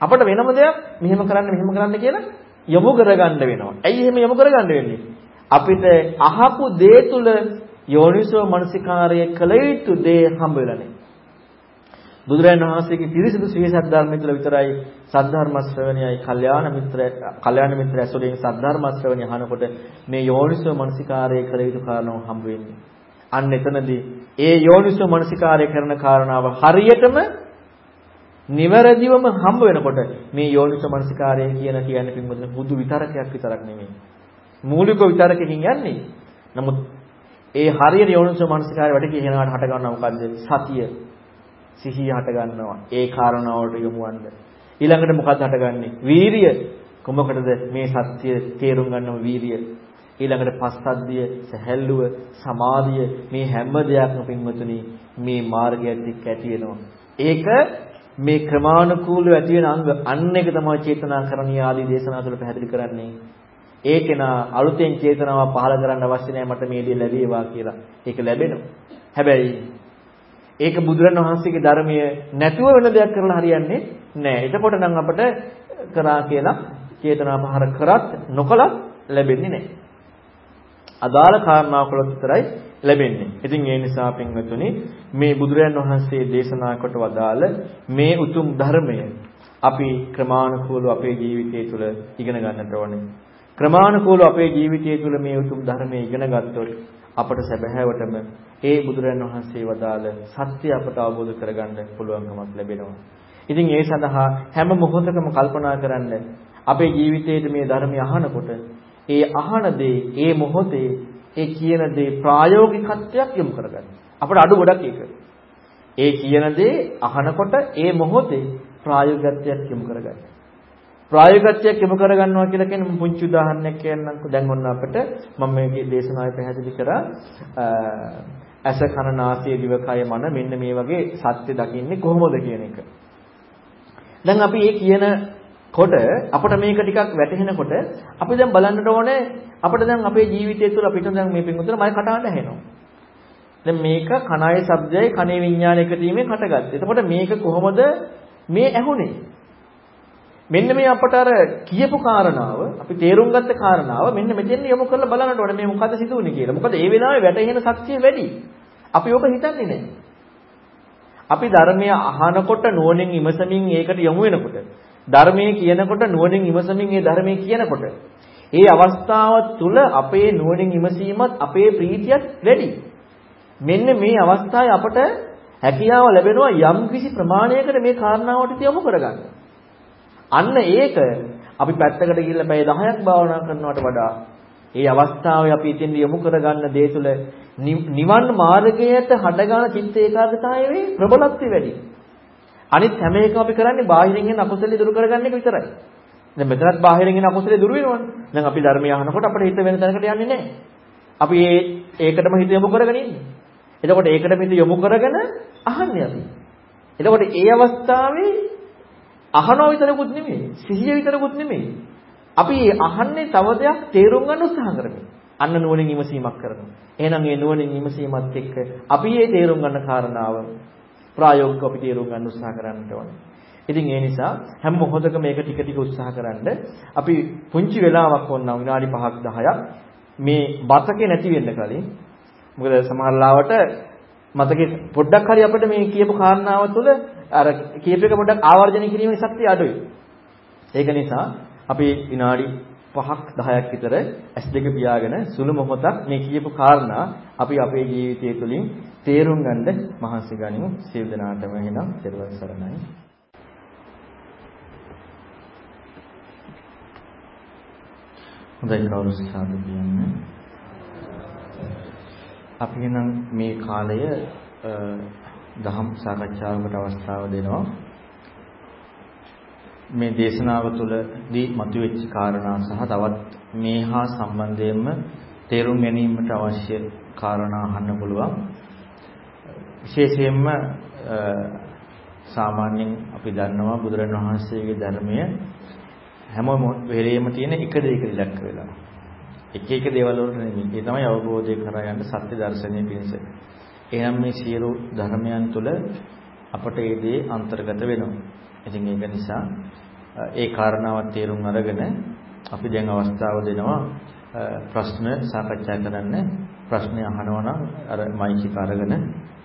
අපට වෙනම දෙයක් මෙහෙම කරන්න මෙහෙම කරන්න කියලා යොමු කරගන්න වෙනවා. ඇයි එහෙම යොමු කරගන්න වෙන්නේ? අපිට අහපු දේ තුල යෝනිසෝ මනසිකාරය කළ යුතු දේ හම්බ වෙලා නැහැ. බුදුරජාණන් වහන්සේගේ පිරිසිදු ශ්‍රී සද්ධර්මය තුළ විතරයි සද්ධර්ම ශ්‍රවණයයි කල්යාණ මිත්‍ර කල්යාණ මිත්‍ර ඇසුරෙන් සද්ධර්ම ශ්‍රවණය අහනකොට මේ යෝනිසෝ මනසිකාරය කළ යුතු කාරණාව හම්බ වෙන්නේ. අන්න එතනදී ඒ යෝනිසෝ මනසිකාරය කරන කාරණාව හරියටම නිවැරදිවම හම්බ වෙනකොට මේ යෝනිසෝ මනසිකාරය කියන කියන්නේ පින්වතුනි බුදු විතරකයක් විතරක් නෙමෙයි. මූලික විතරකකින් යන්නේ. නමුත් ඒ හරියට යෝනිසෝ මනසිකාරය වැඩි කියනකට හට ගන්නවා මොකද්ද? සතිය. සිහිය හට ගන්නවා. ඒ කාරණාවට යොමු වන්න. ඊළඟට මොකක්ද හටගන්නේ? වීරිය. කොමකටද මේ සත්‍ය තේරුම් ගන්නම වීරිය. ඊළඟට පස්සද්ධිය, සැහැල්ලුව, සමාධිය මේ හැම දෙයක්ම පින්වතුනි මේ මාර්ගයත් එක්ක ඇති වෙනවා. ඒක මේ ක්‍රමානුකූලව ඇති වෙන අංග අන්න එක තමයි චේතනා කරණීය ආදී දේශනා තුළ පැහැදිලි කරන්නේ. ඒකේනා අලුතෙන් චේතනාව පහළ කරන්න අවශ්‍ය නැහැ මට මේ දේ ලැබේවා කියලා. ඒක ලැබෙනවා. හැබැයි ඒක බුදුරණවහන්සේගේ ධර්මයේ නැතුව වෙන දෙයක් කරලා හරියන්නේ නැහැ. එතකොට නම් අපට කරා කියලා චේතනා පහර කරත් නොකලත් ලැබෙන්නේ නැහැ. අදාළ කාරණාවකලොත් විතරයි ලැබෙන්නේ. ඉතින් ඒ නිසා පින්වතුනි මේ බුදුරයන් වහන්සේ දේශනා කොට වදාළ මේ උතුම් ධර්මය අපි ක්‍රමානුකූලව අපේ ජීවිතය තුළ ඉගෙන ගන්නට ඕනේ. ක්‍රමානුකූලව අපේ ජීවිතය තුළ මේ උතුම් ධර්මය ඉගෙන ගත්තොත් අපට සැබෑවටම ඒ බුදුරයන් වහන්සේ වදාළ සත්‍ය අපට අවබෝධ කරගන්න පුළුවන්කමක් ලැබෙනවා. ඉතින් ඒ සඳහා හැම මොහොතකම කල්පනා කරන්න අපේ ජීවිතයේ මේ ධර්මය අහනකොට ඒ අහන දේ ඒ මොහොතේ ඒ කියන දේ ප්‍රායෝගිකත්වයක් යොමු කරගන්න. අපිට අඩු ගොඩක් ඒක. ඒ කියන දේ අහනකොට ඒ මොහොතේ ප්‍රායෝගිකත්වයක් යොමු කරගන්න. ප්‍රායෝගිකත්වයක් යොමු කරගන්නවා කියලා කියන්නේ පුංචි උදාහරණයක් කියන්නම්කෝ. දැන් ඔන්න අපිට මම මේ දේශනාවේ පැහැදිලි කරා ඇස කන නාසය දිවකය මන මෙන්න මේ වගේ සත්‍ය දකින්නේ කොහොමද කියන එක. දැන් අපි මේ කියන කොට අපිට මේක ටිකක් වැටහෙනකොට අපි දැන් බලන්නට ඕනේ අපිට දැන් අපේ ජීවිතය තුළ අපිට දැන් මේ පින්වතුන මම කටහඬ ඇහෙනවා. දැන් මේක කණාවේ ශබ්දයයි කනේ විඤ්ඤාණය එකතු වීමෙන් හටගත්තේ. එතකොට මේක කොහොමද මේ ඇහුනේ? මෙන්න මේ අපට අර කියපු කාරණාව අපි තේරුම් ගත්ත කාරණාව මෙන්න මෙතෙන් යොමු කරලා බලන්නට ඕනේ මේ මොකද සිදුවුනේ කියලා. මොකද ඒ වෙලාවේ වැටහෙන ශක්තිය වැඩි. අපි ඕක හිතන්නේ නැහැ. අපි ධර්මය අහනකොට නුවණින් ඉමසමින් ඒකට යොමු වෙනකොට ධර්මයේ කියනකොට නුවණින් ඉමසමින් ඒ ධර්මයේ කියනකොට ඒ අවස්ථාව තුළ අපේ නුවණින් ඉමසීමත් අපේ ප්‍රීතියත් වැඩි. මෙන්න මේ අවස්ථාවේ අපට හැකියාව ලැබෙනවා යම් කිසි ප්‍රමාණයකට මේ කාරණාවට යොමු කරගන්න. අන්න ඒක අපි පැත්තකට ගිහිල්ලා පැය 10ක් භාවනා කරනවට වඩා ඒ අවස්ථාවේ අපි ඉතින් යොමු කරගන්න දේ තුළ නිවන් මාර්ගයට හඩගාන චිත්ත ඒකාග්‍රතාවයේ ප්‍රබලත්වය වැඩි. අනිත් හැම එකම අපි කරන්නේ බාහිරින් එන අකුසල දුරු කරගන්න එක විතරයි. දැන් මෙතනත් බාහිරින් එන අකුසල දුරු වෙනවනේ. දැන් අපි ධර්මය අහනකොට අපිට හිත වෙන තැනකට යන්නේ නැහැ. අපි ඒ ඒකටම හිත යොමු කරගෙන ඉන්නේ. එතකොට ඒකටම හිත යොමු කරගෙන අහන්නේ අපි. එතකොට ඒ අවස්ථාවේ අහනව විතරකුත් නෙමෙයි, සිහිය විතරකුත් නෙමෙයි. අපි අහන්නේ තව දෙයක් තේරුම් ගන්න උත්සාහ කරමින්. අන්න නුවණින් විමසීමක් කරනවා. එහෙනම් මේ නුවණින් විමසීමත් එක්ක අපි මේ තේරුම් ගන්න කාරණාව ප්‍රායෝගිකව අපි තේරුම් ගන්න උත්සාහ කරන්නට ඕනේ. ඉතින් ඒ නිසා හැම මොහොතක මේක ටික ටික උත්සාහ කරන්න අපි පුංචි වෙලාවක් වොන්නම් විනාඩි 5ක් 10ක් මේ මතකේ නැති වෙන්න කලින් මොකද සමහර ලාවට මතකේ පොඩ්ඩක් හරි අපිට මේ කියපු කාරණාව තුළ අර කියප එක පොඩ්ඩක් ආවර්ජනය කිරීමේ ශක්තිය අඩුයි. ඒක නිසා අපි විනාඩි 5ක් 10ක් විතර S2 පියාගෙන සුළු මොහොතක් මේ කියපු කාරණා අපි අපේ ජීවිතය තුළින් තේරුම් ගන්න මහන්සි ගනිමු. සියලු දෙනාටම එහෙනම් තෙරුවන් සරණයි. හොඳයි කවුරු සාදු කියන්නේ. අපි නම් මේ කාලය දහම් සාකච්ඡාවකට අවස්ථාව දෙනවා. මේ දේශනාව තුළදී මතුවෙච්ච කාරණා සහ තවත් මේ හා සම්බන්ධයෙන්ම තේරුම් ගැනීමට අවශ්‍ය කාරණා අහන්න පුළුවන්. විශේෂයෙන්ම සාමාන්‍යයෙන් අපි දන්නවා බුදුරණවහන්සේගේ ධර්මය හැම වෙලෙම තියෙන එක දෙයක ඉලක්ක වෙලා. එක එක දේවල් වලට නෙමෙයි. ඒ තමයි අවබෝධය කරා යන සත්‍ය දර්ශනය පිණිස. එහෙනම් මේ සියලු ධර්මයන් තුළ අපට ඒ දේ අන්තර්ගත වෙනවා. ඉතින් ඒක නිසා ඒ කාරණාවත් තේරුම් අරගෙන අපි දැන් අවස්ථාව දෙනවා ප්‍රශ්න සාකච්ඡා කරන්න. ප්‍රශ්න අහනවා නම් අර මයික් එක අරගෙන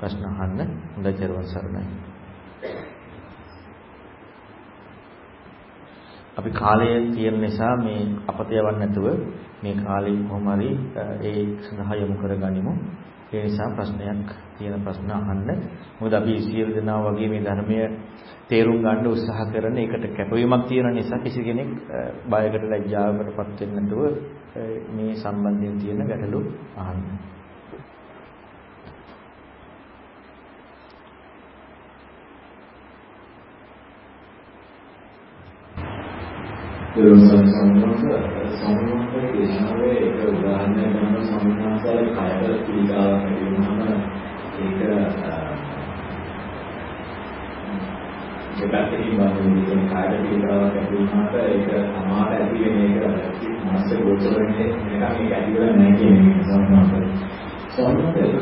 ප්‍රශ්න අහන්න. හොඳයි චරවන් සරණයි. අපි කාලය තියෙන නිසා මේ අපත යවන්න නැතුව මේ කාලේ කොහොම හරි ඒ සඳහා යොමු කරගනිමු. ඒ නිසා ප්‍රශ්නයක් තියෙන ප්‍රශ්න අහන්න. මොකද අපි සියලු දෙනා වගේ මේ ධර්මය තේරුම් ගන්න උත්සාහ කරන එකට කැපවීමක් තියෙන නිසා කිසි කෙනෙක් බයකට ලැජ්ජාවකටපත් වෙන්නේ නැතුව මේ සම්බන්ධයෙන් තියෙන ගැටලු අහන්න. දරුවන් සම්මත සම්මත දේශනාවේ එක උදාහරණයක් ගන්න සම්මාසාරේ කායවල පීඩාවක් වෙනවම ඒක දෙපැත්තකින් බලන්නේ කායවල පීඩාවක් ඇති වුණාට ඒක සමාත ඇති වෙන එක මාස ගෝචර වෙන්නේ මේක මේක ඇති වෙලා නැහැ කියන එක සම්මාසාරේ සම්මත ඒක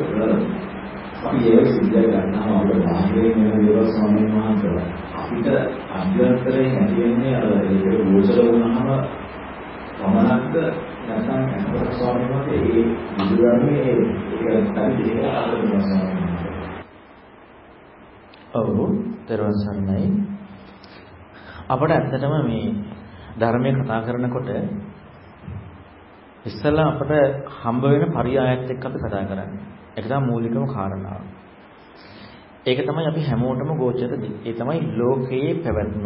අපි ඒක සිද්ධ ගන්නවා අපේ බාහිරින් වෙන දේවල් ස්වාමීන් වහන්සේලා අපිට අභ්‍යන්තරයෙන් ඇති වෙන්නේ අර ඒක ගෝචර වුණාම පමණක්ද නැත්නම් අනුර ස්වාමීන් වහන්සේ ඒ විදුරන්නේ ඒක තමයි දෙක ආරම්භ ස්වාමීන් වහන්සේ. ඔව්, දරුවන් සරණයි. අපට ඇත්තටම මේ ධර්මයේ කතා කරනකොට ඉස්සෙල්ලා අපට හම්බ වෙන පරියායත් එක්ක අපි කතා කරන්නේ. ඒක තමයි මූලිකම කාරණාව. ඒක තමයි අපි හැමෝටම ගෝචර ඒ තමයි ලෝකයේ පැවැත්ම.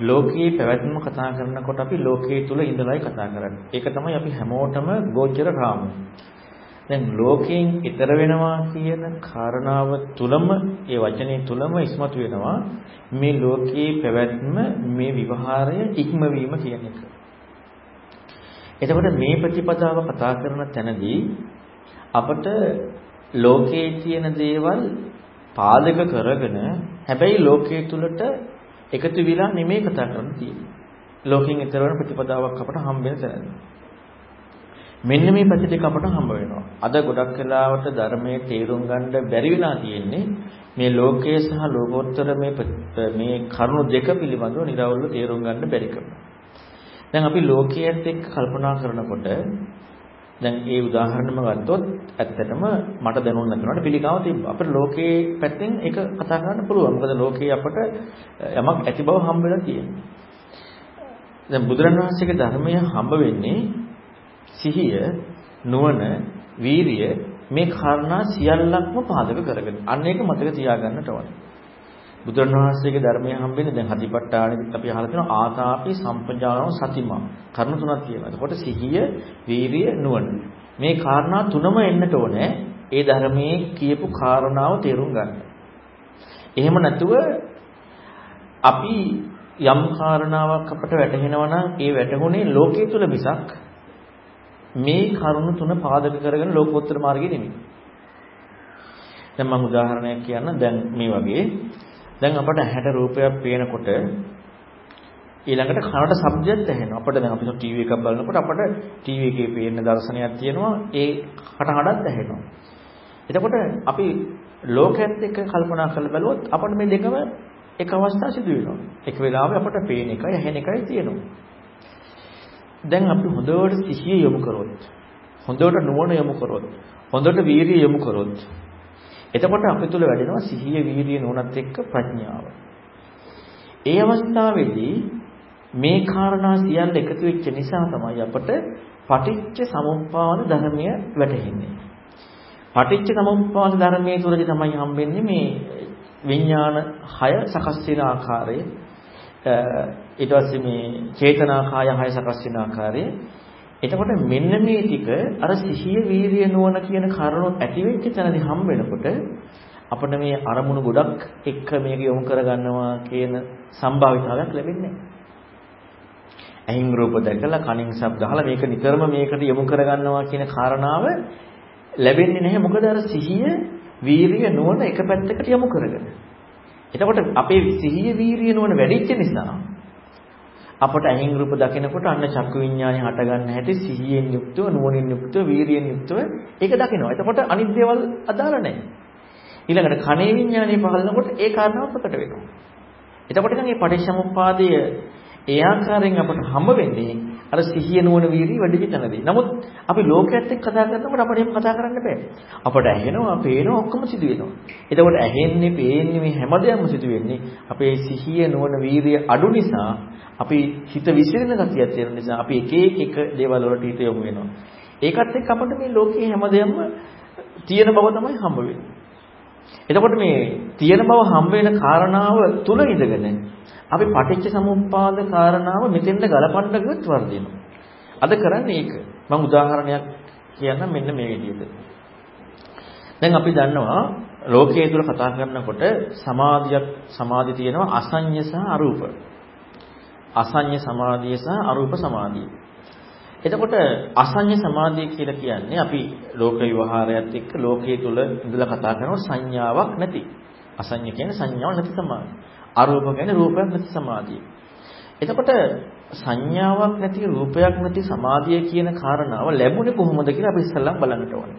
ලෝකයේ පැවැත්ම කතා කරනකොට අපි ලෝකයේ තුල ඉඳලායි කතා කරන්නේ. ඒක තමයි අපි හැමෝටම ගෝචර රාමු. දැන් ලෝකයෙන් ඈතර වෙනවා කියන කාරණාව තුලම ඒ වචනේ තුලම ඉස්මතු වෙනවා මේ ලෝකයේ පැවැත්ම මේ විවහාරය ඉක්මවීම කියන එක. එතකොට මේ ප්‍රතිපදාව කතා කරන තැනදී අපට ලෝකයේ තියෙන දේවල් පාදක කරගෙන හැබැයි ලෝකයේ තුලට එකතු විලා නෙමෙයි කතා කරන්න තියෙන්නේ. ලෝකෙන් ඈතර වෙන ප්‍රතිපදාවක් අපට හම්බ වෙන තැන. මෙන්න මේ පැති අපට හම්බ වෙනවා. අද ගොඩක් වෙලාවට ධර්මයේ තේරුම් ගන්න බැරි වෙලා තියෙන්නේ මේ ලෝකයේ සහ ලෝකෝත්තර මේ මේ කරුණු දෙක පිළිබඳව නිරවුල්ව තේරුම් ගන්න බැරි කම. දැන් අපි ලෝකයේත් එක්ක කල්පනා කරනකොට දැන් ඒ උදාහරණම ගත්තොත් ඇත්තටම මට දැනුම් නැතුනට පිළිකාව තිබ්බා. අපිට ලෝකේ පැත්තෙන් ඒක කතා කරන්න පුළුවන්. මොකද ලෝකේ අපට යමක් ඇති බව හම්බ වෙලා තියෙනවා. දැන් බුදුරණවහන්සේගේ ධර්මය හම්බ වෙන්නේ සිහිය, නුවණ, වීරිය මේ කාරණා සියල්ලක්ම පාදක කරගෙන. අන්න ඒක මතක තියාගන්නට ඕනේ. බුදුරණවහන්සේගේ ධර්මය හම්බෙන්නේ දැන් හතිපට්ඨානෙත් අපි අහලා තියෙනවා ආතාපි සම්පජානෝ සතිමා කරුණු තුනක් තියෙනවා. එතකොට සිහිය, වීරිය, නුවණ. මේ කාරණා තුනම එන්නට ඕනේ. ඒ ධර්මයේ කියපු කාරණාව තේරුම් ගන්න. එහෙම නැතුව අපි යම් කාරණාවක් අපට වැටහෙනවා නම් ඒ වැටහුනේ ලෝකයේ තුල මිසක් මේ කරුණු තුන පාදක කරගෙන ලෝකෝත්තර මාර්ගයේ නෙමෙයි. දැන් මම උදාහරණයක් කියන්න දැන් මේ වගේ දැන් අපට ඇහැට රූපයක් පේනකොට ඊළඟට කනට ශබ්දයක් ඇහෙනවා. අපිට දැන් අපි ටීවී එකක් බලනකොට අපට ටීවී එකේ පේන දර්ශනයක් තියෙනවා. ඒ කටහඬක් ඇහෙනවා. එතකොට අපි ලෝකයේත් එක්ක කල්පනා කරලා බලුවොත් අපිට මේ දෙකම එක අවස්ථාව සිදු වෙනවා. එක වෙලාවෙ අපට පේන එකයි ඇහෙන එකයි තියෙනවා. දැන් අපි හොඳට සිහිය යොමු කරොත් හොඳට නුවණ යොමු කරොත් හොඳට වීරිය යොමු කරොත් එතකොට අපි තුල වැඩෙනවා සිහිය, වීරිය, නුවණත් එක්ක ප්‍රඥාව. ඒ අවස්ථාවේදී මේ කාරණා සියල්ල එකතු වෙච්ච නිසා තමයි අපට පටිච්ච සමුප්පාද ධර්මය වැටහෙන්නේ. පටිච්ච සමුප්පාද ධර්මයේ තුලදී තමයි හම්බෙන්නේ මේ විඥාන 6 සකස් වෙන ආකාරය ඊට පස්සේ මේ චේතනා කාය 6 සකස් වෙන ආකාරය එතකොට මෙන්න මේ ටික අර සිහිය වීරිය නුවණ කියන කරුණු ඇති වෙච්ච තැනදී හම් වෙනකොට අපිට මේ අරමුණු ගොඩක් එක්ක මේක යොමු කරගන්නවා කියන සම්භාවිතාවයක් ලැබෙන්නේ ඇහින් රූප දැකලා කනින් ශබ්ද අහලා මේක නිතරම මේකට යොමු කරගන්නවා කියන කාරණාව ලැබෙන්නේ නැහැ මොකද අර සිහිය වීරිය නුවණ එක පැත්තකට යොමු කරගෙන. එතකොට අපේ සිහිය වීරිය නුවණ වැඩිච්ච නිසා අපට ඇහින් රූප දකිනකොට අන්න චක්කු විඥානේ හට ගන්න හැටි සිහියෙන් යුක්තව නුවණින් යුක්තව වීරියෙන් යුක්තව ඒක දකිනවා. එතකොට අනිත් දේවල් අදාළ නැහැ. ඊළඟට කනේ විඥානේ පහළනකොට ඒ කාරණාව ප්‍රකට වෙනවා. එතකොට නම් මේ පටිච්චසමුප්පාදය ඒ ආකාරයෙන් අපට හම්බ වෙන්නේ අර සිහිය නුවණ වීර්ය වැඩි විතනදී. නමුත් අපි ලෝකයේත් එක්ක කතා කරනකොට අපිට එහෙම කතා කරන්න බෑ. අපට ඇහෙනවා, පේනවා ඔක්කොම සිදු වෙනවා. එතකොට ඇහෙන්නේ, පේන්නේ මේ හැමදේම සිදු වෙන්නේ අපේ සිහිය නුවණ වීර්ය අඩු නිසා අපි හිත විසිරෙන ගතියක් තියෙන නිසා අපි එක එක එක දේවල් වලට හිත යොමු වෙනවා. ඒකත් එක්ක අපිට මේ ලෝකයේ හැමදේම තියෙන බව තමයි හම්බ වෙන්නේ. එතකොට මේ තියෙන බව හම්බ වෙන කාරණාව තුල ඉඳගෙන අපි පටිච්ච සමුප්පාද කාරණාව මෙතෙන්ද ගලපන්න ගියොත් වර්ධිනවා. අද කරන්නේ ඒක. මම උදාහරණයක් කියන්නම් මෙන්න මේ විදිහට. දැන් අපි දන්නවා ලෝකයේ තුල කතා කරනකොට සමාධියක් සමාධි තියෙනවා අසඤ්ඤ සහ අරූප. අසඤ්ඤ සමාධිය සහ අරූප සමාධිය. එතකොට අසඤ්ඤ සමාධිය කියලා කියන්නේ අපි ලෝක විවහාරයත් එක්ක ලෝකයේ තුල ඉඳලා කතා කරනකොට සංඥාවක් නැති. අසඤ්ඤ කියන්නේ සංඥාවක් නැති සමාධිය. අරූප කියන්නේ රූපයක් නැති සමාධිය. එතකොට සංඥාවක් නැති රූපයක් නැති සමාධිය කියන කාරණාව ලැබුණේ කොහොමද කියලා අපි ඉස්සෙල්ලාම බලන්නට ඕනේ.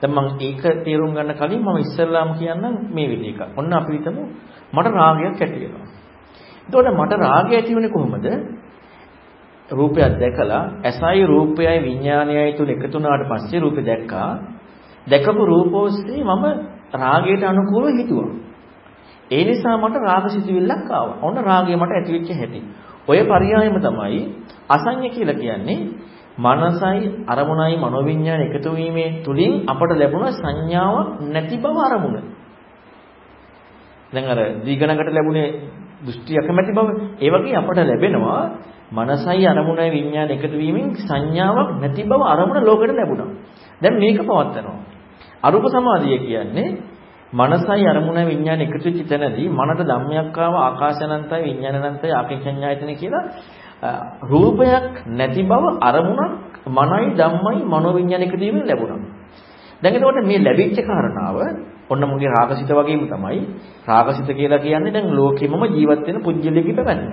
දැන් මම ඒක තේරුම් ගන්න කලින් මම ඉස්සෙල්ලාම කියන්නම් මේ විදිහ එකක්. ඔන්න අපි හිතමු මට රාගයක් ඇති වෙනවා. එතකොට මට රාගය ඇති වෙන්නේ කොහොමද? රූපයක් දැකලා ඇසයි රූපයයි විඥානයයි තුල එකතු වුණාට පස්සේ රූපය දැක්කා. දැකපු රූපෝස්සේ මම රාගයට අනුකූලව හිතුවා. ඒ නිසා මට රාග සිතුවිල්ලක් ආවා. ඔන්න රාගය මට ඇති වෙච්ච හැටි. ඔය පරියායම තමයි අසඤ්ඤ කියලා කියන්නේ. මනසයි අරමුණයි මනෝවිඤ්ඤාණ එකතු වීමේ තුලින් අපට ලැබුණ සංඥාව නැති බව අරමුණ. දැන් අර දීගණකට ලැබුණේ දෘෂ්ටි අකමැති බව. ඒ වගේ අපට ලැබෙනවා මනසයි අරමුණයි විඤ්ඤාණ එකතු වීමෙන් සංඥාවක් නැති බව අරමුණ ලෝකෙට ලැබුණා. දැන් මේක පවත්නවා. අරූප සමාධිය කියන්නේ මනසයි අරමුණයි විඥාන එකතු වෙච්ච තැනදී මනට ධම්මයක් ආව ආකාශනන්තයි විඥානනන්තයි ආකින්චඤ්ඤායතන කියලා රූපයක් නැති බව අරමුණක් මනයි ධම්මයි මනෝවිඥාන එකතු වීමෙන් ලැබුණා. දැන් එතකොට මේ ලැබිච්ච කාරණාව ඔන්න මුගේ රාගසිත වගේම තමයි රාගසිත කියලා කියන්නේ දැන් ලෝකෙමම ජීවත් වෙන පුජ්‍යලෙකී පැවැත්ම.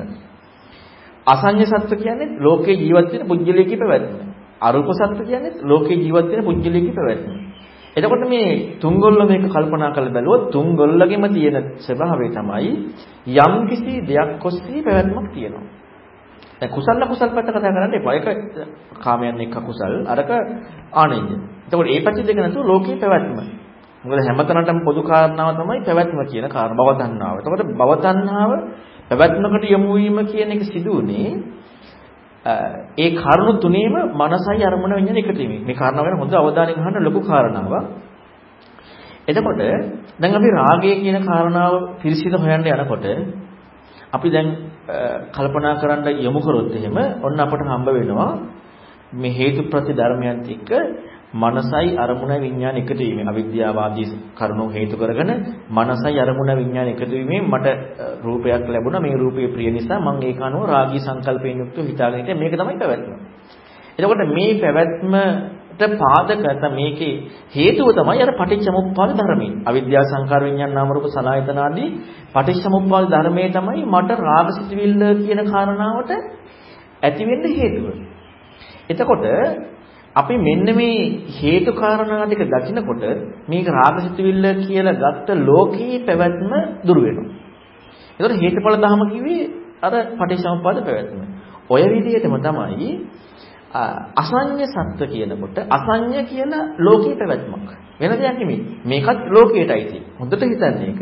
අසඤ්ඤ සත්ත්ව කියන්නේ ලෝකේ ජීවත් වෙන පුජ්‍යලෙකී පැවැත්ම. අරූප සත්ත්ව කියන්නේ ලෝකේ ජීවත් වෙන පුජ්‍යලෙකී පැවැත්ම. එතකොට මේ තුන්ගොල්ල මේක කල්පනා කරලා බැලුවොත් තුන්ගොල්ලගෙම තියෙන ස්වභාවය තමයි යම් කිසි දෙයක් ඔස්සේ පැවැත්මක් තියෙනවා. දැන් කුසල කුසල පැත්ත කතා කරන්න එපා. ඒක කාමයන් එක්ක කුසල් අරක ආනෙන්ජ. එතකොට මේ පැති දෙක නැතුව ලෝකේ පැවැත්ම. මොකද හැමතැනටම පොදු කාරණාව තමයි පැවැත්ම කියන කාරණා භව තණ්හාව. එතකොට භව තණ්හාව පැවැත්මකට යොමු වීම කියන එක සිදු වුණේ ඒ කරුණු තුනේම මනසයි අරමුණ විඤ්ඤාණ එකතු වීම. මේ කාරණාව ගැන හොඳ අවධානයෙන් අහන්න ලොකු කාරණාවක්. එතකොට දැන් අපි රාගය කියන කාරණාව පිරිසිදු හොයන්න යනකොට අපි දැන් කල්පනා කරන්න යොමු කරොත් එහෙම ඔන්න අපට හම්බ වෙනවා මේ හේතු ප්‍රති ධර්මයන් එක්ක මනසයි අරමුණයි විඥාන එකතු වීමෙන් අවිද්‍යාවාදී කරුණු හේතු කරගෙන මනසයි අරමුණ විඥාන එකතු වීමෙන් මට රූපයක් ලැබුණා මේ රූපේ ප්‍රිය නිසා මම ඒක අනුව රාගී සංකල්පයෙන් යුක්තව හිතාගෙන හිටියා මේක තමයි පැවැත්ම. එතකොට මේ පැවැත්මට පාදක නැත්නම් මේකේ හේතුව තමයි අර පටිච්චසමුප්පාද ධර්මයේ. අවිද්‍යා සංකාර විඥාන නාම රූප සලආයතන ආදී පටිච්චසමුප්පාද ධර්මයේ තමයි මට රාගසිතවිල්ල කියන කාරණාවට ඇති වෙන්න හේතුව. එතකොට අපි මෙන්න මේ හේතු කාරණා ටික දකිනකොට මේක රාගසිතවිල්ල කියලා ගත්ත ලෝකී පැවැත්ම දුර වෙනවා. ඒතකොට හේතුඵල ධම කිව්වේ අර පටිච්චසමුප්පාද පැවැත්ම. ඔය විදිහටම තමයි අසඤ්ඤ සත්ත්ව කියනකොට අසඤ්ඤ කියලා ලෝකී පැවැත්මක්. වෙන දෙයක් නෙමෙයි. මේකත් ලෝකයටයි තියෙන්නේ. හොඳට හිතන්න ඒක.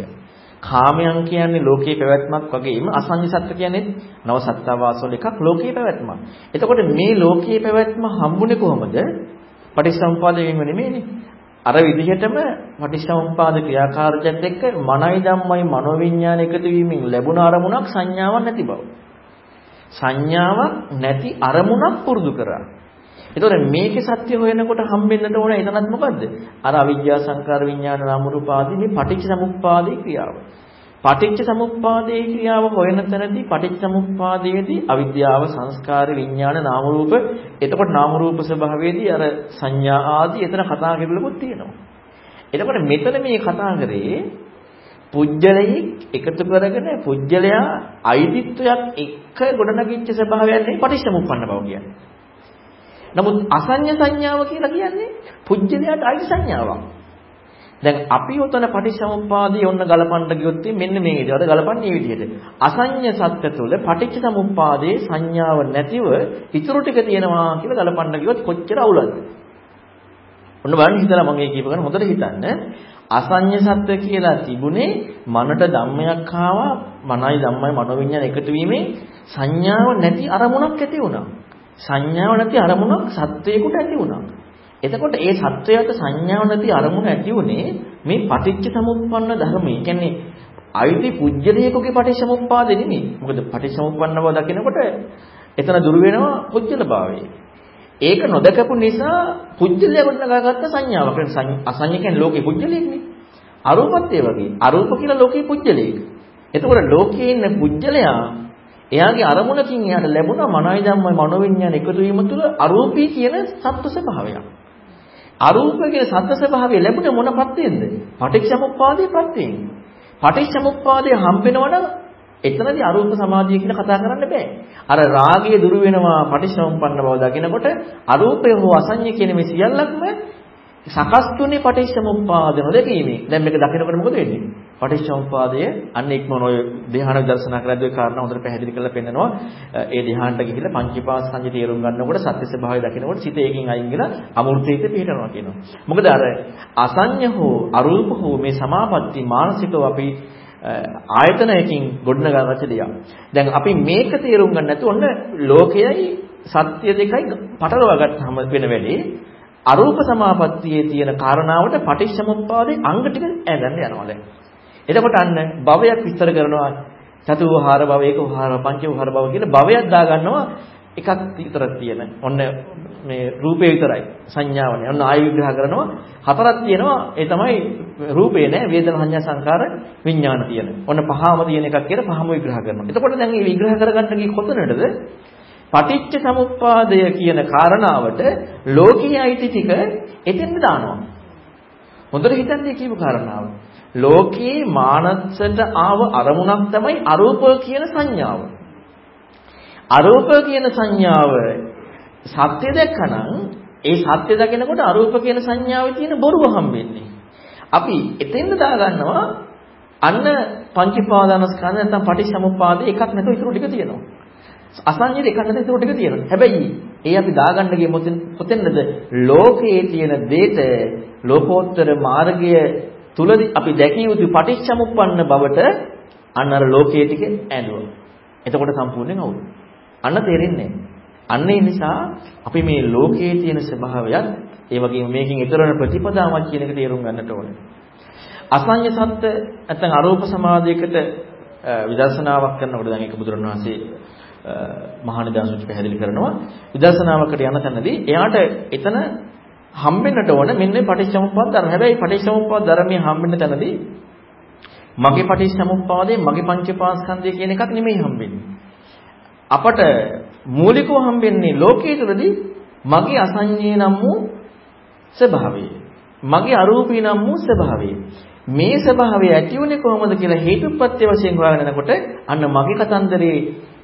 කාමයන් කියන්නේ ලෝකේ පැවැත්මක් වගේම අසංජ සත්‍ය කියන්නේ නව සත්තාවාසවල එකක් ලෝකේ පැවැත්මක්. එතකොට මේ ලෝකේ පැවැත්ම හම්බුනේ කොහොමද? පටිච්චසමුපාද වීම නෙමෙයිනේ. අර විදිහටම පටිච්චසමුපාද ක්‍රියාකාරජත් එක්ක මනයි ධම්මයි මනෝවිඤ්ඤාණ එකතු වීමෙන් ලැබුණ අරමුණක් සංඥාවක් නැති බව. සංඥාවක් නැති අරමුණක් පුරුදු කරා. එතකොට මේකේ සත්‍ය හොයනකොට හම්බෙන්නට ඕන එතනත් මොකද්ද? අර අවිද්‍යා සංකාර විඥාන නාම රූප ආදී මේ පටිච්ච සමුප්පාදේ ක්‍රියාව. පටිච්ච සමුප්පාදේ ක්‍රියාව හොයන තැනදී පටිච්ච සමුප්පාදයේදී අවිද්‍යාව සංස්කාර විඥාන නාම රූප එතකොට නාම රූප ස්වභාවයේදී අර සංඥා ආදී එතන කතා කරලකුත් තියෙනවා. එතකොට මෙතන මේ කතා කරේ පුජ්‍යලයේ එකතු කරගෙන පුජ්‍යලයා අයිතිත්වයක් එක්ක ගොඩනගිච්ච ස්වභාවයන් නේ පටිච්චසමුප්පන්න බව කියන්නේ. නමුත් අසඤ්ඤ සංඥාව කියලා කියන්නේ පුජ්‍යලයට අයිති සංඥාවක්. දැන් අපි උතන පටිච්චසමුප්පාදේ ඔන්න ගලපන්න ගියොත් මෙන්න මේ විදිහට ගලපන්නේ මේ විදිහට. අසඤ්ඤ සත්‍ය තුළ පටිච්චසමුප්පාදේ සංඥාව නැතිව ඉතුරු ටික තියෙනවා කියලා ගලපන්න ගියොත් කොච්චර අවුලක්ද? ඔන්න බලන්න හිතලා මම මේ කියපු ගමන් හොඳට හිතන්න. අසඤ්ඤ සත්‍ය කියලා තිබුණේ මනට ධම්මයක් ආවා මනයි ධම්මයි මනෝවිඤ්ඤාණ එකතු වීමෙන් සංඥාව නැති අරමුණක් ඇති වුණා. සංඥාව නැති අරමුණක් සත්වයකට ඇති වුණා. එතකොට ඒ සත්වයට සංඥාව නැති අරමුණ ඇති උනේ මේ පටිච්ච සමුප්පන්න ධර්මයේ. කියන්නේ අයිති පුජ්‍යලයකගේ පටිච්ච සමුප්පාදෙ නෙමෙයි. මොකද පටිච්ච සමුප්පන්න බව දකිනකොට එතන දුර වෙනවා පුජ්‍යල භාවය. ඒක නොදකපු නිසා පුජ්‍යලය ගොඩනගාගත්ත සංඥාවක්. අසඤ්ඤ කියන්නේ ලෝකේ පුජ්‍යලයක්නේ. අරූපත් ඒ වගේ. අරූප කියලා ලෝකේ පුජ්‍යලයක. එතකොට ලෝකේ ඉන්න පුජ්‍යලයා එයාගේ අරමුණකින් එයාට ලැබුණා මනෝයි ධම්මයි මනෝවිඤ්ඤාණ එකතු වීම තුළ අරූපී කියන සත්ව ස්වභාවයක්. අරූපකේ සත්‍ය ස්වභාවය ලැබුණේ මොන ප්‍රත්‍යෙන්ද? පටිච්චසමුප්පාදයේ ප්‍රත්‍යයෙන්. පටිච්චසමුප්පාදයේ හම්බෙනවනම් එතනදී අරූප සමාධිය කියලා කතා කරන්න බෑ. අර රාගය දුරු වෙනවා පටිච්චසමුප්පන්න බව දකිනකොට අරූපය හෝ අසඤ්ඤ කියන මේ සියල්ලක්ම සකස් තුනේ පටිච්චසමුප්පාද නොදකීමේ. දැන් මේක දකිනකොට මොකද වෙන්නේ? පටිච්චසමුප්පාදය අන්න ඉක්මන ඔය ධ්‍යාන දර්ශනා කරද්දී ඔය කාරණා හොඳට පැහැදිලි කරලා පෙන්නනවා. ඒ ධ්‍යානට ගිහිල්ලා පංචීපාස්කන්ධය තේරුම් ගන්නකොට සත්‍ය ස්වභාවය දකිනකොට සිත ඒකෙන් අයින් වෙලා අමෘතයට පිටනවා කියනවා. මොකද අර අසඤ්ඤ හෝ අරූප හෝ මේ සමාපatti මානසිකව අපි ආයතනයකින් ගොඩනගාගත්ත දෙයක්. දැන් අපි මේක තේරුම් ගන්න නැතුව ඔන්න ලෝකයයි සත්‍ය දෙකයි පටලවා ගත්තාම වෙන වෙලේ අරූප සමාපත්තියේ තියෙන කාරණාවට පටිච්චසමුප්පාදේ අංග ටික ඈගන්න යනවා දැන්. එතකොට අන්න භවයක් විස්තර කරනවා චතු විහාර භව, ඒක විහාර, පංච විහාර භව කියන භවයක් දාගන්නවා එකක් විතරක් තියෙන. ඔන්න මේ රූපේ විතරයි සංඥාවනේ. ඔන්න ආය විග්‍රහ කරනවා හතරක් තියෙනවා. ඒ තමයි රූපේ නෑ වේදනා සංඥා සංකාර විඥාන තියෙන. ඔන්න පහම තියෙන එකක් කියලා පහම විග්‍රහ කරනවා. එතකොට දැන් මේ විග්‍රහ කරගන්න ගියේ කොතනටද? පටිච්ච සමුප්පාදය කියන කාරණාවට ලෝකීය අයිති ටික එතෙන්ද දානවා. හොඳට හිතන්නේ කියපු කාරණාව. ලෝකේ මානසට ආව අරමුණක් තමයි අරූප කියන සංඥාව. අරූප කියන සංඥාව සත්‍ය දැක්කනම් ඒ සත්‍ය දකිනකොට අරූප කියන සංඥාවේ තියෙන බොරුව හම්බෙන්නේ. අපි එතෙන්ද දාගන්නවා අන්න පංචපාදානස්කන්ධ නැත්නම් පටිච්චසමුප්පාදේ එකක් නැතුව ඉතුරු ටික තියෙනවා. අසංජිත එකක් නැතුව ඉතුරු ටික තියෙනවා. හැබැයි ඒ අපි දාගන්න ගියේ මොතෙන්ද? ලෝකයේ තියෙන දේට ලෝකෝත්තර මාර්ගය තුලදී අපි දැකිය යුතු පටිච්චසමුප්පන්න බවට අන්න අර ලෝකයේ ටික ඇඳුවා. එතකොට සම්පූර්ණයෙන් අවුල්. අන්න තේරෙන්නේ අන්න ඒ නිසා අපි මේ ලෝකයේ තියෙන ස්වභාවයත් ඒ වගේම මේකෙන් ඊතරන ප්‍රතිපදාවක් කියන එක තේරුම් ගන්නට ඕනේ. අසඤ්ඤ සත්‍ය නැත්නම් අරූප සමාධියකට විදර්ශනාවක් කරනකොට දැන් ඒක බුදුරණවහන්සේ මහානිදාන සූත්‍රය පැහැදිලි කරනවා. විදර්ශනාවකට යන තැනදී එයාට එතන හම්බෙන්නට ඕන මෙන්න පටිච්චසමුප්පාද ධර්ම. හැබැයි පටිච්චසමුප්පාද ධර්මයේ හම්බෙන්න තැනදී මගේ පටිච්චසමුප්පාදේ මගේ පංචපාස්කන්ධය කියන එකක් නෙමෙයි හම්බෙන්නේ. අපට මූලිකව හම්බෙන්නේ ලෝකයේ තුලදී මගේ අසඤ්ඤේ නම් වූ ස්වභාවය. මගේ අරූපී නම් වූ ස්වභාවය. මේ ස්වභාවය ඇති වුණේ කොහොමද කියලා හේතුප්‍රත්‍ය වශයෙන් හොයාගෙන යනකොට අන්න මගේ කතන්දරේ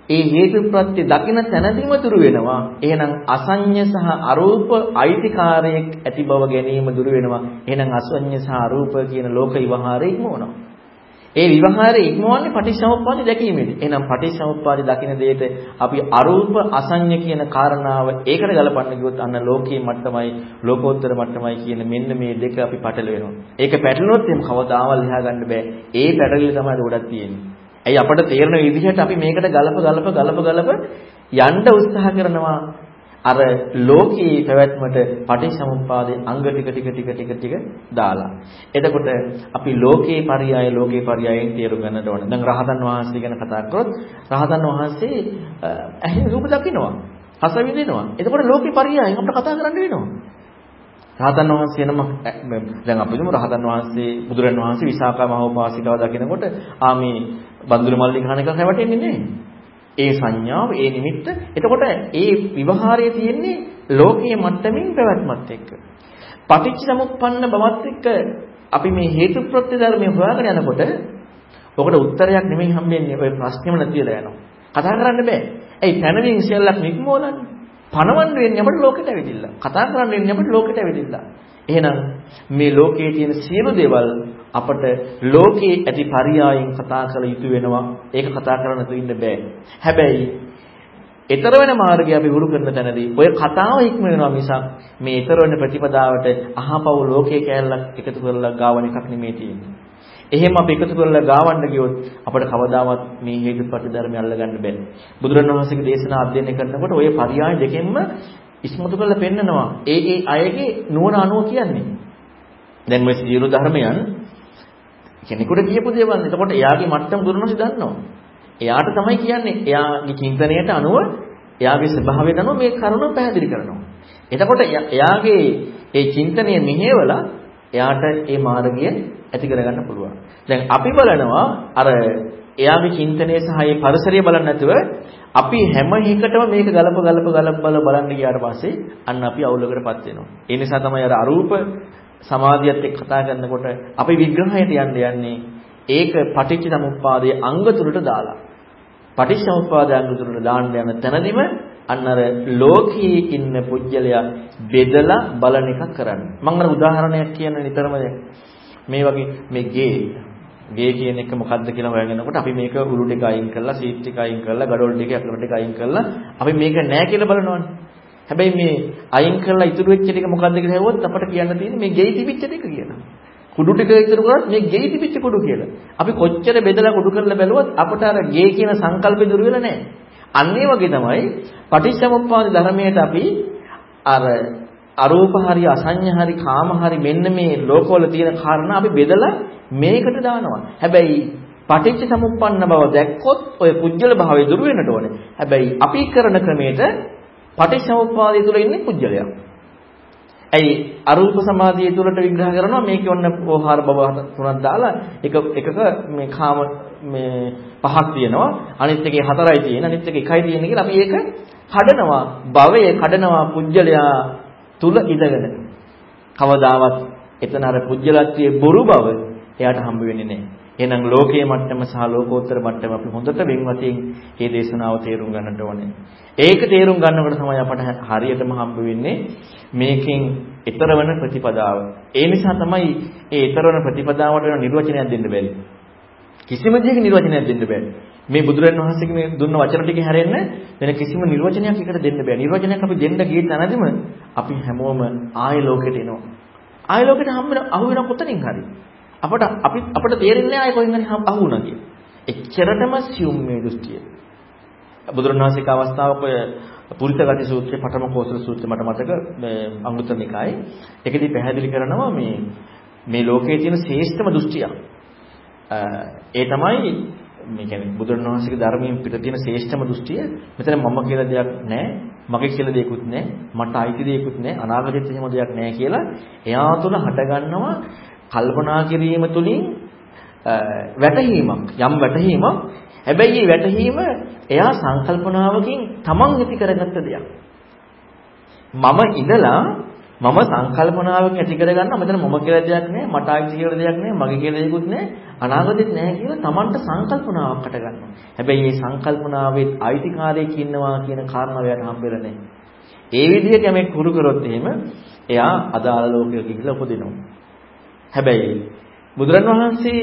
ඒ හේතුප්‍රත්‍ය දකින තැනදීම දුරු වෙනවා. එහෙනම් අසඤ්ඤ සහ අරූප අයිතිකාරයක් ඇති බව ගැනීම දුරු වෙනවා. එහෙනම් අසඤ්ඤ සහ අරූප කියන ලෝක විවහාරය ඉක්මවනවා. ඒ විවහාරය ඉක්මවන්නේ පටිච්චසමුප්පාද දැකීමේදී. එහෙනම් පටිච්චසමුප්පාද දකින දෙයට අපි අරූප අසඤ්ඤ කියන කාරණාව ඒකට ගලපන්න ගියොත් අන්න ලෝකයේ මට්ටමයි ලෝකෝත්තර මට්ටමයි කියන මෙන්න මේ දෙක අපි පටලවෙනවා. ඒක පැටලුනොත් එම් කවදාවත් ලියා ගන්න බෑ. ඒ පැටලිලි තමයි ගොඩක් තියෙන්නේ. ඇයි අපට තේරෙන විදිහට අපි මේකට ගලප ගලප ගලප ගලප යන්න උත්සාහ කරනවා අර ලෝකයේ පැවැත්මට පටිච්චසමුප්පාදේ අංග ටික ටික ටික ටික ටික දාලා. එතකොට අපි ලෝකේ පරියාය ලෝකේ පරියායෙන් තේරුම් ගන්නට ඕන. දැන් රහතන් වහන්සේ ගැන කතා කරොත් රහතන් වහන්සේ ඇහි රූප දකින්නවා. රස විඳිනවා. එතකොට ලෝකේ පරියායෙන් අපිට කතා කරන්න වෙනවා. රහතන් වහන්සේ නම දැන් අපි දුමු රහතන් වහන්සේ බුදුරන් වහන්සේ විසාකා මහෝපාසිකාව දකිනකොට ආ මේ බන්දුල මල්ලි කහන එක හැවටෙන්නේ නැහැ. ඒ සංඥාව, ඒ නිමිත්ත. එතකොට ඒ විවහාරයේ තියෙන්නේ ලෝකීය මට්ටමින් පැවැත්මත් එක්ක. පටිච්ච සමුප්පන්න බවත් එක්ක අපි මේ හේතු ප්‍රත්‍ය ධර්මයේ හොයාගෙන යනකොට ඔකට උත්තරයක් නෙමෙයි හම්බෙන්නේ. ඔය ප්‍රශ්නෙම නැතිලා යනවා. කතා කරන්න බෑ. ඇයි තනමින් ඉස්සෙල්ලක් නික්මෝලන්නේ? පණවන්න වෙන්නේ අපිට ලෝකෙට ඇවිදින්න. කතා කරන්න වෙන්නේ අපිට ලෝකෙට ඇවිදින්න. එහෙනම් මේ ලෝකයේ තියෙන සියලු දේවල් අපට ලෝකයේ ඇති පරියායෙන් කතා කළ යුතු වෙනවා. ඒක කතා කරන්න තු ඉන්න බෑ. හැබැයි ඊතර වෙන මාර්ගය අපි හුරු කරන තැනදී ඔය කතාව ඉක්ම වෙනවා මිසක් මේ ඊතර වෙන ප්‍රතිපදාවට අහපව ලෝකයේ කැලලක් එකතු කරලා ගාවන එකක් නෙමෙයි තියෙන්නේ. එහෙම අපි එකතු කරලා ගාවන්න ගියොත් අපිට කවදාවත් මේ හේතුපටි ධර්මය අල්ලගන්න බෑ. බුදුරණවහන්සේගේ දේශනා අධ්‍යයනය කරනකොට ওই පරියාය දෙකෙන්ම ඉස්මතු කරලා පෙන්නනවා. ඒ ඒ අයගේ නුවණ අනුව කියන්නේ. දැන් මේ සියලු ධර්මයන් කෙනෙකුට කියපු දේවල්. එතකොට එයාගේ මට්ටම බුදුරණවහන්සේ දන්නවා. එයාට තමයි කියන්නේ එයාගේ චින්තනයට අනුව එයාගේ ස්වභාවයට අනුව මේ කරුණ පැහැදිලි කරනවා. එතකොට එයාගේ ඒ චින්තනය මෙහෙवला එයාට ඒ මාර්ගය ඇති කරගන්න පුළුවන්. දැන් අපි බලනවා අර එයාගේ චින්තනය සහ ඒ පරිසරය බලන්න නැතුව අපි හැම එකටම මේක ගලප ගලප ගලප බල බලන්න ගියාට පස්සේ අන්න අපි අවුලකටපත් වෙනවා. ඒ නිසා තමයි අර අරූප සමාධියත් එක්ක කතා කරනකොට අපි විග්‍රහයට යන්න යන්නේ ඒක පටිච්ච සමුප්පාදයේ අංග තුනට දාලා. පටිච්ච සමුප්පාදයේ අංග තුනට දාන්න යන තැනදීම අන්න අර ලෝකයේ ඉන්න පුජ්‍යලයා බෙදලා බලන එකක් කරන්නේ. මම අර උදාහරණයක් කියන නිතරම මේ වගේ මේ ගේ ගේ කියන එක මොකද්ද කියලා හොයගෙනකොට අපි මේක උළු ටික අයින් කරලා සීට් ටික අයින් කරලා ගඩොල් ටික අකුරු ටික අයින් කරලා අපි මේක නෑ කියලා බලනවනේ. හැබැයි මේ අයින් කරලා ඉතුරු වෙච්ච ටික මොකද්ද කියලා හෙව්වොත් අපට කියන්න තියෙන්නේ මේ ගෙයි තිබිච්ච ටික කියලා. කුඩු ටික ඉතුරු කරත් මේ ගෙයි තිබිච්ච කුඩු කියලා. අපි කොච්චර බෙදලා කුඩු කරලා බැලුවත් අපට අර ගේ කියන සංකල්පෙ දුර වෙලා නැහැ. අන්න ඒ වගේ තමයි පටිච්චසමුප්පාද ධර්මයට අපි අර අරූප හරි අසඤ්ඤ හරි කාම හරි මෙන්න මේ ලෝකවල තියෙන කාරණා අපි බෙදලා මේකට දානවා. හැබැයි පටිච්ච සමුප්පන්න බව දැක්කොත් ඔය පුජ්‍යල භාවය දුර වෙන්නට ඕනේ. හැබැයි අපි කරන ක්‍රමයට පටිච්චසමුප්පාදය තුල ඉන්නේ පුජ්‍යලයක්. ඇයි අරූප සමාධිය තුලට විග්‍රහ කරනවා මේකේ ඔන්න ඕහාර බව තුනක් දාලා එක එකක මේ කාම මේ පහක් තියෙනවා අනිත් එකේ හතරයි තියෙන අනිත් එකේ එකයි තියෙන කියලා අපි ඒක කඩනවා භවයේ කඩනවා පුජ්‍යලයා තුල ඉඳගෙන කවදාවත් එතන අර පුජ්‍යලත්වයේ බොරු බව එයාට හම්බ වෙන්නේ නැහැ. එහෙනම් ලෝකයේ මට්ටම සහ ලෝකෝත්තර මට්ටම අපි හොඳට වෙන් වශයෙන් මේ දේශනාව තේරුම් ගන්නට ඕනේ. ඒක තේරුම් ගන්නකොට තමයි අපට හරියටම හම්බ වෙන්නේ මේකෙන් ඊතර වෙන ප්‍රතිපදාව. ඒ නිසා තමයි ඒ ඊතර වෙන ප්‍රතිපදාවට වෙන නිර්වචනයක් දෙන්න බැරි. කිසිම දෙයක නිර්වචනයක් දෙන්න බෑ. මේ බුදුරන් වහන්සේගේ මේ දුන්න වචන ටික හැරෙන්න වෙන කිසිම නිර්වචනයක් එකට දෙන්න බෑ. නිර්වචනයක් අපි දෙන්න ගිය තැනදීම අපි හැමෝම ආය ලෝකෙට එනවා. ආය ලෝකෙට හම්බ වෙන අහු වෙන කොතනින් හරි. අපට අපි අපට තේරෙන්නේ ආය කොහෙන් හරි අහු වුණා කියලා. එච්චරටම සියුම් මේ දෘෂ්ටිය. බුදුරණවහන්සේක අවස්ථාවක ඔය පුරිතගති සූත්‍රයේ පඨම කෝසල සූත්‍රය මට මතක මේ අංගුත්තර නිකායේ ඒකදී පැහැදිලි කරනවා මේ මේ ලෝකයේ තියෙන ශ්‍රේෂ්ඨම දෘෂ්ටිය. ඒ තමයි මේ කියන්නේ බුදුරණවහන්සේගේ ධර්මයෙන් පිට තියෙන ශ්‍රේෂ්ඨම දෘෂ්ටිය මෙතන මම කියලා දෙයක් නැහැ මගේ කියලා දෙයක්වත් නැහැ මට අයිති දෙයක්වත් නැහැ අනාගතෙත් එහෙම දෙයක් නැහැ කියලා එයා තුළ හටගන්නවා කල්පනා කිරීම තුළින් වැටහීමක් යම් වැටහීමක් හැබැයි මේ වැටහීම එයා සංකල්පනාවකින් තමන් ඇති කරගත්ත දෙයක්. මම ඉඳලා මම සංකල්පනාවකින් ඇති කරගන්න මෙතන මම කියලා දෙයක් නැහැ මට ආයිති කියලා දෙයක් නැහැ මගේ කියලා දෙයක්වත් නැහැ අනාගතෙත් නැහැ කියලා තමන්ට සංකල්පනාවක් හට ගන්නවා. හැබැයි මේ සංකල්පනාවෙත් අයිතිකාරයෙක් ඉන්නවා කියන කාරණාව එයාට හම්බෙලා නැහැ. ඒ විදිහට යමෙක් කුරු කරොත් එහෙම එයා අදාළ ලෝකයක ගිහිල්ලා උපදිනවා. හැබැයි බුදුරන් වහන්සේ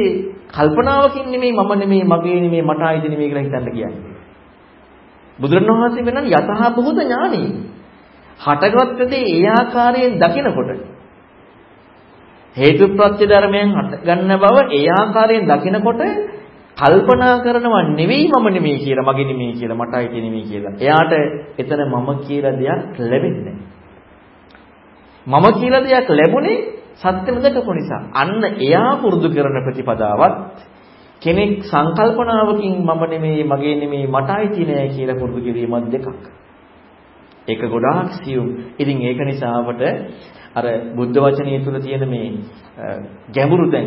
කල්පනාවකින් නෙමෙයි මම නෙමෙයි මගේ නෙමෙයි මට ආයිති නෙමෙයි කියලා හිතන්න කියන්නේ. බුදුරන් වහන්සේ වෙනනම් යතහ බොහෝද ඥානී. හටගත් දේ ඒ ආකාරයෙන් දකිනකොට හේතුප්‍රත්‍ය ධර්මයන් හටගන්න බව ඒ ආකාරයෙන් දකිනකොට කල්පනා කරනවා නෙවෙයි මම නෙමෙයි කියලා මගේ නෙමෙයි කියලා මට අයිති නෙමෙයි කියලා. එයාට එතන මම කියලා දෙයක් ලැබෙන්නේ මම කියලා දෙයක් ලැබුණේ සත්‍යම දකපු නිසා. අන්න එයා පුරුදු කරන ප්‍රතිපදාවත් කෙනෙක් සංකල්පනාවකින් මම නෙමෙයි මගේ නෙමෙයි මට අයිති නෑ කියලා පුරුදු කිරීමත් දෙකක්. ඒක ගොඩාක් සියුම්. ඉතින් ඒක නිසා අපට අර බුද්ධ වචනය තුල තියෙන මේ ගැඹුරු දැන්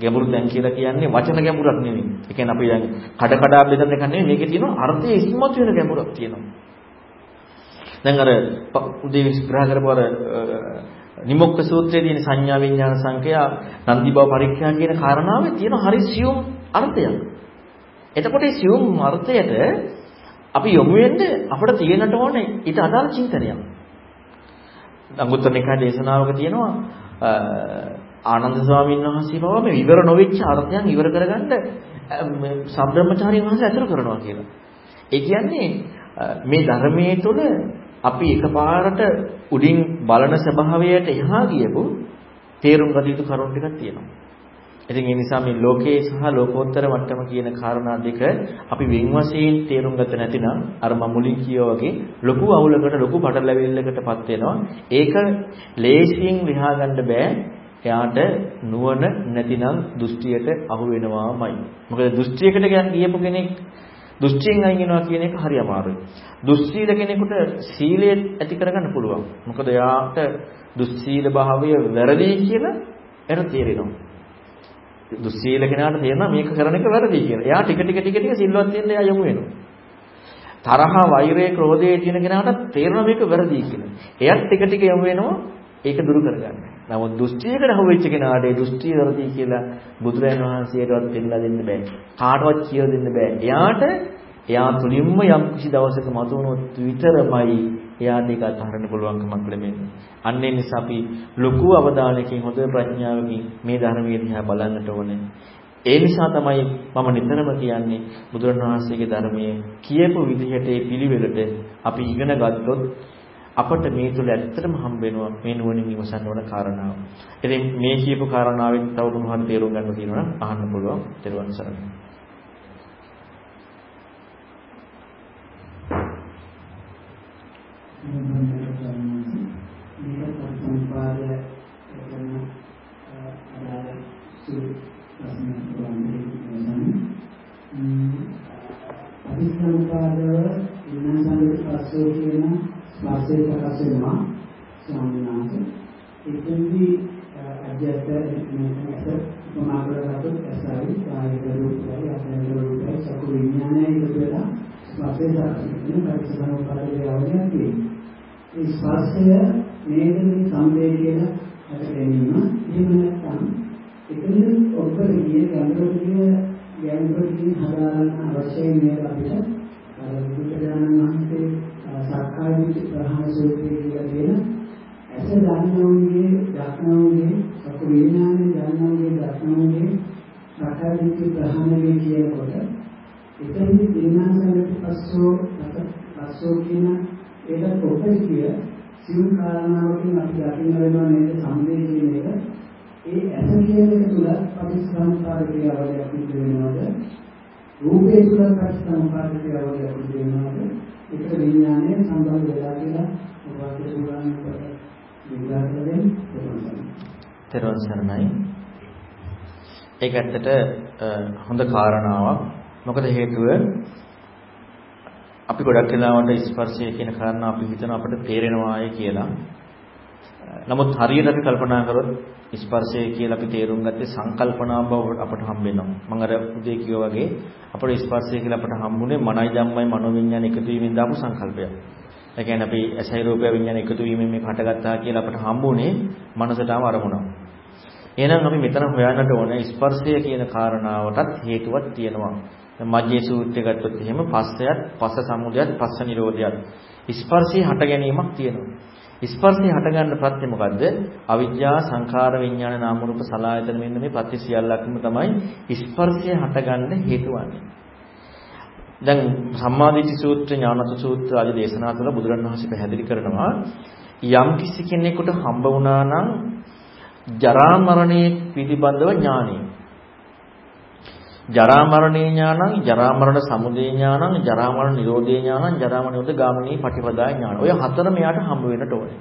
ගැඹුරු දැන් කියලා කියන්නේ වචන ගැඹුරක් නෙමෙයි. ඒ කියන්නේ අපි දැන් කඩ කඩා බෙදන එක නෙමෙයි. මේකේ තියෙන අර්ථය ඉස්මතු වෙන ගැඹුරක් තියෙනවා. දැන් අර උදේ විස්තර කරපු අර නිමොක්ක සූත්‍රයේ තියෙන සංඥා විඥාන සංකයා නන්දි බව පරීක්ෂා කියන කාරණාවේ තියෙන හරි සියුම් අර්ථයක්. එතකොට මේ සියුම් අර්ථයට අපි යොමු වෙන්න අපිට තියෙනට ඕනේ ඊට අදාළ චින්තනයක්. අඟුත්තර නිකාය දේශනාවක තියෙනවා ආනන්ද ස්වාමීන් වහන්සේ පවා මේ ඉවර නොවෙච්ච අර්ථයන් ඉවර කරගන්න සම්බ්‍රහ්මචාරී වහන්සේ අතුරු කරනවා කියලා. ඒ කියන්නේ මේ ධර්මයේ තුල අපි එකපාරට උඩින් බලන ස්වභාවයට එහා ගියපු තේරුම් ගත යුතු කරුණු ටිකක් තියෙනවා. ඉතින් ඒ නිසා මේ ලෝකයේ සහ ලෝකෝත්තර මට්ටම කියන කාරණා දෙක අපි වෙන් වශයෙන් තේරුම් ගත නැතිනම් අර මම මුලින් කියවා වගේ ලොකු අවුලකට ලොකු පටලැවිල්ලකටපත් වෙනවා. ඒක ලේසියෙන් විහා ගන්න බෑ. එයාට නුවණ නැතිනම් දෘෂ්ටියට අහු වෙනවාමයි. මොකද දෘෂ්ටියකට ගියපු කෙනෙක් දෘෂ්ටියෙන් අයින් වෙනවා කියන එක හරි අමාරුයි. දුස්සීල කෙනෙකුට සීලය ඇති කරගන්න පුළුවන්. මොකද එයාට දුස්සීල භාවය වැරදි කියලා එයාට තේරෙනවා. දුස්සීල කෙනාට තේරෙනවා මේක කරන එක වැරදි කියලා. එයා ටික ටික ටික ටික සිල්වත් වෙන්න එයා යමු වෙනවා. තරහ, වෛරය, ක්‍රෝධය තියෙන කෙනාට තේරෙනවා මේක වැරදි කියලා. එයාත් ටික ටික යමු වෙනවා ඒක දුරු කරගන්න. නමුත් දෘෂ්ටියකට අහුවෙච්ච කෙනාට ඒ දෘෂ්ටිය වැරදි කියලා බුදුරජාණන් වහන්සේටවත් දෙන්නලා දෙන්න බෑ. කාටවත් කියලා දෙන්න බෑ. එයාට එයා තුලින්ම යම් කිසි දවසක මතුවනොත් විතරමයි එයාට ඒක අත්හරින්න පුළුවන්කමක් ලැබෙන්නේ. අන්න ඒ නිසා අපි ලොකු අවධානයකින් හොඳ ප්‍රඥාවකින් මේ ධර්මයේ දිහා බලන්නට ඕනේ. ඒ නිසා තමයි මම නිතරම කියන්නේ බුදුරණවහන්සේගේ ධර්මයේ කියපු විදිහට ඒ පිළිවෙලට අපි ඉගෙන ගත්තොත් අපට මේ තුල ඇත්තටම හම්බ වෙනවා මේ නුවණින් විමසන්න ඕන කාරණාව. ඉතින් මේ කියපු කාරණාවෙන් තව මොනවද තේරුම් ගන්න තියෙනවා නම් අහන්න පුළුවන්. ත්වන් සරණයි. මේක සම්පාදය කරන අදාළ සුළු ප්‍රශ්න වන්නේ අභිසම්පාදව විනාශන පස්සෝ කියන ස්පර්ශය ප්‍රකාශ වෙනවා සම්මාස එතෙන්දී අධ්‍යාත්ම මේකත් උපමා කරගත්තොත් ඇසයි කායික රූපයි අසංග රූපයි චක්කු විඥානය එකතු වෙලා ස්පර්ශය දක්වන පරිසම්පාදයේ අවධියක් තියෙනවා ඒ ස්පර්ශය මේකේ සම්වේදී කියලා අර ගැනීම එහෙම නැත්නම් එතන ඔබට ගිය ගැඹුරට ගිය ගැඹුරට ගිය හදාගන්න අවශ්‍යයි මේක අපිට. අර බුදුරජාණන් වහන්සේ සක්කාය විච ප්‍රහාණ සූත්‍රයේ කියලා තියෙන ඇස දන්නෝගේ දක්නෝගේ සතු විඥානේ දන්නෝගේ දක්නෝගේ සක්කාය විච ප්‍රහාණය කියනකොට එතනදී විඥානසලට පස්සෝ පස්සෝ කියන ඒකත් ඔපරිතිය සිව් කාරණාවකින් අපි දකින්න වෙනවා නේද සම්දේ කියන එක. ඒ ඇස කියන එක තුල පටිච්චසමුප්පාද ක්‍රියාවලියක් සිද්ධ වෙනවද? රූපේ තුල පටිච්චසමුප්පාද ක්‍රියාවලියක් සිද්ධ වෙනවද? ඒකට විඥානය සම්බන්ධ වෙලා කියලා ඔබට පුළුවන් විග්‍රහ කරගෙන තෙරුවන් සරණයි. ඒක ඇත්තට හොඳ කාරණාවක්. මොකද හේතුව අපි ගොඩක් වෙලාවට ස්පර්ශය කියන කාරණා අපි හිතන අපිට තේරෙනවායි කියලා. නමුත් හරියට අපි කල්පනා කරොත් ස්පර්ශය කියලා අපි තේරුම් ගත්තේ සංකල්පනා බව අපට හම්බ වෙනවා. මම අර උදේ කිව්වා වගේ අපේ ස්පර්ශය කියලා අපට හම්බුනේ මනයි ධම්මයි මනෝවිඤ්ඤාණ එකතු වීමෙන් දාපු සංකල්පයක්. ඒ කියන්නේ අපි ඇසයි රූපය විඤ්ඤාණ එකතු වීමෙන් මේක හටගත්තා කියලා අපට හම්බුනේ මනසටම අරමුණක්. එහෙනම් අපි මෙතන හොයන්නට ඕනේ ස්පර්ශය කියන කාරණාවටත් හේතුවක් තියෙනවා. මජ්ජේ සූත්‍රය ගත්තොත් එහෙම පස්සයත් පස්ස සමුදයත් පස්ස නිරෝධයත් ස්පර්ශයේ හට ගැනීමක් තියෙනවා. ස්පර්ශය හටගන්න ප්‍රත්‍ය මොකද්ද? අවිජ්ජා සංඛාර විඥාන නාම රූප සලආයතන මෙන්න මේ ප්‍රත්‍ය සියල්ලක්ම තමයි ස්පර්ශය හටගන්න හේතු වන්නේ. දැන් සම්මාදිට්ඨි සූත්‍ර ඥානත සූත්‍ර ආදී දේශනා තුළ බුදුරණවහන්සේ පැහැදිලි කරනවා යම් කිසි කෙනෙකුට හම්බ වුණා නම් ජරා මරණයේ පිළිබඳව ඥානෙ ජරා මරණේ ඥානං ජරා මරණ සමුදය ඥානං ජරා මරණ නිරෝධේ ඥානං ජරා මරණ නිරෝධ ගාමිනී පටිපදා ඥාන. ඔය හතර මෙයාට හම්බ වෙන්නට ඕනේ.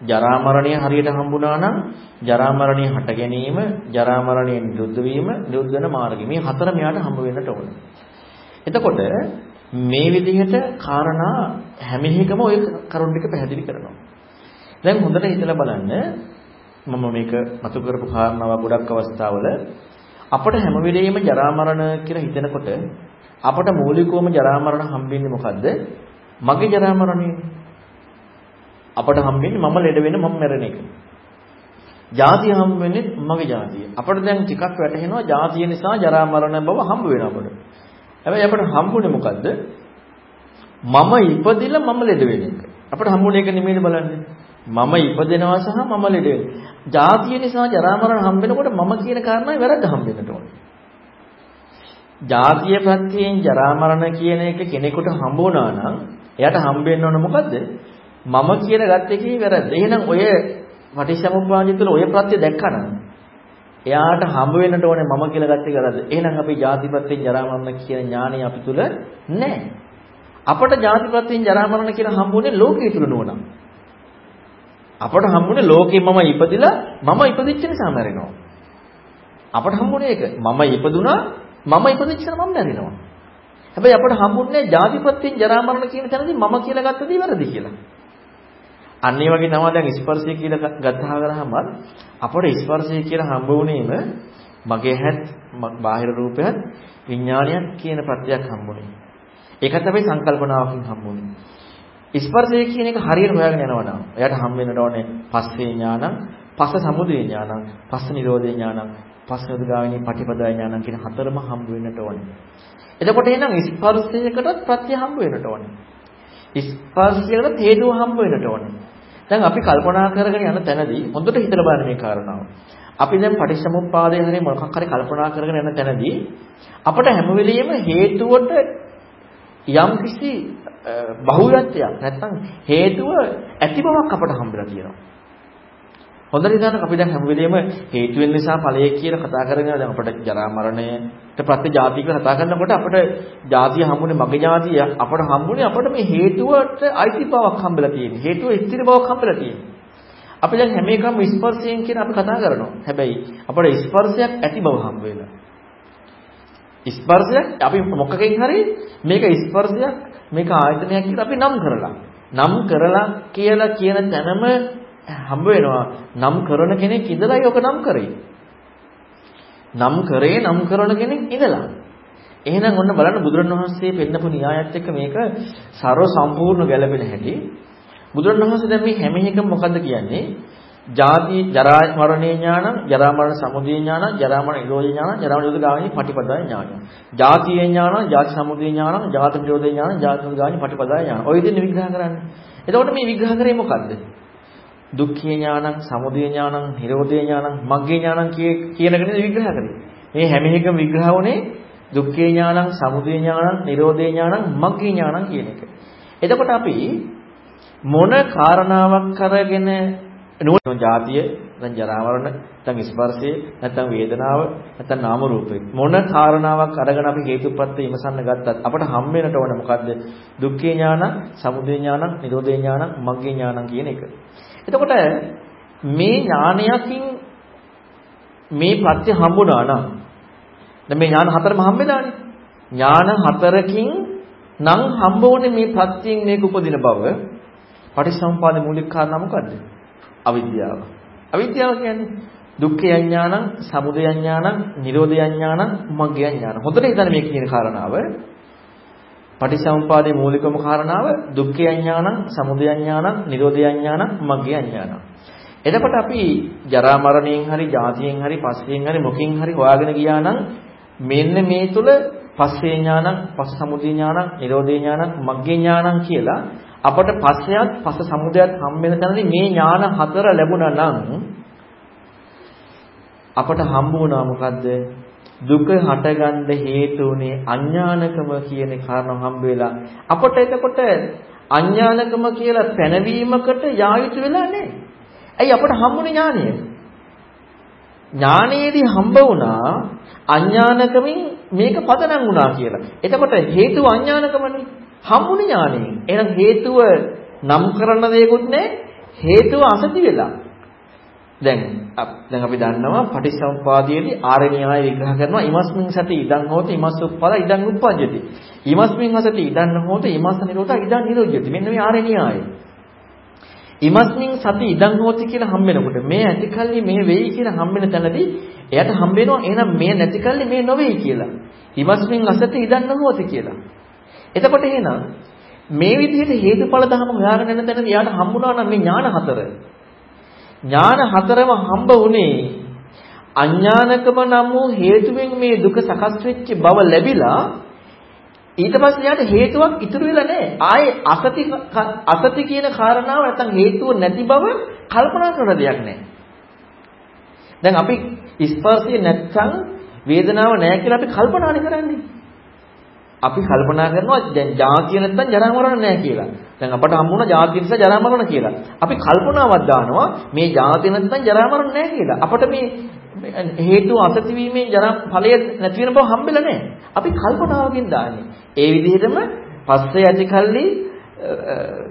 ජරා මරණය හරියට හම්බුණා නම් ජරා මරණය හට ගැනීම, ජරා මරණය නිරුද්ධ වීම, නිරුද්ධ වෙන මාර්ගය. මේ හතර මෙයාට හම්බ වෙන්නට ඕනේ. එතකොට මේ විදිහට කාරණා හැම එකම ওই කරුණ ටික පැහැදිලි කරනවා. දැන් හොඳට හිතලා බලන්න මම මේක මතු කරපු කාරණාව ගොඩක් අවස්ථාවල අපට හැම වෙලෙම ජරා මරණ කියලා හිතනකොට අපට මූලිකවම ජරා මරණ හම්බෙන්නේ මොකද්ද? මගේ ජරා මරණය. අපට හම්බෙන්නේ මම ලෙඩ වෙන මම මැරෙන එක. ජාතිය හම්බ වෙන්නේ මගේ ජාතිය. අපට දැන් ටිකක් වැටහෙනවා ජාතිය නිසා ජරා මරණ බව හම්බ වෙනවා අපට. හැබැයි අපට හම්බුනේ මොකද්ද? මම ඉපදිලා මම ලෙඩ වෙන එක. අපට හම්බුනේ ඒක නෙමෙයිද බලන්නේ. මම ඉපදෙනවා සහ මම ලෙඩ වෙනවා. ජාතිය නිසා ජරා මරණ හම්බ වෙනකොට මම කියන කාරණාවේ වැරද්ද හම්බ වෙන්නට ඕනේ. ජාතිය ප්‍රත්‍යයෙන් ජරා මරණ කියන එක කෙනෙකුට හම්බ වුණා නම් එයාට හම්බ වෙන්න ඕන මොකද්ද? මම කියලා ගත්ත එකේ වැරද්ද. එහෙනම් ඔය පටිච්චසමුප්පාදය තුළ ඔය ප්‍රත්‍ය දැක්කනම් එයාට හම්බ වෙන්නට ඕනේ මම කියලා ගත්තේ වැරද්ද. එහෙනම් අපි ජාතිපත්‍යෙන් ජරා මරණ කියන ඥාණය අපි තුල නැහැ. අපට ජාතිපත්‍යෙන් ජරා මරණ කියලා හම්බුනේ ලෝකයේ තුල නෝනා. අපට හම්බුනේ ලෝකේ මම ඉපදිලා මම ඉපදිච්ච නිසා මැරෙනවා. අපට හම්බුනේ ඒක. මම ඉපදුනා මම ඉපදිච්ච නිසා මම මැරෙනවා. හැබැයි අපට හම්බුන්නේ ජාතිපත්‍යෙන් ජරා මරණ කියන තැනදී මම කියලා ගත්ත දේ වැරදි කියලා. අන්න ඒ වගේ තමයි දැන් ස්පර්ශය කියලා ගත්තා කරාම අපට ස්පර්ශය කියලා හම්බ වුණේම මගේ හැත් බාහිර රූපයත් විඥානයක් කියන ප්‍රත්‍යක් හම්බුනේ. ඒකත් අපි සංකල්පනාවකින් හම්බුනේ. ස්පර්ශය කියන එක හරියට හොයාගෙන යනවා නම් එයාට හම් වෙන්නට ඕනේ පස්සේ ඥානං, පස්ස සමුදය ඥානං, පස්ස නිරෝධය ඥානං, පස්ස උද්ගාමිනී පටිපදා ඥානං කියන හතරම හම් වෙන්නට ඕනේ. එතකොට එහෙනම් ස්පර්ශයකටත් ප්‍රත්‍ය හම් වෙන්නට ඕනේ. ස්පර්ශයකට හේතුව හම් වෙන්නට ඕනේ. දැන් අපි කල්පනා කරගෙන යන තැනදී හොඳට හිතලා බලන්න මේ කාරණාව. අපි දැන් පටිච්චසමුප්පාදේ හරි මොකක් හරි කල්පනා කරගෙන යන තැනදී අපිට හැම වෙලෙම හේතුවට යම් කිසි බහුලත්වයක් නැත්නම් හේතුව ඇති බවක් අපට හම්බෙලා තියෙනවා. හොඳට හිතන්න අපි දැන් හැම වෙලෙම හේතුවෙන් නිසා ඵලය කියලා කතා කරගෙන දැන් අපට ජරා මරණයට ප්‍රත්‍ය ජාති කියලා කතා කරනකොට අපට ජාතිය හම්බුනේ මගේ ජාතිය අපට හම්බුනේ අපට මේ හේතුවට අයිති බවක් හම්බෙලා තියෙන්නේ. හේතුව ස්ථිර බවක් හම්බෙලා තියෙන්නේ. අපි දැන් හැම එකම ස්පර්ශයෙන් කියන අපි කතා කරනවා. හැබැයි අපට ස්පර්ශයක් ඇති බව හම්බ වෙනවා. ස්පර්ශයක් අපි මොකකින් හරි මේක ස්පර්ශයක් මේක ආයතනයක් කියලා අපි නම් කරලා. නම් කරලා කියලා කියන තැනම හම්බ වෙනවා. නම් කරන කෙනෙක් ඉඳලා යක නම් කරේ. නම් කරේ නම් කරන කෙනෙක් ඉඳලා. එහෙනම් ඔන්න බලන්න බුදුරණවහන්සේ පෙන්නපු න්‍යායත් එක්ක මේක ਸਰව සම්පූර්ණ ගැලපෙන හැටි. බුදුරණවහන්සේ දැන් මේ හැම එකම මොකද්ද කියන්නේ? ජාති ජරා මරණේ ඥානං ජරා මරණ සමුදය ඥානං ජරා මරණ නිරෝධ ඥානං ජරා නිරෝධ ගාමිනී පටිපදා ඥානං. ජාතිය ඥානං ජාති සමුදය ඥානං ජාති නිරෝධ ඥානං ජාති නිරෝධ ගාමිනී පටිපදා ඥානං. ඔය විදිහට විග්‍රහ කරන්නේ. එතකොට මේ විග්‍රහ කරේ මොකද්ද? දුක්ඛේ ඥානං සමුදය ඥානං නිරෝධේ ඥානං මග්ගේ ඥානං කියන එක නේද විග්‍රහ කරේ. මේ හැම එකම විග්‍රහ වුණේ දුක්ඛේ ඥානං සමුදය ඥානං නිරෝධේ ඥානං මග්ගේ ඥානං කියන එක. එතකොට අපි මොන කාරණාවක් කරගෙන නුවණ જાතිය නැත්නම් ජරා මරණ නැත්නම් ස්පර්ශය නැත්නම් වේදනාව නැත්නම් නාම රූපේ මොන කාරණාවක් අරගෙන අපි හේතුප්‍රත්‍ය විමසන්න ගත්තත් අපට හම් වෙනට ඕන මොකද්ද දුක්ඛේ ඥාන, සමුදය ඥාන, නිරෝධේ ඥාන, මග්ගේ ඥාන කියන එක. එතකොට මේ ඥානයකින් මේ ප්‍රත්‍ය හම්බුණා නම් දැන් මේ ඥාන හතරම හම්බෙලානේ. ඥාන හතරකින් නම් හම්බ වුනේ මේ ප්‍රත්‍යයෙන් මේක උපදින බව පටිසම්පාද මූලික කාරණා මොකද්ද? අවිද්‍යාව. අවිද්‍යාව කියන්නේ දුක්ඛය ඥානං, සමුදය ඥානං, නිරෝධය ඥානං, මග්ගය ඥානං. හොඳට හිතන්න මේ කියන කාරණාව. පටිසමුපාදයේ මූලිකම කාරණාව දුක්ඛය ඥානං, සමුදය ඥානං, නිරෝධය ඥානං, මග්ගය ඥානං. එතකොට අපි ජරා මරණයෙන් හරි, ජාතියෙන් හරි, පස්යෙන් හරි මොකින් හරි හොයාගෙන ගියා නම් මෙන්න මේ තුල පස්සේ ඥානං, පස්ස සමුදය ඥානං, නිරෝධය ඥානං, මග්ගේ ඥානං කියලා අපට පස්සයත් පස්ස සමුදයත් හම්බ වෙන තැනදී මේ ඥාන හතර ලැබුණා නම් අපට හම්බ වුණා මොකද්ද දුක හටගන්න හේතු උනේ අඥානකම කියන කාරණා හම්බ වෙලා අපට එතකොට අඥානකම කියලා පැනවීමකට යා යුතු වෙලා නැහැ. ඇයි අපට හම්බුනේ ඥානය? ඥානයේදී හම්බ වුණා අඥානකමින් මේක පදනම් වුණා කියලා. එතකොට හේතුව අඥානකමනේ. හම්බුනේ ඥාණයෙන්. එහෙනම් හේතුව නම් කරන දෙයක්වත් නැහැ. හේතුව අසති වෙලා. දැන් දැන් අපි දන්නවා පටිච්චසමුපාදයේදී ආර්ය න්‍යාය විග්‍රහ කරනවා ඉමස්මින් සති ඉදං හෝති ඉමස් උප්පල ඉදං උප්පජ්ජති. ඉමස්මින් සති ඉදං හෝති ඉමස් නිරෝධ ඉදං නිරෝධ්‍යති. මෙන්න මේ ආර්ය න්‍යායයි. ඉමස්මින් සති ඉදං හෝති කියලා හම් වෙනකොට මේ ඇතිකල්ලි මේ වෙයි කියලා හම් වෙන තැනදී එයාට හම් වෙනවා එහෙනම් මේ නැතිකල්ලි මේ නොවේයි කියලා. ඉමස්මින් අසති ඉදං නොහෝති කියලා. එතකොට එහෙනම් මේ විදිහට හේතුඵල ධර්ම හොයාගෙන යන තැනදී යාට හම්බුණා නම් මේ ඥාන හතර. ඥාන හතරම හම්බ වුණේ අඥානකම නම් වූ හේතුවෙන් මේ දුක සකස් වෙච්ච බව ලැබිලා ඊට පස්සේ යාට හේතුවක් ඉතුරු වෙලා නැහැ. ආයේ අසති අසති කියන කාරණාව නැත්නම් හේතුව නැති බව කල්පනා කරන දෙයක් නැහැ. දැන් අපි ස්පර්ශය නැත්නම් වේදනාව නැහැ කියලා අපි කල්පනානේ කරන්නේ. අපි කල්පනා කරනවා දැන් ජාතිය නැත්නම් ජරා මරණ නැහැ කියලා. දැන් අපට හම්බුණා ජාතිය නිසා ජරා මරණ කියලා. අපි කල්පනාවක් දානවා මේ ජාතිය නැත්නම් ජරා මරණ නැහැ කියලා. අපට මේ හේතු අසති වීමෙන් ජරා ඵලය නැති වෙන බව හම්බෙලා නැහැ. අපි කල්පනාවකින් දාන්නේ. ඒ විදිහටම පස්සේ ඇති කල්ලි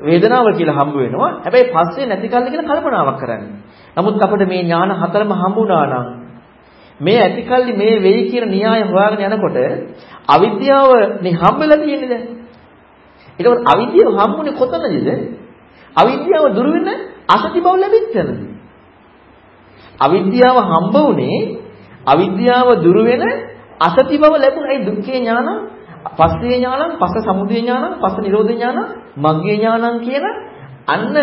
වේදනාව කියලා හම්බ වෙනවා. හැබැයි පස්සේ නැති කල්ලි කියලා කල්පනාවක් කරන්නේ. නමුත් අපිට මේ ඥාන හතරම හම්බුණා නම් මේ ඇතිකල්ලි මේ වෙයි කියන න්‍යාය හොයාගෙන යනකොට අවිද්‍යාව නේ හම්බෙලා තියෙන්නේ දැන්. ඒකවල අවිද්‍යාව හම්බුනේ කොතනද? අවිද්‍යාව දුරු වෙන අසති බව ලැබෙච්චනද? අවිද්‍යාව හම්බ වුනේ අවිද්‍යාව දුරු වෙන අසති බව ලැබුණයි දුක්ඛේ ඥාන, පස්සේ ඥාන, පස්ස සමුදය ඥාන, පස්ස නිරෝධ ඥාන, මග්ගේ ඥානං කියන අන්න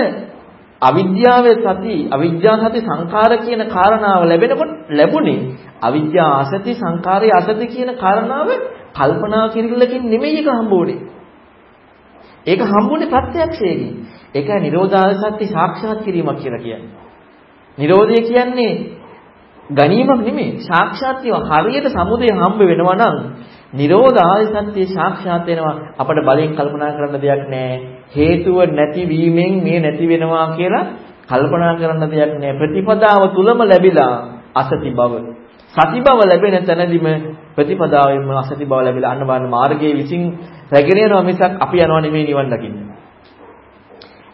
අවිද්‍යාවේ සති අවිද්‍යා සති සංඛාර කියන කාරණාව ලැබෙනකොට ලැබුණේ අවිද්‍යා ආසති සංඛාරය අසති කියන කාරණාව කල්පනා කිරිල්ලකින් නෙමෙයි එක හම්බුනේ. ඒක හම්බුනේ ප්‍රත්‍යක්ෂයෙන්. ඒකයි නිරෝධාල සත්‍ය සාක්ෂාත් කිරීමක් කියලා කියන්නේ. නිරෝධය කියන්නේ ගැනීමක් නෙමෙයි සාක්ෂාත් වීම. හරියට සමුදය හම්බ වෙනවා නම් නිරෝධ ආර්ය සත්‍ය සාක්ෂාත් වෙනවා අපිට බලෙන් කල්පනා කරන්න දෙයක් නැහැ හේතුව නැති වීමෙන් මේ නැති වෙනවා කියලා කල්පනා කරන්න දෙයක් නැහැ ප්‍රතිපදාව තුලම ලැබිලා අසති බව සති බව ලැබෙන තැනදීම ප්‍රතිපදාවෙන්ම අසති බව ලැබිලා අන්න බලන්න මාර්ගයේ විසින් රැගෙන යනවා මිසක් අපි යනවා නෙමෙයි නිවන් දකින්න.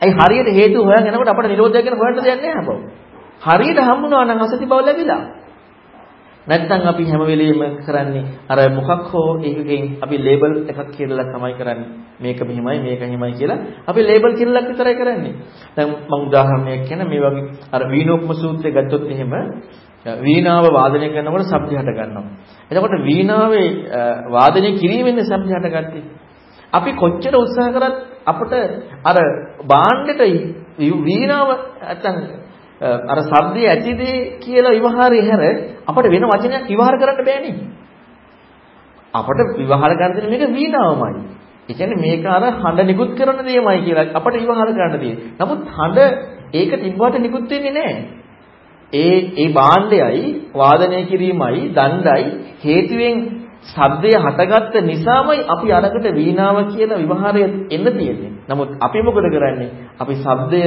ඒ හරියට හේතු හොයන් යනකොට අපිට නිරෝධය ගැන හොයන්න දෙයක් නැහැ බව. හරියට හම්බුනවා නම් අසති බව ලැබිලා. නැත්නම් අපි හැම වෙලෙම කරන්නේ අර මොකක් හෝ එකකින් අපි ලේබල් එකක් කියලා තමයි කරන්නේ. මේක මෙහිමයි මේක මෙහිමයි කියලා අපි ලේබල් කිරලක් විතරයි කරන්නේ. දැන් මම උදාහරණයක් කියන මේ වගේ අර වීණෝපම සූත්‍රය ගත්තොත් එහෙම වීණාව වාදනය කරනකොට ශබ්ද හට ගන්නවා. එතකොට වීණාවේ වාදනය කිරීමෙන් ශබ්ද හටගත්තේ. අපි කොච්චර උත්සාහ කරත් අපිට අර බාණ්ඩෙට වීණාව නැත්තම් අර ශබ්දයේ ඇතිදේ කියලා විවහාරය හැර අපිට වෙන වචනයක් විවහාර කරන්න බෑනේ. අපිට විවහාර කරන්න මේක වීණාවමයි. ඒ කියන්නේ මේක අර හඬ නිකුත් කරන දෙයමයි කියලා අපිට විවහාර කරන්න තියෙන්නේ. නමුත් හඬ ඒක තිබ්බට නිකුත් වෙන්නේ නැහැ. ඒ ඒ භාණ්ඩයයි වාදනය කිරීමයි දණ්ඩයි හේතුවෙන් ශබ්දය හටගත්ත නිසාමයි අපි අරකට වීණාව කියන විවහාරය එන්න තියෙන්නේ. නමුත් අපි මොකද කරන්නේ? අපි ශබ්දය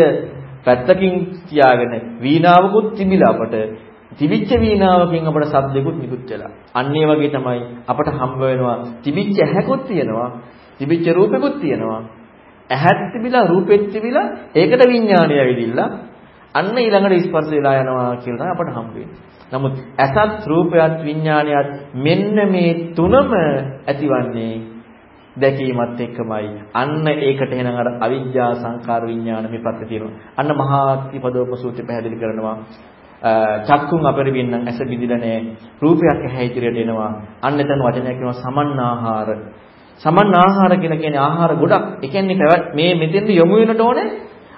පැත්තකින් තියාගෙන වීණාවකුත් තිබිලා අපට තිබිච්ච වීණාවකින් අපට ශබ්දයකුත් නිකුත් වෙලා. අන්න ඒ වගේ තමයි අපට හම්බ වෙනවා තිබිච්ච ඇහැකුත් තියෙනවා, තිබිච්ච රූපෙකුත් තියෙනවා. ඇහත් තිබිලා රූපෙත් තිබිලා ඒකට විඥානය ඇවිදිලා අන්න ඊළඟට ස්පර්ශ වෙලා යනවා කියලා තමයි අපට හම්බ වෙන්නේ. නමුත් ඇසත් රූපයත් විඥානයත් මෙන්න මේ තුනම ඇතිවන්නේ දැකීමත් එක්කමයි. අන්න ඒකට එහෙනම් අර අවිජ්ජා සංකාර විඥාන මේ පැත්ත තියෙනවා. අන්න මහා ත්‍රිපදෝප සූත්‍රය පැහැදිලි කරනවා. චක්කුන් අපරිවින්නම් ඇස බිඳිලා නැහැ. රූපයක් ඇහැ ඉදිරියට එනවා. අන්න එතන වචනයක් කියනවා සමන්නාහාර. සමන්නාහාර කියලා කියන්නේ ආහාර ගොඩක්. ඒ කියන්නේ මේ මෙතෙන්ද යොමු වෙනට ඕනේ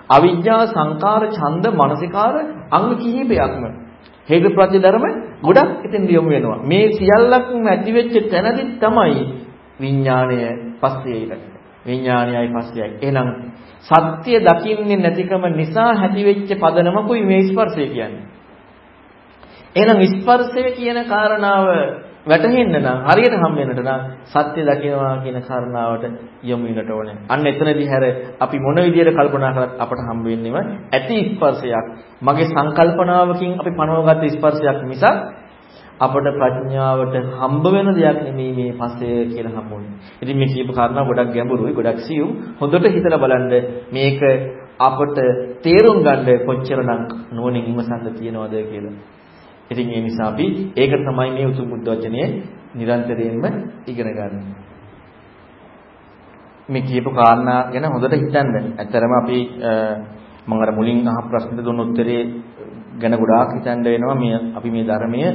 අවිජ්ජා සංකාර ඡන්ද මානසිකාර අංග කිහිපයක්ම හේතු ප්‍රත්‍ය ධර්ම ගොඩක් එතෙන්ද යොමු වෙනවා. මේ සියල්ලක්ම ඇති වෙච්ච තැනදී තමයි විඥාණය පස්සේ ඉලක්ක. විඥාණයයි පස්සේයි. එහෙනම් සත්‍ය දකින්නේ නැතිකම නිසා ඇතිවෙච්ච පදනමකුයි මේ ස්පර්ශය කියන්නේ. එහෙනම් ස්පර්ශය කියන කාරණාව වැටහෙන්න නම් හරියට හම් වෙන්නට නම් සත්‍ය දකිනවා කියන කාරණාවට යොමු වෙන්නට ඕනේ. අන්න එතනදී හැර අපි මොන විදියට කල්පනා කරත් අපට හම් වෙන්නේම ඇති ස්පර්ශයක්. මගේ සංකල්පනාවකින් අපි පනවගත්ත ස්පර්ශයක් මිසක් අපට ප්‍රඥාවට හම්බ වෙන දෙයක් නෙමෙයි මේ පස්සේ කියලා හම්බුනේ. ඉතින් මේ කියපු කාරණා ගොඩක් ගැඹුරුයි, ගොඩක් සියුම්. හොඳට හිතලා බලන්න මේක අපට තේරුම් ගන්න කොච්චරනම් නුවණින් විමසන්න තියනවද කියලා. ඉතින් ඒ නිසා අපි ඒක තමයි මේ උතුම් බුද්ධ වචනේ නිරන්තරයෙන්ම ඉගෙන ගන්න. මේ කියපු කාරණා ගැන හොඳට හිතන්න. ඇත්තරම අපි මම අර මුලින් අහ ප්‍රශ්නෙට දුන්න උත්තරේ ගැන ගොඩාක් හිතන්න වෙනවා. මේ අපි මේ ධර්මයේ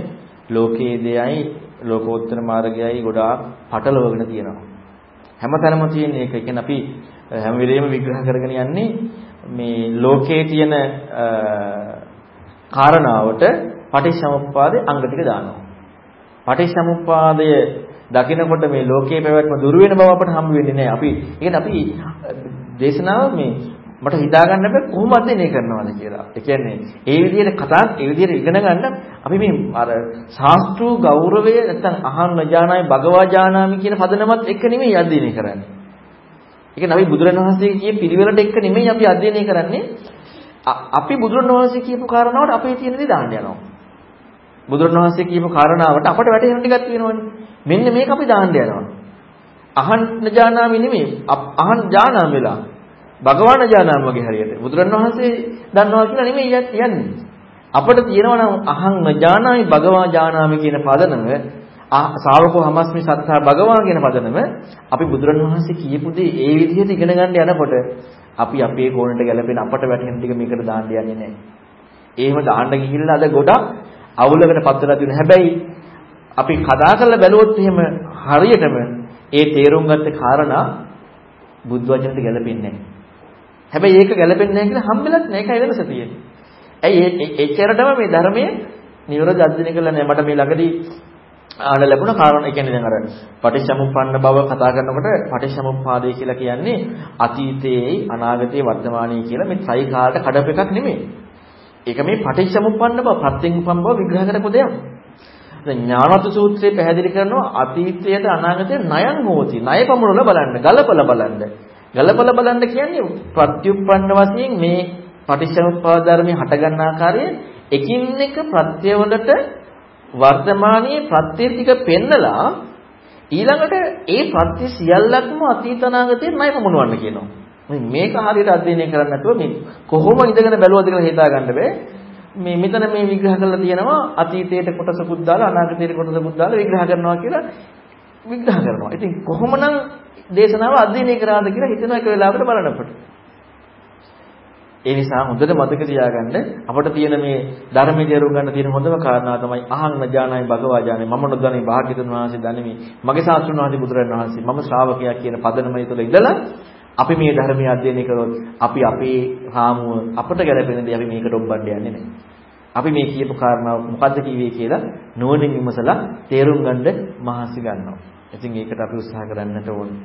ලෝකයේ දෙයයි ලෝකෝත්තර මාර්ගයයි ගොඩාක් පටලවගෙන තියෙනවා. හැමතැනම තියෙන එක. ඒ කියන්නේ අපි හැම වෙලෙම විග්‍රහ කරගෙන යන්නේ මේ ලෝකයේ තියෙන කාරණාවට පටිච්චසමුප්පාදේ අංග ටික දානවා. පටිච්චසමුප්පාදය දකිනකොට මේ ලෝකයේ පැවැත්ම දුර වෙන බව අපට හම්බ වෙන්නේ නැහැ. අපි ඒ අපි දේශනාව මේ මට හිතා ගන්න බෑ කොහොමද මේ කරනවද කියලා. ඒ කියන්නේ ඒ විදිහට කතා ඒ විදිහට ඉගෙන ගන්න අපි මේ අර ශාස්ත්‍රීය ගෞරවය නැත්තම් අහන්න ජානායි භගවා ජානාමි කියන පදනමත් එක්ක නෙමෙයි අධ්‍යයනය කරන්නේ. ඒ කියන්නේ අපි බුදුරණවහන්සේ කියේ පිළිවෙලට එක්ක නෙමෙයි අපි අධ්‍යයනය කරන්නේ. අපි බුදුරණවහන්සේ කියපු කාරණාවට අපේ තියෙන දේ දාන්න යනවා. බුදුරණවහන්සේ කියපු කාරණාවට අපට වැටහෙන ටිකක් තියෙනවනේ. මෙන්න මේක අපි දාන්න යනවා. අහන්න ජානාමි නෙමෙයි අහන් ජානාම වෙලා භගවාන ජානාම වගේ හරියට බුදුරණවහන්සේ දන්නවා කියලා නෙමෙයි යන්නේ. අපිට තියෙනවා නම් අහං නජානාමි භගවා ජානාමි කියන පදනම ශාවකෝ හමස්මි සත්තා භගවා කියන පදනම අපි බුදුරණවහන්සේ කියපු දේ ඒ විදිහට ඉගෙන ගන්න යනකොට අපි අපේ කෝණයට ගැලපෙන අපට වැටහෙන ටික මේකට දාන්න යන්නේ නැහැ. එහෙම දාන්න ගිහිල්ලා අද ගොඩක් අවුලකට පත් වෙලා තියෙනවා. හැබැයි අපි කතා කරලා බැලුවොත් එහෙම හරියටම ඒ තේරුම් ගත්ත කාරණා බුද්ධ වචනට ගැලපෙන්නේ නැහැ. හැබැයි ඒක ගැලපෙන්නේ නැහැ කියලා හම්බෙලත් නැහැ. ඒකයි වෙනස තියෙන්නේ. ඇයි එච්චරටම මේ ධර්මයේ නිවරද අධ්‍යයනය කළා නෑ. මට මේ ළඟදී ආන ලැබුණ කාරණා ඒ කියන්නේ දැන් අර පටිච්චසමුප්පන්න බව කතා කරනකොට පටිච්චසමුප්පාදය කියලා කියන්නේ අතීතයේ අනාගතයේ වර්තමානයේ කියලා මේ ත්‍රිකාලට කඩප එකක් නෙමෙයි. ඒක මේ පටිච්චසමුප්පන්න බව ප්‍රත්‍යයෙන් උපන් බව විග්‍රහ කරපු දෙයක්. දැන් ඥානවත් සූත්‍රයේ පැහැදිලි කරනවා අතීතයට අනාගතයට ණයන් හෝති. ණය පමුණුල බලන්න, ගලපල බලන්න. ගලපලා බලන්න කියන්නේ ප්‍රත්‍යুৎপন্ন වශයෙන් මේ පටිච්චසමුප්පාද ධර්මයේ හට ගන්න ආකාරය එකින් එක ප්‍රත්‍යවලට වර්තමානයේ ප්‍රත්‍ය ටික පෙන්නලා ඊළඟට ඒ ප්‍රත්‍ය සියල්ලක්ම අතීත අනාගතේ ණය පමුණවන්න කියනවා. මේක හරියට අධ්‍යයනය කරන්නේ නැතුව මේ කොහොම ඉඳගෙන බැලුවද කියලා හිතා ගන්න බෑ. මේ මෙතන මේ විග්‍රහ කරලා තියෙනවා අතීතයේ කොටසකුත් දාලා අනාගතයේ කොටසකුත් දාලා විග්‍රහ කරනවා කියලා විග්‍රහ කරනවා. ඉතින් කොහොමනම් දේශනාව අධ්‍යයනය කරාද කියලා හිතන එක වෙලාවකට බලනකොට. ඒ නිසා හොඳට මතක තියාගන්න අපට තියෙන මේ ධර්මයේ තේරුම් ගන්න තියෙන හොඳම කාරණාව තමයි අහං නජානයි භගවා ජානයි මම නොදන්නේ භාග්‍යතුන් වහන්සේ දන්නේ මගේ ශාස්ත්‍රඥ වහන්සේ බුදුරජාණන් වහන්සේ මම ශ්‍රාවකයා කියන පදනමයි තුළ ඉඳලා අපි මේ ධර්මය අධ්‍යයනය කරොත් අපි අපේ හාමුව අපට ගැලපෙන දේ අපි මේකට ඔබ්බන්න යන්නේ නැහැ. අපි මේ කියපු කාරණාව මොකද්ද කිව්වේ කියලා නුවණින් විමසලා තේරුම් ගන්න මහන්සි ගන්නවා. ඉතින් ඒකට අපි උත්සාහ කරන්නට ඕනේ.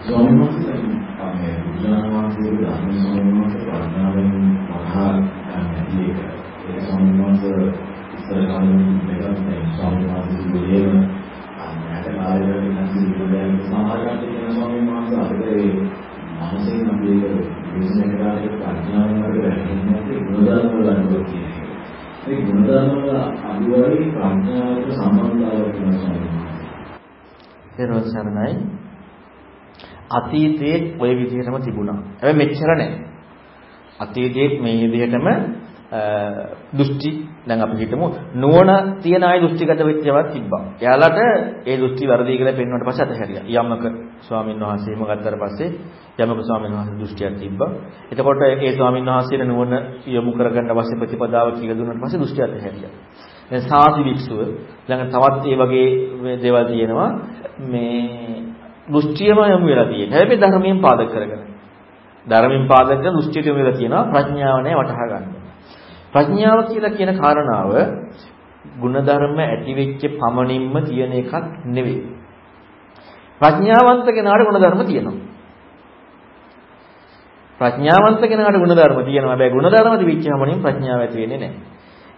ස්වාමීන් වහන්සේ මේ බුදුරජාණන් වහන්සේගේ ධර්ම ස්වාමීන් වහන්සේ ප්‍රඥාවෙන් මහා නැති එක. ඒක ස්වාමීන් වහන්සේ ඉස්සර කාලේ මේකත් මේ ස්වාමීන් වහන්සේ දෙලේම අන්නකට කාලේ ඉඳන් සිදුවෙන සමාජගත කියන ස්වාමීන් වහන්සේ අපිට ඒ මනසෙන් අපි ඒක විශ්ලේෂණය කරලා ප්‍රඥාවෙන් අපි වැටෙන්නේ ගුණධර්ම වල අනුව කියන එක. ඒ ගුණධර්ම වල අනුවයි ප්‍රඥාවට සම්බන්ධතාවය කියන ස්වාමීන් වහන්සේ. පෙරවන් සරණයි අතීතයේ ওই විදිහටම තිබුණා. හැබැයි මෙච්චර නෑ. අතීතයේ මේ විදිහටම දෘෂ්ටි දැන් අපි හිතමු නුවණ තියන අය දෘෂ්ටිගත වෙච්ච ඒවාත් තිබ්බා. එයාලට ඒ දෘෂ්ටි වර්ධී කියලා පෙන්වන්නට පස්සේ අතහැරියා. යමක ස්වාමීන් වහන්සේම ගත්තට පස්සේ යමක ස්වාමීන් වහන්සේ දෘෂ්ටියක් තිබ්බා. එතකොට ඒ ස්වාමීන් වහන්සේට නුවණ යොමු කරගන්න අවශ්‍ය ප්‍රතිපදාව කියලා දුන්නාට පස්සේ දෘෂ්ටි අතහැරියා. දැන් සාති වික්ෂුව ළඟ තවත් ඒ වගේ දේවල් තියෙනවා. මේ දෘෂ්ටියම යොමු වෙලා තියෙන්නේ. හැබැයි ධර්මයෙන් පාදක කරගෙන. ධර්මයෙන් පාදක කරන දෘෂ්ටියට යොමු වෙලා තියෙනවා ප්‍රඥාව නැහැ වටහා ගන්න. ප්‍රඥාව කියලා කියන කාරණාව ಗುಣධර්ම ඇති වෙච්ච පමණින්ම කියන එකක් නෙවෙයි. ප්‍රඥාවන්ත කෙනාට ಗುಣධර්ම තියෙනවා. ප්‍රඥාවන්ත කෙනාට ಗುಣධර්ම තියෙනවා. හැබැයි ಗುಣධර්ම තිබිච්ච හැමෝනින් ප්‍රඥාව ඇති වෙන්නේ නැහැ.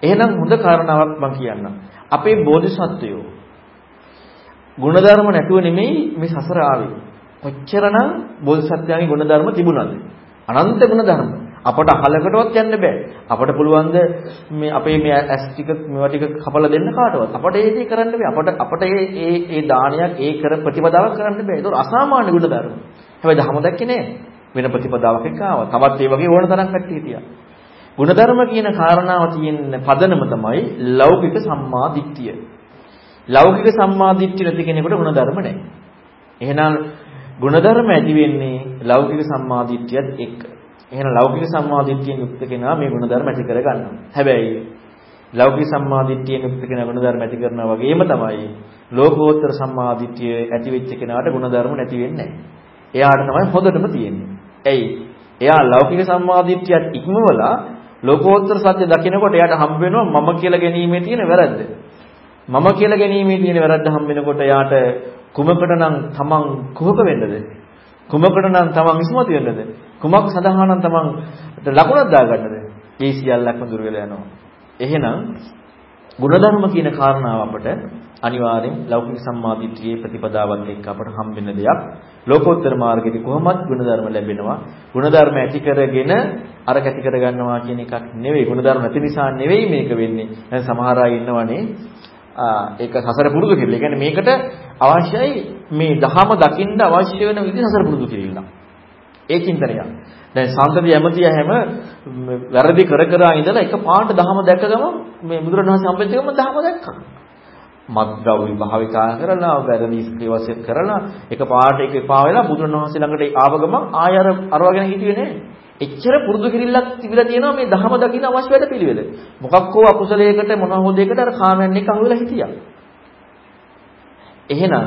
එහෙනම් හොඳ කාරණාවක් මම කියන්නම්. අපේ බෝධිසත්වයෝ ಗುಣධර්ම නැතුව නෙමෙයි මේ සසර ආවේ. කොච්චරනම් බෝධිසත්වයන්ගේ ಗುಣධර්ම තිබුණාද? අනන්ත ಗುಣධර්ම. අපට අහලකටවත් යන්න බෑ. අපට පුළුවන් ද මේ අපේ මේ ඇස් ටික මේවා ටික කපලා දෙන්න කාටවත්. අපට ඒ දේ කරන්න බෑ. අපට අපට ඒ ඒ ඒ දානයක් ඒ කර ප්‍රතිපදාවක් කරන්න බෑ. ඒක අසාමාන්‍ය ගුණ ධර්ම. හැබැයි ධම දැක්කේ නෑ. වෙන ප්‍රතිපදාවක් එක්ක ආවා. තවත් ඒ වගේ ඕන තරම් කට්ටිය තියා. ගුණ ධර්ම කියන කාරණාව තියෙන පදනම තමයි ලෞකික සම්මා දිට්ඨිය. ලෞකික සම්මා දිට්ඨිය නැති කෙනෙකුට ගුණ ධර්ම නැහැ. එහෙනම් ගුණධර්ම ඇති වෙන්නේ ලෞකික සම්මාදිට්ඨියත් එක්ක. එහෙනම් ලෞකික සම්මාදිට්ඨියෙන් යුක්ත කෙනා මේ ගුණධර්ම ඇති කර ගන්නවා. හැබැයි ලෞකික සම්මාදිට්ඨියෙන් යුක්ත කෙනා ගුණධර්ම ඇති කරනා වගේම තමයි ලෝකෝත්තර සම්මාදිට්ඨිය ඇති වෙච්ච කෙනාට ගුණධර්ම නැති වෙන්නේ නැහැ. එයාට තමයි හොඳටම තියෙන්නේ. ඇයි? එයා ලෞකික සම්මාදිට්ඨියත් ඉක්මවලා ලෝකෝත්තර සත්‍ය දකිනකොට එයාට හම්බ වෙනවා මම කියලා ගැනීමේ තියෙන වැරද්ද. මම කියලා ගැනීමේ තියෙන වැරද්ද හම්බ වෙනකොට එයාට කුමකටනම් තමන් කුහක වෙන්නද? කුමකටනම් තමන් ඉස්මතු වෙන්නද? කුමක් සඳහා නම් තමන් ලකුණක් දාගන්නද? ඒ සියල්ලක්ම දුර වෙලා යනවා. එහෙනම් ගුණධර්ම කියන කාරණාව අපට අනිවාර්යෙන් ලෞකික සම්මාදිට්ඨියේ ප්‍රතිපදාවත් එක්ක අපට හම් වෙන දෙයක්. ලෝකෝත්තර මාර්ගයේදී කොහොමත් ගුණධර්ම ලැබෙනවා. ගුණධර්ම ඇති කරගෙන අර කැටි කරගන්නවා කියන එකක් නෙවෙයි. ගුණධර්ම නැති නිසා නෙවෙයි මේක වෙන්නේ. දැන් සමහර අය ඉන්නවනේ ඒක සසර පුරුදු කිරීම. ඒ කියන්නේ මේකට අවශ්‍යයි මේ ධහම දකින්න අවශ්‍ය වෙන විදිහ සසර පුරුදු කිරීම. ඒ චින්තනය. දැන් සාන්තදී ඇමතිය හැම වැරදි කර කර ඉඳලා එක පාට දහම දැක්ක ගමන් මේ බුදුරණවහන්සේ හම්බෙච්ච ගමන් දහම දැක්කා. මත්ද්‍රව්‍ය භාවිතා කරලා වැරදි ස්ත්‍රීවසෙත් කරලා එක පාට එක එපා වෙලා බුදුරණවහන්සේ ළඟට ආව ගමන් ආය අර අරවගෙන හිටියේ නෑ. එච්චර පුරුදු කිරිල්ලක් තිබිලා තියෙනවා මේ දහම දකින්න අවශ්‍ය වැඩ පිළිවෙල. මොකක් හෝ අකුසලයකට මොනවා හෝ දෙයකට අර කාමයන් එක්ක අහුවෙලා හිටියා. එහෙනම්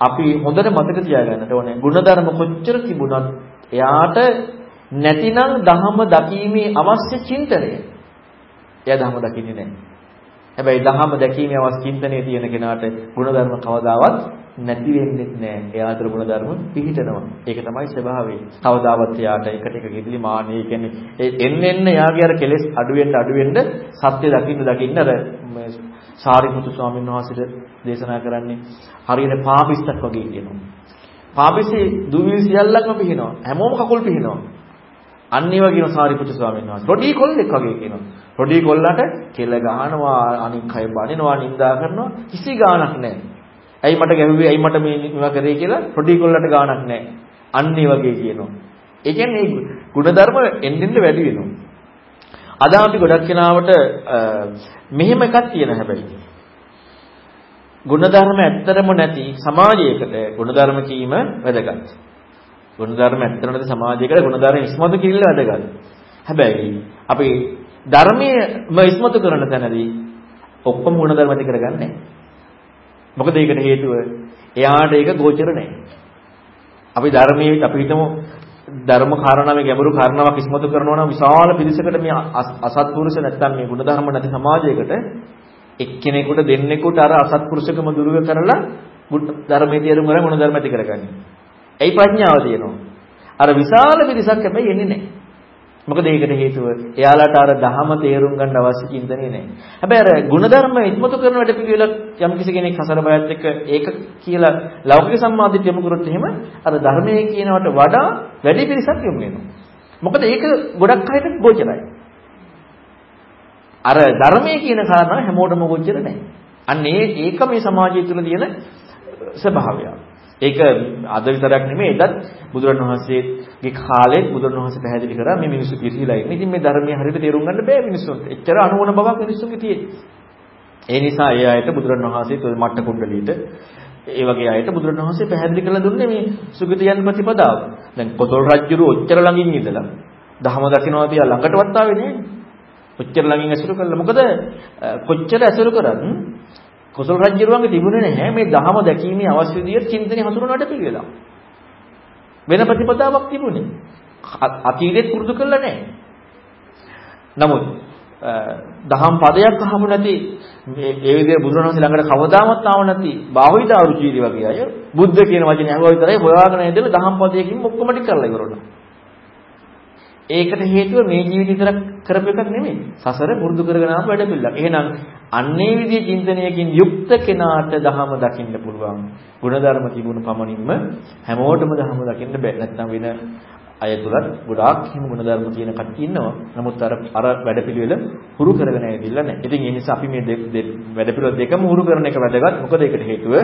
අපි හොඳට මතක තියාගන්නට ඕනේ ಗುಣධර්ම කොච්චර තිබුණත් එයාට නැතිනම් ධහම දකීමේ අවශ්‍ය චින්තනය. එයා ධහම දකින්නේ නැහැ. හැබැයි ධහම දැකීමේ අවශ්‍ය චින්තනය තියෙන කෙනාට ಗುಣධර්ම කවදාවත් නැති වෙන්නේ නැහැ. එයා අතර ಗುಣධර්ම පිහිටනවා. ඒක තමයි ස්වභාවය. කවදාවත් එයාට එකට එක කිදිලි මානෙ කියන්නේ එන්න එන්න එයාගේ අර කෙලෙස් අඩු වෙන්න අඩු වෙන්න සත්‍ය දකින්න දකින්න අර සාරිපුත්තු ස්වාමීන් වහන්සේට දේශනා කරන්නේ හරියට පාපිස්සක් වගේ කියනවා. පාපිස්සි දුවිලි සියල්ලක්ම පිහිනවා. හැමෝම කකුල් පිහිනවා. අන්න ඒ වගේ සාරිපුත්තු ස්වාමීන් වහන්සේ රොඩි කොල්ලෙක් වගේ කියනවා. රොඩි කොල්ලට කෙල ගහනවා අනික් අය බනිනවා නිඳා කරනවා කිසි ගාණක් නැහැ. ඇයි මට ගැහුවේ ඇයි මට මේ මේවා කරේ කියලා පොඩි කොල්ලට ගාණක් නැහැ. අන්න ඒ වගේ කියනවා. ඒ කියන්නේ මේ ಗುಣධර්ම එන්නින්ද වැඩි වෙනවා. අද අපි ගොඩක් කෙනාවට මෙහෙම එකක් තියෙන හැබැයි. ගුණධර්ම ඇත්තරම නැති සමාජයකට ගුණධර්ම කීම වැදගත්. ගුණධර්ම ඇත්තර නැති සමාජයකට ගුණධර්ම ඉස්මතු කිරීම වැදගත්. හැබැයි අපි ධර්මයේම ඉස්මතු කරන තැනදී ඔක්කොම ගුණධර්ම ඇති කරගන්නේ මොකද ඒකට හේතුව එයාට ඒක ගෝචර නැහැ. අපි ධර්මයේ අපි හිතමු ධර්ම කාරණාවේ ගැඹුරු කාරණාවක් ඉස්මතු කරනවා නම් විශාල පිරිසකට මේ අසත්පුරුෂ නැත්තම් මේ ගුණධර්ම නැති සමාජයකට එක්කෙනෙකුට දෙන්නෙකුට අර අසත්පුරුෂකම දුරුව කරලා ධර්මයේ තේරුම් ගන්න ගුණධර්ම ඇති කරගන්නේ. ඇයි ප්‍රඥාව තියෙනවා. අර විශාල පිරිසක් හැබැයි එන්නේ නැහැ. මොකද ඒකට හේතුව එයාලට අර දහම තේරුම් ගන්න අවශ්‍ය චින්තනේ නැහැ. හැබැයි අර ಗುಣධර්ම ඉස්මතු කරන වැඩ පිළිවෙල යම් කිසි කෙනෙක් හසර බයත් එක්ක ඒක කියලා ලෞකික සම්මාදිට යොමු කරොත් එහෙම අර ධර්මයේ කියනවට වඩා වැඩි පිරිසක් යොමු වෙනවා. මොකද ඒක ගොඩක් අයට ගෝචරයි. අර ධර්මයේ කියන කාරණා හැමෝටම ගෝචර නැහැ. අන්න ඒ ඒක මේ සමාජය තුළ තියෙන ස්වභාවය. ඒක අද විතරක් නෙමෙයි එදත් බුදුරණවහන්සේගේ කාලෙත් බුදුරණවහන්සේ පැහැදිලි කරා මේ මිනිස්සු පිරිහිලා ඉන්නේ. ඉතින් මේ ධර්මයේ හරියට තේරුම් ගන්න බෑ මිනිස්සුන්ට. එච්චර අනුවන බවක් මිනිස්සුන්ගේ තියෙන්නේ. ඒ නිසා ඒ අයට බුදුරණවහන්සේ toy මට්ට කුණ්ඩලීට ඒ වගේ අයට බුදුරණවහන්සේ පැහැදිලි කරලා දුන්නේ මේ සුගතියන් ප්‍රතිපදාව. දැන් කොතල් රජුරු ඔච්චර ළඟින් ඉඳලා දහම දකින්නවා තියා ළඟටවත් ආවේ නෑනේ. ඔච්චර ළඟින් ඇසුරු කළා. මොකද කොච්චර ඇසුරු කරත් කොසල් රජුරුවන්ගේ තිබුණේ නැහැ මේ දහම දැකීමේ අවශ්‍ය විදියට චින්තනය හසුරවන්නට පිළිවෙලා. වෙන ප්‍රතිපදාවක් තිබුණේ. අතීතෙත් පුරුදු කළා නැහැ. නමුත් දහම් පදයක් අහමු නැති ඒ විදිහට බුදුරණවහන්සේ ළඟට කවදාවත් ආව නැති බාහුවිත අරුචීරි වගේ අය බුද්ධ කියන වචනේ අහුවා විතරයි හොයාගෙන ඉඳලා දහම් පදයකින් ඔක්කොම ටික කරලා ඉවරනවා. ඒකට හේතුව මේ ජීවිත විතරක් කරපු එකක් නෙමෙයි. සසර පුරුදු කරගෙන ආපු වැඩ පිළිලක්. එහෙනම් අන්නේ විදිහේ චින්තනයකින් යුක්ත කෙනාට ධහම දකින්න පුළුවන්. ಗುಣධර්ම තිබුණු පමණින්ම හැමෝටම ධහම දකින්න බෑ. නැත්නම් වෙන අය තුලත් ගොඩාක් හිම ගුණධර්ම තියෙන කට්ටිය ඉන්නවා. නමුත් අර අර වැඩපිළිවෙල හුරු කරගෙන ඇවිල්ලා නැහැ. ඉතින් ඒ නිසා අපි මේ වැඩපිළිවෙල දෙකම හුරු කරන එක වැදගත්. මොකද ඒකට හේතුව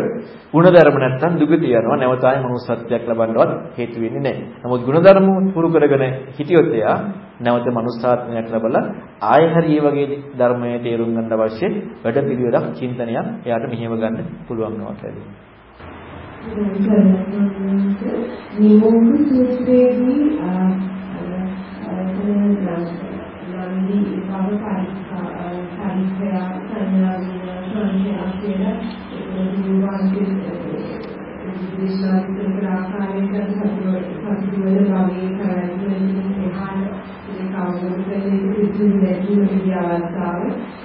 ගුණධර්ම නැත්තම් දුගතිය යනවා. නැවත ආයේ මනුස්සත්වයක් ලබන්නවත් හේතු වෙන්නේ නැහැ. නමුත් ගුණධර්ම හුරු කරගෙන හිටියොත් එයා නැවත මනුස්සාත්මයක් ලැබලා ආයෙ හරි මේ වගේ ධර්මයේ තේරුම් ගන්න අවශ්‍ය වැඩපිළිවෙලක් චින්තනයක් එයාට මෙහෙම ගන්න පුළුවන් වෙනවා කියලා. නිමෝධ සූත්‍රයේදී නන්දි පවකාරි කාරිකය සංඥාවින සංඥා කියලා දුරුවාන්ගේ විශ්වාසික ආකාරයෙන් සතුටු සතුටු වෙන භාවයේ කරන්නේ එහාට ඒ අවබෝධ කරගන්න ඉතිරි නැතිවෙන අවස්ථාව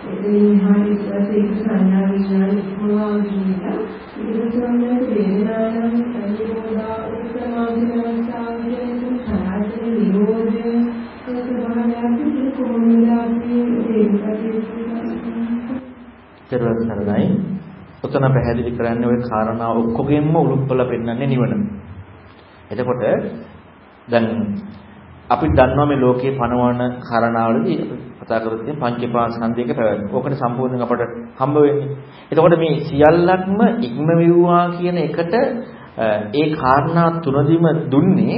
එතනින් හරිය ඊපස්සේ සංඥා විඥාන ඉක්මවා ගිහිල්ලා ඊට පස්සේ වේදනාවන් නිරෝධා උත්තමාදී අවස්ථාව කියන සාධන නිරෝධය ස්වභාවයෙන් කොහොමද අපි සරණයි. ඔතන පැහැදිලි කරන්නේ ওই කාරණා ඔක්කොගෙන්ම උලුප්පලා පෙන්නන්නේ නිවන. එතකොට දැන් අපි දන්නවා මේ ලෝකේ පනවන කාරණාවලදී කතා කරද්දී පංචපාස්කන්ධයක පැවැත්ම. ඕකට සම්පූර්ණයෙන් අපට හම්බ වෙන්නේ. එතකොට මේ සියල්ලක්ම ඉක්මවෙව්වා කියන එකට ඒ කාරණා තුනදීම දුන්නේ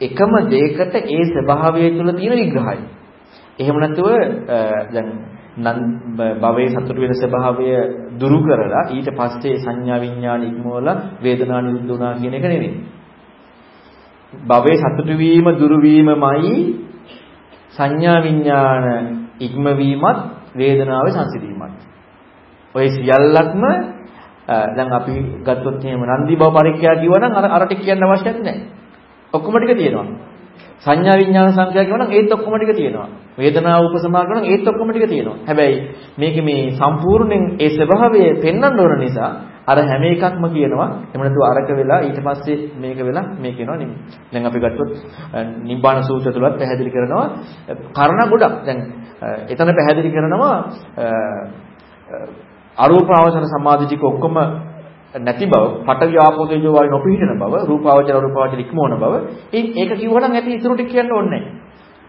එකම දෙයකට ඒ ස්වභාවය තුළ තියෙන විග්‍රහයි. එහෙම නැතුව දැන් භවයේ සතුට වෙන ස්වභාවය දුරු කරලා ඊට පස්සේ සංඥා විඥාන ඉක්මවලා වේදනා නිරුද්ධ වුණා කියන එක නෙවෙයි. භවයේ සතුට වීම දුරු වීමමයි සංඥා විඥාන ඉක්මවීමත් වේදනාවේ සංසිඳීමත්. ඔය සියල්ලක්ම දැන් අපි ගත්තොත් එහෙම නන්දි භව පරික්ඛ්‍යා කිව්වනම් අර අර ටික කියන්න අවශ්‍යත් නැහැ. ඔක්කොම ටික තියෙනවා. සංඥා විඥාන සංඛ්‍යා කියනනම් ඒත් ඔක්කොම ටික තියෙනවා. වේදනාව උපසමා කරනනම් ඒත් ඔක්කොම ටික තියෙනවා. හැබැයි මේක මේ සම්පූර්ණයෙන් ඒ ස්වභාවය පෙන්වන්න ඕන නිසා අර හැම එකක්ම කියනවා. එහෙම නැතුව අරක වෙලා ඊට පස්සේ මේක වෙලා මේක වෙනවා නෙමෙයි. දැන් අපි ගත්තොත් නිබ්බාන සූත්‍ර තුලත් පැහැදිලි කරනවා කරුණ ගොඩක්. දැන් එතන පැහැදිලි කරනවා අරූපාවචර සමාධි ටික ඔක්කොම නැති බව, පඨවි ආපෝ තේජෝ වායු නොපිහිටන බව, රූපාවචර රූපාවචර ඉක්මවන බව. ඒක කිව්වනම් ඇති ඉතුරු ටික කියන්න ඕනේ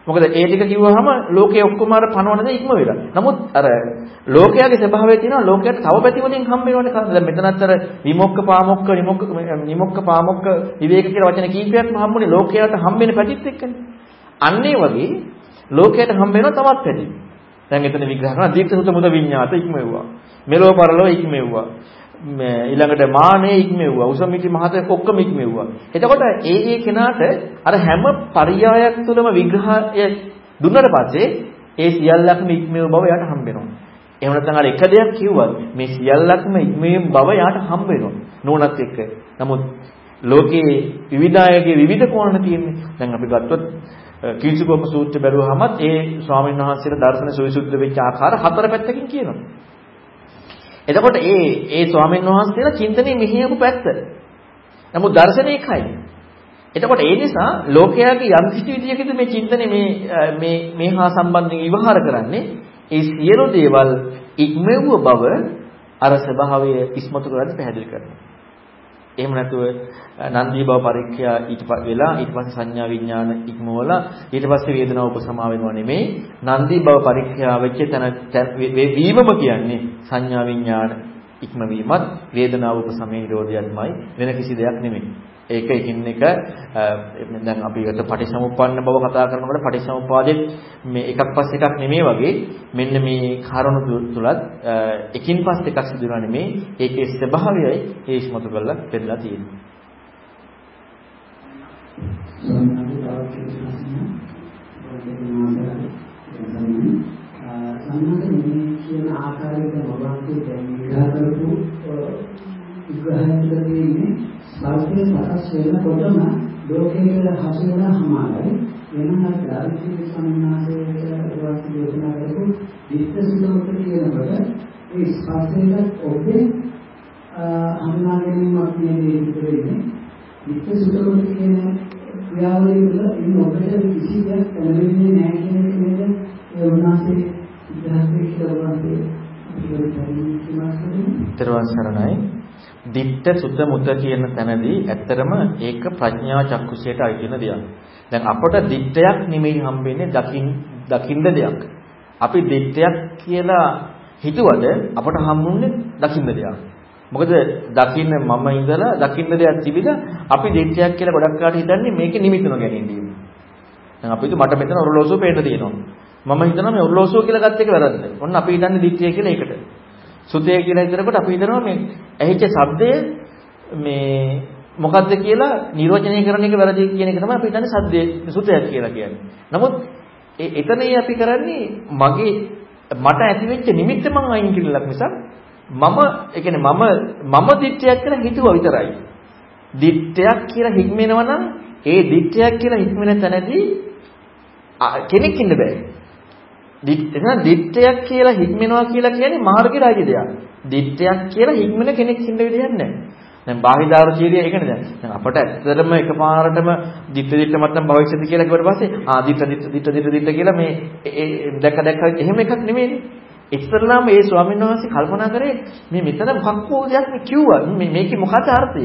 මොකද ඒ ටික කිව්වහම ලෝකයේ ඔක්කොම අර පනවන දේ ඉක්ම වෙලා. නමුත් අර ලෝකයාගේ ස්වභාවය තියෙනවා ලෝකයට තව පැති වලින් හම්බ වෙනවනේ කවදාද? දැන් මෙතනත් අර විමුක්ක පාමුක්ක විමුක්ක විමුක්ක පාමුක්ක විවේක කියලා වචන කීපයක්ම හම්බුනේ ලෝකයට හම්බ වෙන පැතිත් එක්කනේ. අන්න ඒ වගේ ලෝකයට හම්බ වෙනවා තවත් පැති. දැන් එතන විග්‍රහ කරනවා දීක්ෂ සුත මුද විඤ්ඤාත ඉක්මෙව්වා. මෙලෝ පරලෝ ඉක්මෙව්වා. ඊළඟට මානෙ ඉක්මෙව්වා. උසමිති මහත ඔක්කොම ඉක්මෙව්වා. එතකොට ඒ ඒ කෙනාට අර හැම පරියායක් තුළම විග්‍රහය දුන්නට පස්සේ ඒ සියල්ලක්ම ඉක්මෙව බව යාට හම්බ වෙනවා. එහෙම නැත්නම් අර එක දෙයක් කිව්වත් මේ සියල්ලක්ම ඉක්මවීම බව යාට හම්බ වෙනවා. නෝනත් එක්ක. නමුත් ලෝකයේ විවිධායගේ විවිධ කෝණ තියෙන්නේ. දැන් අපි ගත්තොත් කීසුකෝප සූත්‍රය බැලුවහමත් ඒ ස්වාමීන් වහන්සේලා දර්ශන සවිසුද්ධ වෙච්ච ආකාර හතර පැත්තකින් කියනවා. එතකොට ඒ ඒ ස්වාමීන් වහන්සේලා චින්තනයේ මෙහෙයපු පැත්ත. නමුත් දර්ශනය එකයි. එතකොට ඒ නිසා ලෝකයාගේ යම් කිසි විදියකද මේ චින්තනේ මේ මේ මේ හා සම්බන්ධයෙන් විවහාර කරන්නේ ඒ සියලු දේවල් ඉක්මෙව්ව බව අර ස්වභාවය ඉස්මතු කරලා පැහැදිලි කරනවා. එහෙම නැතුව නන්දී භව පරික්ඛ්‍යා ඊට වෙලා ඊට පස්සේ සංඥා විඥාන ඉක්මවලා ඊට පස්සේ වේදනාව උපසමා වෙනවා නෙමෙයි. නන්දී භව පරික්ඛ්‍යා වෙච්ච තැන වීමම කියන්නේ සංඥා විඥාන ඉක්මවීමත් වේදනාව උපසමේ නිරෝධයත්මයි වෙන කිසි දෙයක් නෙමෙයි. ඒක එකින් එක දැන් අපි ගත පටිසමුප්පන්න බව කතා කරනකොට පටිසමුපාදෙත් මේ එකක් පස්සේ එකක් නෙමෙයි වගේ මෙන්න මේ කාරණු තුලත් එකින් පස්සේ එකක් සිදු වෙනවා නෙමෙයි ඒකේ ස්වභාවයයි ඒ ඉස්මතු කරලා පෙන්නලා තියෙන්නේ. සම්මත මේ කියන ආකාරයට මොකක්ද දැන් විග්‍රහ කරපු විග්‍රහය කියලා තියෙන්නේ ස්පර්ශය සකස් වෙනකොටම ලෝකයේ හසු වෙන හමාරයි වෙනම ධාර්මික සම්මානයේ වාස්තු දේශනා කරපු විස්තර සුදුමත කියනකොට ඒ ස්පර්ශයට ඔබේ හඳුනා ගැනීමක් කියන්නේ ඉතිරෙන්නේ විස්තර සුදුමත කියන ක්‍රියාවලිය වල ඉන්න ඔබට කිසි දෙයක් දැනෙන්නේ නැහැ කියන එක නේද ඒ උන්වහන්සේ ඉතිහාසයේ කියලා වහන්සේ අපිට පරිණිතිමත් කරනවා සරණයි. Ditta sutta mutta කියන තැනදී ඇත්තරම ඒක ප්‍රඥා චක්කුසයට අයිති වෙන දෙයක්. දැන් අපට dittයක් නෙමෙයි හම්බෙන්නේ දකින් දකින්න දෙයක්. අපි dittයක් කියලා හිතුවද අපට හම්බුන්නේ දකින්න දෙයක්. මොකද දකින්න මම ඉඳලා දකින්න දෙයක් තිබිලා අපි dittයක් කියලා ගොඩක් කාට හිතන්නේ මේකේ නිමිතන ගැනීම. දැන් අපි මට මෙතන ඔරලෝසුව පේන්න තියෙනවා. මම හිතනවා මේ ඔරලෝසුව කියලා ගත්ත එක වැරද්ද. ඔන්න අපි හිතන්නේ dittය කියලා ඒකට. සුතේ කියලා හිතනකොට අපි හිතනවා මේ ඇහිච්ච ශබ්දය මේ මොකද්ද කියලා නිර්වචනය කරන එක වැරදි කියන එක තමයි අපි හිතන්නේ සද්දේ සුතයක් කියලා කියන්නේ. නමුත් ඒ එතනදී අපි කරන්නේ මගේ මට ඇති වෙච්ච නිමිත්ත මම අයින් කිරලක් මිසක් මම ඒ කියන්නේ මම මම දිට්ඨියක් කියලා හිතුවා විතරයි. දිට්ඨියක් කියලා හික්මෙනවා නම් ඒ දිට්ඨියක් කියලා හික්මෙන තැනදී කෙනෙක් ඉන්න බෑ. එතන දිත්තයක් කියලා හික්මනවා කියලා කියන්නේ මාර්ගයේ රාජ්‍ය දෙයක්. දිත්තයක් කියලා හික්මන කෙනෙක් ඉන්න විදියක් නැහැ. දැන් බාහිදාරුචීරිය ඒකනේ දැන්. දැන් අපට ඇත්තටම එකපාරටම දිත්ත දිත්ත මත්තම් භවිෂ්‍යති කියලා කිව්වට පස්සේ ආ දිත්ත දිත්ත දිත්ත දිත්ත දිත්ත කියලා මේ දැක්ක දැක්ක එහෙම එකක් නෙමෙයිනේ. ඉස්සරලාම ඒ ස්වාමීන් වහන්සේ කල්පනා කරේ මේ මෙතන මොකක්කෝ දෙයක් මේ කිව්වා මේ මේකේ මොකද අර්ථය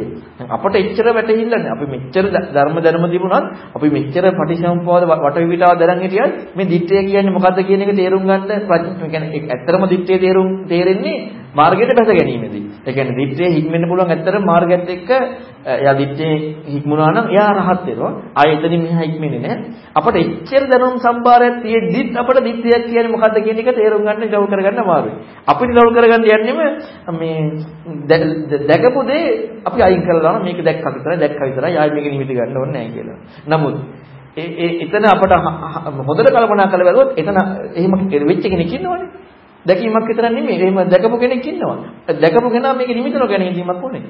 අපට එච්චර වැටහිල්ලන්නේ අපි මෙච්චර ධර්ම දැනුම තිබුණත් අපි මෙච්චර පටිසම්පවාද වටවිවිතාව දරන් හිටියත් මේ දිත්තේ කියන්නේ මොකද්ද කියන එක තේරුම් ගන්න ප්‍රඥා කියන්නේ ඇත්තටම දිත්තේ තේරුම් තේරෙන්නේ මාර්ගයට බැස ගැනීමේදී ඒ කියන්නේ දිත්තේ හික්මෙන්න පුළුවන් ඇත්තටම මාර්ගයත් එක්ක එයා දිත්තේ හික්මුණා නම් එයා රහත් වෙනවා. ආයෙ එතනින් මෙහා හික්මෙන්නේ නැහැ. අපට එච්චර දැනුම් සම්භාරයක් තියෙද්දිත් අපට දිත්තයක් කියන්නේ මොකද්ද කියන එක තේරුම් ගන්න ඉලව කරගන්න අමාරුයි. අපිට ඉලව කරගන්න යන්නෙම මේ දැකපු දේ අපි අයින් කරලා යනවා. මේක දැක්ක විතරයි දැක්ක විතරයි. ආයෙ මේක නිමිති ගන්න ඕනේ නැහැ කියලා. නමුත් ඒ ඒ එතන අපට හොඳට කල්පනා කරලා බලුවොත් එතන එහෙම වෙච්ච කෙනෙක් ඉන්නවනේ. දැකීමක් විතරක් නෙමෙයි. එහෙම දැකපු කෙනෙක් ඉන්නවා. දැකපු කෙනා මේක නිමිති නොගෙන ඉඳීමක් ඕනේ.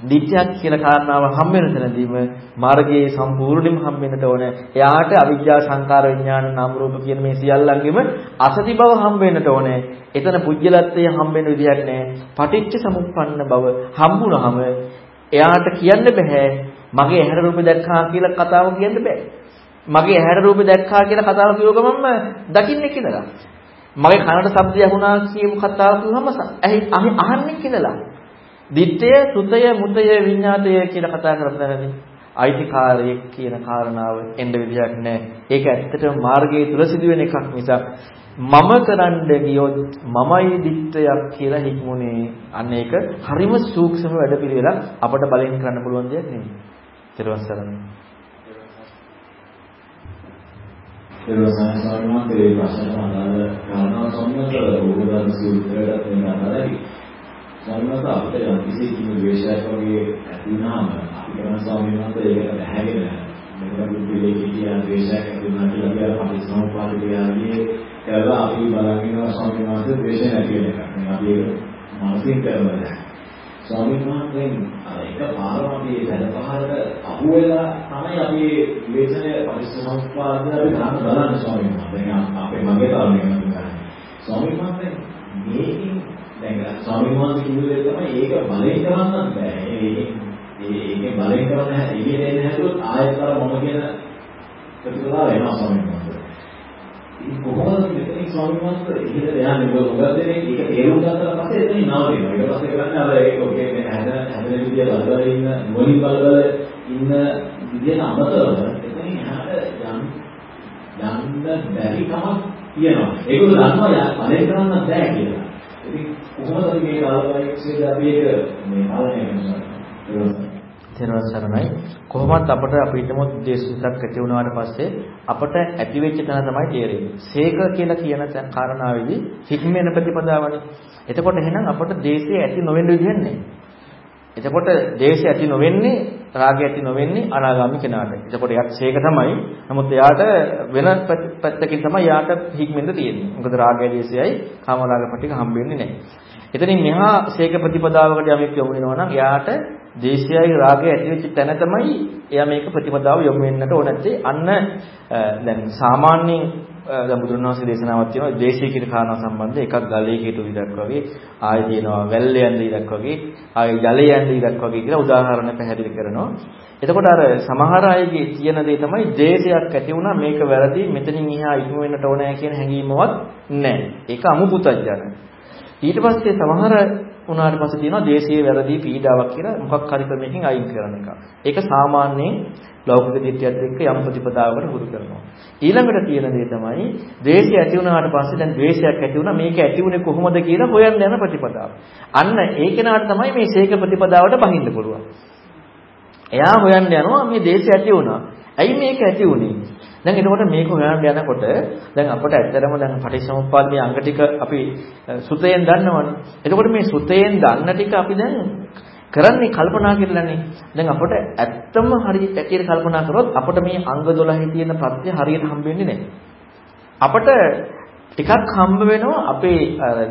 දිට්ඨියක් කියන කාරණාව හම් වෙන තැනදීම මාර්ගයේ සම්පූර්ණයෙන්ම හම් වෙන්නට ඕන. එයාට අවිද්‍යා සංකාර විඥාන නාම රූප කියන මේ සියල්ලංගෙම අසති බව හම් වෙන්නට ඕනේ. එතන පුජ්‍යලත්වයේ හම් වෙන විදිහක් නැහැ. පටිච්ච සමුප්පන්න බව හම්බුනහම එයාට කියන්න බෑ මගේ ඇහැර රූප දැක්කා කියලා කතාව කියන්න බෑ. මගේ ඇහැර රූප දැක්කා කියලා කතාව කිව්ව ගමන්ම දකින්නේ කියලා. මගේ කනට ශබ්දය ඇහුණා කියමු කතාව කිව්වම අහන්නේ කියලා. දිත්තය, සුතය, මුතය, විඤ්ඤාතය කියලා කතා කරපදානේ අයිතිකාරයෙක් කියන කාරණාව එන්න විදියක් නැහැ. ඒක ඇත්තටම මාර්ගයේ තුල සිදුවෙන එකක් නිසා මම කරන්න ගියොත් මමයි දිත්තයක් කියලා හික්මුනේ. අන්න ඒක හරිම සූක්ෂම වැඩපිළිවෙලක් අපට බලෙන් කරන්න පුළුවන් දෙයක් නෙමෙයි. ඊට පස්සේ ඒවසන ස්වාමීන් වහන්සේ ප්‍රශ්නට අදාළ කාරණා සම්බන්ධව ඕගොල්ලෝ සූත්‍රයට වෙන අදාළයි. ස්වාමීන් අපිට යම් කිසි කිසි ද්වේෂයක් වගේ ඇති වුණාම අපි කරන ස්වාමීන් වහන්සේ ඒකට බැහැගෙන මෙතන බුද්ධිලේ කියන ද්වේෂයක් ඇති වුණා කියලා අපි අපි සම්පාදිතයාගේ කරලා අපි බලගෙන ස්වාමීන් වහන්සේ ද්වේෂය නැති වෙන එකක්. අපි ඒක මානසික කරනවා. ස්වාමීන් වහන්සේ එක පාරම අපි සැලපහරට අහු වෙලා තමයි අපි විවේචනය පරිස්සමස්පාදය අපි ගන්න බලන්නේ ස්වාමීන් වහන්සේ. දැන් අපේ මගේ තරමේ කරන්නේ. ස්වාමීන් වහන්සේ මේකින් දැන් ස්වාමීන් වහන්සේ කිව්වේ තමයි ඒක බලයෙන් කරන්නත් බෑ. ඒ ඒකේ බලයෙන් කරන්න එළියට එන්න හැදුවොත් ආයෙත් අර මම කියන ප්‍රතිපදාව වෙනවා ස්වාමීන් වහන්සේ. ඉතින් කොහොමද මෙතනින් ස්වාමීන් වහන්සේ ඉහළට යන්නේ මොකද දෙන්නේ ඒක තේරුම් ගත්තා පස්සේ එතනින් නවතිනවා. ඊට පස්සේ කරන්නේ අර ඒක ඔකේ මේ හැද හැදෙන විදිය බලබල ඉන්න මොනින් බලබල ඉන්න විදියට අමතරව එතනින් එහාට යම් යන්න බැරි කමක් තියෙනවා. ඒගොල්ලෝ දන්නවා බලයෙන් කරන්න බෑ කියලා. ඉතින් කොහොමද අපි මේ කාලවලදී අපි ඒක මේ පාලනය කරන්නේ? තෙරුවන් සරණයි කොහොමත් අපට අපිටම දේශිතක් ඇති වුණාට පස්සේ අපට ඇති වෙච්ච තැන තමයි තේරෙන්නේ. සීක කියලා කියන කාරණාවේදී හික්මෙන ප්‍රතිපදාවනේ. එතකොට එහෙනම් අපට දේශය ඇති නොවෙන්න විදිහක් නැහැ. එතකොට දේශය ඇති නොවෙන්නේ රාගය ඇති නොවෙන්නේ අනාගාමී කෙනාට. එතකොට එයාට සීක තමයි. නමුත් එයාට වෙන පැත්තකින් තමයි එයාට හික්මෙන්න තියෙන්නේ. මොකද රාගය දේශයයි කාමරාග පිටික හම්බෙන්නේ නැහැ. එතනින් මෙහා සීක ප්‍රතිපදාවකට යමෙක් යොමු වෙනවා නම් එයාට දේශයයි රාගය ඇති වෙච්ච තැන තමයි එයා මේක ප්‍රතිපදාව යොමු වෙන්නට ඕන නැත්තේ අන්න දැන් සාමාන්‍යයෙන් දැන් බුදුරණවහන්සේ දේශනාවක් තියෙනවා දේශය කියන කාරණා සම්බන්ධ එකක් ගලේ හේතු විදක් වගේ ආයෙ තියෙනවා වැල්ල යන ඉඩක් වගේ ආයෙ ජලය යන ඉඩක් වගේ කියලා උදාහරණ පැහැදිලි කරනවා. එතකොට අර සමහර අයගේ කියන දේ තමයි දේශයක් ඇති වුණා මේක වැරදි මෙතනින් එහා ඉක්ම වෙන්නට ඕනෑ කියන හැඟීමවත් නැහැ ඒක අමුපුතඥ ඊට පස්සේ සමහර උනාට පස්සේ තියෙනවා දේශීය වැරදි පීඩාවක් කියලා මොකක් හරි ක්‍රමයකින් අයින් කරන එක. ඒක සාමාන්‍යයෙන් ලෞකික දිට්ඨියත් එක්ක යම් ප්‍රතිපදාවකට හුරු කරනවා. ඊළඟට තියෙන දේ තමයි ද්වේෂය ඇති වුණාට පස්සේ දැන් ද්වේෂයක් ඇති වුණා මේක ඇති වුණේ කොහොමද කියලා හොයන්න යන ප්‍රතිපදාව. අන්න ඒ කෙනාට තමයි මේ ශේක ප්‍රතිපදාවට බහින්න පුළුවන්. එයා හොයන්න යනවා මේ දේශය ඇති වුණා. ඇයි මේක ඇති වුණේ? දැන් එතකොට මේක හොයන්න යනකොට දැන් අපට ඇත්තරම දැන් පටිච්චසමුප්පාද මේ අංග ටික අපි සුතයෙන් දන්නවනේ. එතකොට මේ සුතයෙන් දන්න ටික අපි දැන් කරන්නේ කල්පනා කරලානේ. දැන් අපට ඇත්තම හරියට ඇටියට කල්පනා කරොත් අපට මේ අංග 12 තියෙන ප්‍රත්‍ය හරියට හම්බෙන්නේ නැහැ. අපට ටිකක් හම්බ වෙනවා අපේ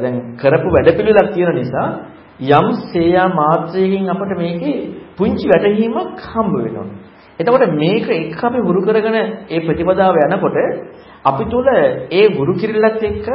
දැන් කරපු වැඩපිළිවෙලක් තියෙන නිසා යම් සේයා මාත්‍රයකින් අපට මේකේ පුංචි වැටහීමක් හම්බ වෙනවා. එතකොට මේක එක්ක අපි හුරු කරගෙන ඒ ප්‍රතිපදාව යනකොට අපි තුල ඒ හුරු කිරිල්ලත් එක්ක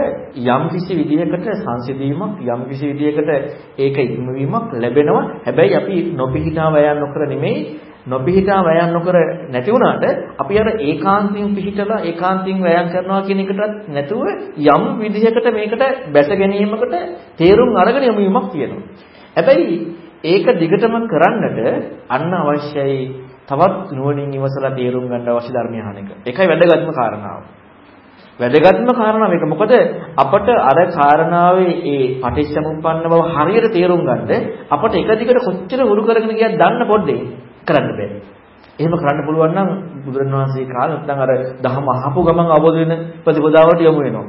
යම් කිසි විදිහකට සංසිඳීමක් යම් කිසි විදිහකට ඒක ඉක්මවීමක් ලැබෙනවා. හැබැයි අපි නොපිහිටා වයන් නොකර නෙමෙයි නොපිහිටා වයන් නොකර නැති වුණාට අපි අර ඒකාන්තයෙන් පිහිටලා ඒකාන්තයෙන් වයන් කරනවා කියන එකටත් නැතුව යම් විදිහකට මේකට බැස ගැනීමකට තේරුම් අරගෙන යමු වීමක් තියෙනවා. හැබැයි ඒක දිගටම කරන්නට අන්න අවශ්‍යයි තවත් නුවණින් ඉවසලා තේරුම් ගන්න අවශ්‍ය ධර්මය අහන එක. ඒකයි වැදගත්ම කාරණාව. වැදගත්ම කාරණාව මේක. මොකද අපට අර කාරණාවේ ඒ පටිච්චසමුප්පන්න බව හරියට තේරුම් ගන්න අපට එක දිගට කොච්චර උරු කරගෙන ගියත් දන්න පොඩ්ඩේ කරන්න බෑ. එහෙම කරන්න පුළුවන් නම් බුදුරණවහන්සේ කාලේ නැත්නම් අර දහම අහපු ගමන් අවබෝධ වෙන ප්‍රතිපදාවට යමු වෙනවා.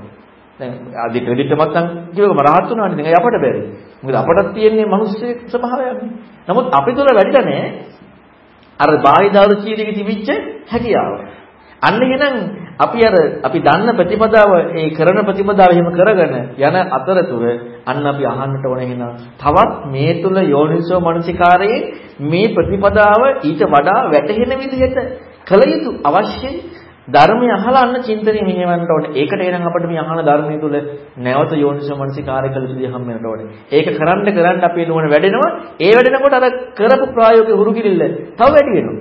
දැන් ආදි ක්‍රෙඩිට් මත්තන් කියවම රහත් වුණානේ. දැන් අපට බැරි. මොකද අපටත් තියෙන්නේ මිනිස්සේ ස්වභාවයක්. නමුත් අපි තුල වැඩිලා නැහැ. අර බාහිදාරු චීරිකේ තිබිච්ච හැකියාව. අන්න එහෙනම් අපි අර අපි දන්න ප්‍රතිපදාව ඒ කරන ප්‍රතිපදාව එහෙම කරගෙන යන අතරතුර අන්න අපි අහන්නට ඕන එහෙනම් තවත් මේ තුල යෝනිසෝ මනසිකාරයේ මේ ප්‍රතිපදාව ඊට වඩා වැටහෙන විදිහට කළ යුතු අවශ්‍යයි ධර්මය අහලා අන්න චින්තනය මෙහෙවන්න ඕනේ. ඒකට එනම් අපිට මේ අහන ධර්මයේ තුල නැවත යෝනිසෝ මනසිකාරය කළ යුතු දේ හම් වෙනට ඕනේ. ඒක කරන්න කරන්න අපේ නුවණ වැඩෙනවා. ඒ වැඩෙනකොට අර කරපු ප්‍රායෝගික හුරු කිරිල්ල තව වැඩි වෙනවා.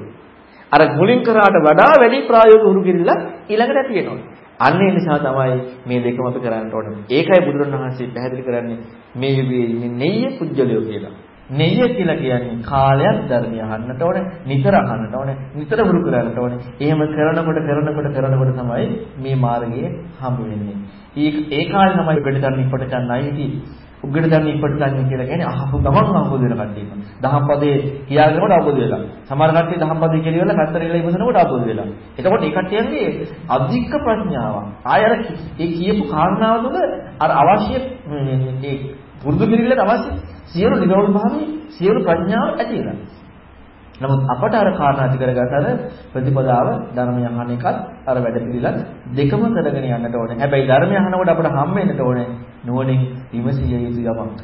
අර මුලින් කරාට වඩා වැඩි ප්‍රායෝගික හුරු කිරිල්ල ඊළඟට ඇති වෙනවා. අන්න ඒ නිසා තමයි මේ දෙකම අපි කරන්න ඕනේ. ඒකයි බුදුරණවහන්සේ පැහැදිලි කරන්නේ මේ යුගයේ ඉන්නේ නෙయ్య පුජ්‍යලයෝ කියලා. නෙయ్య කියලා කියන්නේ කාලයක් ධර්මය අහන්නට ඕනේ, නිතර අහන්නට ඕනේ, නිතර වුරු කරන්නට ඕනේ. එහෙම කරනකොට කරනකොට කරනකොට තමයි මේ මාර්ගයේ හම්බ වෙන්නේ. ඒ කාලේ තමයි පිටතන් ඉපට ගන්නයි උග්ගට දැන් ඉපට ගන්න කියලා කියන්නේ අහපු ගමන් අවබෝධ වෙන කට්ටිය. දහම් පදේ කියාගෙනකොට අවබෝධ වෙලා. සමහර කට්ටිය දහම් පදේ කියලිවල කතරේලා ඉවසනකොට අවබෝධ වෙලා. එතකොට ඒ කට්ටියන්ගේ අධික ප්‍රඥාව. ආය අර ඒ කියපු කාරණාව තුළ අර අවශ්‍ය මේ පුරුදු කිරිල්ලට අවශ්‍ය සියලු නිරෝධ භාවයේ සියලු ප්‍රඥාව ඇති වෙනවා. නමුත් අපට අර කාරණා ඇති කරගන්න අර ප්‍රතිපදාව ධර්මය අහන එකත් අර වැඩ පිළිලත් දෙකම කරගෙන යන්නට ඕනේ. හැබැයි ධර්මය අහනකොට අපට හම් වෙන්නට ඕනේ නුවණින් විමසිය යුතු යමක්.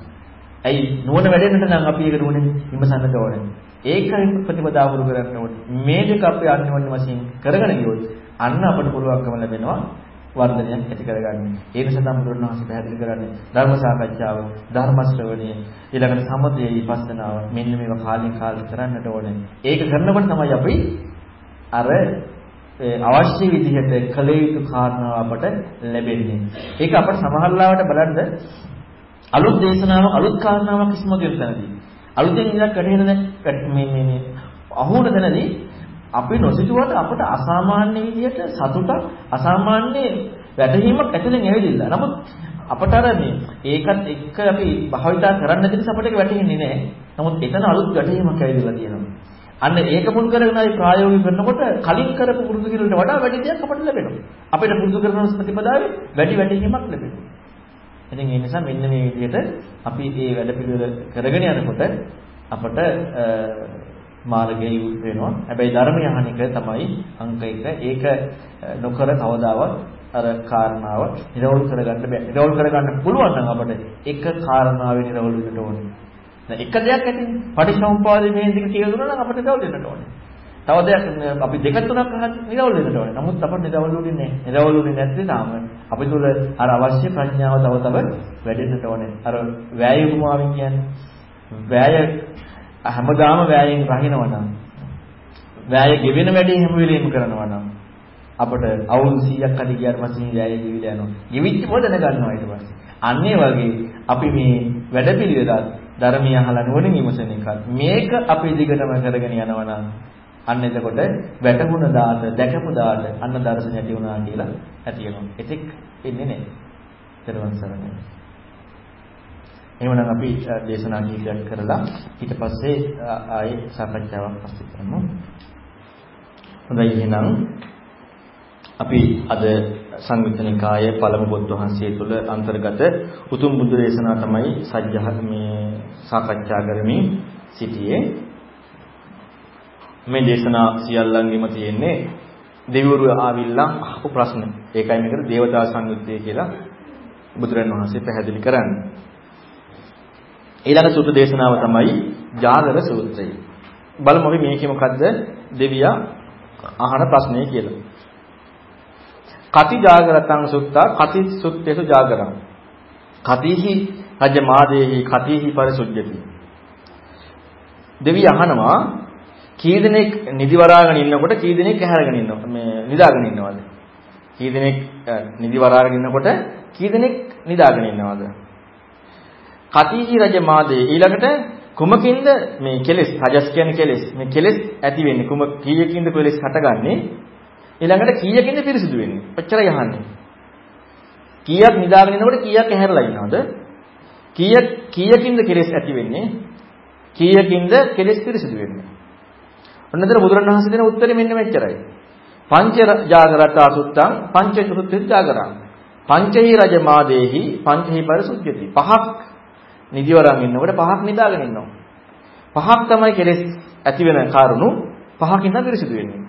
ඇයි නුවණ වැඩෙන්නට නම් අපි ඒක නුවණින් විමසන්නට ඕනේ. ඒකයි ප්‍රතිපදාව වුරු කරන්න ඕනේ. මේ දෙක අපි අන්‍යෝන්‍ය වශයෙන් කරගෙන ගියොත් අන්න අපට පුළුවන්කම ලැබෙනවා වර්ධනයක් ඇති කරගන්න. ඒ නිසා තමයි බුදුරණවහන්සේ පැහැදිලි කරන්නේ ධර්ම සාකච්ඡාව, ධර්ම ශ්‍රවණය, ඊළඟට සමතේ විපස්සනාව මෙන්න මේවා කාලෙන් කාලෙ කරන්නට ඕනේ. ඒක කරනකොට තමයි අපි අර අවශ්‍ය විදිහට කළ යුතු කාරණාව අපට ලැබෙන්නේ. ඒක අපට සමහරවිට බලන්න අලුත් දේශනාවක් අලුත් කාරණාවක් ඉස්මතු වෙන තැනදී. අලුතෙන් ඉලක්ක කඩේන මේ මේ මේ අහුවන තැනදී අපි නොසිතුවට අපට අසාමාන්‍ය විදිහට සතුටක් අසාමාන්‍ය වැටහීමක් ඇතුලෙන් ඇවිදින්න. නමුත් අපට අර මේ ඒකත් එක්ක අපි භාවිතා කරන්න නැති නිසා අපට ඒක වැටහෙන්නේ නැහැ. නමුත් එතන අලුත් වැටහීමක් ඇවිදලා තියෙනවා. අන්න ඒක මුල් කරගෙන අපි ප්‍රායෝගික කරනකොට කලින් කරපු පුරුදු කිරීමට වඩා වැඩි දෙයක් අපට ලැබෙනවා. අපිට පුරුදු කරන ප්‍රතිපදාවේ වැඩි වැටහීමක් ලැබෙනවා. ඉතින් ඒ නිසා මෙන්න මේ විදිහට අපි මේ වැඩ පිළිවෙල කරගෙන යනකොට අපට මාර්ගයේ වෙනවා. හැබැයි ධර්මය අහන එක තමයි අංක 1. ඒක නොකර කවදාවත් අර කාරණාව නිරවුල් කරගන්න බෑ. නිරවුල් කරගන්න පුළුවන් නම් අපිට එක කාරණාවේ නිරවුල් වෙන්න ඕනේ. දැන් එක දෙයක් ඇතිනේ. පටිච්චසමුප්පාදයේ මේ දෙක කියලා දුන්නා නම් අපිට නිරවුල් වෙන්න ඕනේ. තව දෙයක් අපි දෙක තුනක් අහන්න නිරවුල් වෙන්න ඕනේ. නමුත් අපිට නිරවුල් වෙන්නේ නැහැ. නිරවුල් වෙන්නේ නැත්නම් තාම අපි තුල අර අවශ්‍ය ප්‍රඥාව තව තව වැඩෙන්නට ඕනේ. අර වෑය උපමාවෙන් කියන්නේ වෑය හැමදාම වෑයෙන් රහිනවා නම් වෑය ගෙවෙන වැඩේ හැම වෙලෙම කරනවා නම් අපිට අවුරුදු 100ක් හරි ගියාට පස්සේ වෑය ගෙවිලා යනවා. ගෙවිච්ච මොකද දැනගන්නවා ඊට පස්සේ. අන්න වගේ අපි මේ වැඩපිළිවෙලත් ධර්මීය අහලා නුවණින් විමසන එකත් මේක අපි දිගටම කරගෙන යනවා නම් අන්න එතකොට වැටුණ දාත දැකපු දාත අන්න දර්ශනය ඇති වුණා කියලා ඇති වෙනවා. එතෙක් එන්නේ නැහැ. ඊට පස්සේ එහෙමනම් අපි දේශනා කීපයක් කරලා ඊට පස්සේ ආයේ සාකච්ඡාවක් පස්සේ කරමු. හොඳයි එහෙනම් අපි අද සංයුත්තනිකායේ පළමු පොත් වහන්සේ තුල අන්තර්ගත උතුම් බුදු දේශනා තමයි සජ්ජහ මේ සාකච්ඡා කරමින් සිටියේ. මේ දේශනා සියල්ලංගෙම තියෙන්නේ දෙවිවරු ආවිල්ලා අහපු ප්‍රශ්න. ඒකයි මේකට දේවතා සංයුත්තේ කියලා බුදුරන් වහන්සේ පැහැදිලි කරන්නේ. ඊළඟ සූත්‍ර දේශනාව තමයි ජාගර සූත්‍රය. බලමු අපි මේකේ මොකද්ද දෙවියා අහන ප්‍රශ්නේ කියලා. කති ජාගරතං සුත්තා කති සුත්තේසු ජාගරං. කතිහි රජ මාදේහි කතිහි පරිසුද්ධති. දෙවි අහනවා කී දෙනෙක් නිදි වරාගෙන ඉන්නකොට කී දෙනෙක් ඇහැරගෙන ඉන්නවද මේ නිදාගෙන ඉන්නවද? කී දෙනෙක් නිදි වරාගෙන ඉන්නකොට කී දෙනෙක් නිදාගෙන ඉන්නවද? කතිහි රජ මාදේ ඊළඟට කුමකින්ද? මේ කෙලෙස් රජස් කියන්නේ කෙලෙස්. මේ කෙලෙස් ඇති වෙන්නේ කුම කීයකින්ද කෙලෙස් හටගන්නේ? ඊළඟට කීයකින්ද පිරිසිදු වෙන්නේ? ඔච්චරයි අහන්නේ කීයක් නිදාගෙන ඉන්නකොට කීයක් ඇහැරලා ඉන්නවද? කීයක් කීයකින්ද කෙලෙස් ඇති වෙන්නේ? කීයකින්ද කෙලෙස් පිරිසිදු වෙන්නේ? ඔන්නතර බුදුරණවහන්සේ දෙන උත්තරේ මෙන්න මෙච්චරයි. පංච ජාගරතා සුත්තං පංච චතුත්ථ ජාගරං පංචහි රජමාදේහි පංචහි පරිසුද්ධති පහක් නිදිවරන් ඉන්නකොට පහක් නිදාගෙන ඉන්නවා. පහක් තමයි කෙලෙස් ඇති වෙන කාරණු පහකින් තමයි පිරිසිදු වෙන්නේ.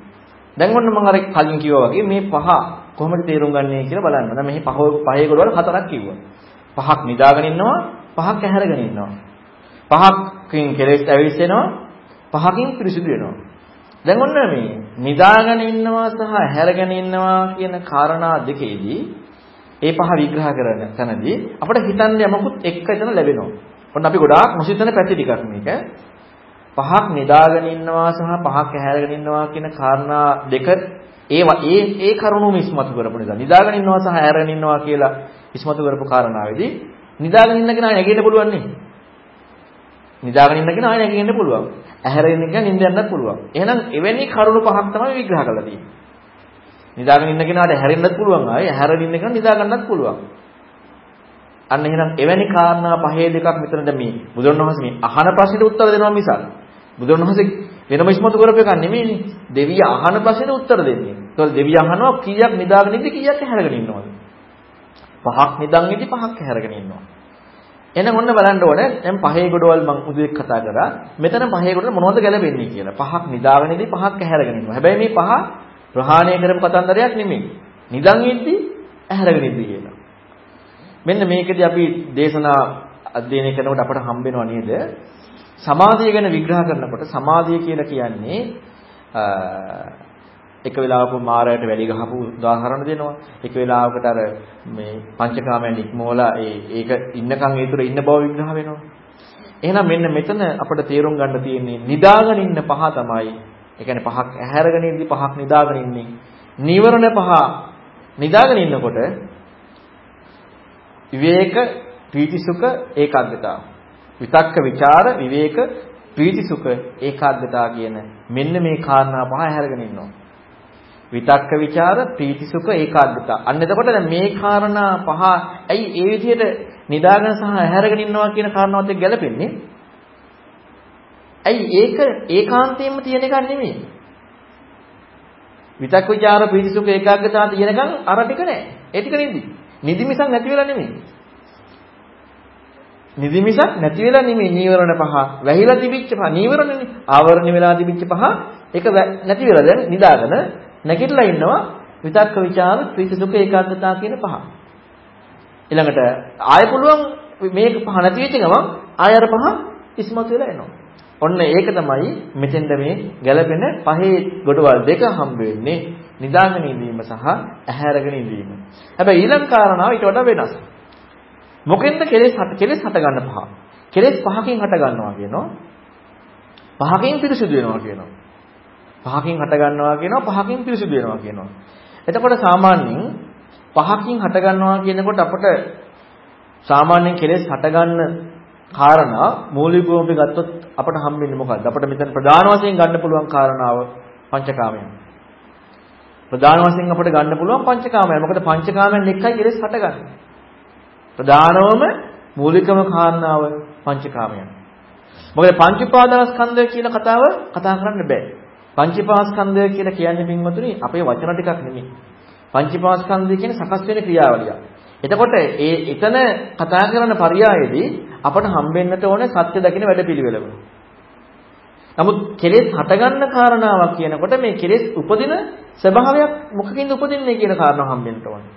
දැන් ඔන්න මම අර කලින් කිව්වා වගේ මේ පහ කොහොමද තේරුම් ගන්නේ කියලා බලන්න. දැන් මේ පහ පහේ ගොඩවල් හතරක් කිව්වා. පහක් නිදාගෙන ඉන්නවා, පහක් ඇහැරගෙන ඉන්නවා. පහකින් කෙලෙස් ඇවිස්සෙනවා, පහකින් පිරිසිදු වෙනවා. දැන් ඔන්න මේ නිදාගෙන ඉන්නවා සහ ඇහැරගෙන ඉන්නවා කියන කාරණා දෙකේදී ඒ පහ විග්‍රහ කරන තැනදී අපිට හිතන්න යමකුත් එක්ක එතන ලැබෙනවා. ඔන්න අපි ගොඩාක් නොසිතන පැති ටිකක් මේක. පහක් නිදාගෙන ඉන්නවා සහ පහක් ඇහැරගෙන ඉන්නවා කියන කාරණා දෙක ඒවා ඒ ඒ කරුණුම ඉස්මතු කරපු නිසා නිදාගෙන ඉන්නවා සහ ඇහැරගෙන ඉන්නවා කියලා ඉස්මතු කරපු කාරණාවේදී නිදාගෙන ඉන්න කෙනා නැගෙන්න පුළුවන් නේ. නිදාගෙන ඉන්න කෙනා නැගෙන්න පුළුවන්. ඇහැරගෙන ඉන්න කෙනා නිින්ද යන්නත් පුළුවන්. එහෙනම් එවැනි කරුණු පහක් තමයි විග්‍රහ කරලා තියෙන්නේ. නිදාගෙන ඉන්න කෙනාට හැරෙන්නත් පුළුවන් ආයේ හැරෙන්න ඉන්න කෙනා නිදා ගන්නත් පුළුවන්. අන්න එහෙනම් එවැනි කාරණා පහේ දෙකක් මෙතනද මේ බුදුරණවහන්සේ මේ අහන ප්‍රශ්නෙට උත්තර දෙනවා මිසක් බුදුරණවහන්සේ වෙනම ඉස්මතු කරපු එකක් නෙමෙයිනේ. දෙවිය අහන ප්‍රශ්නෙට උත්තර දෙන්නේ. ඒතකොට දෙවිය අහනවා කීයක් නිදාගෙන ඉඳි කීයක් හැරගෙන ඉන්නවද? පහක් නිදන් ඉඳි පහක් හැරගෙන ඉන්නවා. එහෙනම් ඔන්න බලන්න ඕනේ දැන් පහේ ගොඩවල් මම උදේක් කතා කරා. මෙතන පහේ ගොඩවල මොනවද ගැලපෙන්නේ කියලා. පහක් නිදාගෙන ඉඳි පහක් හැරගෙන ඉන්නවා. හැබැයි මේ පහ ප්‍රහාණය කරපු කතන්දරයක් නෙමෙයි. නිදන් ඉද්දි ඇහැරගෙන ඉද්දි කියලා. මෙන්න මේකදී අපි දේශනා අධ්‍යයනය කරනකොට අපට හම්බ වෙනවා නේද? සමාධිය ගැන විග්‍රහ කරනකොට සමාධිය කියලා කියන්නේ එක වෙලාවක මාරයට වැලි ගහපු උදාහරණ දෙනවා. එක වෙලාවකට අර මේ පංචකාමයන් ඉක්මවලා ඒ ඒක ඉන්නකන් ඒ තුර ඉන්න බව විග්‍රහ වෙනවා. එහෙනම් මෙන්න මෙතන අපිට තේරුම් ගන්න තියෙන්නේ නිදාගෙන ඉන්න පහ තමයි ඒ කියන්නේ පහක් ඇහැරගෙන ඉඳි පහක් නිදාගෙන ඉන්නේ. නීවරණ පහ නිදාගෙන ඉන්නකොට විවේක ප්‍රීති සුඛ ඒකාග්‍රතාව. විතක්ක ਵਿਚාර විවේක ප්‍රීති සුඛ ඒකාග්‍රතාව කියන මෙන්න මේ කාරණා පහ ඇහැරගෙන ඉන්නවා. විතක්ක ਵਿਚාර ප්‍රීති සුඛ ඒකාග්‍රතාව. අන්න එතකොට දැන් මේ කාරණා පහ ඇයි ඒ විදිහට නිදාගෙන සහ ඇහැරගෙන ඉන්නවා කියන කාරණාවත් එක්ක ගැලපෙන්නේ? ඇයි ඒක ඒකාන්තයෙන්ම තියෙන එකක් නෙමෙයි. විතක් ਵਿਚාර පිරිසුක ඒකාග්‍රතාව තියෙනකන් අර ටික නෑ. ඒ ටික නිදි. නිදි මිසක් නැති වෙලා නෙමෙයි. නිදි මිසක් නැති වෙලා නෙමෙයි නීවරණ පහ. වැහිලා තිබිච්ච පහ නීවරණනේ. ආවරණ වෙලා තිබිච්ච පහ ඒක නැති වෙලා දැන් නිදාගෙන නැගිටලා ඉන්නවා විතක්ක ਵਿਚාර පිරිසුක ඒකාග්‍රතාව කියන පහ. ඊළඟට ආය පුළුවන් මේක පහ නැති වෙච්ච ගමන් ආය අර පහ ඉස්මතු වෙලා එනවා. ඔන්න ඒක තමයි මෙතෙන්ද මේ ගැළපෙන පහේ ගොඩවල් දෙක හම්බ වෙන්නේ නිදාගෙන ඉඳීම සහ ඇහැරගෙන ඉඳීම. හැබැයි ඊළඟ කාරණාව ඊට වඩා වෙනස්. මොකෙන්ද කෙලෙස් හට කෙලෙස් හට ගන්න පහ. කෙලෙස් පහකින් හට ගන්නවා කියනවා. පහකින් පිරිසුදු වෙනවා කියනවා. පහකින් හට ගන්නවා කියනවා පහකින් පිරිසුදු වෙනවා කියනවා. එතකොට සාමාන්‍යයෙන් පහකින් හට ගන්නවා කියනකොට අපට සාමාන්‍යයෙන් කෙලෙස් හට ගන්න කාරණා මූලිකවම අපි ගත්තොත් අපට හම්බෙන්නේ මොකද්ද? අපිට මෙතන ප්‍රධාන වශයෙන් ගන්න පුළුවන් කාරණාව පංචකාමයන්. ප්‍රධාන වශයෙන් අපිට ගන්න පුළුවන් පංචකාමයන්. මොකද පංචකාමයන් එක්කයි කෙලෙස් හටගන්නේ. ප්‍රධානවම මූලිකම කාරණාව පංචකාමයන්. මොකද පංච උපාදානස්කන්ධය කියන කතාව කතා කරන්න බෑ. පංච උපාදානස්කන්ධය කියලා කියන්නේ පින්වතුනි අපේ වචන ටිකක් නෙමෙයි. පංච උපාදානස්කන්ධය කියන්නේ සකස් වෙන ක්‍රියාවලියක්. එතකොට ඒ එතන කතා කරන පරයයේදී අපට හම්බෙන්නට ඕනේ සත්‍ය දකින්න වැඩපිළිවෙලම. නමුත් කෙලෙස් හටගන්න කාරණාවක් කියනකොට මේ කෙලෙස් උපදින ස්වභාවයක් මොකකින්ද උපදින්නේ කියන කාරණාව හම්බෙන්න ඕනේ.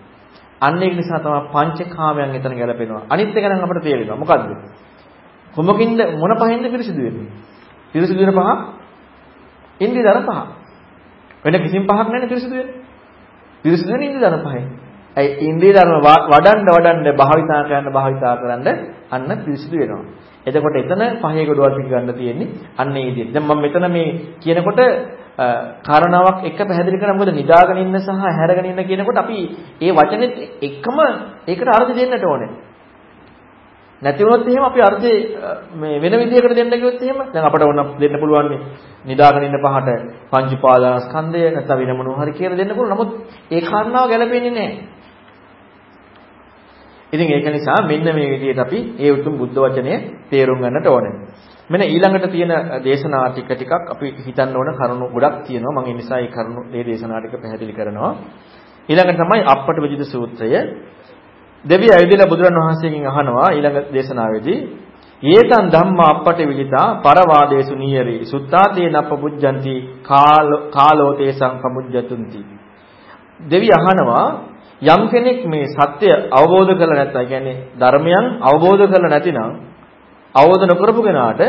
අන්න ඒක නිසා තමයි පංචකාමයන් එතන ගැලපෙනවා. අනිත් එක නම් අපිට තේරෙනවා. මොකද්ද? කොමකින්ද මොන පහෙන්ද පිරිසිදු වෙන්නේ? පිරිසිදු වෙන පහ ඉන්ද්‍රියදර පහ. වෙන කිසිම පහක් නැහැ පිරිසුදු වෙන. පිරිසුදු වෙන ඉන්ද්‍රිය ධර්ම පහෙන්. ඒ ඉන්ද්‍රිය ධර්ම වඩන්න වඩන්න භාවිතා කරන්න භාවිතා කරන්න අන්න පිරිසුදු වෙනවා. එතකොට එතන පහේ ගොඩවල් පිට ගන්න තියෙන්නේ අන්න ඒ විදිහට. දැන් මම මෙතන මේ කියනකොට කාරණාවක් එක පැහැදිලි කරා මොකද නිදාගෙන ඉන්න සහ හැරගෙන ඉන්න කියනකොට අපි ඒ වචනේත් එකම ඒකට අර්ථ දෙන්නට ඕනේ. නැති වුණොත් එහෙම අපි අර්ථේ මේ වෙන විදිහකට දෙන්න කිව්වොත් එහෙම දැන් අපිට ඕන දෙන්න පුළුවන් නිදාගෙන ඉන්න පහට පංච උපාදානස්කන්ධය නැත්නම් වෙන මොනවා හරි කියලා දෙන්න පුළුවන්. නමුත් ඒ කාරණාව ගැලපෙන්නේ නැහැ. ඉතින් ඒක නිසා මෙන්න මේ විදිහට අපි ඒ උතුම් බුද්ධ වචනය තේරුම් ගන්නට ඕනේ. මෙන්න ඊළඟට තියෙන දේශනා ටික ටිකක් අපි හිතන්න ඕන කරුණු ගොඩක් තියෙනවා. මම ඒ නිසා මේ කරුණු මේ දේශනා ටික පැහැදිලි කරනවා. ඊළඟට තමයි අපට විජිත සූත්‍රය. දෙවිය ඇවිදලා බුදුරන් වහන්සේගෙන් අහනවා ඊළඟ දේශනාවේදී "යේතං ධම්මා අපට විජිතා පරවාදේසු නීයරි සුත්තාතේ නප්පුජ්ජಂತಿ කාලෝ තේසං පමුජ්ජතුන්ති." දෙවිය අහනවා යම් කෙනෙක් මේ සත්‍ය අවබෝධ කරලා නැත්නම් කියන්නේ ධර්මයන් අවබෝධ කරලා නැතිනම් අවබෝධ නොකරපු කෙනාට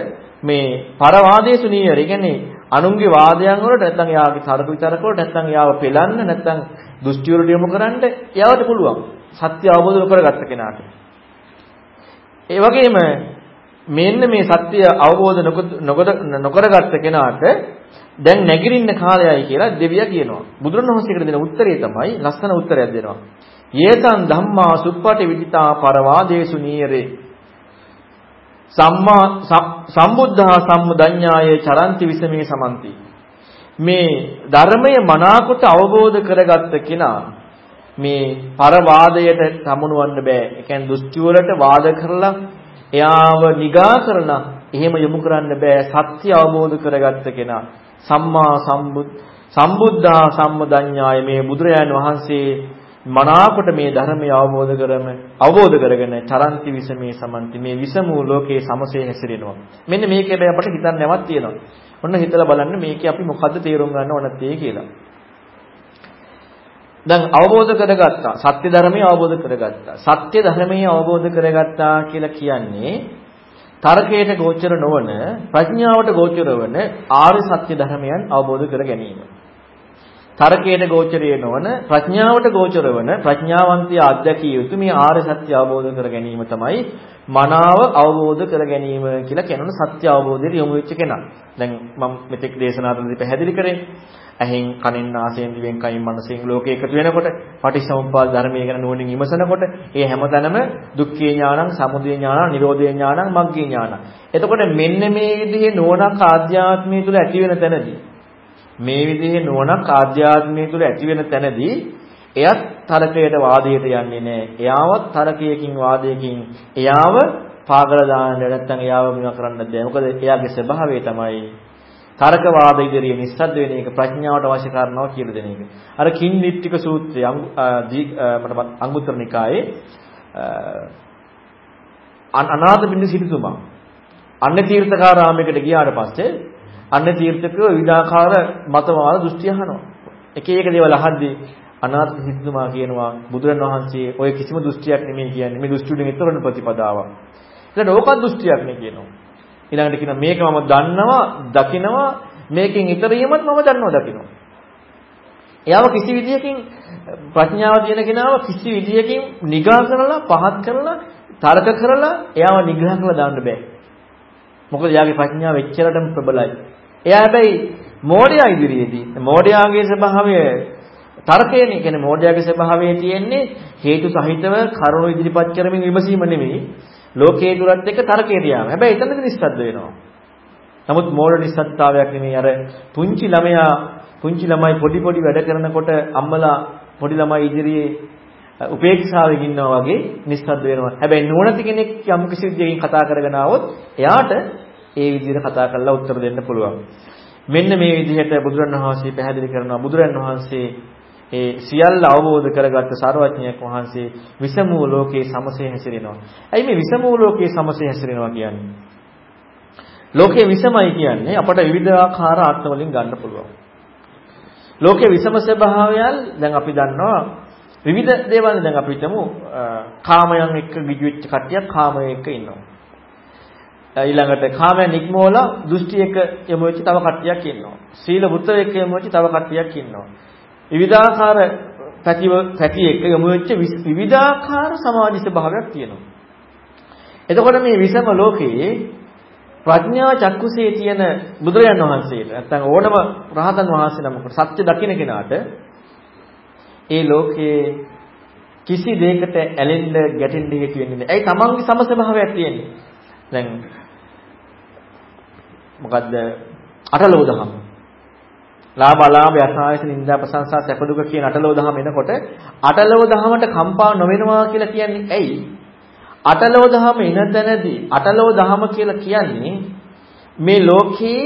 මේ පරවාදේසු නීයරි කියන්නේ අනුන්ගේ වාදයන් වලට නැත්නම් යාගේ තර්ක විතරක වලට නැත්නම් යාව පෙලන්න නැත්නම් දෘෂ්ටි වලට යොමු කරන්න යාවට පුළුවන්. සත්‍ය අවබෝධ කරගත්ත කෙනාට. ඒ වගේම මෙන්න මේ සත්‍ය අවබෝධ නොකරගත්ත කෙනාට දැන් නැගිරින්න කාලයයි කියලා දෙවියා කියනවා. බුදුරණවහන්සේකට දෙන උත්තරේ තමයි ලස්සන උත්තරයක් දෙනවා. යේතං ධම්මා සුප්පටි විදිතා පරවාදේසු නීරේ සම්මා සම්බුද්ධා සම්මුදඤ්ඤායේ චරන්ති විසමේ සමන්ති මේ ධර්මය මනාකොට අවබෝධ කරගත්ත කෙනා මේ පරවාදයට සමුනවන්න බෑ. ඒ කියන්නේ දෘෂ්ටි වලට වාද කරලා එයාව නිගා කරලා එහෙම යොමු කරන්න බෑ. සත්‍ය අවබෝධ කරගත්ත කෙනා සම්මා සම්බුද් සම්බුද්ධා සම්මදඤ්ඤාය මේ බුදුරජාණන් වහන්සේ මනාකොට මේ ධර්මය අවබෝධ කරම අවබෝධ කරගෙන චරන්ති විසමේ සමන්ති මේ විසමූ ලෝකයේ සමසේ හැසිරෙනවා. මෙන්න මේකේ අපිට හිතන්න නැවක් තියෙනවා. ඔන්න හිතලා බලන්න මේකේ අපි මොකද්ද තේරුම් ගන්න ඕනත් කියලා. දැන් අවබෝධ කරගත්තා. සත්‍ය ධර්මය අවබෝධ කරගත්තා. සත්‍ය ධර්මය අවබෝධ කරගත්තා කියලා කියන්නේ තර්කයට ගෝචර නොවන ප්‍රඥාවට ගෝචර වන ආර්ය සත්‍ය ධර්මයන් අවබෝධ කර ගැනීම. තර්කයට ගෝචරය නොවන ප්‍රඥාවට ගෝචර වන ප්‍රඥාවන්තය අධ්‍යක්ෂිය යුතු මේ ආර්ය සත්‍ය අවබෝධ කර ගැනීම තමයි මනාව අවබෝධ කර ගැනීම කියලා කියනොන සත්‍ය අවබෝධයට යොමු වෙච්ච කෙනා. දැන් මම මෙතෙක් දේශනා කරනදී පැහැදිලි කරේ ඇහෙන් කනෙන් නාසයෙන් දිවෙන් කයින් මනසෙන් ලෝකේ එකතු වෙනකොට පටිච්චසමුප්පාද ධර්මයේ ගැන නුවණින් විමසනකොට ඒ හැමතැනම දුක්ඛේ ඥානං, සමුදය ඥානං, නිරෝධේ ඥානං, මග්ගේ ඥානං. එතකොට මෙන්න මේ විදිහේ නුවණක් ආධ්‍යාත්මය තුල ඇති වෙන තැනදී මේ විදිහේ නුවණක් ආධ්‍යාත්මය තුල ඇති වෙන තැනදී එයත් තරකයට වාදයට යන්නේ නැහැ. එයාවත් තරකයකින් වාදයකින් එයාව පාගල දාන්න නැත්නම් එයාව විනා කරන්න බෑ. මොකද එයාගේ ස්වභාවය තමයි තරක වාද ඉදිරියේ නිස්සද්ද වෙන එක ප්‍රඥාවට අවශ්‍ය කරනවා කියලා දෙන එක. අර කින්නිට්ටික සූත්‍රය මට අංගුත්තර නිකායේ අනාථ බින්ද සිටුතුමා අන්න තීර්ථකාරාමයකට ගියාට පස්සේ අන්න තීර්ථකව විවිධාකාර මතවාද දෘෂ්ටි අහනවා. එක එක දේවල් අහද්දී අනාථ සිටුතුමා කියනවා බුදුරන් වහන්සේ ඔය කිසිම දෘෂ්ටියක් නෙමෙයි කියන්නේ මේ දෘෂ්ටි වලින් ඊතරන ප්‍රතිපදාවක්. ඊළඟට ඕකත් දෘෂ්ටියක් නේ කියනවා. ඊළඟට කියනවා මේක මම දන්නවා, දකිනවා, මේකෙන් ඊතරීමත් මම දන්නවා දකිනවා. එයාව කිසි විදියකින් ප්‍රඥාව තියෙන කෙනාව කිසි විදියකින් නිගා කරලා, පහත් කරලා, තර්ක කරලා එයාව නිග්‍රහ කරලා දාන්න බෑ. මොකද එයාගේ ප්‍රඥාව එච්චරටම ප්‍රබලයි. එයා හැබැයි මෝඩයා ඉදිරියේදී මෝඩයාගේ ස්වභාවය තර්කයනේ කියන්නේ මෝඩයාගේ ස්වභාවය තියෙන්නේ හේතු සහිතව කරුණු ඉදිරිපත් කරමින් විමසීම නෙමෙයි ලෝකයේ දුරත් එක්ක තර්කයට යාම. හැබැයි එතනදී නිස්සද්ද වෙනවා. නමුත් මෝඩ නිස්සද්දාවයක් නෙමෙයි අර පුංචි ළමයා පුංචි ළමයි පොඩි පොඩි වැඩ කරනකොට අම්මලා පොඩි ළමයි ඉදිරියේ උපේක්ෂාවෙන් ඉන්නවා වගේ නිස්සද්ද වෙනවා. හැබැයි නුවණති කෙනෙක් යම් කිසි විදියකින් කතා කරගෙන ආවොත් එයාට ඒ විදිහට කතා කරලා උත්තර දෙන්න පුළුවන්. මෙන්න මේ විදිහට බුදුරණවහන්සේ පැහැදිලි කරනවා බුදුරණවහන්සේ ඒ සියල්ල අවබෝධ කරගත්ත සර්වඥයෙක් වහන්සේ විසමූ ලෝකේ සමසේ හැසිරෙනවා. ඇයි මේ විසමූ ලෝකේ සමසේ හැසිරෙනවා කියන්නේ? ලෝකේ විසමයි කියන්නේ අපට විවිධාකාර අර්ථ වලින් ගන්න පුළුවන්. ලෝකේ විසම ස්වභාවයල් දැන් අපි දන්නවා විවිධ දේවල් දැන් අපි හිතමු කාමයන් එක්ක ගිජු වෙච්ච කට්ටියක් කාමයේ එක්ක ඉන්නවා. ඊළඟට කාමයන් නික්මෝලා දෘෂ්ටි එක යොමු වෙච්ච තව කට්ටියක් ඉන්නවා. සීල වෘත එක යොමු වෙච්ච තව කට්ටියක් ඉන්නවා. විවිධාකාර පැතිව පැති එක යොමු වෙච්ච විවිධාකාර සමාජ ස්වභාවයක් තියෙනවා. එතකොට මේ විසම ලෝකයේ ප්‍රඥා චක්කුසේ තියෙන බුදුරජාණන් වහන්සේට නැත්නම් ඕනම රහතන් වහන්සේ නමකට සත්‍ය දකින්න කෙනාට ඒ ලෝකයේ කිසි දෙයකට ඇලෙන්න ගැටෙන්න හේතු වෙන්නේ නැහැ. ඇයි තමන්ගේ සමස්වභාවයක් තියෙන්නේ. දැන් මොකද්ද අටලෝ දහම. ලාභ අලාභ යසායස නින්දා ප්‍රශංසා සැප දුක කියන අටලෝ දහම එනකොට අටලෝ දහමට කම්පා නොවෙනවා කියලා කියන්නේ ඇයි? අටලෝ දහම එන තැනදී අටලෝ දහම කියලා කියන්නේ මේ ලෝකේ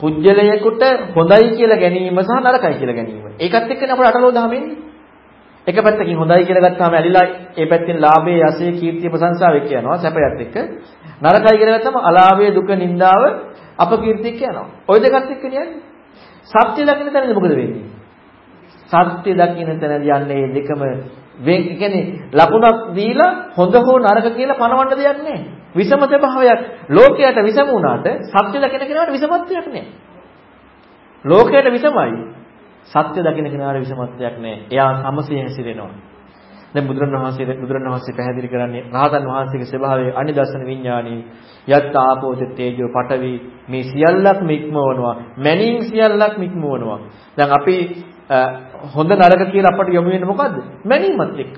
පුජ්‍යලයකට හොඳයි කියලා ගැනීම සහ නරකයි කියලා ගැනීම. ඒකත් එක්කනේ අපේ අටලෝ දහම එන්නේ. එක පැත්තකින් හොඳයි කියලා ගත්තාම ඇලිලා ඒ පැත්තෙන් ලාභයේ යසයේ කීර්තිය ප්‍රශංසාව එක්ක යනවා සැපයත් එක්ක නරකයි කියලා ගත්තාම අලාභයේ දුක නින්දාව අපකීර්තියක් යනවා. ওই දෙකත් එක්කනේ යන්නේ. සත්‍ය දකින්න තැනදී මොකද වෙන්නේ? සත්‍ය දකින්න තැනදී යන්නේ මේ දෙකම වෙන් කියන්නේ ලකුණක් දීලා හොඳ හෝ නරක කියලා පනවන්න දෙයක් නැහැ. විසම ස්වභාවයක් ලෝකයට විසම වුණාට සත්‍ය දකින්න කෙනාට විසමත්වයක් නැහැ. ලෝකයට විසමයි. සත්‍ය දකින්න කෙනාට විසමත්වයක් නැහැ. එයා සමසේ හැසිරෙනවා. දැන් බුදුරණවහන්සේ බුදුරණවහන්සේ පැහැදිලි කරන්නේ රහතන් වහන්සේගේ ස්වභාවය අනිදර්ශන විඥානී යත් ආපෝත තේජෝ පඨවි මේ සියල්ලක්ම ඉක්මවනවා. මැනින් සියල්ලක්ම ඉක්මවනවා. දැන් අපි හොඳ නරක කියලා අපට යොමු වෙන්නේ මොකද්ද? මැනීමත් එක්ක.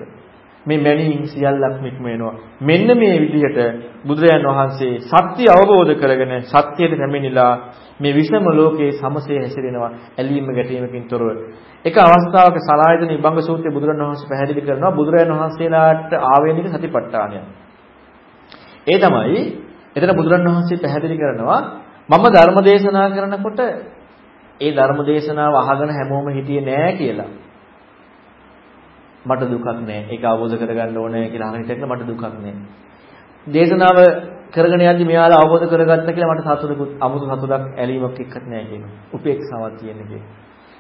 මේ මැනීම් සියල්ලක්ම ඉක්ම වෙනවා. මෙන්න මේ විදිහට බුදුරජාන් වහන්සේ සත්‍ය අවබෝධ කරගෙන සත්‍යයට පැමිණිලා මේ විසම ලෝකයේ සමසේ හැසිරෙනවා ඇලීම ගැටීමකින් තොරව. එක අවස්ථාවක සලායතන විභංග සූත්‍රයේ බුදුරජාණන් වහන්සේ පැහැදිලි කරනවා බුදුරජාණන් වහන්සේලාට ආවේනික සතිපට්ඨානය. ඒ තමයි එතන බුදුරජාණන් වහන්සේ පැහැදිලි කරනවා මම ධර්ම දේශනා කරනකොට ඒ ධර්ම දේශනාව අහගෙන හැමෝම හිටියේ නෑ කියලා. මට දුකක් නෑ. ඒක අවබෝධ කරගන්න ඕනේ කියලා අහගෙන හිටියත් මට දුකක් නෑ. දේශනාව කරගෙන යද්දි මෙයාලා අවබෝධ කරගත්තා කියලා මට සතුටුකුත් අමුතු සතුටක් ඇලීමක් එක්කත් නෑ කියනවා. උපේක්ෂාවක් තියෙන එක.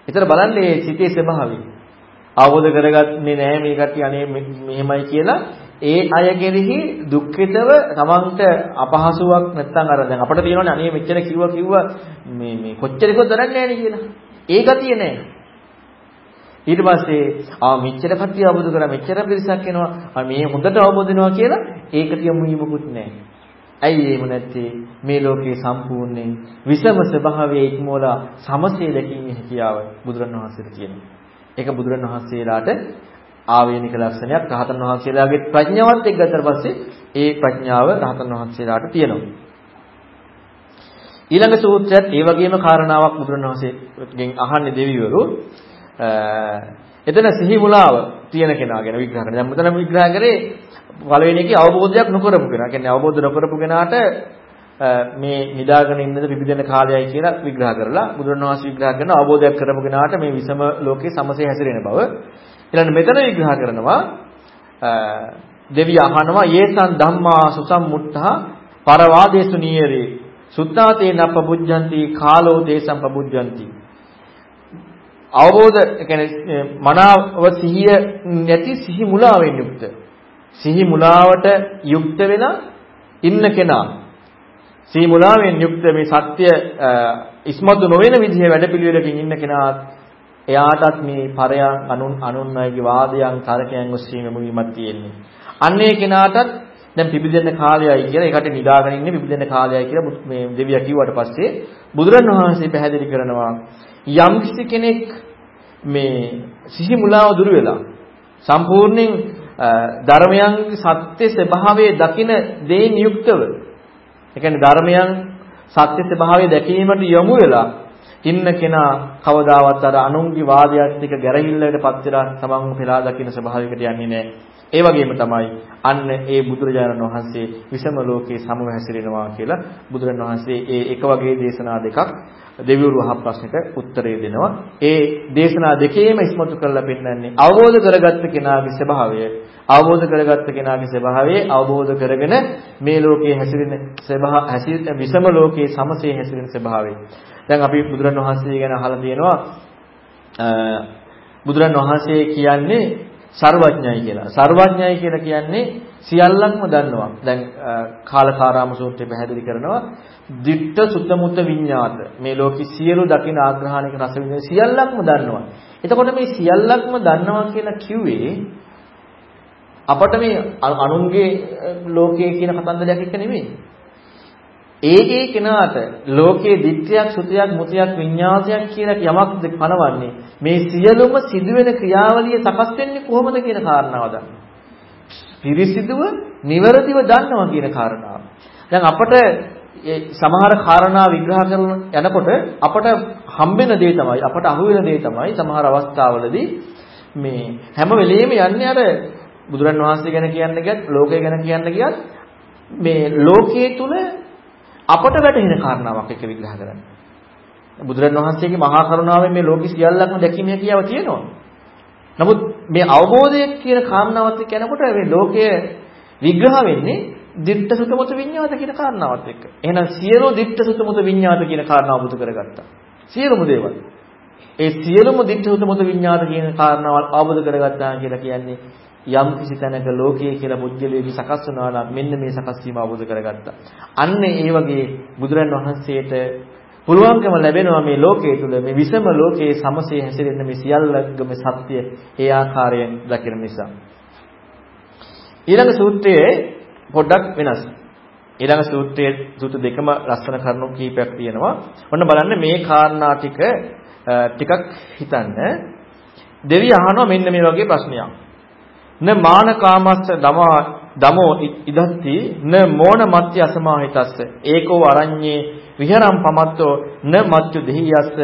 ඒතර බලන්න මේ සිතේ ස්වභාවය. අවබෝධ කරගන්නේ නෑ මේ කට්ටිය අනේ මෙහෙමයි කියලා ඒ අය කෙරෙහි දුක්ඛිතව තමන්ට අපහසුාවක් නැත්තම් අර දැන් අපිට තියෙනවනේ අනේ මෙච්චර කිව්වා කිව්වා මේ මේ කොච්චර කිව්වද දරන්නේ නැහැ කියලා. ඒ ගතිය නැහැ. ඊට පස්සේ ආ මෙච්චර කට්ටිය අවබෝධ කරා මෙච්චර පිරිසක් එනවා ආ මේ හොඳට අවබෝධ වෙනවා කියලා ඒකට යමු යමුකුත් නැහැ. ඇයි එහෙම නැත්තේ මේ ලෝකේ සම්පූර්ණයෙන් විසම ස්වභාවයේ ඉක්මෝලා සමසේ දැකීමේ හැකියාව බුදුරණවහන්සේට තියෙනවා. ඒක බුදුරණවහන්සේලාට ආවේනික ලක්ෂණයක් රහතන් වහන්සේලාගේ ප්‍රඥාවත් එක්ක ගත්තට පස්සේ ඒ ප්‍රඥාව රහතන් වහන්සේලාට තියෙනවා. ඊළඟ සූත්‍රයත් ඒ වගේම කාරණාවක් බුදුරණවහන්සේගෙන් අහන්නේ දෙවිවරු එතන සිහි මුලාව තියෙන කෙනා ගැන විග්‍රහ කරනවා. දැන් මෙතන විග්‍රහ කරේ පළවෙනි එකේ අවබෝධයක් නොකරපු කෙනා. කියන්නේ අවබෝධ නොකරපු කෙනාට මේ නිදාගෙන ඉන්නද පිබිදෙන කාලයයි කියලා විග්‍රහ කරලා බුදුරණවහන්සේ විග්‍රහ කරන අවබෝධයක් කරපු කෙනාට මේ විසම ලෝකේ සමසේ හැසිරෙන බව. ඊළඟ මෙතන විග්‍රහ කරනවා දෙවිය අහනවා යේසං ධම්මා සුසම්මුත්තා පරවාදේසු නීයරේ සුත්තාතේ නප්පබුද්ධಂತಿ කාලෝ දේසම් පබුද්ධಂತಿ අවබෝධ කියන්නේ මනාව සිහිය නැති සිහි මුලාවෙන් යුක්ත. සිහි මුලාවට යුක්ත වෙලා ඉන්න කෙනා. සිහි මුලාවෙන් යුක්ත මේ සත්‍ය ඉස්මතු නොවන විදිහේ වැඩපිළිවෙලකින් ඉන්න කෙනා එයාටත් මේ පරයන් අනුන් අනුන් අයගේ වාදයන් තරකයන් ඔස්සේ මෙමුවීමක් තියෙන්නේ. අන්නේ කෙනාටත් දැන් පිබිදෙන්න කාලයයි කියලා ඒකට නිදාගෙන ඉන්නේ පිබිදෙන්න කාලයයි කියලා මේ දෙවියා කිව්වට පස්සේ බුදුරණවහන්සේ පැහැදිලි කරනවා. යම් කෙනෙක් මේ සිහි මුලාව දුරු වෙලා සම්පූර්ණයෙන් ධර්මයන්ගේ සත්‍ය ස්වභාවයේ දකින දේ නියුක්තව ඒ කියන්නේ ධර්මයන් සත්‍ය ස්වභාවය දැකීමට යොමු වෙලා ඉන්න කෙනා කවදාවත් අර අනුන්ගේ වාදයත් එක්ක ගැරහිල්ලකටපත් වෙලා තමන්ව පෙරා දකින්න ස්වභාවයකට යන්නේ නැහැ. ඒ වගේම තමයි අන්න ඒ බුදුරජාණන් වහන්සේ විසම ලෝකේ සමව හැසිරෙනවා කියලා බුදුරජාණන් වහන්සේ ඒ එක වගේ දේශනා දෙකක් දෙවිවරු අහ ප්‍රශ්නෙට උත්තරය දෙනවා. ඒ දේශනා දෙකේම ඉස්මතු කරලා පෙන්නන්නේ අවබෝධ කරගත්ත කෙනාගේ ස්වභාවය අවබෝධ කරගත්ත කෙනාගේ ස්වභාවය අවබෝධ කරගෙන මේ ලෝකයේ හැසිරෙන ස්වභාව හැසිරෙන විසම ලෝකයේ සමසේ හැසිරෙන ස්වභාවය. දැන් අපි බුදුරන් වහන්සේ ගැන අහලා තියෙනවා බුදුරන් වහන්සේ කියන්නේ සර්වඥයි කියලා. සර්වඥයි කියලා කියන්නේ සියල්ලක්ම දන්නවා. දැන් කාලකාරාම සූත්‍රය පැහැදිලි කරනවා දිට්ඨ සුත්තමුත්ත විඤ්ඤාත මේ ලෝකෙ සියලු දකින ආග්‍රහණික රස විඳින සියල්ලක්ම දන්නවා. එතකොට මේ සියල්ලක්ම දන්නවා කියලා කිව්වේ අපට මේ අනුන්ගේ ලෝකයේ කියන කතන්දරයක් එක්ක නෙමෙයි. ඒ ඒ කෙනාට ලෝකයේ දිට්ඨියක් සුතියක් මුතියක් විඤ්ඤාතයක් කියලා යමක්ද පනවන්නේ මේ සියලුම සිදුවෙන ක්‍රියාවලිය සකස් වෙන්නේ කොහොමද කියන කාරණාව දන්න. පිරිසිදුව නිවැරදිව දන්නවා කියන කාරණාව. දැන් අපට සමහර කාරණා විග්‍රහ කරන යනකොට අපට හම්බෙන දේ තමයි අපට අහුවෙන දේ තමයි සමහර අවස්ථාවලදී මේ හැම වෙලෙම යන්නේ අර බුදුරන් වහන්සේ ගැන කියන්න ගියත් ලෝකය ගැන කියන්න ගියත් මේ ලෝකයේ තුල අපට වැටහෙන කාරණාවක් එක විග්‍රහ කරන්න. බුදුරන් වහන්සේගේ මහා කරුණාවෙන් මේ ලෝකෙ සියල්ලක්ම දැකීමේ හැකියාව තියෙනවා. නමුත් මේ අවබෝධය කියන කාරණාවත් එක්ක යනකොට මේ ලෝකය විග්‍රහ වෙන්නේ දිට්ඨ සුතමත විඤ්ඤාත කියන කාරණාවත් එක්ක. එහෙනම් සියලු දිට්ඨ සුතමත විඤ්ඤාත කියන කාරණාව බුදු කරගත්තා. සියලුම දේවල්. ඒ සියලුම දිට්ඨ සුතමත විඤ්ඤාත කියන කාරණාවල් අවබෝධ කරගත්තා කියලා කියන්නේ යම් කිසි තැනක ලෝකයේ කියලා මුජ්ජලයේදී සකස් වුණා නම් මෙන්න මේ සකස් වීම අවබෝධ කරගත්තා. අන්න ඒ වගේ බුදුරන් වහන්සේට පුළුවන්කම ලැබෙනවා මේ ලෝකයේ තුල මේ විසම ලෝකයේ සමසේ හැසිරෙන්න මේ සියල්ලගම සත්‍ය ඒ ආකාරයෙන් දකින නිසා. ඊළඟ සූත්‍රයේ පොඩ්ඩක් වෙනස්. ඊළඟ සූත්‍රයේ සූත්‍ර දෙකම ලස්සන කරුණු කීපයක් තියෙනවා. ඔන්න බලන්න මේ කාරණා ටික ටිකක් හිතන්න. දෙවි අහනවා මෙන්න මේ වගේ ප්‍රශ්නයක්. න මානකාමස්ස දමා දමෝ ඉදත්ති න මෝන මත්‍ය අසමාහිතස්ස ඒකෝ අරඤ්ඤේ විහරම් පමත්තෝ න මච්චු දෙහියස්ස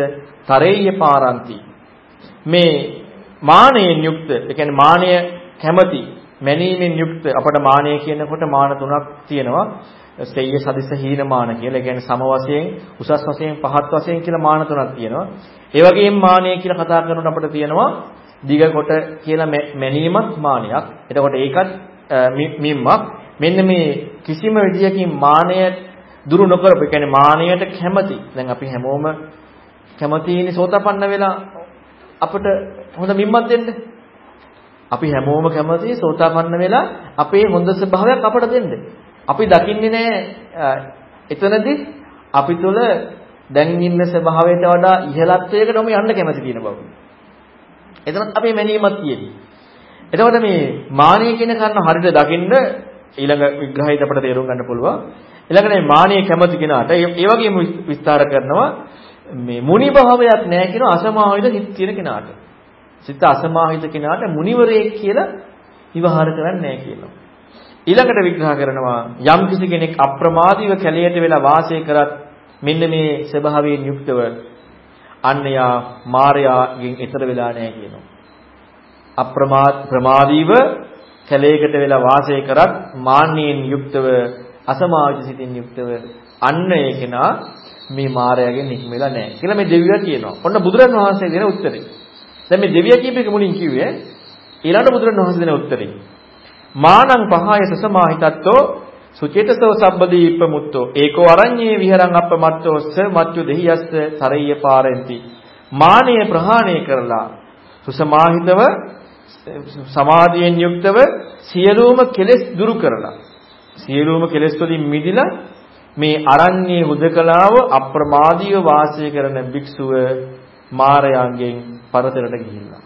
තරේය පාරಂತಿ මේ මානයෙන් යුක්ත ඒ කියන්නේ මානය කැමැති මැනීමෙන් යුක්ත අපට මානය කියනකොට මාන තුනක් තියෙනවා සෙය්‍ය සදිස හීන මාන කියලා. ඒ කියන්නේ සම වශයෙන්, උසස් වශයෙන්, පහත් වශයෙන් කියලා මාන තුනක් තියෙනවා. ඒ වගේම මානය කියලා කතා කරනකොට අපිට තියෙනවා දිග කොට කියලා මැනීමත් මානයක්. එතකොට ඒකත් මිම්මක්. මෙන්න මේ කිසිම විදියකින් මානය දුරු නොකරපු. ඒ කියන්නේ මානයට කැමති. දැන් අපි හැමෝම කැමතිනේ සෝතපන්න වෙලා අපිට හොඳ මිම්මක් දෙන්න. අපි හැමෝම කැමති සෝතාපන්න වෙලා අපේ හොඳ ස්වභාවයක් අපට දෙන්න. අපි දකින්නේ නැහැ එතනදී අපි තුල දැන් ඉන්න ස්වභාවයට වඩා ඉහළත්වයකට යන්න කැමති කියන බව. එතනත් අපේ මැනීමක් තියෙනවා. එතකොට මේ මානිය කියන කන්න හරියට දකින්න ඊළඟ විග්‍රහයත් අපිට තේරුම් ගන්න පුළුවන්. ඊළඟට මේ මානිය කැමති කෙනාට ඒ වගේම විස්තර කරනවා මේ මුනි භාවයක් නැහැ කියන අසමාහිත සිත් තියෙන කෙනාට. සිත අසමාහිත කෙනාට මුනිවරයෙක් කියලා විවහාර කරන්නේ නැහැ කියනවා. ඊළඟට විග්‍රහ කරනවා යම් කිසි කෙනෙක් අප්‍රමාදීව කැලයට වෙලා වාසය කරත් මෙන්න මේ ස්වභාවයෙන් යුක්තව අන්නයා මායාගෙන් ඈතර වෙලා නැහැ කියනවා. අප්‍රමාද ප්‍රමාදීව කැලේකට වෙලා වාසය කරත් මාන්නයෙන් යුක්තව අසමාජ සිතින් යුක්තව අන්න ඒ කෙනා මේ මායාවෙන් නික්මෙලා නැහැ කියලා මේ දෙවියන් කියනවා. ඔන්න බුදුරන් වහන්සේ දෙන උත්තරේ. දැන් මේ දෙවියා කියප එක මුලින් කිව්වේ ඊළඟ බුදුරන් වහන්සේ දෙන උත්තරේ. මානං පහය සසමාහිතත්තෝ සුචේතසෝ සබ්බදීප්ප මුත්තෝ ඒකෝ අරඤ්ඤේ විහරං අප්පමත්තෝ ස මච්චු දෙහියස්ස සරෙය්‍ය පාරෙන්ති මානය ප්‍රහාණය කරලා සුසමාහිතව සමාධියෙන් යුක්තව සියලුම කෙලෙස් දුරු කරලා සියලුම කෙලෙස් වලින් මිදිලා මේ අරණ්‍ය හුදකලාව අප්‍රමාදීව වාසය කරන භික්ෂුව මාරයන්ගෙන් පරතරට ගිහිල්ලා.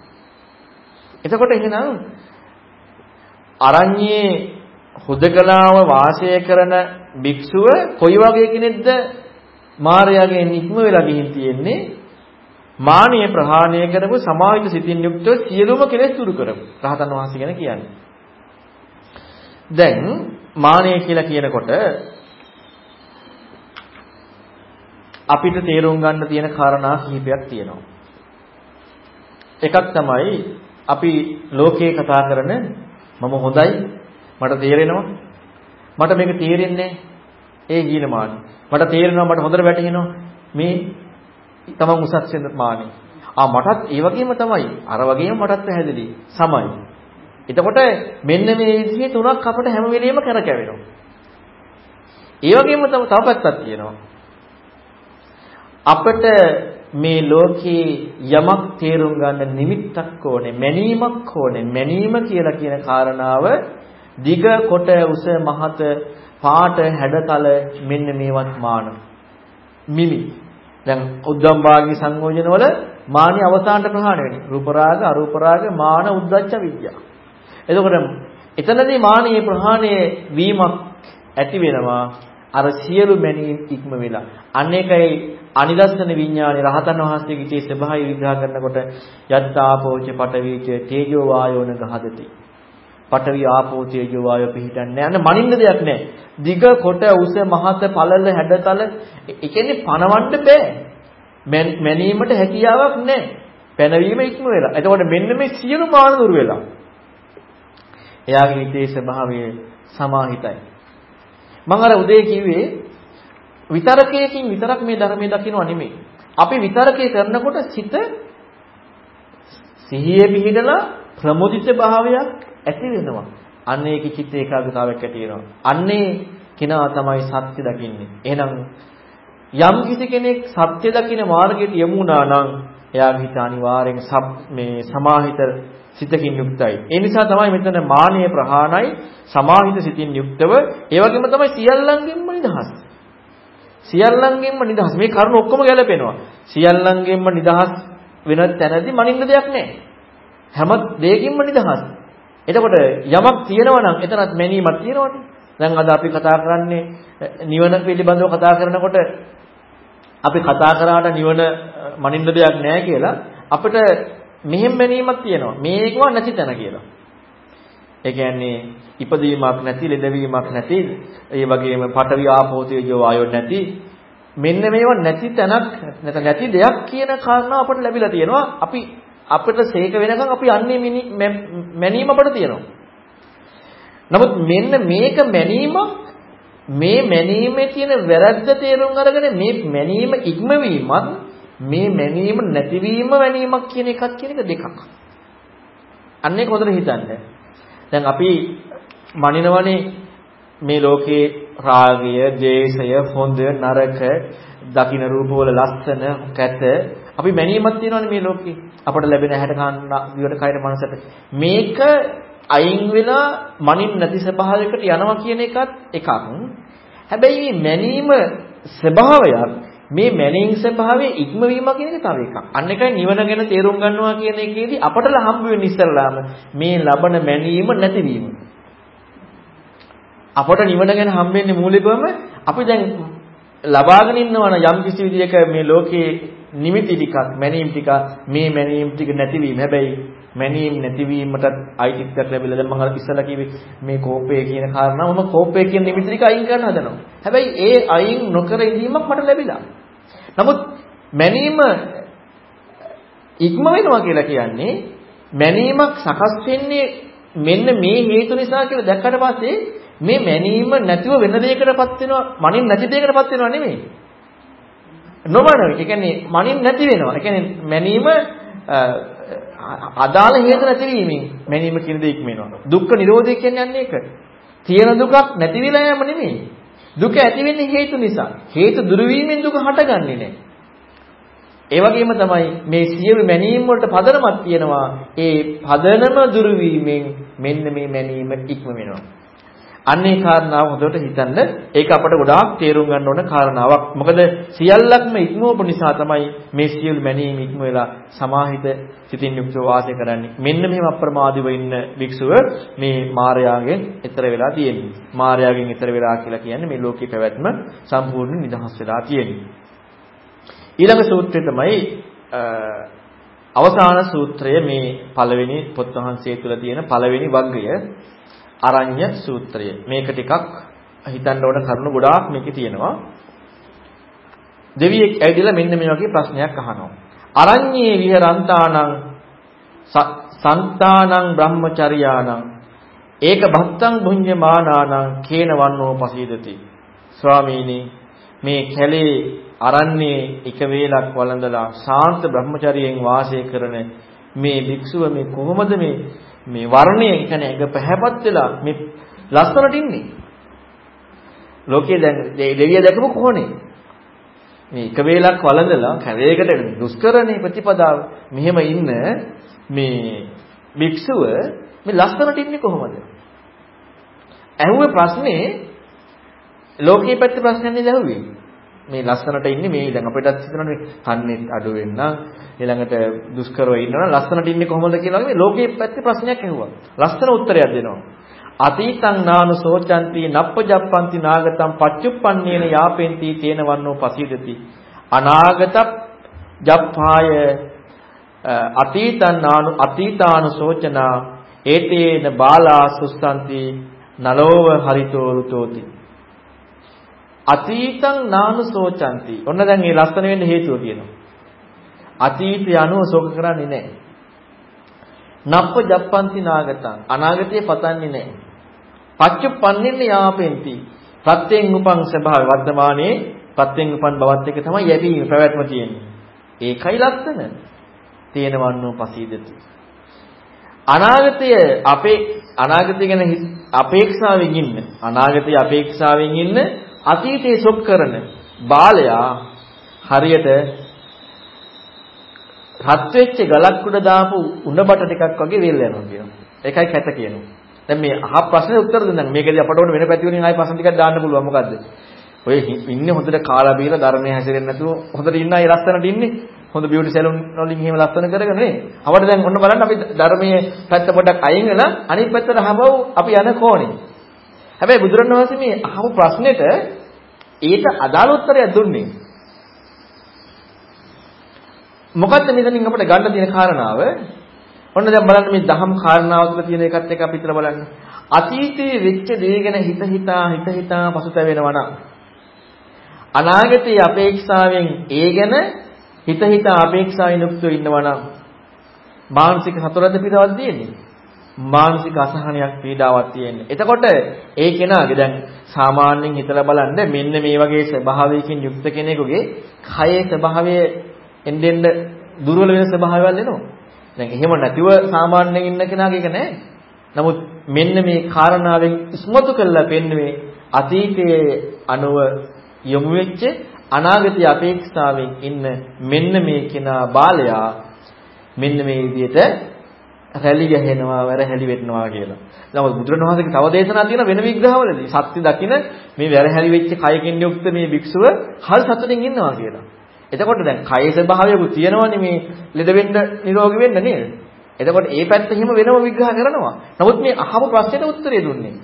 එතකොට එහෙනම් අරණ්‍යයේ හුදකලාව වාසය කරන භික්ෂුව කොයි වගේ කෙනෙක්ද මාරයාගෙන් නික්ම වෙලා ගිහින් තියෙන්නේ මානිය ප්‍රහාණය කරපු සමාහිත සිතින් යුක්තව සියලුම කෙලෙස් දුරු කරපු රහතන් වහන්සේ ගැන කියන්නේ. දැන් මානිය කියලා කියනකොට අපිට තේරුම් ගන්න තියෙන කාරණා කිහිපයක් තියෙනවා. එකක් තමයි අපි ලෝකේ කතා කරන මම හොඳයි මට තේරෙනවා. මට මේක තේරෙන්නේ ඒ ගිනමාන මට තේරෙනවා මට හොඳට වැටහෙනවා. මේ තමන් උසස් වෙන මානෙ. ආ මටත් ඒ වගේම තමයි. අර වගේම මටත් පැහැදිලි. සමයි. එතකොට මෙන්න මේ විදිහේ තුනක් අපිට හැම වෙලෙම කරකැවෙනවා ඒ වගේම තව තව පැත්තක් තියෙනවා. අපිට මේ ලෝකේ යමක් තේරුම් ගන්න නිමිත්තක් ඕනේ මැනීමක් ඕනේ මැනීම කියලා කියන කාරණාව දිග කොට උස මහත පාට හැඩතල මෙන්න මේවත් මාන. මිලි. දැන් උද්දම් භාගී සංයෝජන වල මානිය අවසානට ප්‍රහාණය වෙන්නේ. රූප රාග, අරූප රාග, මාන, උද්දච්ච විද්‍යාව. එතකොට එතනදී මානියේ ප්‍රහාණය වීමක් ඇති වෙනවා අර සියලු මැනීම් ඉක්ම වෙලා. අන්න ඒකයි අනිදස්සන විඥානේ රහතන් වහන්සේගේ තේ ස්වභාවය විග්‍රහ කරනකොට යත්තාපෝච පටවීච තේජෝ වායෝන ගහදති. පටවි ආපෝ තේජෝ වායෝ පිහිටන්නේ නැහැ. මනින්න දෙයක් නැහැ. දිග කොට උස මහත පළල හැඩතල ඒ කියන්නේ පණවන්න බෑ. මැනීමට හැකියාවක් නැහැ. පැනවීම ඉක්ම වෙලා. එතකොට මෙන්න මේ සියලු මාන දුර වෙලා. එයාගේ හිතේ ස්වභාවය සමාහිතයි. මම අර උදේ කිව්වේ විතරකයකින් විතරක් මේ ධර්මයේ දකින්නව නෙමෙයි. අපි විතරකේ කරනකොට සිත සිහියේ පිහිටලා ප්‍රමුදිත භාවයක් ඇති වෙනවා. අන්න ඒකේ චිත්ත ඒකාග්‍රතාවයක් ඇති වෙනවා. අන්නේ කෙනා තමයි සත්‍ය දකින්නේ. එහෙනම් යම් කිසි කෙනෙක් සත්‍ය දකින මාර්ගයට යමු වුණා නම් එයාගේ හිත අනිවාර්යෙන් මේ සමාහිත සිතකින් යුක්තයි. ඒ නිසා තමයි මෙතන මානීය ප්‍රහාණයි සමාහිත සිතින් යුක්තව ඒ වගේම තමයි සියල්ලංගෙන්ම නිදහස්. සියල්ලංගෙන්ම නිදහස්. මේ කරුණ ඔක්කොම ගැලපෙනවා. සියල්ලංගෙන්ම නිදහස් වෙන තැනදී මනින්න දෙයක් නැහැ. හැම දෙයකින්ම නිදහස්. එතකොට යමක් තියෙනවා නම් එතනත් මැනීමක් තියෙනවනේ. දැන් අද අපි කතා කරන්නේ නිවන පිළිබඳව කතා කරනකොට අපි කතා කරාට නිවන මනින්න දෙයක් නැහැ කියලා අපිට මෙහෙම මැනීමක් තියෙනවා. මේකව නැති තැන කියලා. ඒ කියන්නේ ඉපදීමක් නැති, ලෙඩවීමක් නැති, ඒ වගේම පඨවි ආපෝ තේජෝ වායෝ නැති මෙන්න මේවා නැති තැනක් නැත්නම් නැති දෙයක් කියන කාරණා අපට ලැබිලා තියෙනවා. අපි අපිට සේක වෙනකන් අපි යන්නේ මැනීම අපට තියෙනවා. නමුත් මෙන්න මේක මැනීමක් මේ මැනීමේ තියෙන වැරද්ද තේරුම් අරගෙන මේ මැනීම ඉක්මවීමත් මේ මැනීම නැතිවීම මැනීමක් කියන එකත් කියන එක දෙකක්. අන්න ඒක හොඳට හිතන්න. දැන් අපි මනිනවනේ මේ ලෝකේ රාගය, ද්වේෂය, හොඳ, නරක, දකින්න රූපවල ලස්සන, කැත අපි මැනීමක් තියෙනවනේ මේ ලෝකේ. අපට ලැබෙන හැට කන්න, දිවට කයර මනසට. මේක අයින් වෙලා මනින් නැති ස්වභාවයකට යනවා කියන එකත් එකක්. හැබැයි මේ මැනීම ස්වභාවයක් මේ මැනීම් ස්වභාවයේ ඉක්මවීම කියන එක තව එකක්. අන්න එකයි නිවන ගැන තේරුම් ගන්නවා කියන එකේදී අපට හම්බ වෙන්නේ ඉස්සල්ලාම මේ ලබන මැනීම නැතිවීම. අපට නිවන ගැන හම්බෙන්නේ මූලිකවම අපි දැන් ලබාගෙන ඉන්නවන යම් කිසි විදියක මේ ලෝකයේ නිමිති ටිකක් මැනීම් ටික මේ මැනීම් ටික නැතිවීම. හැබැයි මැනීම් නැතිවීමට අයිතිත්වයක් ලැබිලා දැන් මම අර ඉස්සලා කිව්වේ මේ කෝපය කියන කාරණාව මම කෝපය කියන නිමිති ටික අයින් කරන්න හදනවා. හැබැයි ඒ අයින් නොකර ඉඳීමක් මට ලැබිලා. නමුත් මැනීම ඉක්ම වෙනවා කියලා කියන්නේ මැනීමක් සකස් වෙන්නේ මෙන්න මේ හේතු නිසා කියලා දැක්කට පස්සේ මේ මැනීම නැතිව වෙන දෙයකටපත් වෙනවා මනින් නැති දෙයකටපත් වෙනවා නෙමෙයි. නොමනෝ. ඒ කියන්නේ මනින් නැති වෙනවා. ඒ කියන්නේ මැනීම අදාළ හේතු නැතිවීමෙන් මැනීම කියන දේ ඉක්මනවා. දුක්ඛ නිරෝධය කියන්නේ අන්න ඒක. තියෙන දුකක් නැති වෙලා යෑම නෙමෙයි. දුක ඇති වෙන්නේ හේතු නිසා. හේතු දුරු වීමෙන් දුක හටගන්නේ නැහැ. ඒ වගේම තමයි මේ සියලු මැනීම් වලට පදනමක් තියෙනවා. ඒ පදනම දුරු වීමෙන් මෙන්න මේ මැනීම ඉක්ම වෙනවා. අන්නේ කාරණාව හොඳට හිතන්න ඒක අපට ගොඩාක් තේරුම් ගන්න ඕන කාරණාවක්. මොකද සියල්ලක්ම ඉක්මවපු නිසා තමයි මේ සියලු මැනීම් ඉක්ම වෙලා සමාහිත සිතින් යුක්තව වාසය කරන්නේ. මෙන්න මෙහෙම අප්‍රමාදීව ඉන්න භික්ෂුව මේ මායාවෙන් ඈතර වෙලා තියෙන්නේ. මායාවෙන් ඈතර වෙලා කියලා කියන්නේ මේ ලෝකේ පැවැත්ම සම්පූර්ණ නිදහස් වෙලා තියෙන්නේ. ඊළඟ සූත්‍රය තමයි අවසාන සූත්‍රය මේ පළවෙනි පොත් වහන්සේ තුල තියෙන පළවෙනි වග්ගය අරඤ්‍ය සූත්‍රය. මේක ටිකක් හිතන්න ඕන කරුණු ගොඩාක් මේකේ තියෙනවා. දෙවියෙක් ඇවිදලා මෙන්න මේ වගේ ප්‍රශ්නයක් අහනවා. අරඤ්ඤේ විහරන්තානං සන්තානං බ්‍රහ්මචර්යානං ඒක භත්තං භුඤ්ඤමානානං කේන වන්නෝ පසීදති. ස්වාමීනි මේ කැලේ අරන්නේ එක වේලක් වළඳලා ශාන්ත බ්‍රහ්මචර්යයෙන් වාසය කරන මේ භික්ෂුව මේ කොහොමද මේ මේ වර්ණය කියන්නේ ඇඟ පැහැපත් වෙලා මේ ලස්සනට ඉන්නේ. ලෝකයේ දැන් දෙවිය දැකපු කොහොනේ? මේ එක වේලක් වළඳලා කැලේකට දුෂ්කරණේ ප්‍රතිපදාව මෙහෙම ඉන්න මේ භික්ෂුව මේ ලස්සනට ඉන්නේ කොහොමද? ඇහුවේ ප්‍රශ්නේ ලෝකයේ පැත්තේ ප්‍රශ්නයක් නේද ඇහුවේ. මේ ලස්සනට ඉන්නේ මේ දැන් අපිටත් හිතනනේ කන්නේ අඩු වෙන්න ඊළඟට දුෂ්කරව ඉන්නවා ලස්සනට ඉන්නේ කොහොමද කියලා මේ ලෝකයේ පැත්තේ ප්‍රශ්නයක් ඇහුවා. ලස්සන උත්තරයක් දෙනවා. අතීතං නානු සෝචಂತಿ නප්පජප්පಂತಿ නාගතං පච්චුප්පන්නේන යාපෙන්ති තේන වන්නෝ පසීදති අනාගත ජප්පාය අතීතං නානු අතීතානු සෝචනා ඒතේන බාලා සුස්සන්ති නලෝව හරිතෝ රුතෝති අතීතං නානු සෝචಂತಿ ඔන්න දැන් මේ ලස්සන වෙන්න හේතුව තියෙනවා අතීතය අනුව ශෝක කරන්නේ නැහැ නප්ප ජප්පන්ති නාගතං අනාගතේ පතන්නේ නැහැ පච්චුප්පන්නින්න යාපෙන්ති. ප්‍රත්‍යයෙන් උපන් ස්වභාවය වර්තමානයේ ප්‍රත්‍යයෙන් උපන් බවත් එක තමයි යැවීම පැවැත්ම තියෙන්නේ. ඒකයි ලක්ෂණ. තේනවන්නෝ පසීදති. අනාගතය අපේ අනාගතය ගැන අපේක්ෂාවෙන් ඉන්න අනාගතය අපේක්ෂාවෙන් ඉන්න අතීතයේ සොක් කරන බාලයා හරියට රත් වෙච්ච ගලක් උඩ දාපු උණ බට ටිකක් වගේ වෙල් යනවා කියනවා. ඒකයි කැත කියනවා. දැන් මේ අහ ප්‍රශ්නේ උත්තර දෙන්න. මේකදී අපට ඕන වෙන පැති වලින් ආයෙ ප්‍රශ්න ටිකක් දාන්න පුළුවන්. මොකද්ද? ඔය ඉන්නේ හොඳට කාලා බීලා ධර්මයේ හැසිරෙන්නේ නැතුව හොඳට ඉන්න අය ලස්සනට ඉන්නේ. හොඳ බියුටි සැලුන් වලින් එහෙම ලස්සන කරගෙන නේ. අපිට දැන් ඔන්න බලන්න අපි ධර්මයේ පැත්ත පොඩ්ඩක් අයින් වෙලා අනිත් පැත්තට හබව අපි යන කෝණේ. හැබැයි බුදුරණවහන්සේ මේ අහපු ප්‍රශ්නෙට ඊට අදාළ උත්තරයක් දුන්නේ. මොකද්ද මෙතනින් අපිට ගන්න තියෙන කාරණාව? ඔන්න දැන් බලන්න මේ දහම් කාරණාව තුළ තියෙන එකත් එක්ක අපි හිතලා බලන්න. අතීතයේ වෙච්ච දේ ගැන හිත හිතා හිත හිතා පසුතැවෙනවා නම් අනාගතයේ අපේක්ෂාවෙන් ඒ ගැන හිත හිතා අපේක්ෂාවෙන් යුක්තව ඉන්නවා නම් මානසික සතුටද පීඩාවක් තියෙන්නේ. මානසික අසහනයක් පීඩාවක් තියෙන්නේ. එතකොට ඒ කෙනාගේ දැන් සාමාන්‍යයෙන් හිතලා බලන්න මෙන්න මේ වගේ ස්වභාවයකින් යුක්ත කෙනෙකුගේ කයේ ස්වභාවය එන්නෙන්න දුර්වල වෙන ස්වභාවයල් එනවා. දැන් එහෙම නැතිව සාමාන්‍යයෙන් ඉන්න කෙනාගේ එක නෑ. නමුත් මෙන්න මේ කාරණාවෙන් ඉස්මතු කළා පෙන්වන්නේ අතීතයේ අනුව යොමු වෙච්ච අනාගතයේ අපේක්ෂාවෙන් ඉන්න මෙන්න මේ කෙනා බාලයා මෙන්න මේ විදිහට රැලි ගහනවා වැර හැලි වෙටනවා කියලා. නමුත් බුදුරණවහන්සේගේ තව දේශනා තියෙන වෙන විග්‍රහවලදී සත්‍ය දකින මේ වැර හැලි වෙච්ච කයකින් යුක්ත මේ භික්ෂුව හල් සතුටින් ඉන්නවා කියලා. එතකොට දැන් කයේ ස්වභාවයකුත් තියෙනවනේ මේ ලෙඩ වෙන්න නිරෝගී වෙන්න නේද? එතකොට ඒ පැත්ත හිම වෙනම විග්‍රහ කරනවා. නමුත් මේ අහපු ප්‍රශ්නෙට උත්තරේ දුන්නේ.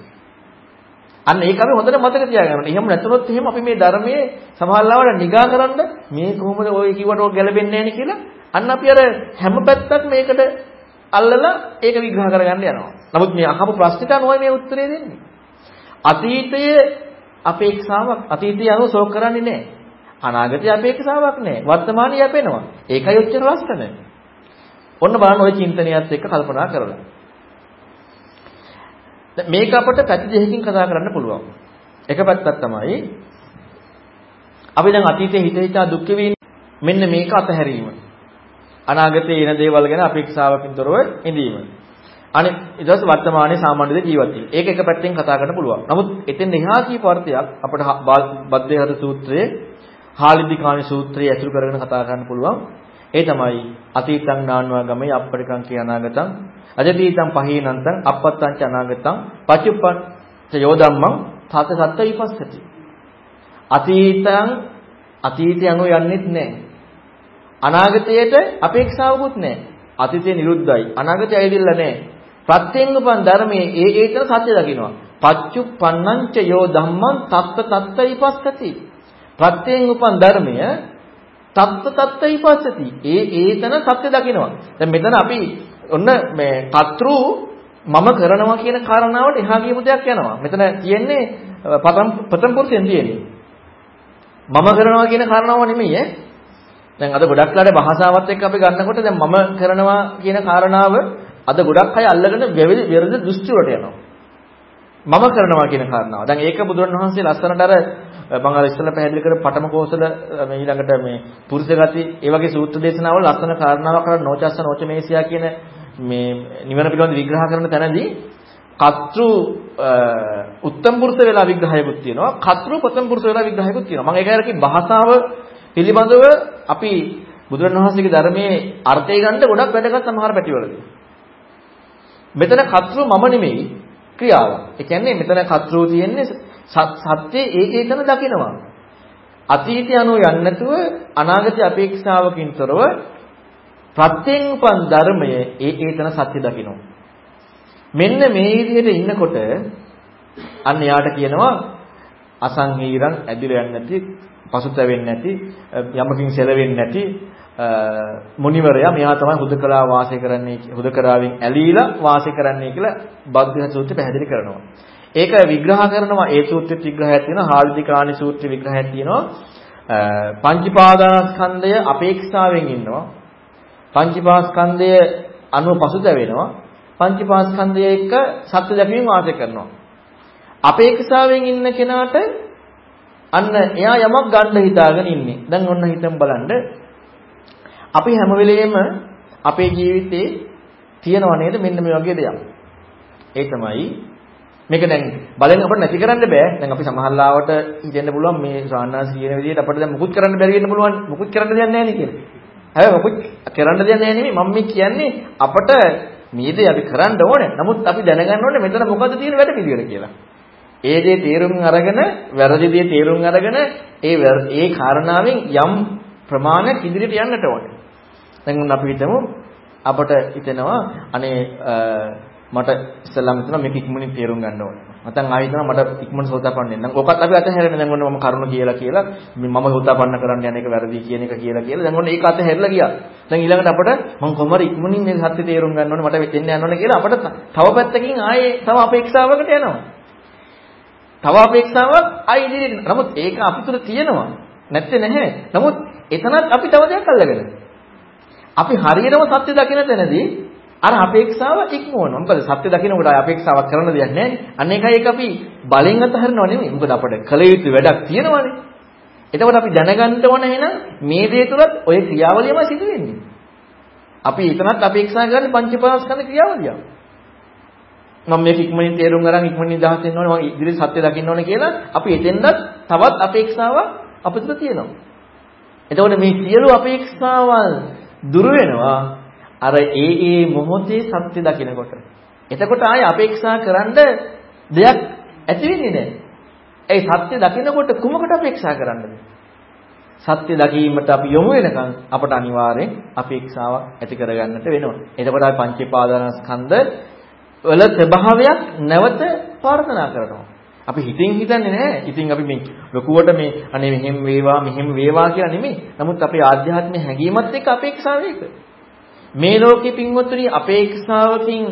අන්න ඒක අපි හොඳට මතක තියාගන්න. එහෙම නැතුනොත් එහෙම අපි මේ ධර්මයේ සමහරවල්ලාවට නිගා කරන්න මේ කොහොමද ඔය කිව්වට ඔය ගැලපෙන්නේ නැහැ කියලා. අන්න අපි අර හැම පැත්තක් මේකට අල්ලලා ඒක විග්‍රහ කරගන්න යනවා. නමුත් මේ අහපු ප්‍රශ්නෙට අනුව මේ උත්තරේ දෙන්නේ. අතීතයේ අපේක්ෂාවක් අතීතය අනුව ශෝක කරන්නේ නැහැ. අනාගතය අපේක්ෂාවක් නැහැ. වර්තමානයේ යැපෙනවා. ඒකයි ඔච්චර ලස්සන. ඔන්න බලන්න ওই චින්තනයත් එක්ක කල්පනා කරලා. මේක අපිට පැති දෙකකින් කතා කරන්න පුළුවන්. එක පැත්තක් තමයි අපි දැන් අතීතයේ හිත හිතා දුක් මෙන්න මේක අතහැරීම. අනාගතයේ එන දේවල් ගැන අපේක්ෂාවකින් තොරව ඉඳීම. අනිත් ඊට පස්සේ වර්තමානයේ සාමාන්‍ය දේ ජීවත් වීම. ඒක එක පැත්තෙන් කතා කරන්න පුළුවන්. නමුත් එතෙන් එහා කීප අර්ථයක් අපිට බද්දේහත සූත්‍රයේ හාලිදිකානි සූත්‍රය ඇසුරු කරගෙන කතා කරන්න පුළුවන්. ඒ තමයි අතීතං නාන්වා ගමයි අපරිකං කිය අනාගතං අජතීතං පහීනන්තං අපත්තං ච අනාගතං පච්චුප්පං ච යෝධම්මං තත සත්ත විපස්සති. අතීතං අතීතය අනුව යන්නෙත් නැහැ. අනාගතයට අපේක්ෂාවකුත් නැහැ. අතීතය නිරුද්ධයි. අනාගතය ඇවිල්ලා නැහැ. ප්‍රත්‍යයෙන් උපන් ධර්මයේ ඒ ඒතර සත්‍ය දකින්නවා. පච්චුප්පන්නං ච යෝ ධම්මං තත්ත තත්ත විපස්සති. ප්‍රත්‍යයෙන් උපන් ධර්මය තත්ත තත්ත විපස්සති. ඒ ඒතන සත්‍ය දකිනවා. දැන් මෙතන අපි ඔන්න මේ කතෘ මම කරනවා කියන කාරණාවට එහා ගියමු දෙයක් යනවා. මෙතන තියෙන්නේ පතම් ප්‍රථම පුරුෂයෙන් තියෙන්නේ. මම කරනවා කියන කාරණාව නෙමෙයි ඈ. දැන් අද ගොඩක් ලාට භාෂාවත් එක්ක අපි ගන්නකොට දැන් මම කරනවා කියන කාරණාව අද ගොඩක් අය අල්ලගෙන වැරදි දෘෂ්ටි වලට යනවා. මම කරනවා කියන කාරණාව. දැන් ඒක බුදුරණවහන්සේ ලස්සනට අර මම අර ඉස්සෙල්ලා පැහැදිලි කරපු පඨම කෝසල මේ ඊළඟට මේ පුරුෂ ගති ඒ වගේ සූත්‍ර දේශනාවල ලස්සන කාරණාවක් අර නොචස්ස නොචමේසියා කියන මේ නිවන පිළිබඳ විග්‍රහ කරන තැනදී කතෘ උත්තම පුරුෂ වෙලා විග්‍රහයකුත් තියෙනවා කතෘ ප්‍රථම පුරුෂ වෙලා විග්‍රහයකුත් තියෙනවා මම ඒක අරකි භාෂාව පිළිබඳව අපි බුදුරණවහන්සේගේ ධර්මයේ අර්ථය ගන්න ගොඩක් වැඩගත් සමහර පැතිවලදී මෙතන කතෘ මම නෙමෙයි ක්‍රියාවක්. ඒ කියන්නේ මෙතන කතරෝ තියෙන්නේ සත්‍ය ඒ ඒතන දකිනවා. අතීතය අනුව යන්නේ නැතුව අනාගත අපේක්ෂාවකින් තොරව ප්‍රත්‍යයෙන් උපන් ධර්මය ඒ ඒතන සත්‍ය දකිනවා. මෙන්න මේ විදිහට ඉන්නකොට අන්න යාට කියනවා අසංහීරං ඇදිලා යන්නේ නැති පසුතැවෙන්නේ නැති යමකින් සැලවෙන්නේ නැති මුනිවරයා මෙහා තමයි හුදකලා වාසය කරන්නේ හුදකරාවෙන් ඇලීලා වාසය කරන්නේ කියලා බද්දහ සූත්‍රය පැහැදිලි කරනවා. ඒක විග්‍රහ කරනවා ඒ සූත්‍රෙත් විග්‍රහයක් තියෙනවා හාල්දිකානි සූත්‍රෙ විග්‍රහයක් තියෙනවා. පංචපාදානස්කන්ධය අපේක්ෂාවෙන් ඉන්නවා. පංචපාස්කන්ධය අනුව පසුතැවෙනවා. පංචපාස්කන්ධය එක්ක සත්‍ය දැකීම වාසය කරනවා. අපේක්ෂාවෙන් ඉන්න කෙනාට අන්න එයා යමක් ගන්න හිතාගෙන ඉන්නේ. දැන් ඔන්න හිතමු බලන්න. අපි හැම වෙලෙම අපේ ජීවිතේ තියනව නේද මෙන්න මේ වගේ දෙයක්. ඒ තමයි මේක දැන් බලෙන් අපිට නැති කරන්න බෑ. දැන් අපි සමහරලාවට හිතෙන්න පුළුවන් මේ ශ්‍රාවණාස් කියන විදිහට අපිට දැන් මුකුත් කරන්න බැරි වෙන්න පුළුවන්. මුකුත් කරන්න දෙයක් නැහැ නේ කියලා. හැබැයි මුකුත් කරන්න දෙයක් නැහැ නෙමෙයි. මම මේ කියන්නේ අපට මේ දේ අපි කරන්න ඕනේ. නමුත් අපි දැනගන්න ඕනේ මෙතන මොකද්ද තියෙන වැඩ පිළිවෙල කියලා. ඒ දේ තේරුම් අරගෙන වැරදි දේ තේරුම් අරගෙන ඒ ඒ කාරණාවෙන් යම් ප්‍රමාණයක් ඉදිරියට යන්නට ඕනේ. දැන් අපි හිතමු අපට හිතෙනවා අනේ මට ඉස්සල්ලාම හිතනවා මේක ඉක්මනින් තේරුම් ගන්න ඕනේ. නැත්නම් ආයෙ හිතනවා මට ඉක්මන සෝතාපන්න වෙන්න. ඕකත් අපි අතහැරෙන්න දැන් ඔන්න මම කරුණ කියලා කියලා මම සෝතාපන්න කරන්න යන එක වැරදි කියන එක කියලා කියලා දැන් ඔන්න ඒක අතහැරලා ගියා. දැන් ඊළඟට අපට මම කොහමද ඉක්මනින් මේ සත්‍ය තේරුම් ගන්න ඕනේ මට වෙන්න යන්න ඕනේ කියලා අපට තව පැත්තකින් ආයේ තව අපේක්ෂාවකට යනවා. තව අපේක්ෂාවක් ආයි ඉදිරියට. නමුත් ඒක අපි තුල තියෙනවා. නැත්තේ නැහැ. නමුත් එතනත් අපි තව දෙයක් අල්ලගෙන. අපි හරියටම සත්‍ය දකින තැනදී අර අපේක්ෂාව ඉක්මවනවා. මොකද සත්‍ය දකිනකොට ආය අපේක්ෂාවක් කරන්න දෙයක් නැහැ. අන්න ඒකයි ඒක අපි බලෙන් අතහරිනව නෙමෙයි. මොකද අපිට කල යුතු වැඩක් තියෙනවානේ. එතකොට අපි දැනගන්න ඕන එහෙනම් මේ දේ තුලත් ওই ක්‍රියාවලියම සිදු වෙන්නේ. අපි එතනත් අපේක්ෂා කරන්නේ පංචපාස්කන්ධ ක්‍රියාවලියක්. මම මේක ඉක්මනින් තේරුම් අරන් ඉක්මනින් දහස් වෙන්න ඕනේ මම ඉදිරි සත්‍ය දකින්න ඕනේ කියලා අපි එතෙන්දත් තවත් අපේක්ෂාවක් අපිට තියෙනවා. එතකොට මේ සියලු අපේක්ෂාවල් දුර වෙනවා අර ඒ ඒ මොහොතේ සත්‍ය දකිනකොට. එතකොට ආයේ අපේක්ෂා කරන්න දෙයක් ඇති වෙන්නේ නැහැ. ඒ සත්‍ය දකිනකොට කුමකට අපේක්ෂා කරන්නද? සත්‍ය දකීමට අපි යොමු වෙනකන් අපට අනිවාර්යෙන් අපේක්ෂාවක් ඇති කරගන්නට වෙනවා. එතකොට අපි පංචේපාදානස්කන්ධ වල ස්වභාවයක් නැවත ප්‍රාර්ථනා කරනවා. අපි හිතින් හිතන්නේ නැහැ. ඉතින් අපි මේ ලොකුවට මේ අනේ මෙහෙම වේවා මෙහෙම වේවා කියලා නෙමෙයි. නමුත් අපේ ආධ්‍යාත්මික හැඟීමත් එක්ක අපේක්ෂාව ඒක. මේ ලෝකේ පින්වත්නි අපේක්ෂාවකින්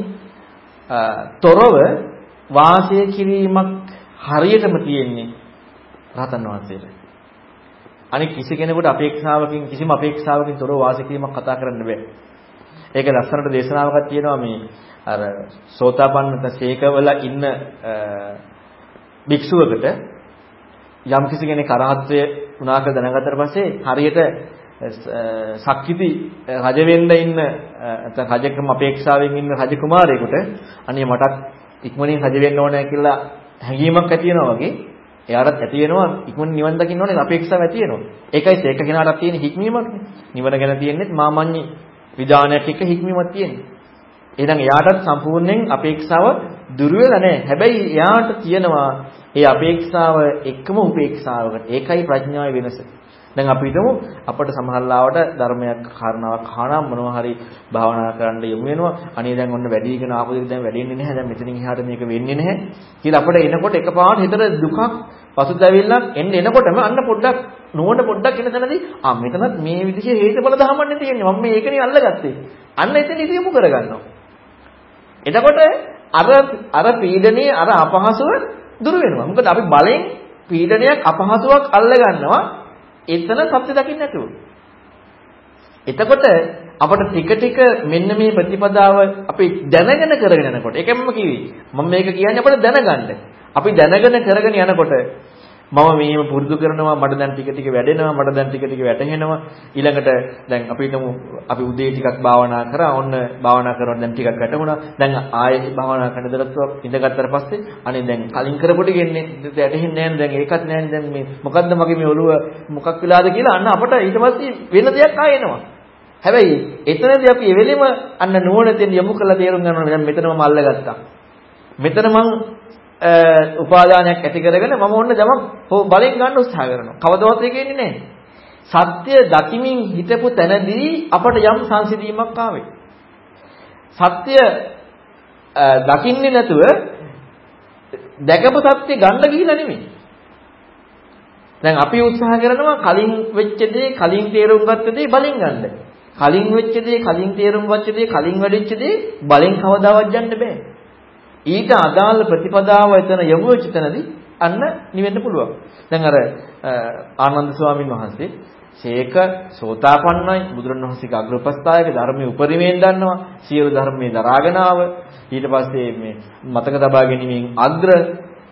තොරව වාසය කිරීමක් හරියටම තියෙන්නේ රහතන් වහන්සේට. අනික කිසි කෙනෙකුට අපේක්ෂාවකින් කිසිම අපේක්ෂාවකින් තොරව වාසය කිරීමක් කතා කරන්න බෑ. ඒක ලස්සනට දේශනාවකක් තියෙනවා මේ අර සෝතාපන්නත සීකවල ඉන්න භික්ෂුවකට යම් කිසි කෙනෙක් අරහත්ත්වය උනා කියලා දැනගත්තට පස්සේ හරියට සක්විති රජ වෙන්න ඉන්න නැත්නම් රජකම අපේක්ෂාවෙන් ඉන්න රජ කුමාරයෙකුට අනේ මටත් ඉක්මනින් රජ වෙන්න ඕනේ කියලා හැඟීමක් ඇති වෙනවා වගේ එයාටත් ඇති වෙනවා ඉක්මනින් නිවන් දකින්න ඕනේ අපේක්ෂාව ඇති වෙනවා. ඒකයි ඒක කෙනාටත් තියෙන හික්මීමක්නේ. නිවන ගැන තියෙන්නේ මාමඤ්ඤි විධානයක් එක්ක හික්මීමක් තියෙන්නේ. එහෙනම් එයාටත් සම්පූර්ණයෙන් අපේක්ෂාව දුර වෙලා නැහැ. හැබැයි එයාට තියෙනවා ඒ අපේක්ෂාව එක්කම උපේක්ෂාවකට. ඒකයි ප්‍රඥාවේ වෙනස. දැන් අපි හිතමු අපිට සමහරලාවට ධර්මයක් කාරණාවක් අහනවා මොනවා හරි භාවනා කරන්න යමු වෙනවා. අනේ දැන් ඔන්න වැඩිගෙන ආපු දෙයක් දැන් වැඩෙන්නේ නැහැ. දැන් මෙතනින් එහාට මේක වෙන්නේ නැහැ. කියලා අපිට එනකොට එකපාරට හිතට දුකක් පසුතැවිල්ලක් එන්න එනකොටම අන්න පොඩ්ඩක් නෝන පොඩ්ඩක් එන තැනදී ආ මෙතනත් මේ විදිහේ හේතුඵල ධමන්නේ තියෙන්නේ. මම මේකනේ අල්ලගත්තේ. අන්න එතන ඉතියමු කරගන්නවා. එතකොට අර අර පීඩනේ අර අපහසුව දුර වෙනවා. මොකද අපි බලෙන් පීඩනයක් අපහසුවක් අල්ල ගන්නවා. එතන සත්‍ය දකින්න නැතුව. එතකොට අපට ටික ටික මෙන්න මේ ප්‍රතිපදාව අපි දැනගෙන කරගෙන යනකොට ඒකම කිව්වේ මම මේක කියන්නේ අපිට දැනගන්න. අපි දැනගෙන කරගෙන යනකොට මම මේව පුරුදු කරනවා මට දැන් ටික ටික වැඩෙනවා මට දැන් ටික ටික වැටහෙනවා. ඊළඟට දැන් අපි හිතමු අපි උදේ ටිකක් භාවනා කරා ඔන්න භාවනා කරනවා දැන් ටිකක් වැටුණා. දැන් ආයෙත් භාවනා කරන දරත්ව ඉඳගත්තට පස්සේ අනේ දැන් කලින් කරපොට ගෙන්නේ වැටහෙන්නේ නැහැ දැන් ඒකත් නැහැ දැන් මේ මොකද්ද මගේ මේ ඔළුව මොකක් වෙලාද කියලා අන්න අපට ඊට පස්සේ වෙන දෙයක් ආයෙ එනවා. හැබැයි එතනදී අපි එවෙලෙම අන්න නුවණ දෙන්න යොමු කළ තේරුම් ගන්නවා දැන් මෙතනම අල්ලගත්තා මෙතන මං උපාදානයක් ඇති කරගෙන මම ඔන්න යමක් බලෙන් ගන්න උත්සාහ කරනවා. කවදාවත් ඒක එන්නේ නැහැ. සත්‍ය දකිමින් හිටපු තැනදී අපට යම් සංසිඳීමක් ආවේ. සත්‍ය දකින්නේ නැතුව දැකපු සත්‍ය ගන්න ගිහිලා නෙමෙයි. දැන් අපි උත්සාහ කරනවා කලින් වෙච්ච දේ කලින් තේරුම් ගත්ත දේ බලෙන් ගන්න. කලින් වෙච්ච දේ කලින් තේරුම් ගත්ත දේ කලින් වැඩිච්ච දේ බලෙන් කවදාවත් යන්න බෑ. ඊට අදාළ ප්‍රතිපදාව එතන යොමු වෙච්ච තැනදී අන්න නිවෙන්න පුළුවන්. දැන් අර ආනන්ද ස්වාමීන් වහන්සේ ශේක සෝතාපන්නයි බුදුරණවහන්සේගේ අග්‍රපස්ථායක ධර්මයේ උපරිමයෙන් දන්නවා සියලු ධර්මයේ දරාගෙන ආව ඊට පස්සේ මේ මතක තබා ගැනීමෙන් අග්‍ර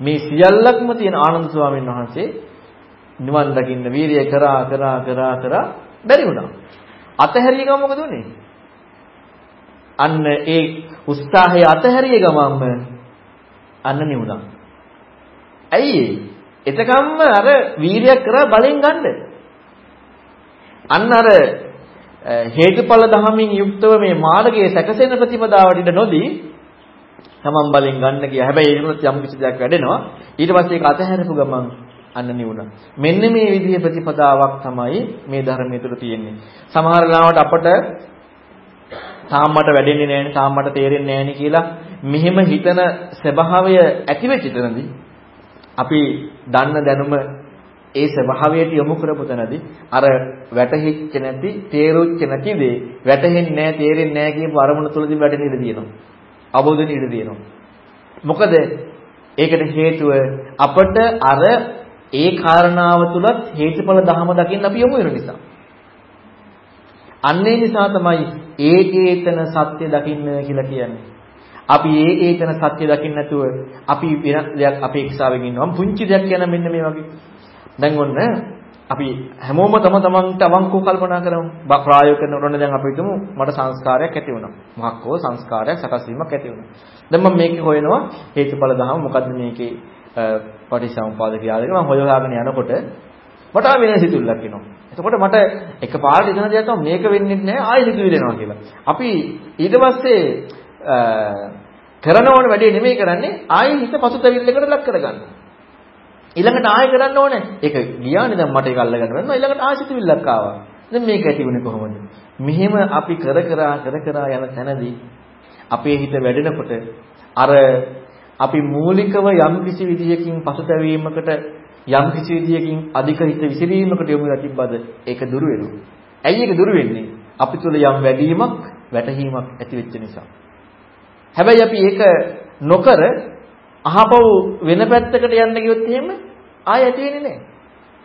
මේ සියල්ලක්ම තියෙන ආනන්ද ස්වාමීන් වහන්සේ නිවන් දකින්න වීරිය කරා කරා කරා කරා බැරි වුණා. අතහැරිය ගම මොකද උනේ අන්න ඒ උත්සාහය අතහැරිය ගමන්ම අන්න නිවුණා ඇයි එතකම්ම අර වීරියක් කරා බලෙන් ගන්න අන්න අර හේතුඵල ධමමින් යුක්තව මේ මාර්ගයේ සැකසෙන ප්‍රතිපදාවට ඉඳ නොදී තමන් බලෙන් ගන්න ගියා. හැබැයි ඒකනොත් යම් කිසි දෙයක් වැඩෙනවා. ඊට පස්සේ ඒක අතහැරපු ගමන් අන්න නිවුණා. මෙන්න මේ විදිහේ ප්‍රතිපදාවක් තමයි මේ ධර්මයේ තුල තියෙන්නේ. සමහර ලාවට අපට තාම මට වැඩෙන්නේ නැහැනේ, තාම මට තේරෙන්නේ නැහැනේ කියලා මෙහෙම හිතන ස්වභාවය ඇති වෙච්ච තැනදී අපි දන්න දැනුම ඒ ස්වභාවයට යොමු කරපු තැනදී අර වැටහිච්ච නැති තේරුච්ච නැති දේ වැටහෙන්නේ නැහැ තේරෙන්නේ නැහැ කියපු අරමුණ තුලදී වැටෙන ඉඩ තියෙනවා. අවබෝධෙන ඉඩ තියෙනවා. මොකද ඒකට හේතුව අපට අර ඒ කාරණාව තුලත් හේතුඵල ධහම දකින්න අපි යොමු වෙන නිසා. අන්නේ නිසා තමයි ඒකේතන සත්‍ය දකින්න කියලා කියන්නේ. අපි ඒ ඒතන සත්‍ය දකින්න නැතුව අපි වෙන දෙයක් අපේක්ෂාවෙන් ඉන්නවා. පුංචි දෙයක් කියන මෙන්න මේ වගේ දැන් ඔන්න අපි හැමෝම තම තමන්ට අවංකව කල්පනා කරමු. ප්‍රායෝගික කරනකොට දැන් අපි හිතමු මට සංස්කාරයක් ඇති වුණා. මොකක් හෝ සංස්කාරයක් සකස් වීමක් ඇති වුණා. දැන් මම මේක හොයනවා හේතුඵල දහම මොකද්ද මේකේ පටිසමුපාද ක්‍රියාවලිය මම හොයලාගෙන යනකොට මට වෙන සිතුල්ලක් එනවා. එතකොට මට එකපාරට ඉගෙන දෙයක් තමයි මේක වෙන්නේ නැහැ ආයෙ සිතුවිලි එනවා කියලා. අපි ඊට පස්සේ කරන ඕන වැඩේ නෙමෙයි කරන්නේ ආයෙ හිත පසුතැවිල්ලකට ලක් කරගන්නවා. ඊළඟට ආයෙ කරන්න ඕනේ. ඒක ගියානේ දැන් මට ඒක අල්ලගන්න වෙනවා. ඊළඟට ආශිතවිල්ලක් ආවා. දැන් මේක ඇති වුණේ කොහොමද? මෙහෙම අපි කර කර කර කර යන තැනදී අපේ හිත වැඩෙනකොට අර අපි මූලිකව යම් කිසි විදියකින් පසුතැවීමකට යම් කිසි විදියකින් අධික හිත විසිරීමකට යොමු වෙලා තිබ්බද ඒක දුර වෙනවා. ඇයි ඒක දුර වෙන්නේ? අපි තුල යම් වැඩිවීමක් වැටහීමක් ඇති වෙච්ච නිසා. හැබැයි අපි ඒක නොකර අහපව් වෙන පැත්තකට යන්න ගියොත් එහෙම ආය ඇති වෙන්නේ නැහැ.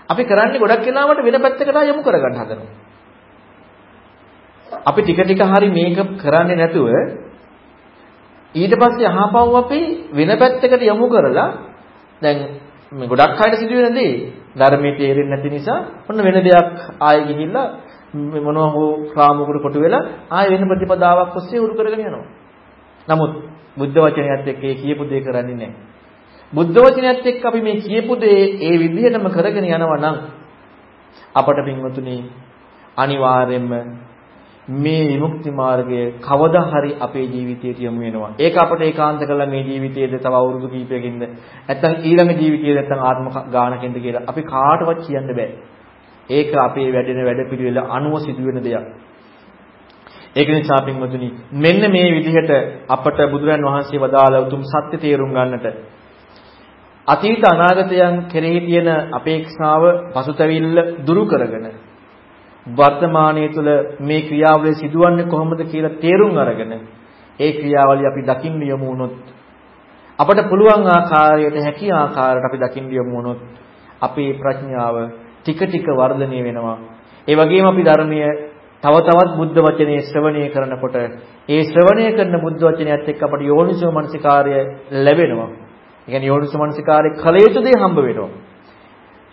අපි කරන්නේ ගොඩක් වෙලාවට වෙන පැත්තකට යමු කරගන්න හදනවා. අපි ටික ටික හරි මේක කරන්නේ නැතුව ඊට පස්සේ අහපව් අපි වෙන පැත්තකට යමු කරලා දැන් මේ ගොඩක් අයට සිදුවෙන දේ ධර්මයේ තේරෙන්නේ නැති නිසා ඔන්න වෙන දෙයක් ආයෙ ගිහිල්ලා මොනවා හෝ රාමුකට කොටු වෙලා ආයෙ වෙන ප්‍රතිපදාවක් ඔස්සේ උරු කරගෙන යනවා. නමුත් බුද්ධ වචනයත් එක්ක ඒ කියපු දේ කරන්නේ නැහැ. බුද්ධ වචනයත් එක්ක අපි මේ කියපු දේ ඒ විදිහටම කරගෙන යනවා නම් අපට පින්වතුනි අනිවාර්යයෙන්ම මේ විමුක්ති මාර්ගය කවදා හරි අපේ ජීවිතයට යොමු වෙනවා. ඒක අපට ඒකාන්ත කළා මේ ජීවිතයේද තව අවුරුදු කිහිපයකින්ද නැත්නම් ඊළඟ ජීවිතයේ නැත්නම් ආත්ම ගානකින්ද කියලා අපි කාටවත් කියන්න බෑ. ඒක අපේ වැඩෙන වැඩපිළිවෙල අනුව සිදුවෙන දෙයක්. ඒක නිසා පින්වතුනි මෙන්න මේ විදිහට අපට බුදුරන් වහන්සේ වදාළ උතුම් සත්‍ය තේරුම් ගන්නට අතීත අනාගතයන් කෙරෙහි තියෙන අපේක්ෂාව පසුතැවිල්ල දුරු කරගෙන වර්තමානයේ තුල මේ ක්‍රියාවලිය සිදුවන්නේ කොහොමද කියලා තේරුම් අරගෙන ඒ ක්‍රියාවලිය අපි දකින්න යමු වුණොත් අපට පුළුවන් ආකාරයට හැකි ආකාරයට අපි දකින්න යමු වුණොත් අපේ ප්‍රඥාව ටික ටික වර්ධනය වෙනවා ඒ වගේම අපි ධර්මයේ තව තවත් බුද්ධ වචනේ ශ්‍රවණය කරනකොට ඒ ශ්‍රවණය කරන බුද්ධ වචනයත් එක්ක අපට යෝනිසෝ මනසිකාර්ය ලැබෙනවා. ඒ කියන්නේ යෝනිසෝ මනසිකාර්ය කල යුතු දේ හම්බ වෙනවා.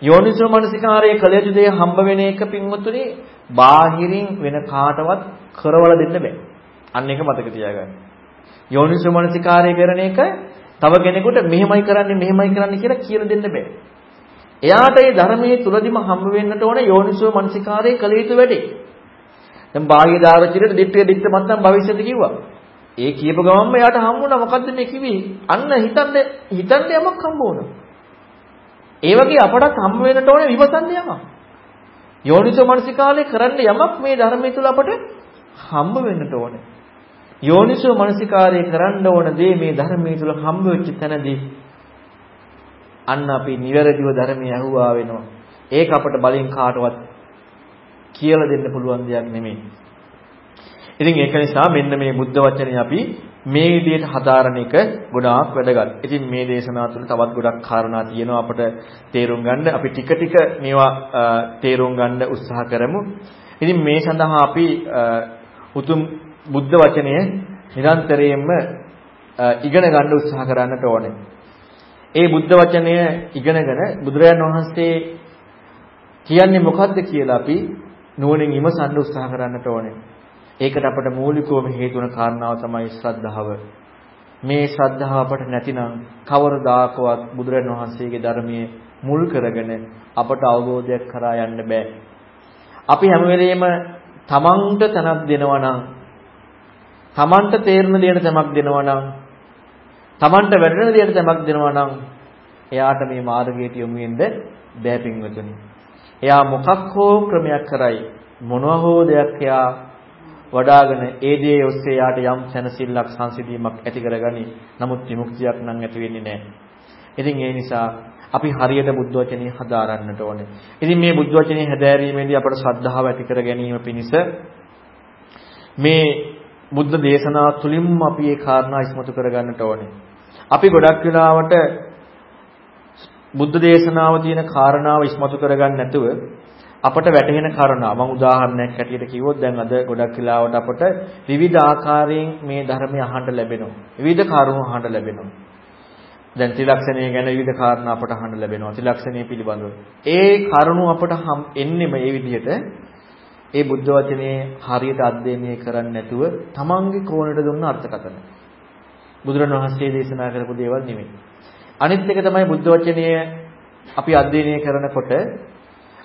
යෝනිසෝ මනසිකාර්ය කල යුතු දේ හම්බ වෙන එක පින්වතුනි බාහිරින් වෙන කාටවත් කරවල දෙන්න බෑ. අන්න ඒක මතක තියාගන්න. යෝනිසෝ මනසිකාර්ය කරන එක තව කෙනෙකුට මෙහෙමයි කරන්නේ මෙහෙමයි කරන්නේ කියලා කියලා දෙන්න බෑ. එයාට ඒ ධර්මයේ තුලදිම හම්බ වෙන්නට ඕන යෝනිසෝ මනසිකාර්ය කල යුතු වැඩේ. දැන් බාහ්‍ය දාර්ශනිකයට දිට්ඨිය දිට්ඨ මත්තම් භවිෂ්‍යති කිව්වා. ඒ කියපු ගමන්ම එයාට හම්බ වුණා මොකද්ද මේ කිව්වේ? අන්න හිතන්න හිතන්න යමක් හම්බ වුණා. ඒ වගේ අපටත් හම්බ වෙන්නට ඕනේ විමසන්න යමක්. යෝනිසෝ මනසිකාලේ කරන්න යමක් මේ ධර්මයේ තුල අපට හම්බ වෙන්නට ඕනේ. යෝනිසෝ මනසිකාරය කරන්න ඕන දේ මේ ධර්මයේ තුල හම්බ වෙච්ච තැනදී අන්න අපි නිවැරදිව ධර්මයේ අහුවා වෙනවා. ඒක අපට බලෙන් කාටවත් කියලා දෙන්න පුළුවන් දෙයක් නෙමෙයි. ඉතින් ඒක නිසා මෙන්න මේ බුද්ධ වචනේ අපි මේ විදිහට හදාරන එක ගොඩාක් වැදගත්. ඉතින් මේ දේශනාව තුළ තවත් ගොඩක් කාරණා තියෙනවා අපට තේරුම් ගන්න. අපි ටික ටික මේවා තේරුම් ගන්න උත්සාහ කරමු. ඉතින් මේ සඳහා අපි උතුම් බුද්ධ වචනය නිරන්තරයෙන්ම ඉගෙන ගන්න උත්සාහ කරන්නට ඕනේ. ඒ බුද්ධ වචනය ඉගෙනගෙන බුදුරජාන් වහන්සේ කියන්නේ මොකද්ද කියලා අපි නුවණින් විමසන්න උත්සාහ කරන්නට ඕනේ. ඒකට අපට මූලිකවම හේතු වන කාරණාව තමයි ශ්‍රද්ධාව. මේ ශ්‍රද්ධාව අපට නැතිනම් කවරදාකවත් බුදුරජාන් වහන්සේගේ ධර්මයේ මුල් කරගෙන අපට අවබෝධයක් කරා යන්න බෑ. අපි හැම වෙලෙම තමන්ට තනක් දෙනවා නම් තමන්ට තේරෙන දෙයට තමක් දෙනවා නම් තමන්ට වැටෙන දෙයට තමක් දෙනවා නම් එයාට මේ මාර්ගයට යොමු වෙන්න බෑ පින්වතුනි. එයා මොකක් හෝ ක්‍රමයක් කරයි මොනවා හෝ දෙයක් එයා වඩාගෙන ඒ දේ ඔස්සේ යාට යම් සැනසෙල්ලක් සංසිඳීමක් ඇති කරගනි. නමුත් විමුක්තියක් නම් ඇති වෙන්නේ නැහැ. ඉතින් ඒ නිසා අපි හරියට බුද්ධ වචනේ හදාරන්නට ඕනේ. ඉතින් මේ බුද්ධ වචනේ හැදෑරීමේදී අපට ශ්‍රද්ධාව ඇති කර ගැනීම පිණිස මේ බුද්ධ දේශනාව තුළින්ම අපි මේ කාරණා ඉස්මතු කරගන්නට ඕනේ. අපි ගොඩක් වෙලාවට බුද්ධ දේශනාව තියෙන කාරණාව ඉස්මතු කරගන්න නැතුව අපට වැටහෙන කාරණා මම උදාහරණයක් හැටියට කිව්වොත් දැන් අද ගොඩක් වෙලාවට අපට විවිධ ආකාරයෙන් මේ ධර්මය අහන්න ලැබෙනවා. විවිධ කරුණු අහන්න ලැබෙනවා. දැන් ත්‍රිලක්ෂණය ගැන විවිධ කාරණා අපට අහන්න ලැබෙනවා. ත්‍රිලක්ෂණය පිළිබඳව. ඒ කරුණු අපට එන්නෙම මේ විදිහට ඒ බුද්ධ වචනේ හරියට අධ්‍යයනය කරන්නේ නැතුව තමන්ගේ කෝණයට දුන්න අර්ථකථන. බුදුරණවහන්සේ දේශනා කරපු දේවල් නෙමෙයි. අනිත් එක තමයි බුද්ධ වචනය අපි අධ්‍යයනය කරනකොට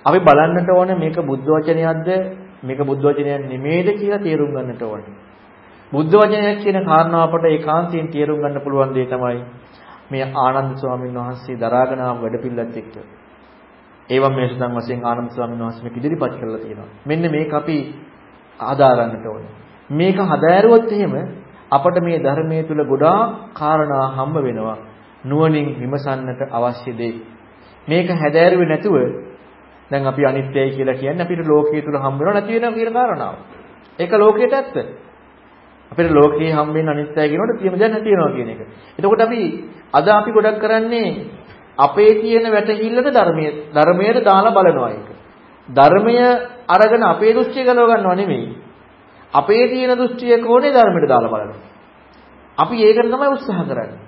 අපි බලන්නට ඕනේ මේක බුද්ධ වචනයක්ද මේක බුද්ධ වචනයක් නෙමෙයිද කියලා තේරුම් ගන්නට ඕනේ. බුද්ධ වචනයක් කියන කාරණාව අපට ඒකාන්තයෙන් තේරුම් ගන්න පුළුවන් දේ තමයි මේ ආනන්ද ස්වාමීන් වහන්සේ දරාගෙන ආව වැඩපිළිවෙලත් එක්ක. ඒවම් මේ සුදන් වශයෙන් ආනන්ද ස්වාමීන් වහන්සේ මේක ඉදිරිපත් කරලා තියෙනවා. මෙන්න මේක අපි ආදාරන්නට ඕනේ. මේක හදාරුවොත් එහෙම අපට මේ ධර්මයේ තුල ගොඩාක් කාරණා හම්බ වෙනවා. නුවණින් විමසන්නට අවශ්‍ය දේ. මේක හැදෑරුවේ නැතුව දැන් අපි අනිත්‍යයි කියලා කියන්නේ අපිට ලෝකයේ තුල හම්බ වෙනව නැති වෙනව කියන කාරණාව. ඒක ලෝකයට ඇත්ත. අපිට ලෝකයේ හම්බ වෙන අනිත්‍යයි කියනකොට තියෙන දැන් නැති වෙනවා කියන එක. එතකොට අපි අද අපි ගොඩක් කරන්නේ අපේ තියෙන වැටහිල්ලට ධර්මයේ ධර්මයට දාලා බලනවා ඒක. ධර්මය අරගෙන අපේ දෘෂ්ටිය ගලව ගන්නව නෙමෙයි. අපේ තියෙන දෘෂ්ටිය කොහොනේ ධර්මයට දාලා බලනවා. අපි ඒකට තමයි උත්සාහ කරන්නේ.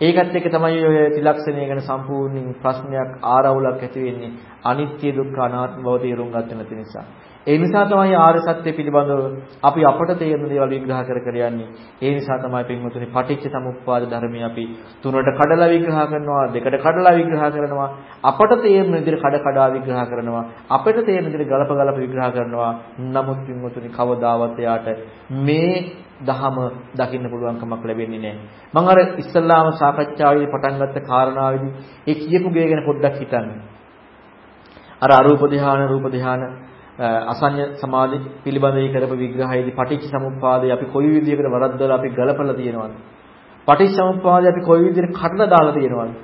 ඒකත් එක්ක තමයි ඔය ත්‍රිලක්ෂණය ගැන සම්පූර්ණ ප්‍රශ්නයක් ආරවුලක් ඇති වෙන්නේ අනිත්‍ය දුක්ඛ අනාත්ම බව තේරුම් ගන්න නැති නිසා. ඒ නිසා තමයි ආර්ය සත්‍ය පිළිබඳව අපි අපට තේරෙන දේවල් විග්‍රහ කර කර යන්නේ. ඒ නිසා තමයි පින්වතුනි පටිච්ච සමුප්පාද ධර්මය අපි තුනට කඩලා විග්‍රහ කරනවා, දෙකට කඩලා විග්‍රහ කරනවා, අපට තේරෙන විදිහට කඩ කඩා විග්‍රහ කරනවා, අපට තේරෙන විදිහට ගලප ගලප විග්‍රහ කරනවා. නමුත් පින්වතුනි කවදාවත් එයාට මේ දහම දකින්න පුළුවන්කමක් ලැබෙන්නේ නැහැ. මම අර ඉස්සල්ලාම සාකච්ඡාවේදී පටන් ගත්ත කාරණාවේදී ඒ කියපු ගේ ගැන පොඩ්ඩක් හිතන්න. අර අරූප ධානය, රූප ධානය, අසඤ්ඤ සමාධි පිළිබඳව කරපු විග්‍රහයේදී පටිච්ච සමුප්පාදේ අපි කොයි විදිහකට වරද්දලා අපි ගලපලා තියෙනවද? පටිච්ච සමුප්පාදේ අපි කොයි විදිහට කඩලා දාලා තියෙනවද?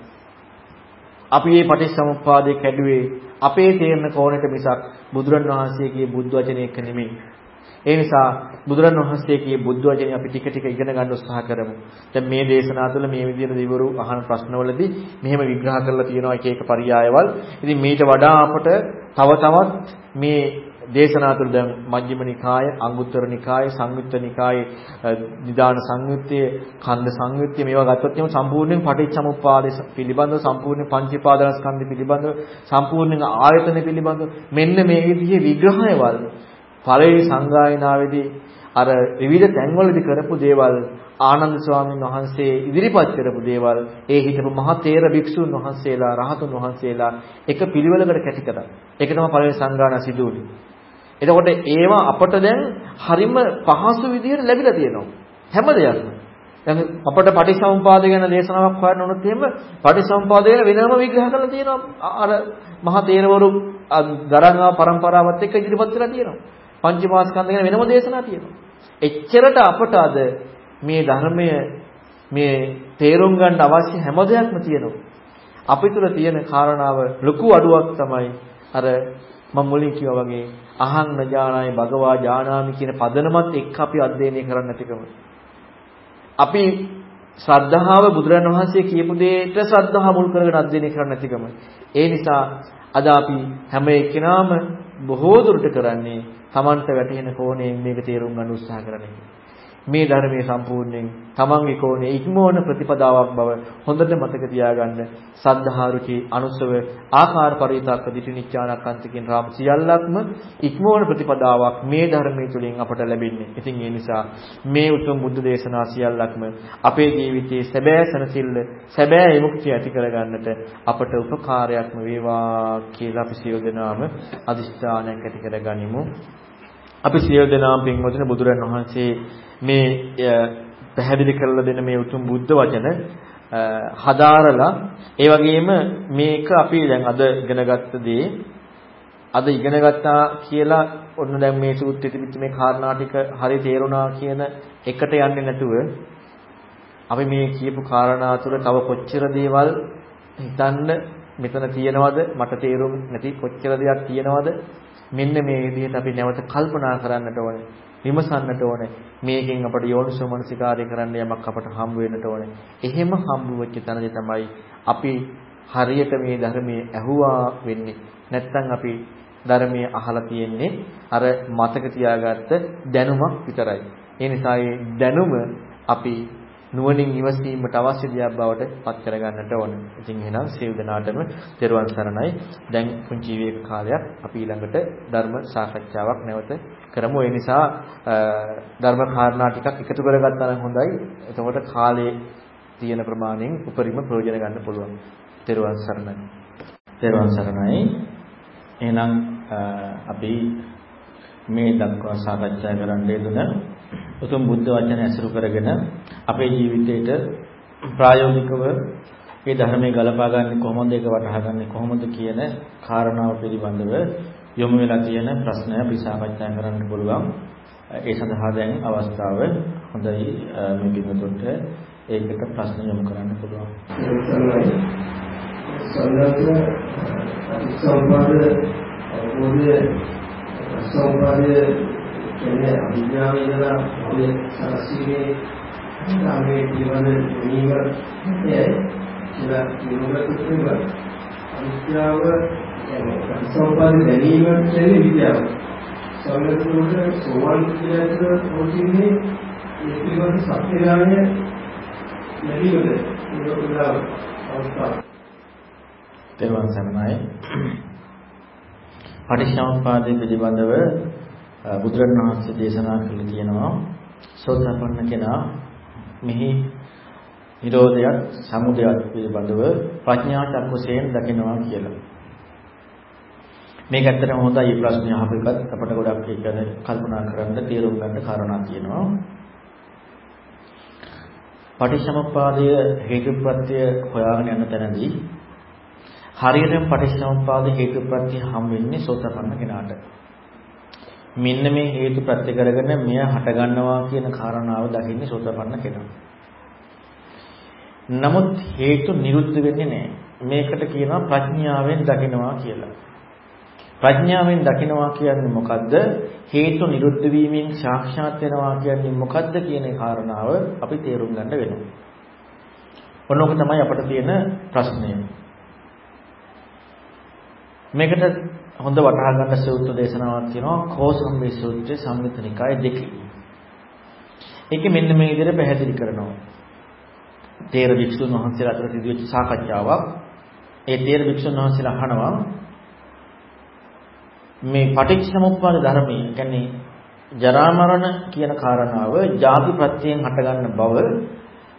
අපි මේ පටිච්ච සමුප්පාදේ කැඩුවේ අපේ තේරෙන කෝණයට මිසක් බුදුරණවහන්සේගේ බුද්ධ වචනේ එක නෙමෙයි. ඒ නිසා බුදුරන් වහන්සේගේ බුද්ධ වචනේ අපි ටික ටික ඉගෙන ගන්න උත්සාහ කරමු. දැන් මේ දේශනා තුළ මේ විදිහට දිවරු අහන ප්‍රශ්නවලදී මෙහෙම විග්‍රහ කරලා තියෙනවා එක එක පරයයවල්. ඉතින් මීට වඩා අපට තව තවත් මේ දේශනා තුළ දැන් මජ්ක්‍ධිම නිකාය, අංගුත්තර නිකාය, සංයුත්ත නිකායේ නිදාන සංයුත්තේ, කන්ද සංයුත්තේ මේවා ගත්තොත් එහෙනම් සම්පූර්ණයෙන් පටිච්චසමුප්පාදේ පිළිබඳව සම්පූර්ණ පංචීපාදනස්කන්ධ පිළිබඳව සම්පූර්ණ ආයතන පිළිබඳව මෙන්න මේ විදිහේ විග්‍රහයවල් පළවෙනි සංගායනාවේදී අර විවිධ තැන්වලදී කරපු දේවල් ආනන්ද ස්වාමීන් වහන්සේ ඉදිරිපත් කරපු දේවල් ඒ හිටපු මහා තේර භික්ෂුන් වහන්සේලා රහතුන් වහන්සේලා එක පිළිවෙලකට කැටි කරා. ඒක තමයි පළවෙනි සංගායනා සිදුවුනේ. එතකොට ඒවා අපට දැන් හරිම පහසු විදිහට ලැබිලා තියෙනවා. හැම දෙයක්ම. දැන් අපට පටිසමුපාද ගැන දේශනාවක් හොයන්න උනොත් එහෙම පටිසමුපාද ගැන වෙනම විග්‍රහ කරලා තියෙනවා. අර මහා තේරවරු දරංගා પરම්පරාවත් එක්ක ඉදිරිපත් කරලා තියෙනවා. පංචමාස්කන්ධ ගැන වෙනම දේශනා තියෙනවා. එච්චරට අපට අද මේ ධර්මය මේ තේරුම් ගන්න අවශ්‍ය හැම දෙයක්ම තියෙනවා. අපි තුල තියෙන කාරණාව ලොකු අඩුවක් තමයි අර මම මුලින් කිව්වා වගේ අහං නජානායි භගවා ජානාමි කියන පදනමත් එක්ක අපි අධ්‍යයනය කරන්න නැතිකම. අපි ශ්‍රද්ධාව බුදුරන් වහන්සේ කියපු දෙයට ශ්‍රද්ධාව මුල් කරගෙන අධ්‍යයනය කරන්න නැතිකම. ඒ නිසා අද අපි හැම එක්කෙනාම බොහෝ දුරට කරන්නේ Tamanට වැටෙන කෝණයෙන් මේක තේරුම් ගන්න උත්සාහ කරන එක. මේ ධර්මයේ සම්පූර්ණයෙන් තමන්ගේ කෝණේ ඉක්මවන ප්‍රතිපදාවක් බව හොඳට මතක තියාගන්න සද්ධාරුචි අනුසව ආකාර පරිවිතක්ක දිටිනිච්ඡානක්කන්ත කියන රාම සියල්ලක්ම ඉක්මවන ප්‍රතිපදාවක් මේ ධර්මයේ තුලින් අපට ලැබෙන්නේ. ඉතින් ඒ නිසා මේ උතුම් බුද්ධ දේශනා සියල්ලක්ම අපේ ජීවිතයේ සැබෑ සනසිල්ල සැබෑ විමුක්තිය ඇති කරගන්නට අපට උපකාරයක්ම වේවා කියලා අපි සියලු දෙනාම අදිෂ්ඨානයක් ඇති කරගනිමු. අපි සියලු දෙනාම පින්වතුනි බුදුරන් වහන්සේ මේ පැහැදිලි කරලා දෙන මේ උතුම් බුද්ධ වචන හදාරලා ඒ වගේම මේක අපි දැන් අද ඉගෙනගත්ත දේ අද ඉගෙන ගත්තා කියලා ඔන්න දැන් මේ සූත්‍රෙ තිබිච්ච මේ කාරණා ටික හරි තේරුණා කියන එකට යන්නේ නැතුව අපි මේ කියපු කාරණා තුළ තව කොච්චර දේවල් හිතන්න මෙතන තියෙනවද? මට තේරුම් නැති කොච්චර දෙයක් තියෙනවද? මෙන්න මේ විදිහට අපි නැවත කල්පනා කරන්නට ඕනේ විමසන්නට ඕනේ. මේකෙන් අපට යෝනිසෝ මනසිකාරය කරන්න යමක් අපට හම්බ වෙන්නට ඕනේ. එහෙම හම්බ වෙච්ච තැනදී තමයි අපි හරියට මේ ධර්මයේ ඇහුවා වෙන්නේ. නැත්තම් අපි ධර්මයේ අහලා තියෙන්නේ අර මතක තියාගත්ත දැනුමක් විතරයි. ඒ නිසා දැනුම අපි නුවණින් ඉවසීමට අවශ්‍ය දෙයක් බවට පත් කරගන්නට ඕන. ඉතින් එහෙනම් සියලු දෙනාටම තෙරුවන් සරණයි. දැන් පුංචි විවේක කාලයක් අපි ඊළඟට ධර්ම සාකච්ඡාවක් නැවත කරමු. ඒ නිසා ධර්ම කාරණා ටිකක් එකතු කරගත්තා නම් හොඳයි. එතකොට කාලේ තියෙන ප්‍රමාණයෙන් උපරිම ප්‍රයෝජන ගන්න පුළුවන්. තෙරුවන් සරණයි. තෙරුවන් සරණයි. එහෙනම් අපි මේ දක්වා සාකච්ඡා කරන්න යෙදුන උතුම් බුද්ධ වචන ඇසුරු කරගෙන අපේ ජීවිතේට ප්‍රායෝගිකව මේ ධර්මයේ ගලපා ගන්න කොහොමද ඒක වටහා ගන්න කොහොමද කියන කාරණාව පිළිබඳව යොමු වෙලා තියෙන ප්‍රශ්නය අපි සාකච්ඡා කරන්න පුළුවන්. ඒ සඳහා දැන් අවස්ථාව හොඳයි මේ බිමතුන්ට ඒකට ප්‍රශ්න යොමු කරන්න පුළුවන්. සම්බන්ධ සම්බන්ධ අවබෝධය සම්බන්ධය කියන්නේ අවිද්‍යාව ඉඳලා අපේ සරසීමේ ධර්මයේ පිළිබඳ නිවීම ඒ කියලා කියනකොට අවිද්‍යාව සෝපාද දැනීම කියන්නේ විද්‍යාව. සමහරවිට සෝවාන් කියලා පොතින්නේ ඒ පිළිබඳ සත්‍ය ඥානය ලැබීමද ඒක උදාව අවස්ථාව. තේරුවන් සරණයි. පටිච්චසමුප්පාදයේ පිළිබඳව බුදුරණවහන්සේ දේශනා කළේ තියෙනවා සෝතපන්න කෙනා මෙහි නිරෝධයත් සමුදයත් පිළිබඳව ප්‍රඥා චක්කුසයෙන් දකිනවා කියලා. මේක ඇත්තටම හොඳයි මේ ප්‍රශ්නේ අහපු එකත් අපට ගොඩක් ඒක ගැන කල්පනා කරන්න තීරුම් ගන්න කාරණා තියෙනවා. පටිච්චසමුප්පාදය හේතුප්‍රත්‍ය හොයාගෙන යන තැනදී හරියටම පටිච්චසමුප්පාද හේතුප්‍රත්‍ය හම් වෙන්නේ සෝතපන්න කෙනාට. මෙන්න මේ හේතුප්‍රත්‍ය කරගෙන මෙය හට ගන්නවා කියන කාරණාව දකින්නේ සෝතපන්න කෙනා. නමුත් හේතු නිරුද්ධ වෙන්නේ නැහැ. මේකට කියනවා ප්‍රඥාවෙන් දකිනවා කියලා. ප්‍රඥාවෙන් දකිනවා කියන්නේ මොකද්ද? හේතු නිරුද්ධ වීමෙන් සාක්ෂාත් වෙනවා කියන්නේ මොකද්ද කියන කාරණාව අපි තේරුම් ගන්න වෙනවා. ඔන්නෝක තමයි අපිට තියෙන ප්‍රශ්නය. මේකට හොඳ වටහා ගන්න සූත්‍ර දේශනාවක් තියෙනවා කෝසම්බේ සූත්‍රයේ සංයුත්ත නිකාය දෙකේ. ඒකෙ මෙන්න මේ විදිහට පැහැදිලි කරනවා. තේර වික්ෂුන් වහන්සේලා අතර සිදුවෙච්ච සාකච්ඡාවක්. ඒ තේර වික්ෂුන් වහන්සේලා අහනවා මේ පටිච්චසමුප්පාද ධර්මයේ කියන්නේ ජරා මරණ කියන කාරණාව ජාති ප්‍රත්‍යයෙන් හටගන්න බව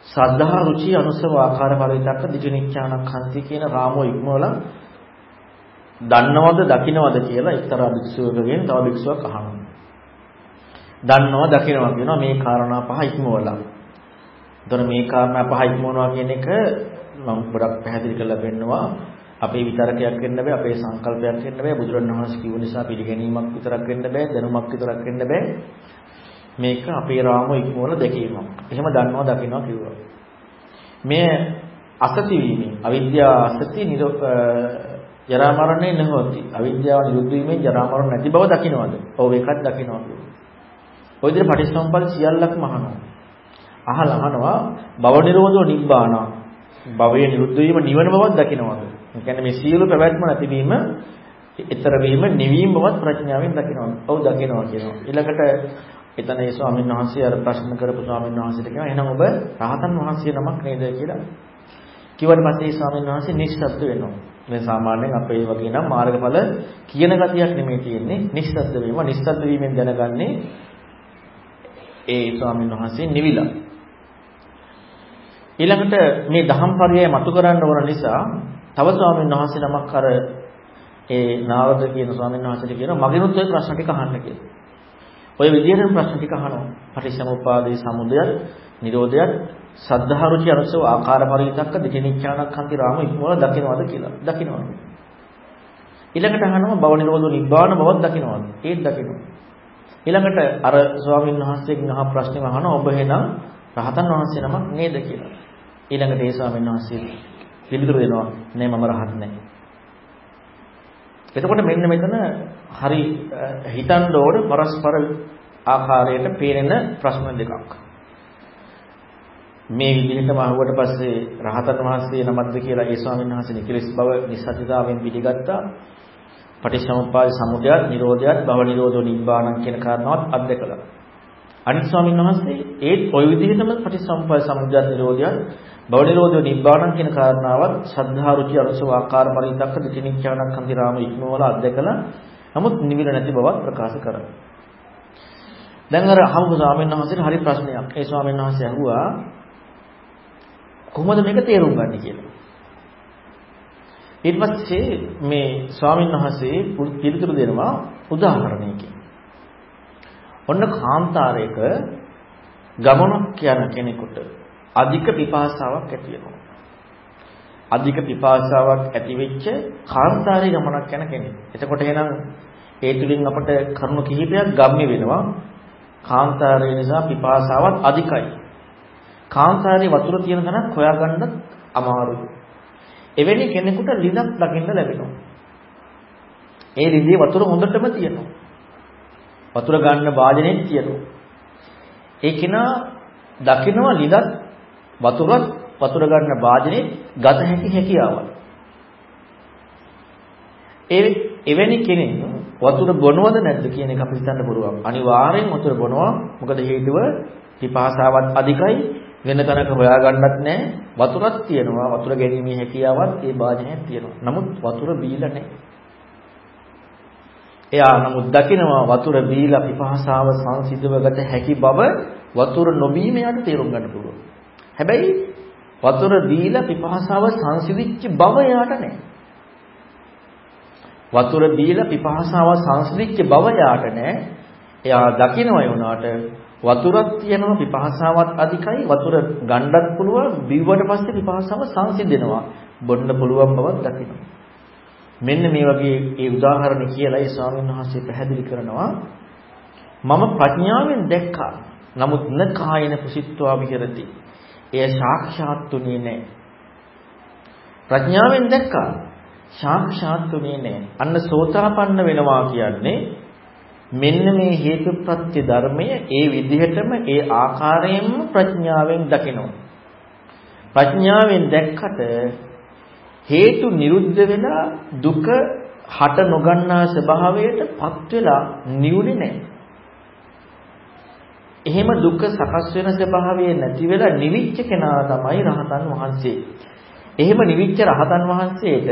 සද්ධා රුචි අනුසව ආකාර පරිවිතක්ක දිජනිච්ඡානක්ඛන්ති කියන රාමෝ ඉක්මවල දන්නවද දකින්නවද කියලා එක්තරා භික්ෂුවකගෙන් තව භික්ෂුවක් අහනවා. දන්නවා දකිනවා කියනවා මේ කාරණා පහ ඉක්මවලා. එතන මේ කාරණා පහ ඉක්මවනවා කියන එක මම ගොඩක් පැහැදිලි කරලා පෙන්නනවා. අපේ විතරකයක් වෙන්න බෑ අපේ සංකල්පයක් වෙන්න බෑ බුදුරණවහන්සේ කිව්ව නිසා පිළිගැනීමක් විතරක් වෙන්න බෑ දැනුමක් විතරක් වෙන්න බෑ මේක අපේ රාම ඉක්මවල දැකීමක්. එහෙම දන්නවා දකින්නවා කිව්වා. මේ අසති වීමෙන් අවිද්‍යාව අසති ජරා මරණය නැහොති. අවිද්‍යාව නිරුද්ධ වීමෙන් ජරා මරණ නැති බව දකින්නවද? ඔව් ඒකත් දකින්නවා කිව්වා. ඔය විදිහට පටිච්චසමුප්පාද සියල්ලක්ම අහනවා. අහලා අහනවා භව නිරෝධෝ නිබ්බාන. භවයේ නිරුද්ධ වීම නිවන බවක් දකින්නවද? ඒ කියන්නේ මේ සියලු පැවැත්ම නැතිවීම ඊතර වීම නිවීම බවත් ප්‍රඥාවෙන් දකින්නවා. ඔව් දකින්නවා කියනවා. ඊළඟට එතන ඒ ස්වාමීන් වහන්සේ අර ප්‍රශ්න කරපු ස්වාමීන් වහන්සේට කියනවා එහෙනම් ඔබ රහතන් වහන්සේ නමක් නේද කියලා. කිව්වට පස්සේ ඒ ස්වාමීන් වහන්සේ නිශ්ශබ්ද වෙනවා. මේ සාමාන්‍යයෙන් අපේ වගේ නම් මාර්ගඵල කියන ගතියක් නෙමෙයි තියෙන්නේ. නිශ්ශබ්ද වීම. නිශ්ශබ්ද වීමෙන් දැනගන්නේ ඒ ස්වාමීන් වහන්සේ නිවිලා. ඊළඟට මේ දහම් පරයය මතු කරන්න ඕන නිසා තව ස්වාමීන් වහන්සේ නමක් අර ඒ නාරද කියන ස්වාමීන් වහන්සේට කියනවා මගෙනුත් ওই ප්‍රශ්න ටික අහන්න කියලා. ඔය විදිහටම ප්‍රශ්න ටික අහනවා. පටිච්චසමුප්පාදේ සමුදයත්, නිරෝධයත්, සද්ධාරුචි අරසව ආකාර පරිවිතක්ක දෙකෙනිච්ඡානක්ඛන්ති රාම ඉක්මවල දකින්නවද කියලා. දකින්නවා. ඊළඟට අහනවා භව නිරෝධ නිබ්බාන බවක් දකින්නවද? ඒත් දකින්නවා. ඊළඟට අර ස්වාමීන් වහන්සේගෙන් අහ ප්‍රශ්නේ අහනවා ඔබ එහෙනම් රහතන් වහන්සේ නමක් නේද කියලා. ඊළඟට ඒ ස්වාමීන් වහන්සේ පිළිතුරු දෙනවා නෑ මම රහත් නෑ. එතකොට මෙන්න මෙතන හරි හිතන්න ඕන පරස්පර ආකාරයට පේන ප්‍රශ්න දෙකක්. මේ විදිහටම අහුවට පස්සේ රහතන් වහන්සේ නමක්ද කියලා ඒ ස්වාමීන් වහන්සේ නිකලස් බව නිසතිතාවෙන් පිළිගත්තා. පටිච්චසමුප්පාද සමුදයත් නිරෝධයත් භව නිරෝධෝ නිබ්බාණං කියන කාරණාවත් අත්දකලා. අනිත් ස්වාමීන් වහන්සේ ඒත් ওই විදිහටම පටිච්චසමුප්පාද සමුදයත් නිරෝධයත් භව නිරෝධෝ නිබ්බාණං කියන කාරණාවත් ශ්‍රද්ධා රුචි අනුසව ආකාර පරිදක්ක දිටිනිච්ඡානක් හන්දිරාම ඉක්මවල අත්දකලා නමුත් නිවිල නැති බවක් ප්‍රකාශ කරා. දැන් අර අහමු ස්වාමීන් වහන්සේට හරි ප්‍රශ්නයක්. ඒ ස්වාමීන් වහන්සේ අහුවා කොහොමද මේක තේරුම් ගන්න කියලා. ඊට පස්සේ මේ ස්වාමීන් වහන්සේ පිළිතුරු දෙනවා උදාහරණයකින්. ඔන්න කාන්තාරයක ගමනක් යන කෙනෙකුට අධික පිපාසාවක් ඇති වෙනවා. අධික පිපාසාවක් ඇති වෙච්ච කාන්තාරයේ ගමනක් යන කෙනෙක්. එතකොට එහෙනම් ඒ තුලින් අපට කරුණු කිහිපයක් ගම්ම්‍ය වෙනවා. කාන්තාරය නිසා පිපාසාවත් අධිකයි. කාන්තාරයේ වතුර තියෙන තැනක් හොයාගන්න අමාරුයි. එවැනි කෙනෙකුට ලිඳක් දකින්න ලැබෙනවා. ඒ ලිඳේ වතුර හොඳටම තියෙනවා. වතුර ගන්න වාදනයක් තියෙනවා. ඒ කෙනා දකිනවා ලිඳත් වතුරත් වතුර ගන්න වාදනේ ගත හැකි හැකියාවල්. ඒ එවැනි කෙනෙක් වතුර බොනවද නැද්ද කියන එක අපි හිතන්න පුළුවන්. අනිවාර්යෙන් වතුර බොනවා. මොකද හේතුව පිපාසාවත් අධිකයි වෙන තැනක හොයාගන්නත් නැහැ. වතුරක් තියෙනවා. වතුර ගැනීමේ හැකියාවක් ඒ වාදනයක් තියෙනවා. නමුත් වතුර බීලා නැහැ. එයා නමුත් දකිනවා වතුර බීලා පිපාසාව සංසිඳවගත හැකි බව වතුර නොබීම යට තේරුම් ගන්න පුළුවන්. හැබැයි වතුර දීලා පිපාසාව සංසිඳිච්ච බව යාට නැහැ. වතුර දීලා පිපාසාව සංසිඳිච්ච බව යාට නැහැ. එයා දකිනවා ඒ වුණාට වතුරක් තියෙනවා පිපාසාවත් අධිකයි වතුර ගණ්ඩත් පුළුවන් බිව්වට පස්සේ පිපාසාව සංසිඳෙනවා. බොන්න පුළුවන් බවක් දකිනවා. මෙන්න මේ වගේ ඒ උදාහරණ කියලා ඒ ස්වාමීන් වහන්සේ පැහැදිලි කරනවා මම ප්‍රඥාවෙන් දැක්කා. නමුත් න කායන පුසිට්ඨවා විහෙරති. එය සාක්ෂාත්ුනේ නැහැ. ප්‍රඥාවෙන් දැක්කා. සාක්ෂාත්ුනේ නැහැ. අන්න සෝතාපන්න වෙනවා කියන්නේ මෙන්න මේ හේතුප්‍රත්‍ය ධර්මය ඒ විදිහටම ඒ ආකාරයෙන්ම ප්‍රඥාවෙන් දකිනවා. ප්‍රඥාවෙන් දැක්කට හේතු නිරුද්ධ වෙලා දුක හට නොගන්නා ස්වභාවයට පත් වෙලා නිවුනේ නැහැ. එහෙම දුක සකස් වෙන ස්වභාවය නැති වෙලා නිවිච්ච කෙනා තමයි රහතන් වහන්සේ. එහෙම නිවිච්ච රහතන් වහන්සේට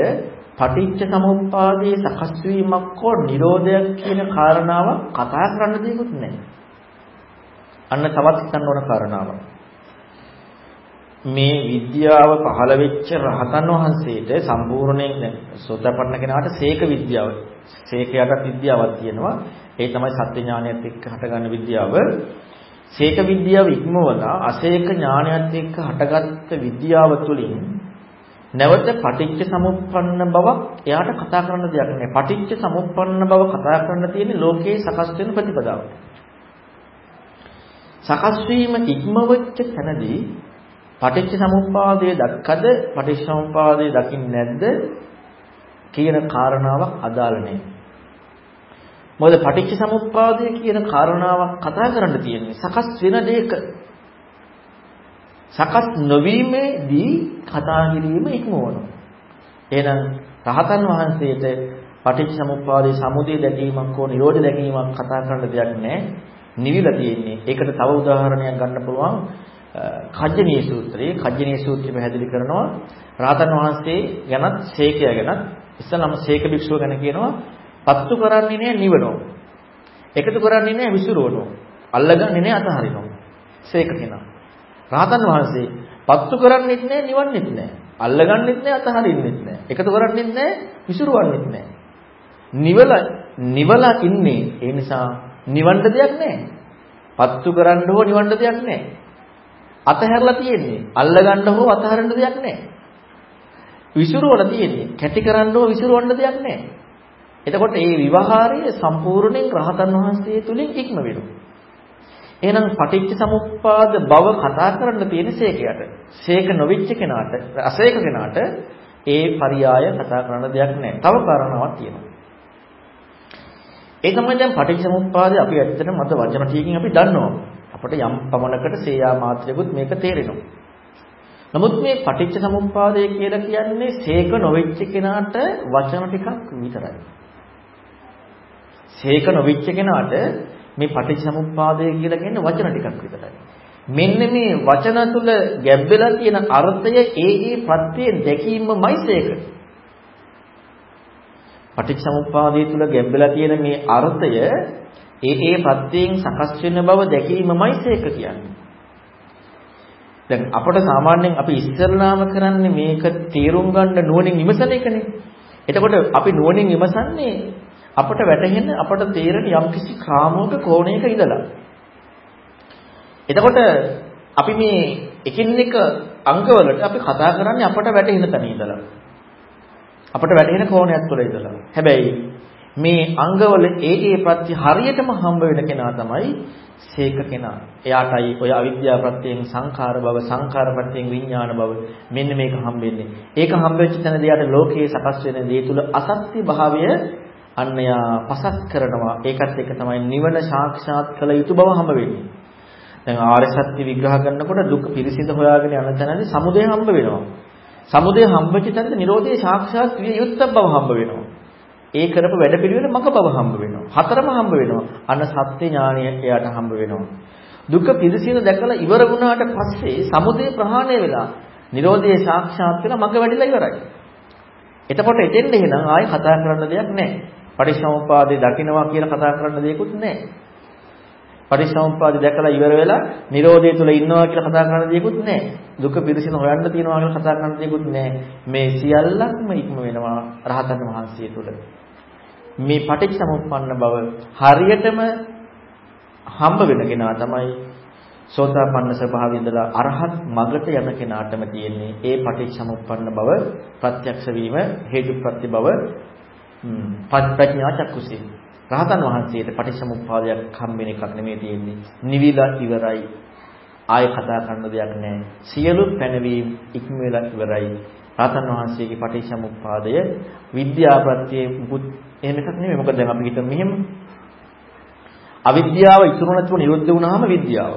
පටිච්ච සමුප්පාදයේ සකස් වීමක් හෝ නිරෝධයක් කියන කාරණාව කතා කරන්න දෙයක්වත් නැහැ. අන්න තවත් හිතන්න ඕන කාරණාවක්. මේ විද්‍යාව පහළ වෙච්ච රහතන් වහන්සේට සම්පූර්ණයෙන් දැන් සෝතපන්න කෙනාට සීක විද්‍යාව සීකයටත් විද්‍යාවක් තියෙනවා ඒ තමයි සත්‍ය ඥානයත් එක්ක හටගන්න විද්‍යාව. සීක විද්‍යාව ඉක්මවලා අසේක ඥානයත් එක්ක හටගත්ත විද්‍යාව තුළින් නැවත පටිච්ච සමුප්පන්න බව එයාට කතා කරන්න දෙයක් නෑ. පටිච්ච සමුප්පන්න බව කතා කරන්න තියෙන්නේ ලෝකේ සකස් වෙන ප්‍රතිපදාව. සකස් වීම ඉක්මවච්ච තැනදී පටිච්ච සමුප්පාදයේ දක්කද පටිච්ච සමුප්පාදයේ දකින්නේ නැද්ද කියන කාරණාවක් අදාළ නැහැ. මොකද පටිච්ච සමුප්පාදය කියන කාරණාවක් කතා කරන්න තියෙන්නේ සකස් වෙන දෙයක. සකස් නොවීමේදී කතා කිරීම ඉක්මවනවා. එහෙනම් රහතන් වහන්සේට පටිච්ච සමුප්පාදයේ සමුදය දැකීමක් හෝ නිරෝධ දැකීමක් කතා කරන්න දෙයක් නැහැ. නිවිලා තියෙන්නේ. ඒකට තව උදාහරණයක් ගන්න පුළුවන්. කජ්ජනීය සූත්‍රයේ කජ්ජනීය සූත්‍රය පැහැදිලි කරනවා රාතන් වහන්සේ ගැනත් ශේකය ගැනත් ඉස්සලම ශේක භික්ෂුව ගැන කියනවා පත්තු කරන්නේ නැහැ නිවනෝ. එකතු කරන්නේ නැහැ විසිරවනෝ. අල්ලගන්නේ නැහැ අතහරිනෝ. ශේක කෙනා. රාතන් වහන්සේ පත්තු කරන්නේත් නැහැ නිවන්නෙත් නැහැ. අල්ලගන්නෙත් නැහැ අතහරින්නෙත් නැහැ. එකතු කරන්නේත් නැහැ විසිරවන්නෙත් නැහැ. නිවල නිවලා ඉන්නේ ඒ නිසා නිවන්න දෙයක් නැහැ. පත්තු කරන්න හෝ නිවන්න දෙයක් නැහැ. අතහැරලා තියෙන්නේ. අල්ලගන්න හෝ අතහරින්න දෙයක් නැහැ. විසිරුවලා තියෙන්නේ. කැටි කරන්න හෝ විසිරුවන්න දෙයක් නැහැ. එතකොට මේ විවහාරය සම්පූර්ණයෙන් රහතන් වහන්සේ තුලින් ඉක්ම වෙනවා. එහෙනම් පටිච්ච සමුප්පාද බව කතා කරන්න තියෙන සේකයට. සේක නොවිච්ච කෙනාට, අසේක කෙනාට ඒ පරියාය කතා කරන්න දෙයක් නැහැ. තව කාරණාවක් තියෙනවා. ඒ තමයි දැන් පටිච්ච සමුප්පාදය අපි ඇත්තටම මත වචන ටිකකින් අපි දන්නවා. අපට යම් පමණකට සේයා මාත්‍රයකුත් මේක තේරෙනවා. නමුත් මේ පටිච්ච සමුප්පාදය කියලා කියන්නේ සේක නොවෙච්ච කෙනාට වචන ටිකක් විතරයි. සේක නොවෙච්ච කෙනාට මේ පටිච්ච සමුප්පාදය කියලා කියන්නේ වචන ටිකක් විතරයි. මෙන්න මේ වචන තුල ගැඹෙලා තියෙන අර්ථය ඒ ඒ ප්‍රත්‍යයෙන් දැකීමමයි සේක. පටිච්ච සමුප්පාදය තුල ගැඹෙලා තියෙන මේ අර්ථය ඒ ඒ ප්‍රත්‍යයෙන් සකස් වෙන බව දැකීමමයි සේක කියන්නේ. දැන් අපට සාමාන්‍යයෙන් අපි ඉස්සරලාම කරන්නේ මේක තේරුම් ගන්න නුවණින් විමසන එකනේ. එතකොට අපි නුවණින් විමසන්නේ අපට වැටහෙන අපට තේරෙන යම්කිසි ක්‍රාමයක කෝණයක ඉඳලා. එතකොට අපි මේ එකින් එක අංගවලට අපි කතා කරන්නේ අපට වැටහෙන තැන ඉඳලා. අපට වැටහෙන කෝණයක් තුළ ඉඳලා. හැබැයි මේ අංගවල ඒ ඒ ප්‍රත්‍ය හරියටම හම්බ වෙන කෙනා තමයි සීක කෙනා. එයාටයි ඔය අවිද්‍යාව ප්‍රත්‍යයෙන් සංඛාර බව, සංඛාර ප්‍රත්‍යයෙන් විඥාන බව මෙන්න මේක හම්බෙන්නේ. ඒක හම්බෙච්ච තැනදී යාට ලෝකයේ සකස් වෙන දේ තුල අසත්‍ය භාවය අන්නයා පසක් කරනවා. ඒකත් එක තමයි නිවන සාක්ෂාත් කළ යුතු බව හම්බ වෙන්නේ. දැන් ආර්ය සත්‍ය විග්‍රහ කරනකොට දුක් පිරිසිඳ හොයාගෙන යන තැනදී සමුදය හම්බ වෙනවා. සමුදය හම්බෙච්ච තැනදී නිරෝධයේ සාක්ෂාත් විය යුත්තක් බව හම්බ වෙනවා. ඒ කරපු වැඩපිළිවෙල මග බව හම්බ වෙනවා. හතරම හම්බ වෙනවා. අන්න සත්‍ය ඥානය එයාට හම්බ වෙනවා. දුක පිරිසිදු දැකලා ඉවර වුණාට පස්සේ සමුදය ප්‍රහාණය වෙලා Nirodhe සාක්ෂාත් වෙලා මග වැඩිලා ඉවරයි. එතකොට එතෙන්ද එහෙනම් ආයෙ කතා කරන්න දෙයක් නැහැ. පටිච්චසමුප්පාදේ දකින්නවා කියලා කතා කරන්න දෙයක්වත් නැහැ. පටිච්චසමුප්පාදේ දැකලා ඉවර වෙලා Nirodhe තුල ඉන්නවා කියලා කතා කරන්න දෙයක්වත් නැහැ. දුක පිරිසිදු හොයන්න තියනවා කියලා කතා කරන්න දෙයක්වත් නැහැ. මේ සියල්ලක්ම ඉක්ම වෙනවා රහතන් වහන්සේ තුල. මේ පටිච්චසමුප්පන්න බව හරියටම හම්බ වෙන කෙනා තමයි සෝතාපන්න ස්වභාවය ඉඳලා අරහත් මගට යන කෙනාටම තියෙන්නේ ඒ පටිච්චසමුප්පන්න බව ප්‍රත්‍යක්ෂ වීම හේතුප්‍රත්‍ය බව ප්‍රඥා චක්කුසී රහතන් වහන්සේට පටිච්චසමුප්පාදයක් හම්බෙන එකක් නෙමෙයි තියෙන්නේ නිවිලා ඉවරයි ආයෙ කතා කරන්න දෙයක් නැහැ සියලු පැනවීම ඉක්ම වෙලා ඉවරයි රහතන් වහන්සේගේ පටිච්චසමුප්පාදය විද්‍යා ප්‍රත්‍යයේ මුකුත් එහෙම එකක් නෙමෙයි. මොකද දැන් අපි හිතමු මෙහෙම. අවිද්‍යාව ඉතුරු නැතුව නිරුද්ධ වුණාම විද්‍යාව.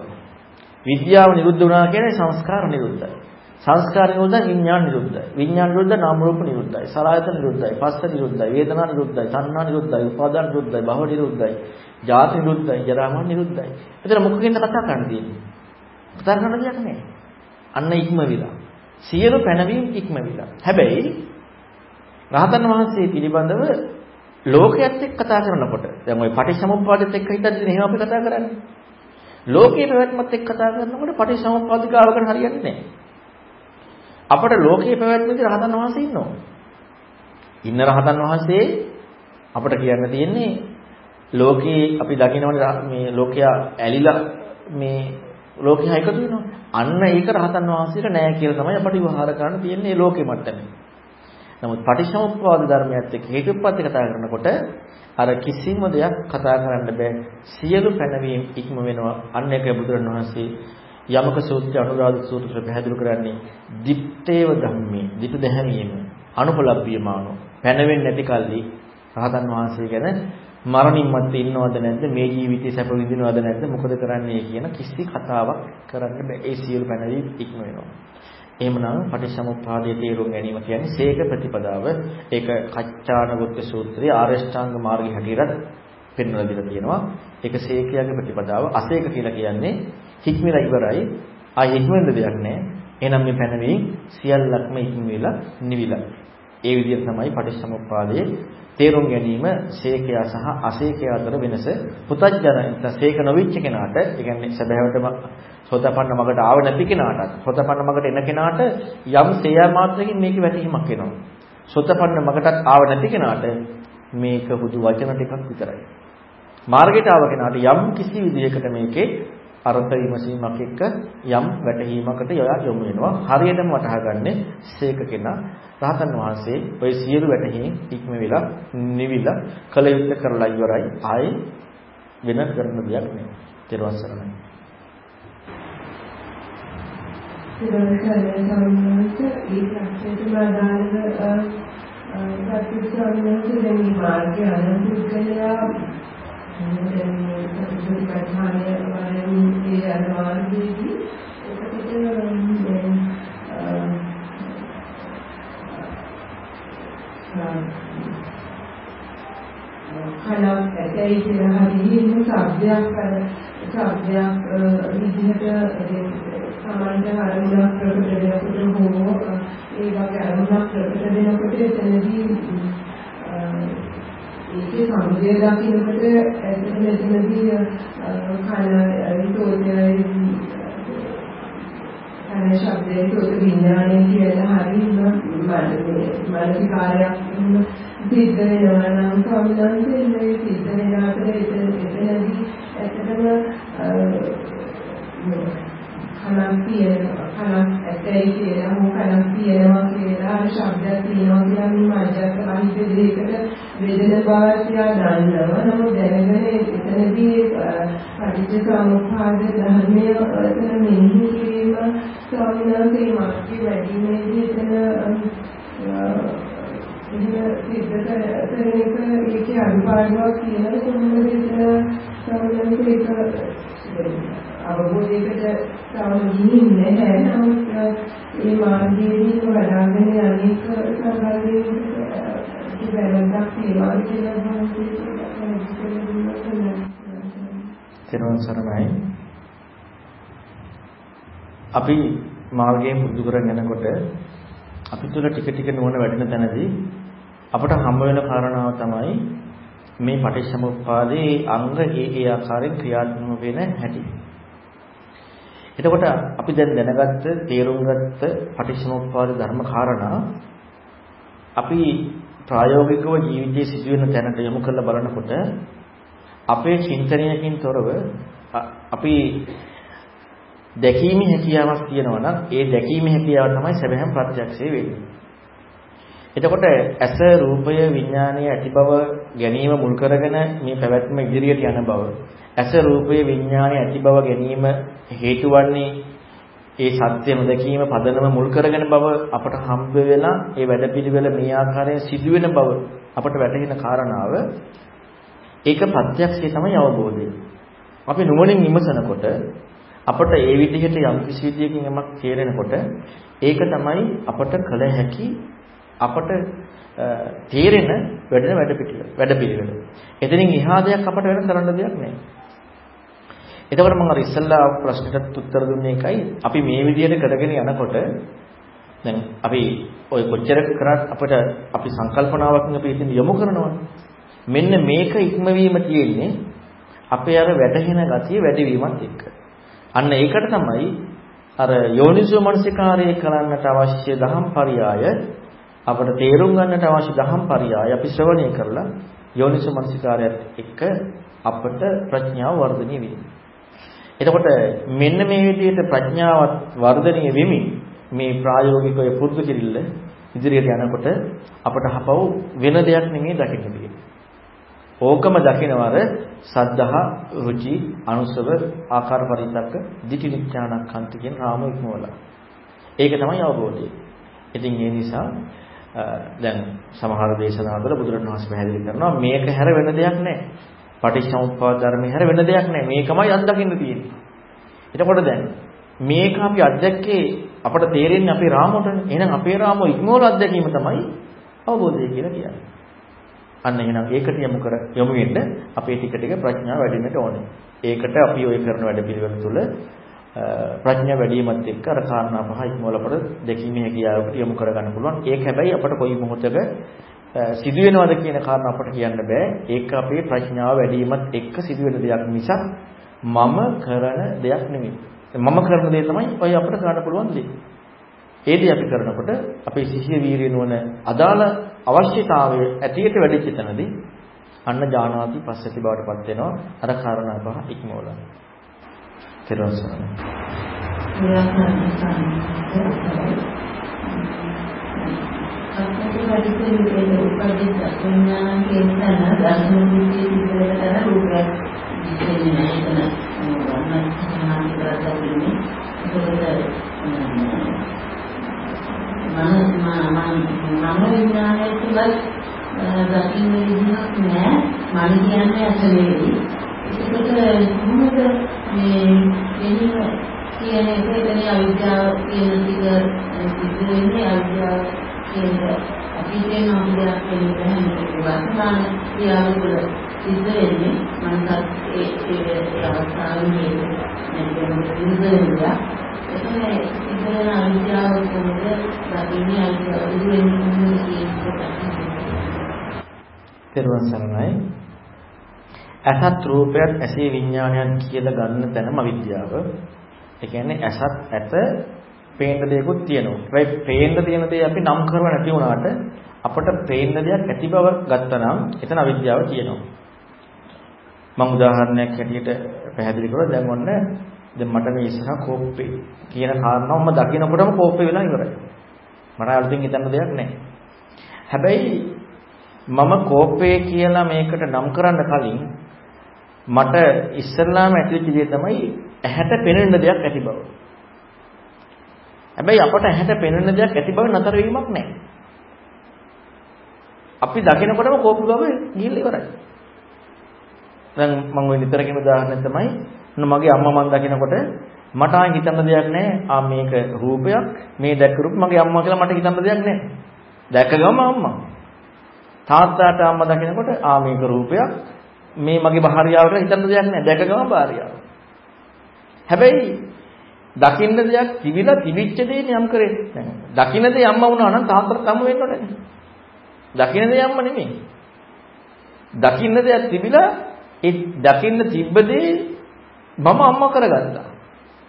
විද්‍යාව නිරුද්ධ වුණා කියන්නේ සංස්කාර නිරුද්ධයි. සංස්කාර නිරුද්ධයි විඥාන නිරුද්ධයි. විඥාන නිරුද්ධ නාම රූප නිරුද්ධයි. සලආයතන නිරුද්ධයි. පස්ස නිරුද්ධයි. වේදනා නිරුද්ධයි. තණ්හා නිරුද්ධයි. උපාදාන නිරුද්ධයි. භව නිරුද්ධයි. ජාති නිරුද්ධයි. ජරා මරණ නිරුද්ධයි. එතන මොකකින්ද කතා කරන්න තියෙන්නේ? කතා කරන්න දෙයක් නැහැ. අන්න ඉක්ම විලා. සියලු පැනවීම ඉක්ම විලා. හැබැයි රහතන් වහන්සේ පිළිබඳව ලෝකයේත් එක්ක කතා කරනකොට දැන් ওই පටිච්චසමුප්පාදෙත් එක්ක හිතද්දී එහෙම අපි කතා කරන්නේ. ලෝකයේ පැවැත්මත් එක්ක කතා කරනකොට පටිච්චසමුප්පාදිකාවකට හරියන්නේ නැහැ. අපට ලෝකයේ පැවැත්මේදී රහතන් වහන්සේ ඉන්නවා. ඉන්න රහතන් වහන්සේ අපට කියන්න තියෙන්නේ ලෝකේ අපි දකිනවනේ මේ ලෝකයා ඇලිලා මේ ලෝකයා එකතු වෙනවා. අන්න ඒක රහතන් වහන්සේට නෑ කියලා තමයි අපට විවහාර කරන්න තියෙන්නේ මේ ලෝකෙ මට්ටමේ. නමුත් පටිච්චසමුප්පාද ධර්මයත් එක්ක හේතුප්‍රත්‍ය කතා කරනකොට අර කිසිම දෙයක් කතා කරන්න බෑ. සියලු පැනවීම් ඉක්ම වෙනවා. අන්න ඒක බුදුරණවහන්සේ යමක සූත්‍රය අනුරාධ සූත්‍රය පැහැදිලි කරන්නේ දිත්තේව ධම්මේ දිට දැහැමීම අනුපලබ්බියමානෝ. පැනවෙන්නේ නැති කල්ලි රහතන් වහන්සේ ගැන මරණින් මත්තේ ඉන්නවද නැද්ද? මේ ජීවිතේ සැප විඳිනවද නැද්ද? මොකද කරන්නේ කියන කිසි කතාවක් කරන්න බෑ. ඒ සියලු පැනවීම් ඉක්ම වෙනවා. එහෙමනම් පටිච්චසමුප්පාදයේ තේරුම් ගැනීම කියන්නේ සීක ප්‍රතිපදාව. ඒක කච්චානගුත්ත සූත්‍රයේ ආරෂ්ඨාංග මාර්ගය හැටියට පෙන්වලා දීලා තියෙනවා. ඒක සීකයාගේ ප්‍රතිපදාව. අසීක කියලා කියන්නේ හික්මිලා ඉවරයි. ආ හික්මෙන්ද දෙයක් නැහැ. එහෙනම් මේ පැනවීම සියල්ලක්ම හික්මෙලා නිවිලා. ඒ විදිහට තමයි පටිච්චසමුප්පාදයේ තේරුම් ගැනීම ශේකයා සහ අශේකයා අතර වෙනස. පුතඥ ශේක නොවිච්ච කෙනාට, ඒ කියන්නේ සැබෑවටම සෝතපන්න මගට ආව නැති කෙනාට, සෝතපන්න මගට එන කෙනාට යම් සේයා මාත්‍රකින් මේකේ වැටහීමක් එනවා. සෝතපන්න මගටත් ආව නැති කෙනාට මේක බුදු වචන ටිකක් විතරයි. මාර්ගයට ආව කෙනාට යම් කිසි විදිහකට මේකේ අර්ථ විමසීමක් එක්ක යම් වැටහීමකට යොමු වෙනවා. හරියටම වටහාගන්නේ සීක කෙනා රහතන් වහන්සේ ඔය සියලු වැටහීම් ඉක්ම වෙලා නිවිලා කල යුත්තේ කරලා ඉවරයි. ආයේ වෙන කරන දෙයක් නෑ. ත්‍රිවස් සරණයි. සිරෝසරණ සම්මත ප්‍රකට වෙනකොට හෝ ඒ වගේ අරමුණක් ප්‍රකට වෙනකොට එතනදී ඒකේ සමුදය දකින්නකොට ඇත්තටම එතනදී කන විතෝදයයි කන ශබ්දයේ තෝත විඥානය කියලා හරියම මානසිකාරයක් සිද්ධ වෙනවා නම් සම්බන්ධයෙන් සිද්ධ වෙන අතර එතනදී ඇත්තටම කලක් තියෙනවා. කලක් ඇතයි කියලා හෝ කලක් තියෙනවා කියලා ශබ්දයක් තියෙනවා කියලා මේ මජ්ජත් රහිත දෙයකට වේදන භාෂය දන්නවා. නමුත් දැනගෙන එතනදී පටිච්ච සමුප්පාද ධර්මය එතන මෙහි කිරීම ස්වාමීනාගේ මාර්ගය වැඩිමේදී එතන එහෙම සිද්ධ කරන එක ඒකේ අනුපාඩුවක් කියන කොහොමද එතන ස්වාමීනාගේ ඒක අවබෝධයකට තාම ගිහින්නේ නැහැ. නමුත් මේ මාර්ගයේදී වඩාගෙන අනෙක් සංගල්පයකට ඉවරක් තියෙනවා කියලා තෙරුවන් සරණයි. අපි මාර්ගයෙන් පුරුදු කරගෙන යනකොට අපි තුල ටික ටික නුවණ වැඩෙන තැනදී අපට හම්බ වෙන කාරණාව තමයි මේ පටිච්චසමුප්පාදේ අංග ඒ ඒ ආකාරයෙන් ක්‍රියාත්මක වෙන හැටි. එතකොට අපි දැන් දැනගත්ත තේරුම් ගත්ත පටිච්චසමුප්පාද ධර්ම කාරණා අපි ප්‍රායෝගිකව ජීවිතයේ සිදුවෙන තැනට යොමු කරලා බලනකොට අපේ චින්තනයකින් තොරව අපි දැකීමේ හැකියාවක් තියෙනවා නම් ඒ දැකීමේ හැකියාව තමයි සැබෑම ප්‍රත්‍යක්ෂය වෙන්නේ. එතකොට ඇස රූපය විඥානය ඇති බව ගැනීම මුල් කරගෙන මේ පැවැත්ම ඉදිරියට යන බව ඇස රූපය විඥානය ඇති බව ගැනීම හේතු වන්නේ ඒ සත්‍ය නොදැකීම පදනම මුල් කරගෙන බව අපට හම්බ වෙලා ඒ වැඩපිළිවෙල මේ ආකාරයෙන් සිදුවෙන බව අපට වැටහෙන කාරණාව ඒක ප්‍රත්‍යක්ෂය තමයි අවබෝධය. අපි නුවණින් විමසනකොට අපට ඒ විදිහට යම් කිසි විදියකින් යමක් තේරෙනකොට ඒක තමයි අපට කළ හැකි අපට තේරෙන වැඩෙන වැඩ පිළිවෙල. වැඩ පිළිවෙල. එතනින් එහා දෙයක් අපට වෙන කරන්න දෙයක් නැහැ. එතකොට මම අර ඉස්සල්ලා ප්‍රශ්නෙට උත්තර දුන්නේ එකයි. අපි මේ විදිහට කරගෙන යනකොට දැන් අපි ඔය කොච්චර කරත් අපිට අපි සංකල්පනාවකින් අපි ඉතින් යොමු කරනවා. මෙන්න මේක ඉක්මවීම තියෙන්නේ අපේ අර වැටහෙන ගතිය වැඩිවීමත් එක්ක. අන්න ඒකට තමයි අර යෝනිසෝ මනසිකාරය කරන්නට අවශ්‍ය දහම් පරයය අපට තේරුම් ගන්නට අවශ්‍ය දහම් පරයය අපි ශ්‍රවණය කරලා යෝනිසෝ මනසිකාරයත් එක්ක අපට ප්‍රඥාව වර්ධනය වෙන්නේ. එතකොට මෙන්න මේ විදිහට ප්‍රඥාවත් වර්ධනය වෙමින් මේ ප්‍රායෝගිකව පුරුදු කිරිල්ල ඉදිරියට යනකොට අපට හපව වෙන දෙයක් නෙමෙයි දකින්න තියෙන්නේ. ඕකම දකිනවර සද්ධා රුචි අනුසව ආකාර පරිත්තක දිටි නිඥානක්ඛන්ත කියන රාම ඉක්මවලා. ඒක තමයි අවබෝධය. ඉතින් ඒ නිසා දැන් සමහර දේශනාවල බුදුරණවහන්සේ පැහැදිලි කරනවා මේක හැර වෙන දෙයක් නැහැ. පටිච්චසමුප්පාද ධර්මයේ හැර වෙන දෙයක් නැහැ. මේකමයි අත්දකින්න තියෙන්නේ. එතකොට දැන් මේක අපි අත්දැක්කේ අපට තේරෙන්නේ අපේ රාමුවටනේ. එහෙනම් අපේ රාමුව ඉක්මවල අත්දැකීම තමයි අවබෝධය කියලා කියන්නේ. අන්න එහෙනම් ඒකට යමු කර යමු වෙන්න අපේ ටික ටික ප්‍රඥාව වැඩිෙන්නට ඕනේ. ඒකට අපි ওই කරන වැඩ පිළිවෙල තුළ ප්‍රඥා වැඩිමත් එක්ක අර කාරණා පහ ඉක්මවල අපට දෙකීමේ හැකියාවට යොමු කරගන්න පුළුවන්. ඒක හැබැයි අපට කොයි මොහොතක සිදු වෙනවද කියන කාරණා අපට කියන්න බෑ. ඒක අපේ ප්‍රඥාව වැඩිමත් එක්ක සිදු වෙන දෙයක් මිසක් මම කරන දෙයක් නෙමෙයි. මම කරන දේ තමයි ඔය අපිට කරන්න පුළුවන් දේ. ඒ දේ අපි කරනකොට අපේ සිහිය වීරිය නුවණ අදාළ අවශ්‍යතාවය ඇටියට වැඩිච්ච තැනදී අන්න ඥානාති පස්සති බවට පත් වෙනවා අර කාරණා පහ ඉක්මවලා. තෙරුවන් සරණයි. කියන එක එතන අවිද්‍යාව කියන ටික සිද්ධ වෙන්නේ අවිද්‍යාව කියන අපි කියන අවිද්‍යාව කියන එක හැමෝටම වර්තමාන ක්‍රියාවල සිද්ධ වෙන්නේ මනසත් ඒ ඒ අවස්ථාවේ නැත්නම් විඳිනවා එතන ඉතින් අවිද්‍යාව කොහොමද දකින්නේ අවිද්‍යාව වෙන්නේ කියන එක තෙරුවන් සරණයි. ඇසත් රූපයත් ඇසේ විඥානයත් කියලා ගන්න තැනම අවිද්‍යාව. ඒ කියන්නේ ඇසත් ඇත පේන්න දෙයක්ත් තියෙනවා. හැබැයි පේන්න තියෙන දේ අපි නම් කරව නැති වුණාට අපට පේන්න දෙයක් ඇති බව ගත්තනම් එතන අවිද්‍යාව තියෙනවා. මම උදාහරණයක් හැටියට පැහැදිලි කළා දැන් ඔන්න දැන් මට මේ ඉස්සරහ කෝප්පේ කියන කාරණාව මම දකිනකොටම කෝප්පේ වෙලා ඉවරයි. මට අලුතින් හිතන්න දෙයක් නැහැ. හැබැයි මම කෝපේ කියලා මේකට නම් කරන්න කලින් මට ඉස්සල්ලාම ඇතිවෙච්ච දේ තමයි ඇහැට පෙනෙන දෙයක් ඇති බව. හැබැයි අපට ඇහැට පෙනෙන දෙයක් ඇති බව නතර වීමක් නැහැ. අපි දකිනකොටම කෝපු බව ගිහිල්ලා ඉවරයි. දැන් මම ওই නිතර කියන උදාහරණය තමයි මගේ අම්මා මන් දකිනකොට මට ආයි හිතන්න දෙයක් නැහැ. ආ මේක රූපයක් මේ දැක්ක රූප මගේ අම්මා කියලා මට හිතන්න දෙයක් නැහැ. දැක්ක ගම අම්මා. තාත්තාට අම්මා දකිනකොට ආ මේක රූපයක් මේ මගේ භාර්යාවට හිතන්න දෙයක් නැහැ. දැක ගම භාර්යාව. හැබැයි දකින්න දෙයක් තිබිලා තිබිච්ච දේ නියම් කරේ නැහැ. දකින්න දේ අම්මා වුණා නම් තාත්තට තම වෙන්න ඕනේ. දකින්න දේ අම්මා නෙමෙයි. දකින්න දෙයක් තිබිලා ඒ දකින්න තිබ්බ දේ මම අම්මා කරගත්තා.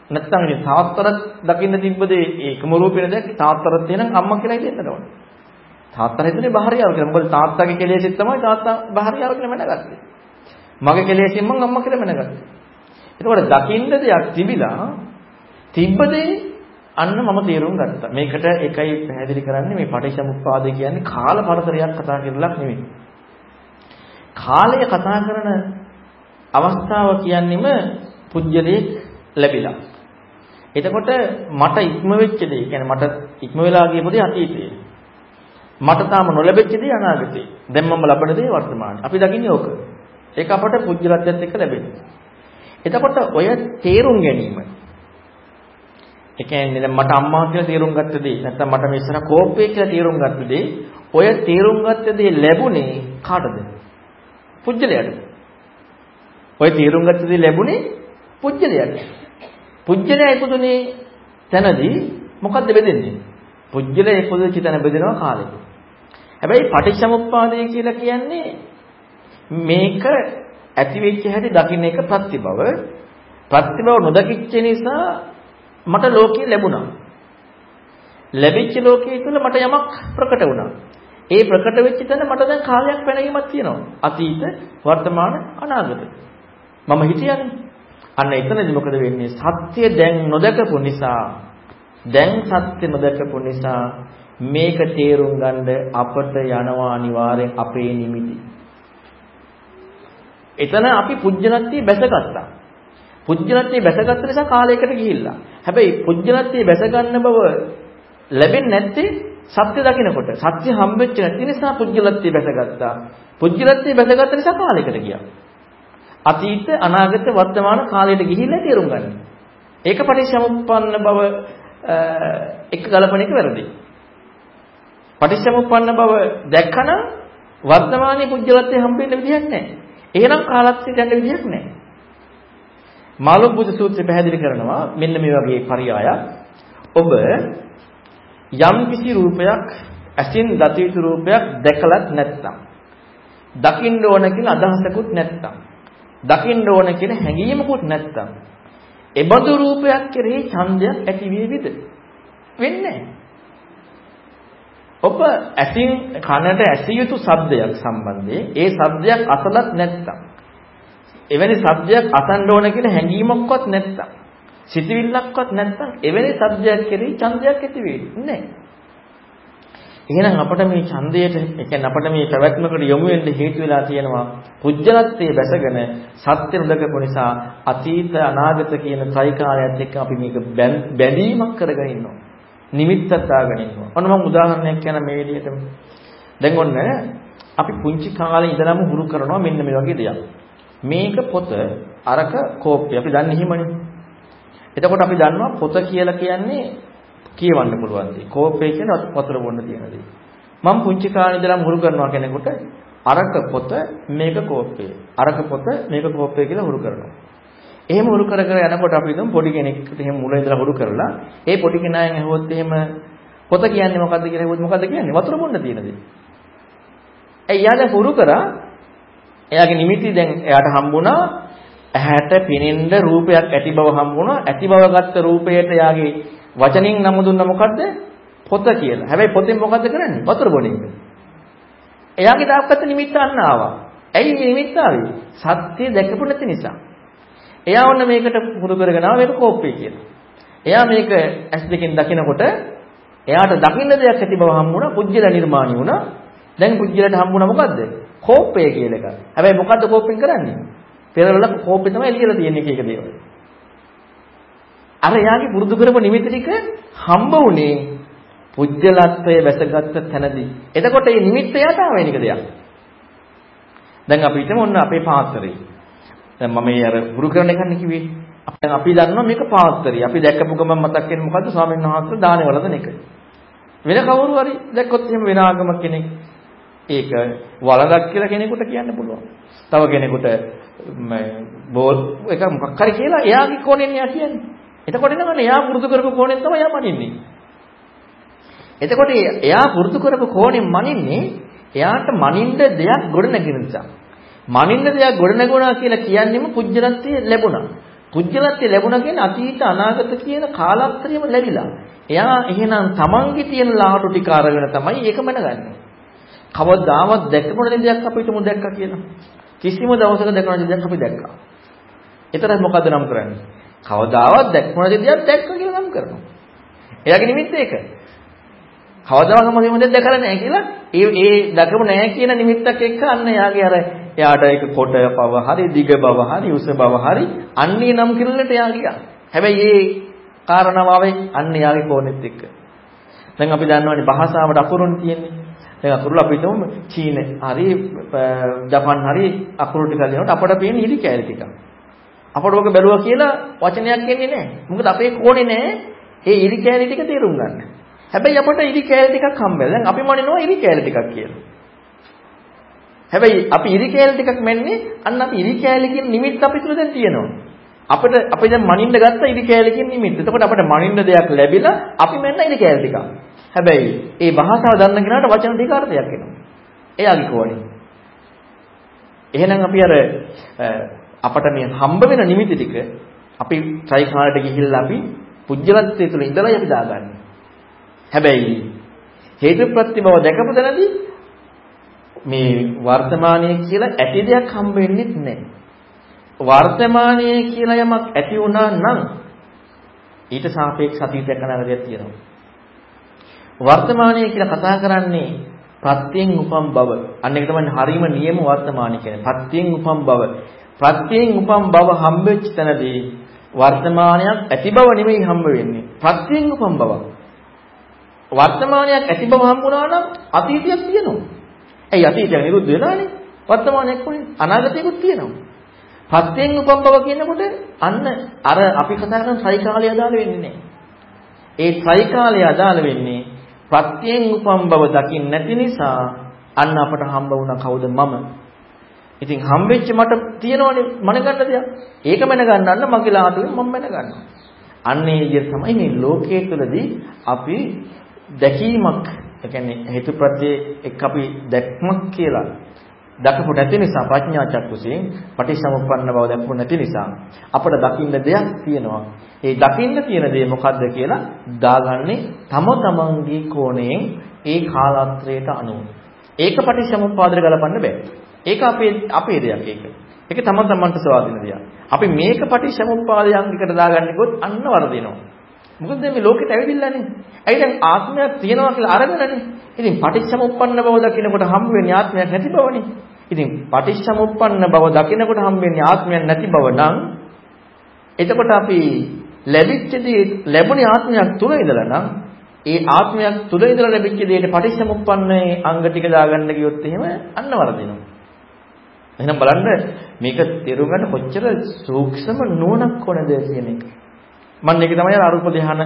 නැත්තම් ඉතින් තාත්තට දකින්න තිබ්බ දේ ඒකම රූපේන දැක් තාත්තට තියෙන අම්මා කියලා හිතෙන්න ඕනේ. තාත්තා හිතුනේ භාර්යාව කියලා. මොකද තාත්තගේ කෙලෙසෙත් තමයි තාත්තා භාර්යාව කියලා මැනගත්තේ. මගේ කෙලෙසින් මං අම්මා කියලා මැනගත්තා. එතකොට දකින්න දෙයක් තිබිලා තිබ්බදේ අන්න මම තේරුම් ගත්තා. මේකට එකයි පැහැදිලි කරන්නේ මේ පටිච්චසමුප්පාදය කියන්නේ කාල පරතරයක් කතා කරලක් නෙවෙයි. කාලය කතා කරන අවස්ථාව කියන්නෙම පුජ්‍යලේ ලැබිලා. එතකොට මට ඉක්ම වෙච්ච දේ, කියන්නේ මට ඉක්ම වෙලා ගියපු දේ අතීතයේ. මට තාම නොලැබෙච්ච දේ අනාගතේ. දැන් මම ලබන දේ වර්තමානයේ. අපි දකින්නේ ඕක. ඒක අපට පුජ්‍යලත්වයට එක්ක ලැබෙන්නේ. එතකොට ඔය තේරුම් ගැනීම ඒ කියන්නේ දැන් මට අම්මා කියලා තේරුම් ගත්ත දේ නැත්නම් මට මේ ඉස්සර කෝප්පේ කියලා තේරුම් ගත්ත දේ ඔය තේරුම් ගත්ත දේ ලැබුණේ කාටද? පුජ්‍යලයට. ඔය තේරුම් ගත්ත දේ ලැබුණේ පුජ්‍යලයට. පුජ්‍යලයා ඉපදුනේ තැනදී මොකද්ද බෙදෙන්නේ? පුජ්‍යලයා ඉපදුච්ච තැන බෙදෙනවා කාලෙක. හැබැයි පටිච්චසමුප්පාදය කියලා කියන්නේ මේක ඇති වෙච්ච හැටි දකින්න එක ප්‍රතිබව. ප්‍රතිබව නොදකිච්ච නිසා මට ලෝකේ ලැබුණා. ලැබිච්ච ලෝකයේ තුල මට යමක් ප්‍රකට වුණා. ඒ ප්‍රකට වෙච්ච තැන මට දැන් කාලයක් පැනීමක් තියෙනවා. අතීත, වර්තමාන, අනාගත. මම හිතියනේ. අන්න එතනදි මොකද වෙන්නේ? සත්‍ය දැන් නොදකපු නිසා දැන් සත්‍ය නොදකපු නිසා මේක තේරුම් ගන්න අපට යනවා අනිවාර්යෙන් අපේ නිමිති. එතන අපි පුජ්‍යනත්ටි බැසගත්තා. පුජ්‍යනත්ටි බැසගත්ත නිසා කාලයකට ගිහිල්ලා. හැබැයි පුජ්‍යනත්ටි බැස ගන්න බව ලැබෙන්නේ නැත්තේ සත්‍ය දකිනකොට. සත්‍ය හම්බෙච්ච නැති නිසා පුජ්‍යලත්ටි බැසගත්තා. පුජ්‍යලත්ටි බැසගත්ත නිසා කාලයකට ගියා. අතීත අනාගත වර්තමාන කාලයට ගිහිල්ලා තේරුම් ගන්න. ඒක පටිච්චසමුප්පන්න බව එක ගලපන එක වැරදි. පටිච්චසමුප්පන්න බව දැක්කනම් වර්තමානයේ පුජ්‍යලත්වයේ හම්බෙන්න විදිහක් නැහැ. එහෙනම් කාලත්වයට යන්න විදිහක් නැහැ. මාළුබුදු සූත්‍රය පැහැදිලි කරනවා. මෙන්න මේ වගේ පරයයක්. ඔබ යම් කිසි රූපයක් ඇසින් දත යුතු රූපයක් දැකලත් නැත්නම් දකින්න ඕන කියන අදහසකුත් නැත්නම් දකින්න ඕන කියන හැඟීමකුත් නැත්නම් එබඳු රූපයක් කෙරෙහි ඡන්දයක් ඇති වේවිද වෙන්නේ ඔබ ඇසින් කනට ඇසිය යුතු ශබ්දයක් සම්බන්ධයෙන් ඒ ශබ්දයක් අසලත් නැත්නම් එවැනි ශබ්දයක් අසන්න ඕන කියන හැඟීමක්වත් නැත්නම් සිතවිල්ලක්වත් නැත්නම් එවැනි ශබ්දයක් කෙරෙහි ඡන්දයක් ඇති වෙන්නේ නැහැ. එහෙනම් අපිට මේ ඡන්දයට ඒ කියන්නේ අපිට මේ පැවැත්මකට යොමු වෙන්න හේතු වෙලා තියෙනවා පුජ්‍යලත්වයේ බැසගෙන සත්‍ය නොදකපු නිසා අතීත අනාගත කියන ත්‍රිකාලයත් එක්ක අපි මේක බැඳීමක් කරගෙන ඉන්නවා. නිමිත්තක් දාගෙන ඉන්නවා. ඔන්න මම උදාහරණයක් කියන මේ විදිහටම. දැන් ඔන්න අපි පුංචි කාලේ ඉඳලම හුරු කරනවා මෙන්න මේ වගේ දෙයක්. මේක පොත අරක කෝප්පය අපි දන්නේ එහෙමනේ. එතකොට අපි දන්නවා පොත කියලා කියන්නේ කියවන්න පුළුවන් දේ. කෝපය කියන්නේ වතුර බොන්න තියෙන දේ. මම පුංචි කාලේ ඉඳලම හුරු කරනවා කෙනෙකුට අරක පොත මේක කෝප්පය. අරක පොත මේක කෝප්පය කියලා හුරු කරනවා. එහෙම හුරු කර කර යනකොට අපි හිතමු පොඩි කෙනෙක්ට එහෙම මුල ඉඳලා හුරු කරලා ඒ පොඩි කෙනායන් ඇහුවොත් එහෙම පොත කියන්නේ මොකද්ද කියලා ඇහුවොත් මොකද්ද කියන්නේ? වතුර බොන්න තියෙන දේ. ඒ යාද හුරු කරා එයාගේ නිමිති දැන් එයාට හම්බුණා ඇහැට පෙනෙන්න රූපයක් ඇති බව හම්බුණා. ඇති බව ගත්ත රූපයට එයාගේ වචනින් නම දුන්නා මොකද්ද? පොත කියලා. හැබැයි පොතෙන් මොකද්ද කරන්නේ? වතුර බොන එක. එයාගේ දාපකට නිමිත්ත අන්න ආවා. ඇයි මේ නිමිත්ත ආවේ? සත්‍ය දැකපු නැති නිසා. එයා ඔන්න මේකට පුරු කරගෙන ආවා මේක කෝප්පේ කියලා. එයා මේක ඇස් දෙකෙන් දකිනකොට එයාට දකින්න දෙයක් ඇති බව හම්බුණා. පුජ්‍යල නිර්මාණි වුණා. දැන් පුජ්‍යලට හම්බුණා මොකද්ද? කෝපය කියලා එකක්. හැබැයි මොකද්ද කෝපෙන් කරන්නේ? පෙරවල කෝපේ තමයි එළියලා තියෙන එක එක දේවල්. අර එයාගේ පුරුදු කරපු නිමිති ටික හම්බ වුණේ පුජ්‍යලත්වයේ වැසගත්ත තැනදී. එතකොට මේ නිමිත්ත යට ආවෙන එක දෙයක්. දැන් අපි හිතමු ඔන්න අපේ පාත්‍රේ. දැන් මම මේ අර ගුරු කරන එකන්නේ කිව්වේ. අපෙන් අපි දන්නවා මේක පාත්‍රය. අපි දැක්කපු ගමන් මතක් වෙන්නේ මොකද්ද? ස්වාමීන් වහන්සේ දානේ වලදන එක. වෙන කවුරු හරි දැක්කොත් එහෙම වෙන ආගම කෙනෙක් ඒක වළඳක් කියලා කෙනෙකුට කියන්න පුළුවන්. තව කෙනෙකුට බෝල් එක මොකක් හරි කියලා එයාගේ කෝණයෙන් එයා කියන්නේ. එතකොට නේද එයා පුරුදු කරපු කෝණයෙන් තමයි එයා මනින්නේ. එතකොට එයා පුරුදු කරපු කෝණයෙන් මනින්නේ එයාට මනින්න දෙයක් ගොඩ නැගින නිසා. මනින්න දෙයක් ගොඩ නැගුණා කියලා කියන්නේම පුජ්‍යලත්වයේ ලැබුණා. පුජ්‍යලත්වයේ ලැබුණා කියන්නේ අතීත අනාගත කියන කාලත්‍රියම ලැබිලා. එයා එහෙනම් තමන්ගේ තියෙන ලාහටු ටික අරගෙන තමයි ඒක මනගන්නේ. කවදාවත් දැකපු නැති දෙයක් අපි හිතමු දැක්කා කියලා. කිසිම දවසක දැකපු නැති දෙයක් අපි දැක්කා. එතරම් මොකද නම් කරන්නේ? කවදාවත් දැක්කු නැති දෙයක් දැක්කා කියලා නම් කරනවා. එයාගේ නිමිත්ත ඒක. කවදාවත් මොකද මොකද දැකලා නැහැ කියලා ඒ ඒ දැකපු නැහැ කියන නිමිත්තක් එක්ක අන්න එයාගේ අර එයාට ඒක කොට බව හරි දිග බව හරි උස බව හරි අන්නේ නම් කිරලට එයා ගියා. හැබැයි ඒ කාරණාව ආවේ අන්න එයාගේ කෝණෙත් එක්ක. දැන් අපි දන්නවනේ භාෂාවට අකුරුන් තියෙන්නේ. දැන් අකුරු අපි හිතමු චීන හරි ජපන් හරි අකුරු ටික ලියනකොට අපට පේන ඉරි කැලි ටික. අපට ඔක බැලුවා කියලා වචනයක් එන්නේ නැහැ. මොකද අපේ කෝණේ නැහැ ඒ ඉරි කැලි ටික තේරුම් ගන්න. හැබැයි අපට ඉරි කැලි ටිකක් හම්බෙලා. දැන් අපි මනිනවා ඉරි කැලි ටිකක් කියලා. හැබැයි අපි ඉරි කැලි ටිකක් මෙන්නේ අන්න අපි ඉරි කැලි කියන නිමිත්ත අපි තුල දැන් තියෙනවා. අපිට අපි දැන් මනින්න ගත්ත ඉරි කැලි කියන නිමිත්ත. එතකොට අපිට මනින්න දෙයක් ලැබිලා අපි මෙන්න ඉරි කැලි ටිකක්. හැබැයි ඒ භාෂාව දන්න කෙනාට වචන දෙක අර්ථයක් එනවා. එයාගේ කෝණේ. එහෙනම් අපි අර අපට මේ හම්බ වෙන නිමිති ටික අපි ත්‍රිකාලයට ගිහිල්ලා අපි පුජ්‍යලත්වයේ තුල ඉඳලා අපි දාගන්නේ. හැබැයි හේතුප්‍රත්‍ය බව දැකපු තැනදී මේ වර්තමානයේ කියලා ඇති දෙයක් හම්බ වෙන්නේ නැහැ. වර්තමානයේ කියලා යමක් ඇති වුණා නම් ඊට සාපේක්ෂ අතීතයක් අනාගතයක් තියෙනවා. වර්තමානයේ කියලා කතා කරන්නේ ප්‍රත්‍යයෙන් උපම් බව. අන්න ඒක තමයි හරීම නියම වර්තමානයි කියන්නේ. ප්‍රත්‍යයෙන් උපම් බව. ප්‍රත්‍යයෙන් උපම් බව හම්බෙච්ච තැනදී වර්තමානයක් ඇති බව නෙමෙයි හම්බ වෙන්නේ. ප්‍රත්‍යයෙන් උපම් බව. වර්තමානයක් ඇති බව හම්බුණා නම් අතීතයක් තියෙනවා. ඇයි අතීතයක් නිරුද්ධ වෙලානේ? වර්තමානයක් කොහේ? අනාගතයකුත් තියෙනවා. ප්‍රත්‍යයෙන් උපම් බව කියනකොට අන්න අර අපි කතා කරන සයිකාලය අදාළ වෙන්නේ නැහැ. ඒ සයිකාලය අදාළ වෙන්නේ ප්‍රත්‍යයෙන් උපම් බව දකින්න නැති නිසා අන්න අපට හම්බ වුණා කවුද මම? ඉතින් හම්බෙච්ච මට තියෙනවනේ මනගන්න දෙයක්. ඒක මනගන්නන්න මගේ ලාටුවෙන් මම මනගන්නවා. අන්න ඒ විදිහට තමයි මේ ලෝකයේ තුලදී අපි දැකීමක්, ඒ කියන්නේ හේතුප්‍රත්‍ය එක් අපි දැක්මක් කියලා දකපු නැති නිසා ප්‍රඥා චක්කුසයෙන් පටිච්චසමුප්පන්න බව දැක්පු නැති නිසා අපට දකින්න දෙයක් තියෙනවා. ඒ දකින්න තියෙන දේ මොකද්ද කියලා දාගන්නේ තම තමන්ගේ කෝණයෙන් ඒ කාලාන්තරයට අනුව. ඒක පටිච්චසමුප්පාදයට ගලපන්න බෑ. ඒක අපේ අපේ දෙයක් ඒක. ඒක තම තමන්ට ස්වාධීන දෙයක්. අපි මේක පටිච්චසමුප්පාදයන්කට දාගන්නකොත් අන්න වරදිනවා. මොකද මේ ලෝකෙට ඇවිදින්නනේ. ඇයි දැන් ආත්මයක් තියෙනවා කියලා අරගෙනනේ. ඉතින් පටිච්චසමුප්පන්න බව දකිනකොට හම්බ වෙන්නේ ආත්මයක් නැති බවනේ. ඉතින් පටිච්චසමුප්පන්න බව දකිනකොට හම්බ වෙන්නේ ආත්මයක් නැති බව නම් එතකොට අපි ලැබිච්ච දේ ලැබුණේ ආත්මයක් තුල ඉඳලා නම් ඒ ආත්මයක් තුල ඉඳලා ලැබිච්ච දෙයට පටිච්චසමුප්පන්නේ අංග ටික දාගන්න ගියොත් එහෙම අන්න වරදිනවා. එහෙනම් බලන්න මේක තේරුම් ගන්න කොච්චර සූක්ෂම නුවණක් ඕනද කියන එක. මම ඒක තමයි අරූප ධ්‍යාන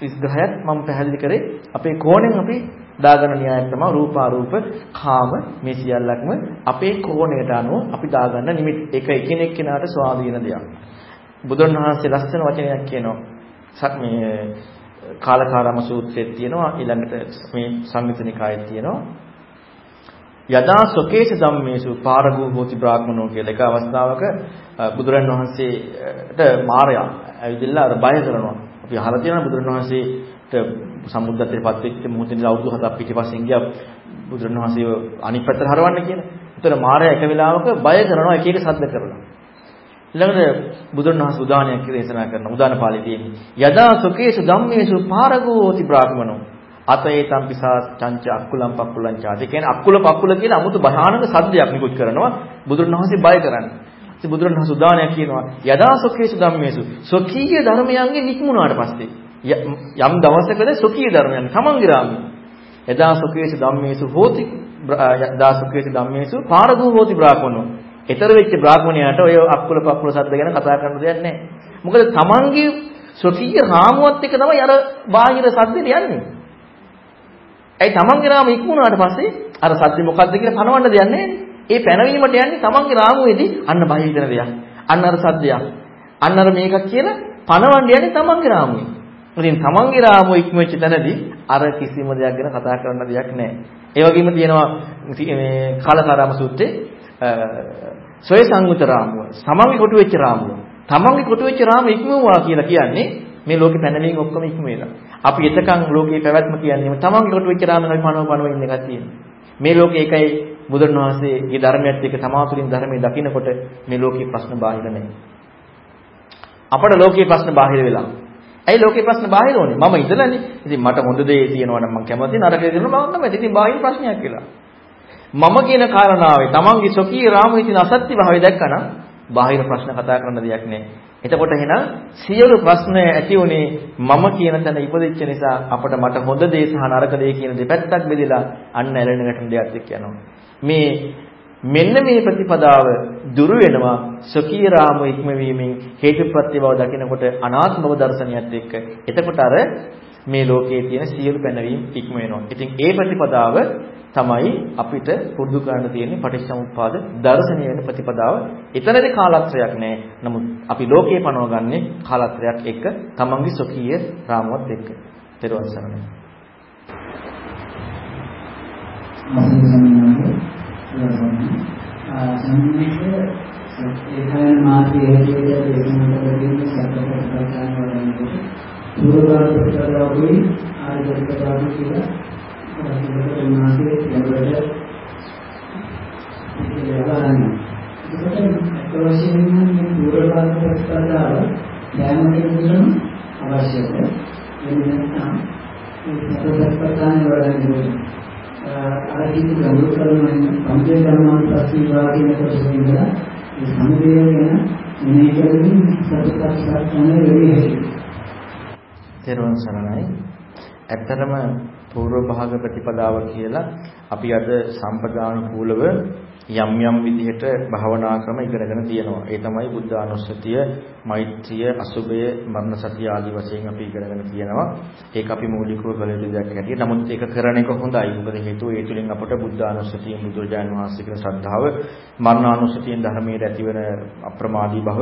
විග්‍රහයත් මම පැහැදිලි කරේ අපේ කෝණයෙන් අපි දාගන්න න්‍යාය තමයි රූප අරූප කාම මේ සියල්ලක්ම අපේ කෝණයට අනුව අපි දාගන්න නිමිත් එක එකිනෙක කෙනාට ස්වාධීන දෙයක්. බුදුන් වහන්සේ ලස්සන වචනයක් කියනවා. මේ කාලකාරම සූත්‍රයේ තියෙනවා ඊළඟට මේ සංයුතනිකායේ තියෙනවා යදා සොකේස ධම්මේසු පාරගූ හෝති බ්‍රාහ්මනෝ කියලා එක අවස්ථාවක බුදුරන් වහන්සේට මාරයා ඇවිදilla අර බය කරනවා. අපි අහලා තියෙනවා බුදුරන් වහන්සේට සම්බුද්ධත්වයට පත් වෙච්ච මොහොතේ අවුරුදු 7ක් පිටිපස්සෙන් ගියා බුදුරන් වහන්සේව අනිත් පැත්තට හරවන්න කියලා. ඒතර මාරයා එක වෙලාවක බය කරනවා එක එක සද්ද කරලා. ඊළඟට බුදුන් වහන්සේ උදානයක් දේශනා කරන උදාන පාළි තියෙන්නේ. යදා සුකේසු ධම්මේසු පාරගෝ හෝති බ්‍රාහ්මනෝ අතේතම් පිසා චංච අක්කුලම් පක්කුලං චාති කියන්නේ අක්කුල පක්කුල කියලා 아무තු භයානක සද්දයක් නිකුත් කරනවා බුදුන් වහන්සේ බය කරන්නේ. ඉතින් බුදුන් වහන්සේ උදානයක් කියනවා යදා සොකේසු ධම්මේසු සොකීය ධර්මයන්ගෙන් නික්මුණාට පස්සේ යම් දවසකද සොකීය ධර්මයන් තමන්ගේ රාමී යදා සොකේසු ධම්මේසු හෝති යදා සොකේසු ධම්මේසු පාරදූ හෝති බ්‍රාහ්මනෝ. ඊතර වෙච්ච බ්‍රාහ්මණයාට ඔය අක්කුල පක්කුල සද්ද ගැන කතා කරන්න දෙයක් නැහැ. මොකද තමන්ගේ සොකීය රාමුවත් එක තමයි අර බාහිර සද්දෙට යන්නේ. ඇයි තමන්ගේ රාම ඉක්මුණාට පස්සේ අර සත්‍ය මොකද්ද කියලා පනවන්න දෙයක් නැහැ. ඒ පැනවීමට යන්නේ තමන්ගේ රාමුවේදී අන්න බය හිතන දෙයක්. අන්න අර සද්දයක්. අන්න අර මේකක් කියලා පනවන්න යන්නේ තමන්ගේ රාමුවේ. ඉතින් තමන්ගේ රාමුව ඉක්මෙච්ච තැනදී අර කිසිම දෙයක් ගැන කතා කරන්න දෙයක් නැහැ. ඒ වගේම තියෙනවා මේ කාලකාරාම සූත්‍රයේ සොය සංගත රාමුව. තමන්ගේ කොටු වෙච්ච රාමුව. තමන්ගේ කොටු වෙච්ච රාම ඉක්මුවා කියලා කියන්නේ මේ ලෝකේ පැනවීම ඔක්කොම ඉක්ම වෙලා. අපි එතකන් ලෝකේ පැවැත්ම කියන්නේ තමන්ගේ කොට වෙච්ච රාමන අපි පනව පනව ඉන්න එකක් තියෙනවා. මේ ලෝකේ එකයි බුදුන් වහන්සේගේ ධර්මයත් එක්ක තමාතුලින් ධර්මයේ දකින්නකොට මේ ලෝකේ ප්‍රශ්න බාහිර නැහැ. අපට ලෝකේ ප්‍රශ්න බාහිර වෙලා. ඇයි ලෝකේ ප්‍රශ්න බාහිර ඕනේ? මම ඉඳලානේ. ඉතින් මට හොඳ දේ තියෙනවා නම් මම කැමති නරක දේ තියෙනවා මම කැමති. ඉතින් බාහිර ප්‍රශ්නයක් කියලා. මම කියන කාරණාවේ තමන්ගේ සොකී රාමයේ තියෙන අසත්‍ය භාවය දැක්කනම් බාහිර ප්‍රශ්න කතා කරන්න දෙයක් නැහැ. එතකොට එහෙනම් සියලු ප්‍රශ්න ඇති උනේ මම කියන තැන ඉපදෙච්ච නිසා අපට මට හොඳ දේ සහ නරක දේ කියන දෙපැත්තක් බෙදලා අන්න ඇලෙන ගැටෙන දෙයක් එක්ක යනවා. මේ මෙන්න මේ ප්‍රතිපදාව දුරු වෙනවා සොකී රාම ඉක්මවීමෙන් හේතුප්‍රත්‍ය බව දකිනකොට අනාත්ම බව දර්ශනයත් එක්ක. එතකොට අර මේ ලෝකයේ තියෙන සියලු පැනවීම් ඉක්ම වෙනවා. ඉතින් ඒ ප්‍රතිපදාව තමයි අපිට පුරුදු කරන්න තියෙන්නේ පටිච්චසමුප්පාද දර්ශනය වෙන ප්‍රතිපදාව. එතනදී කාලත්‍රයක් නැහැ. නමුත් අපි ලෝකේ පනවගන්නේ කාලත්‍රයක් එක්ක තමන්ගේ සොකීය රාමුවත් එක්ක. ඊට සරණයි. ඒකයන් මාර්ගයේ හැටියට දේශනා කරගෙන සත්‍යපත ප්‍රකාශන වලින් පූර්වකාල ප්‍රතිපදාවයි ආර්ය ප්‍රතිපදාව කියලා රාජ්‍යකට උන්වහන්සේ ගැඹුරට කියලා අහන්නේ. ඒකට අත්වශයෙන්ම මේ පූර්වභාග ප්‍රතිපදාව සෑම කෙනෙකුටම අවශ්‍යද? එන්නේ නැත්නම් මේ සතරපත්තාන වලදී අර කිසි ගනුදෙනු කරන පංචේ ධර්මාන් පස්සේ වාගේ කොටස ඉඳලා මේ සමුදය ගැන මෙහෙය කරමින් සතරපත්තාන වෙන්නේ. තෙරුවන් සරණයි. ඇත්තටම පූර්ව භාග ප්‍රතිපදාව කියලා. අපි අද සම්පදානුකූලව යම් යම් විදිහට භවනා ක්‍රම ඉගෙනගෙන තියෙනවා. ඒ තමයි බුද්ධ අනුස්සතිය, මෛත්‍රිය, අසුභය, මරණ සතිය ආදී වශයෙන් අපි ඉගෙනගෙන තියෙනවා. ඒක අපි මූලිකව කළ යුතු දෙයක් හැටියට. නමුත් ඒක කරන එක හොඳයි. මොකද හේතුව ඒ තුලින් අපට බුද්ධ අනුස්සතියෙන් බුදුරජාණන් වහන්සේ කියන ශ්‍රද්ධාව, මරණ අනුස්සතියෙන් ධර්මයේ ඇතිවන අප්‍රමාදී භව,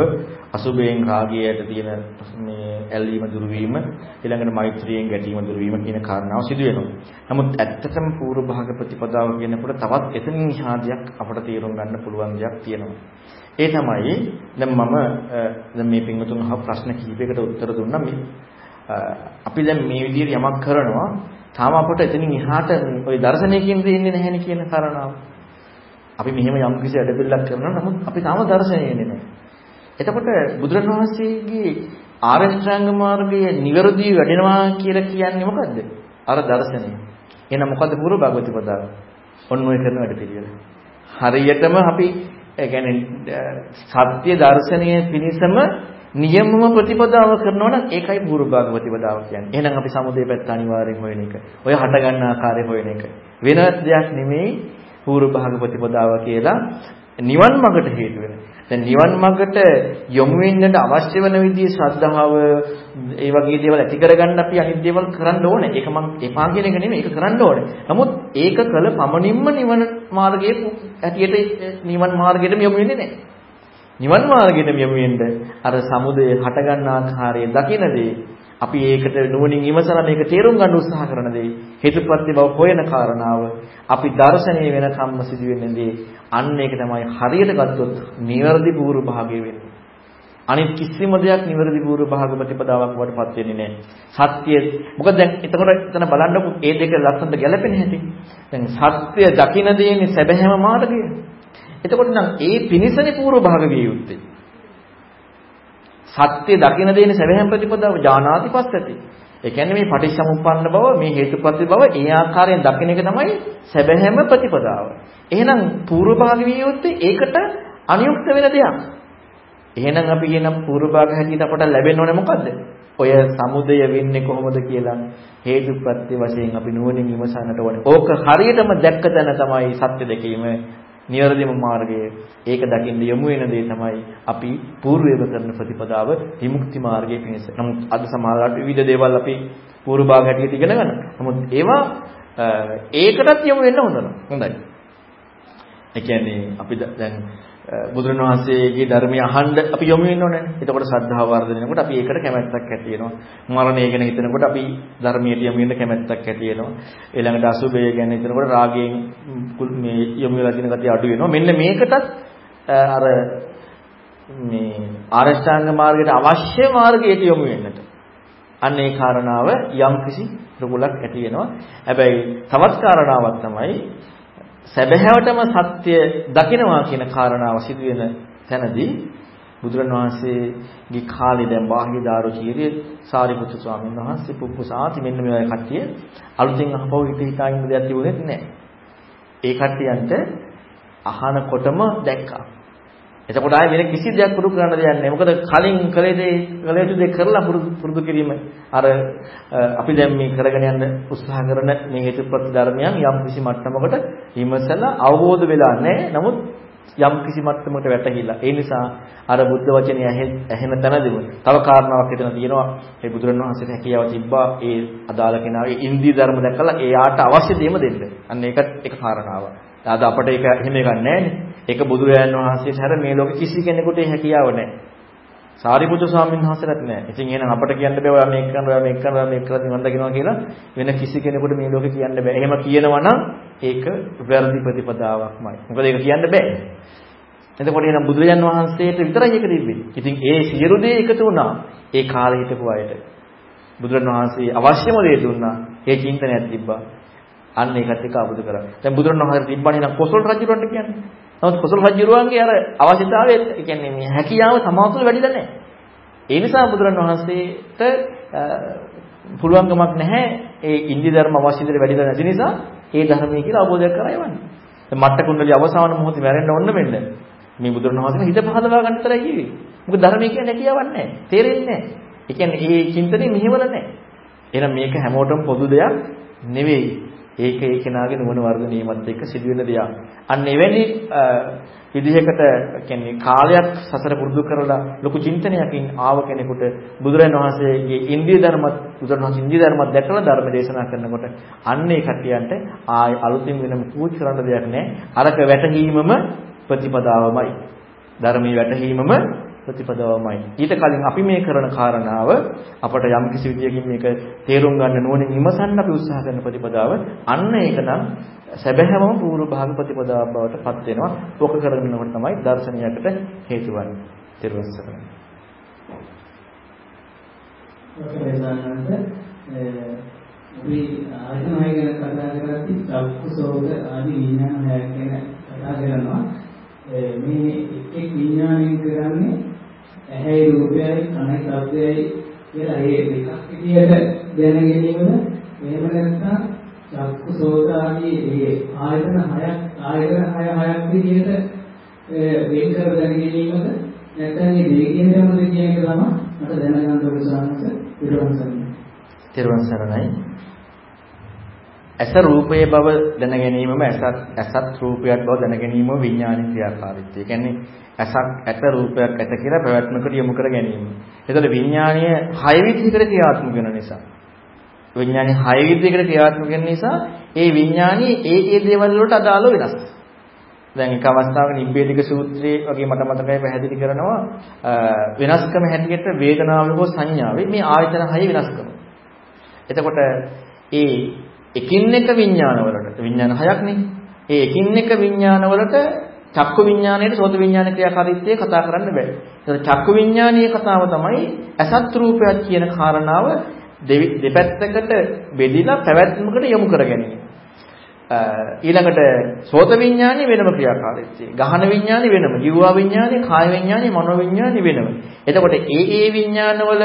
අසුභයෙන් රාගයට තියෙන මේ ඇල්ලීම දුරු වීම, ඊළඟට මෛත්‍රියෙන් ගැටීම දුරු වීම කියන කාරණාව සිදු වෙනවා. නමුත් ඇත්තටම පූර්ව භාග ප්‍රතිපදාව කියනකොට තවත් එතනින් එහා දෙයක් අපට තේරුම් ගන්න පුළුවන් දෙයක් තියෙනවා. ඒ තමයි දැන් මම දැන් මේ පින්වතුන් අහ ප්‍රශ්න කිහිපයකට උත්තර දුන්නා මේ අපි දැන් මේ විදිහට යමක් කරනවා තාම අපට එතනින් එහාට ওই දර්ශනයකින් දෙන්නේ නැහෙනි කියන කාරණාව. අපි මෙහෙම යම් කිසි වැඩපිළිවෙලක් කරනවා නමුත් අපි තාම දර්ශනය එන්නේ නැහැ. එතකොට බුදුරණවහන්සේගේ ආරෂ්ඨාංග මාර්ගයේ නිවැරදි වැඩෙනවා කියලා කියන්නේ මොකද්ද? අර දර්ශනය. එහෙනම් මොකද්ද පූර්ව භගවති පදාව? ඔන්න ඔය කරන වැඩ පිළිවෙල. හරියටම අපි ඒ කියන්නේ සත්‍ය දර්ශනීය පිණිසම නියමම ප්‍රතිපදාව කරනවා නම් ඒකයි පූර්ව භාග ප්‍රතිපදාව කියන්නේ. එහෙනම් අපි සමුදේ පැත්ත අනිවාර්යෙන් හොයන එක. ඔය හට ගන්න ආකාරය හොයන එක. වෙනත් දෙයක් නෙමෙයි පූර්ව භාග ප්‍රතිපදාව කියලා නිවන් මඟට හේතු වෙන. දැන් නිවන් මඟට යොමු වෙන්නට අවශ්‍ය වෙන විදිහේ ශ්‍රද්ධාව ඒ වගේ දේවල් ඇති කරගන්න අපි අනිත් දේවල් කරන්න ඕනේ. ඒක මම එපා කියන එක නෙමෙයි. ඒක කරන්න ඕනේ. නමුත් ඒක කළ පමණින්ම නිවන මාර්ගයේ ඇටියට නිවන් මාර්ගයටම යොමු වෙන්නේ නැහැ. නිවන් මාර්ගයටම යොමු වෙන්න අර සමුදය හටගන්න ආකාරය දකිනදී අපි ඒකට නුවණින් විමසලා මේක තේරුම් ගන්න උත්සාහ කරන දේ හේතුප්‍රත්‍ය බව හොයන කාරණාව අපි දර්ශනීය වෙනකම්ම සිදු වෙන්නේ අන්න ඒක තමයි හරියට ගත්තොත් නිවැරදි පූර්ව භාගය වෙන්නේ. අනිත් කිසිම දෙයක් නිවැරදි පූර්ව භාග ප්‍රතිපදාවක් වඩපත් වෙන්නේ නැහැ. සත්‍ය මොකද දැන් එතකොට එතන බලන්නකො මේ දෙක ලස්සනට ගැලපෙන හැටි. දැන් සත්‍ය දකින දේනේ සැබෑම මාර්ගය. එතකොට නම් ඒ පිනිසනේ පූර්ව භාග විය යුත්තේ. සත්‍ය දකින දේනේ සැබෑම ප්‍රතිපදාව ඥානාති පස්සති. ඒ කියන්නේ මේ පටිච්චසමුප්පන්න බව මේ හේතුපත්‍ය බව ඒ ආකාරයෙන් දකින එක තමයි සැබෑම ප්‍රතිපදාව. එහෙනම් පූර්ව භාග විය යුත්තේ ඒකට අනියුක්ත වෙන දෙයක්. එහෙනම් අපි කියන පූර්ව භාග හැටියට අපට ලැබෙන්න ඕනේ මොකද්ද? ඔය සමුදය වෙන්නේ කොහොමද කියලා හේතුප්‍රත්‍ය වශයෙන් අපි නුවණින් විමසන්නට ඕනේ. ඕක හරියටම දැක්ක තැන තමයි සත්‍ය දෙකීම නිවැරදිම මාර්ගය ඒක දකින්න යොමු වෙන දේ තමයි අපි పూర్වයේම කරන ප්‍රතිපදාව විමුක්ති මාර්ගයේ පිණිස. නමුත් අද සමාජයට විවිධ දේවල් අපි పూర్ව භාග හැටියට ඉගෙන ගන්න. නමුත් ඒවා ඒකටත් යොමු වෙන්න හොඳ හොඳයි. ඒ කියන්නේ අපි දැන් බුදුරණවහන්සේගේ ධර්මය අහන්න අපි යොමු වෙන්න ඕනේ. එතකොට ශ්‍රද්ධාව වර්ධනය වෙනකොට අපි ඒකට කැමැත්තක් ඇති වෙනවා. මරණය ගැන හිතනකොට අපි ධර්මයට යොමු වෙන්න කැමැත්තක් ඇති වෙනවා. ඊළඟට අසුභය ගැන හිතනකොට රාගයෙන් මේ යොමු වෙලා තියෙන ගතිය අඩු වෙනවා. මෙන්න මේකටත් අර මේ ආරෂ්ඨාංග මාර්ගයට අවශ්‍ය මාර්ගයට යොමු වෙන්නට. අන්න ඒ කාරණාව යම්කිසි ප්‍රබලක් ඇති වෙනවා. හැබැයි තවත් කාරණාවක් තමයි සැබෑවටම සත්‍ය දකිනවා කියන කාරණාව සිදුවෙන තැනදී බුදුරණවහන්සේගේ කාලේ දැන් බාහ්‍ය දාරුචීරිය සාරිපුත්තු ස්වාමීන් වහන්සේ පුප්පුසාති මෙන්න මේ වගේ කට්ටිය අලුතෙන් අහපව හිත හිතා ඉන්න දෙයක් තිබුණෙත් නැහැ. ඒ කට්ටියන්ට අහනකොටම දැක්කා. එතකොට ආයේ වෙන කිසි දෙයක් පුරුදු කරන්න දෙයක් නැහැ. මොකද කලින් කලේ දේ කලේ දේ කරලා පුරුදු කිරීම අර අපි දැන් මේ කරගෙන යන්න උත්සාහ කරන මේ හේතුප්‍රති ධර්මයන් යම් කිසි මට්ටමකට විමසලා අවබෝධ වෙලා නැහැ. නමුත් යම් කිසි මට්ටමකට වැටහිලා. ඒ නිසා අර බුද්ධ වචනේ ඇහෙන තැනදීම තව කාරණාවක් හිතන තියෙනවා. ඒ බුදුරණවහන්සේට හැකියාව තිබ්බා ඒ අදාළ කෙනාගේ ඉන්ද්‍රිය ධර්ම දැකලා එයාට අවශ්‍ය දේම දෙන්න. අන්න ඒකත් එක කාරණාවක්. අද අපිට ඒක එහෙම එකක් නැහැ ඒක බුදුරජාණන් වහන්සේට හැර මේ ලෝකෙ කිසි කෙනෙකුට ඒ හැකියාව නැහැ. සාරිපුත්‍ර ස්වාමීන් වහන්සේලාත් නැහැ. ඉතින් එහෙනම් අපට කියන්න බෑ ඔයා මේක කරනවා මේක කරනවා මේක කරලා නිවන් දකින්නවා කියලා වෙන කිසි කෙනෙකුට මේ ලෝකෙ කියන්න බෑ. එහෙම කියනවා නම් ඒක වැරදි ප්‍රතිපදාවක්මයි. මොකද ඒක කියන්න බෑ. එතකොට එහෙනම් බුදුරජාණන් වහන්සේට විතරයි ඒක තිබෙන්නේ. ඉතින් ඒ සියලු දේ එකතු වුණා ඒ කාලේ හිටපු අයට. බුදුරජාණන් වහන්සේ අවශ්‍යම දේ දුන්නා. ඒ චින්තනයක් තිබ්බා. අන්න ඒකත් එක අවබෝධ කරගන්න. දැන් බුදුරණවහන්සේ තිබ්බනේ නම් කොසල් රජුරන්ට කියන්නේ. නමුත් කොසල් රජුරුවන්ගේ අර අවශ්‍යතාවය ඒ කියන්නේ මේ හැකියාව සමාතුල වැඩිලා නැහැ. ඒ නිසා බුදුරණවහන්සේට පුළුවන්කමක් නැහැ ඒ ඉන්දිය ධර්ම අවශ්‍ය විදිහට වැඩිලා නැති නිසා ඒ ධර්මයේ කියලා අවබෝධයක් කරා යවන්නේ. දැන් මට්ට කුණ්ඩලිය අවසාන මොහොතේ මැරෙන්න ඕන වෙන්න. මේ බුදුරණවහන්සේ හිත පහදවා ගන්න තරයි කිව්වේ. මොකද ධර්මයේ කියන්නේ හැකියාවක් නැහැ. තේරෙන්නේ නැහැ. ඒ කියන්නේ මේ චින්තනේ මෙහෙවල නැහැ. එහෙනම් මේක හැමෝටම පොදු දෙයක් නෙවෙයි. ඒක ඒ කෙනාගේ නුවණ වර්ධනීයමත් එක්ක සිදුවෙන දෙයක්. අන්න එවැනි විදිහකට කියන්නේ කාලයක් සසර පුරුදු කරලා ලොකු චින්තනයකින් ආව කෙනෙකුට බුදුරජාණන් වහන්සේගේ ඉන්දිය ධර්මත් බුදුරජාණන් ඉන්දිය ධර්මත් දැකලා ධර්ම දේශනා කරනකොට අන්න ඒ කටියන්ට ආය අලුතින් වෙනම පූජ කරන්න දෙයක් නැහැ. අරක වැටහීමම ප්‍රතිපදාවමයි. ධර්මයේ වැටහීමම ප්‍රතිපදාවමයි. ඊට කලින් අපි මේ කරන කාරණාව අපට යම් කිසි විදියකින් මේක තේරුම් ගන්න නුවණින් විමසන්න අපි උත්සාහ කරන ප්‍රතිපදාව අන්න ඒක නම් සැබෑවම පූර්ව භාග ප්‍රතිපදාවක් බවට පත් වෙනවා. ඔක කරගෙනනකොට තමයි දර්ශනයකට හේතු වන්නේ. තේරුම් ගන්න. අපි ආයතනය ගැන කතා කරද්දී චක්කුසෝග ආදී විඥාන හයක් ගැන කතා කරනවා මේ එක් විඥානයෙන් කරන්නේ ඇහැයි රූපයයි කනයි ශබ්දයයි කියලා ඒ දෙකක් විදියට දැන ගැනීමද එහෙම නැත්නම් චක්කු සෝත ආදී ඒ ආයතන හයක් ආයතන හය හයක් විදියට වෙන් කර දැන ගැනීමද නැත්නම් මේ දෙකෙන් තමයි කියන එක තමයි මට දැනගන්න ඕන සාහස පිරුවන් සරණයි. ඇස රූපයේ බව දැන ගැනීමම ඇසත් ඇසත් රූපයක් බව දැන ගැනීම විඥානික ක්‍රියාකාරීත්වය. ඒ කියන්නේ ඇසක් ඇත රූපයක් ඇත කියලා පැවැත්මකට යොමු කර ගැනීම. එතකොට විඥානීය හය විදිහකට ක්‍රියාත්මක වෙන නිසා විඥානීය හය විදිහකට ක්‍රියාත්මක වෙන නිසා ඒ විඥානීය ඒ ඒ දේවල් වලට අදාළව වෙනස්. දැන් එක අවස්ථාවක නිබ්බේධික සූත්‍රයේ වගේ මට මතකයි පැහැදිලි කරනවා වෙනස්කම හැටියට වේදනාව හෝ සංඥාවේ මේ ආයතන හය වෙනස් කරනවා. එතකොට ඒ එකින් එක විඥානවලට විඥාන හයක්නේ. ඒ එකින් එක විඥානවලට චක්කු විඥාණයට සෝත විඥාන ක්‍රියාකාරීත්වය කතා කරන්න බෑ. ඒතර චක්කු විඥානීය කතාව තමයි අසත් රූපයක් කියන කාරණාව දෙපැත්තකට බෙදිලා පැවැත්මකට යොමු කර ගැනීම. ඊළඟට සෝත විඥානේ වෙනම ක්‍රියාකාරීත්වය. ගහන විඥානේ වෙනම, ජීවා විඥානේ, කාය විඥානේ, මනෝ විඥානේ වෙනම. එතකොට ඒ ඒ විඥානවල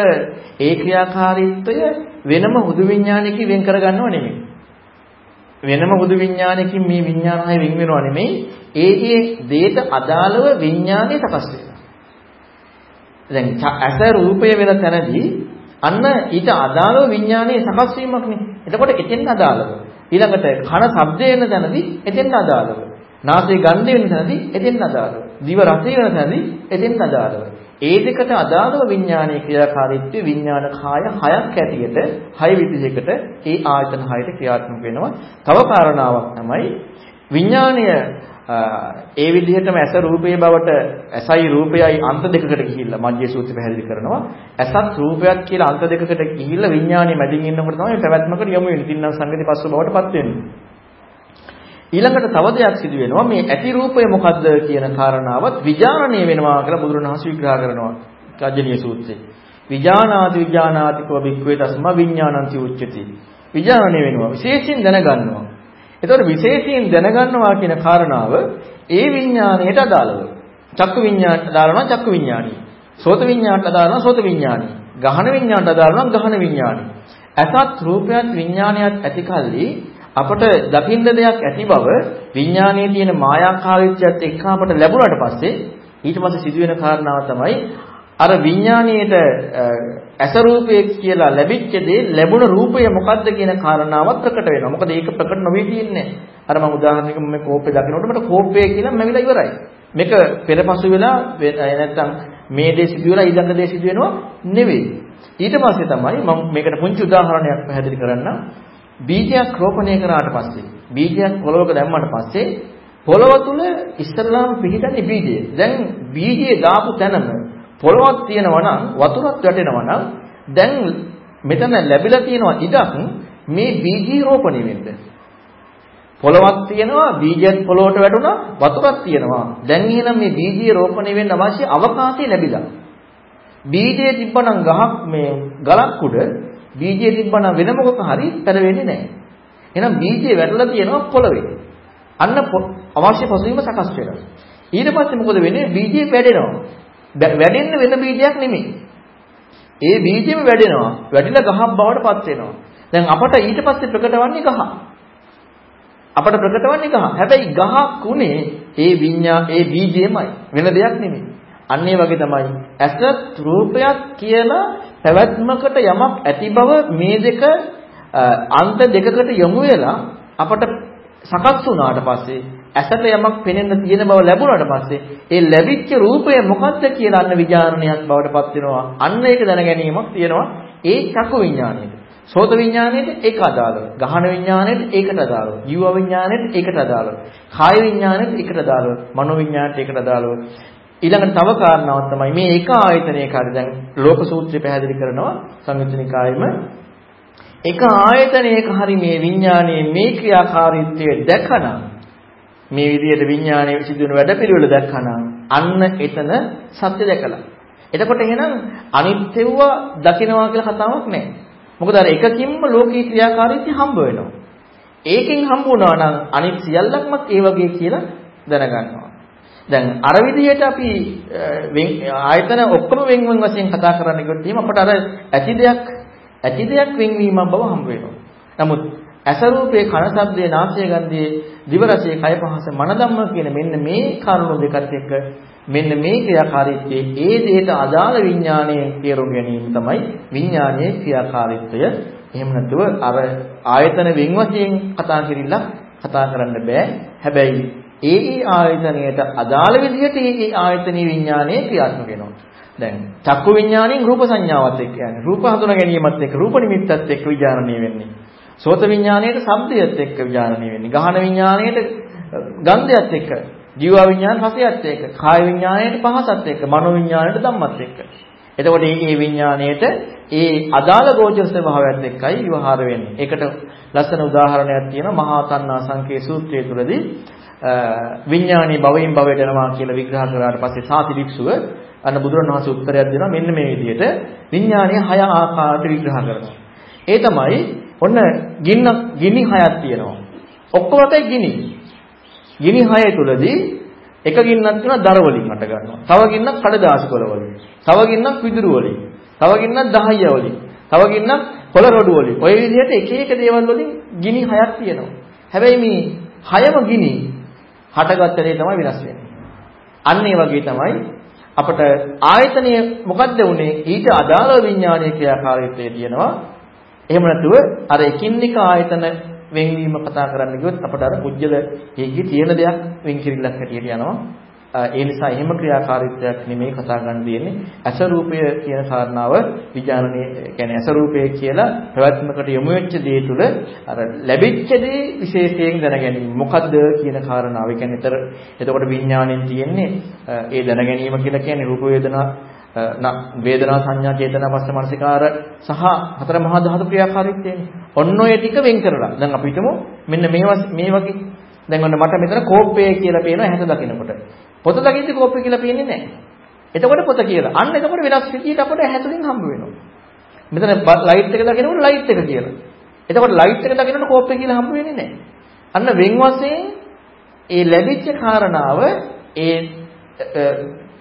ඒ ක්‍රියාකාරීත්වය වෙනම හුදු විඥානයකින් වෙන් කරගන්නව නෙමෙයි. වෙනම බුදු විඥානයකින් මේ විඥානය වෙන් වෙනව නෙමෙයි ඒ ඒ දේට අදාළව විඥානය සකස් වෙනවා. දැන් ඇස රූපය වෙන තැනදී අන්න ඊට අදාළව විඥානයේ සකස් වීමක් නේ. එතකොට එතෙන් අදාළව. ඊළඟට කන ශබ්දය වෙන තැනදී එතෙන් අදාළව. නාසය ගන්ධය වෙන තැනදී එතෙන් අදාළව. දිව රසය වෙන තැනදී එතෙන් අදාළව. ඒ දෙකට අදාළව විඥානයේ ක්‍රියාකාරීත්වය විඥාන කාය හයක් ඇටියට හය විදිහකට ඒ ආයතන හයට ක්‍රියාත්මක වෙනවා. තව කාරණාවක් තමයි විඥානය ඒ විදිහටම ඇස රූපයේ බවට ඇසයි රූපයයි අන්ත දෙකකට ගිහිල්ලා මජ්ජේ සූත්‍රය පැහැදිලි කරනවා. ඇසත් රූපයක් කියලා අන්ත දෙකකට ගිහිල්ලා විඥානය මැදින් ඉන්නකොට තමයි පැවැත්මකට යොමු වෙන්නේ. තින්නම් සංගති පස්ස බවට පත් වෙන්නේ. ඊළඟට තව දෙයක් සිදු වෙනවා මේ ඇති රූපය මොකද්ද කියන කාරණාවත් විඥානණය වෙනවා කියලා බුදුරණවහන්සේ විග්‍රහ කරනවා කජ්ජනීය සූත්‍රයේ. විඥානාති විඥානාතිකව බික්කවේ තස්මා විඥානන්ති උච්චති. විඥානණය වෙනවා විශේෂයෙන් දැනගන්නවා. එතකොට විශේෂයෙන් දැනගන්නවා කියන කාරණාව ඒ විඥාණයට අදාළව. චක්කු විඥාණයට අදාළ නම් චක්කු විඥාණී. සෝත විඥාණයට අදාළ නම් සෝත විඥාණී. ගහන විඥාණයට අදාළ නම් ගහන විඥාණී. අසත් රූපයත් විඥානයත් ඇති කල්ලි අපට දකින්න දෙයක් ඇති බව විඥානයේ තියෙන මායාකාරීත්වයත් එක්ක අපට ලැබුණාට පස්සේ ඊට පස්සේ සිදුවෙන කාරණාව තමයි අර විඥානයේට ඇස රූපයේ කියලා ලැබිච්ච දේ ලැබුණ රූපය මොකද්ද කියන කාරණාවත් ප්‍රකට වෙනවා. මොකද ඒක ප්‍රකට නොවී තියන්නේ. අර මම උදාහරණයක මම කෝපය දකිනකොට මට කෝපය කියලා මැවිලා ඉවරයි. මේක පෙරපසු වෙලා නැත්තම් මේ දේ සිදු වෙලා ඊළඟ දේ සිදු වෙනවා නෙවෙයි. ඊට පස්සේ තමයි මම මේකට පුංචි උදාහරණයක් පැහැදිලි කරන්නම්. බීජයක් රෝපණය කරාට පස්සේ බීජයක් පොළොවක දැම්මට පස්සේ පොළොව තුල ඉස්සරලාම පිහිටන්නේ බීජය. දැන් බීජය දාපු තැනම පොළොවක් තියෙනවා නම් වතුරක් වැටෙනවා නම් දැන් මෙතන ලැබිලා තියෙනවා ඉඩක් මේ බීජී රෝපණය වෙන්න. පොළොවක් තියෙනවා බීජයක් පොළොවට වැටුණා වතුරක් තියෙනවා. දැන් එහෙනම් මේ බීජී රෝපණය වෙන්න අවශ්‍ය අවකාශය ලැබිලා. බීජය තිබ්බනම් ගහක් මේ ගලක් උඩ බීජය තිබ්බනම් වෙන මොකක හරි පැලවෙන්නේ නැහැ. එහෙනම් බීජය වැටලා තියෙනවා පොළවේ. අන්න අවශ්‍ය පසුබිම සකස් වෙනවා. ඊට පස්සේ මොකද වෙන්නේ? බීජය වැඩෙනවා. වැඩෙන්න වෙන බීජයක් නෙමෙයි. ඒ බීජෙම වැඩෙනවා. වැඩිලා ගහක් බවට පත් වෙනවා. දැන් අපට ඊට පස්සේ ප්‍රකටවන්නේ ගහ. අපට ප්‍රකටවන්නේ ගහ. හැබැයි ගහක් උනේ ඒ විඤ්ඤා ඒ බීජයමයි. වෙන දෙයක් නෙමෙයි. අන්න ඒ වගේ තමයි ඇස රූපයක් කියලා පැවැත්මකට යමක් ඇති බව මේ දෙක අන්ත දෙකකට යොමු වෙලා අපට සකස් වුණාට පස්සේ ඇසට යමක් පෙනෙන්න තියෙන බව ලැබුණාට පස්සේ ඒ ලැබිච්ච රූපය මොකක්ද කියලා අන්න විඥානයක් බවට පත් වෙනවා. අන්න ඒක දැන ගැනීමක් තියෙනවා ඒ චක්කු විඥානයේ. සෝත විඥාණයට ඒක අදාළව. ගහන විඥාණයට ඒකට අදාළව. ජීව විඥාණයට ඒකට අදාළව. කාය විඥාණයට ඒකට අදාළව. මනෝ විඥාණයට ඒකට අදාළව. ඊළඟට තව කාරණාවක් තමයි මේ එක ආයතනයක හරි දැන් ලෝක සූත්‍රය පැහැදිලි කරනවා සංයුත්නිකායෙම එක ආයතනයක හරි මේ විඥානයේ මේ ක්‍රියාකාරීත්වය දැකනම් මේ විදිහට විඥානයේ සිදුවන වැඩපිළිවෙල දැක්කනම් අන්න එතන සත්‍ය දැකලා. එතකොට එහෙනම් අනිත්‍යව දකින්නවා කියලා කතාවක් නැහැ. මොකද අර එකකින්ම ලෝකී ක්‍රියාකාරීත්වය හම්බ වෙනවා. ඒකෙන් හම්බ වුණා නම් අනිත් සියල්ලක්මත් ඒ වගේ කියලා දැනගන්නවා. දැන් අර විදිහට අපි ආයතන ඔක්කොම වෙන් වෙන වශයෙන් කතා කරන්න ගියොත් එහෙනම් අපට අර ඇති දෙයක් ඇති දෙයක් වෙන්වීමක් බව හම්බ වෙනවා. නමුත් ඇස රූපේ කන ශබ්දේ නාසය ගන්ධයේ දිව රසයේ කය පහස මන ධම්ම කියන මෙන්න මේ කරුණු දෙකත් එක්ක මෙන්න මේ ක්‍රියාකාරීත්වයේ ඒ දෙයට අදාළ විඥානයේ තේරුම් ගැනීම තමයි විඥානයේ ක්‍රියාකාරීත්වය. එහෙම නැතුව අර ආයතන වෙන් වශයෙන් කතා කිරිල්ල කතා කරන්න බෑ. හැබැයි ඒ ඒ ආයතනයට අදාළ විදිහට ඒ ඒ ආයතනීය විඥානයේ ක්‍රියාත්මක වෙනවා. දැන් චක්කු විඥාණයෙන් රූප සංඥාවත් එක්ක යන්නේ. රූප හඳුනා ගැනීමත් එක්ක රූප නිමිත්තත් එක්ක විඥානණය වෙන්නේ. සෝත විඥාණයට ශබ්දයත් එක්ක විඥානණය වෙන්නේ. ගහන විඥාණයට ගන්ධයත් එක්ක. ජීව විඥාන රසයත් එක්ක. කාය විඥාණයට පහසත් එක්ක. මනෝ විඥාණයට ධම්මත් එක්ක. එතකොට මේ විඥාණයට ඒ අදාළ ගෝචර ස්වභාවයත් එක්කයි විවහාර වෙන්නේ. ඒකට ලස්සන උදාහරණයක් තියෙනවා මහා තණ්හා සංකේ සූත්‍රය තුළදී විඥානීය භවයෙන් භවයට යනවා කියලා විග්‍රහ කරාට පස්සේ සාති වික්ෂුව අන්න බුදුරණවහන්සේ උත්තරයක් දෙනවා මෙන්න මේ විදිහට විඥානීය හය ආකාරයට විග්‍රහ කරනවා. ඒ තමයි ඔන්න ගින්න ගිනි හයක් තියෙනවා. ඔක්කොම අපේ ගිනි. ගිනි හය තුලදී එක ගින්නක් තියෙනවා දර වලින් හට ගන්නවා. තව ගින්නක් කඩදාසි කොළ වලින්. තව ගින්නක් විදුරු වලින්. තව ගින්නක් දහය වලින්. තව ගින්නක් කොළ රොඩු වලින්. ඔය විදිහට එක එක දේවල් වලින් ගිනි හයක් තියෙනවා. හැබැයි මේ හයම ගිනි හටගත්ත දේ තමයි වෙනස් වෙන්නේ. අන්න ඒ වගේ තමයි අපට ආයතනය මොකද්ද උනේ ඊට අදාළ විඥානීය ක්‍රියාකාරීත්වය තියෙනවා. එහෙම නැතුව අර එකින් එක ආයතන වෙන්වීම කතා කරන්න ගියොත් අපට අර කුජල ඒකේ තියෙන දෙයක් වෙන් කිරිල්ලක් හැටියට යනවා. ඒ නිසා එහෙම ක්‍රියාකාරීත්වයක් නෙමෙයි කතා ගන්න දෙන්නේ. අස රූපය කියන කාරණාව විඥානයේ කියන්නේ අස රූපය කියලා ප්‍රවැත්මකට යොමු වෙච්ච දේ තුල අර ලැබිච්ච දේ විශේෂයෙන් දැන ගැනීම. මොකද්ද කියන කාරණාව. ඒ කියන්නේ එතකොට විඥාණයෙන් තියෙන්නේ ඒ දැන ගැනීම කියලා කියන්නේ රූප වේදනා වේදනා සංඥා චේතනා පස්ස මනසිකාර සහ හතර මහා ධාතු ක්‍රියාකාරීත්වයනේ. ඔන්න ඔය ටික වෙන් කරලා. දැන් අපි හිතමු මෙන්න මේවා මේ වගේ දැන් ඔන්න මට මෙතන කෝප්පය කියලා පේනවා හැට දකිනකොට. පොත දකිද්දි කෝප්පය කියලා පේන්නේ නැහැ. එතකොට පොත කියලා. අන්න එතකොට වෙනස් විදියට අපට හැතුලින් හම්බ වෙනවා. මෙතන ලයිට් එක දකිනකොට ලයිට් එක කියලා. එතකොට ලයිට් එක දකිනකොට කෝප්පය කියලා හම්බ වෙන්නේ නැහැ. අන්න වෙන් වශයෙන් ඒ ලැබිච්ච කාරණාව ඒ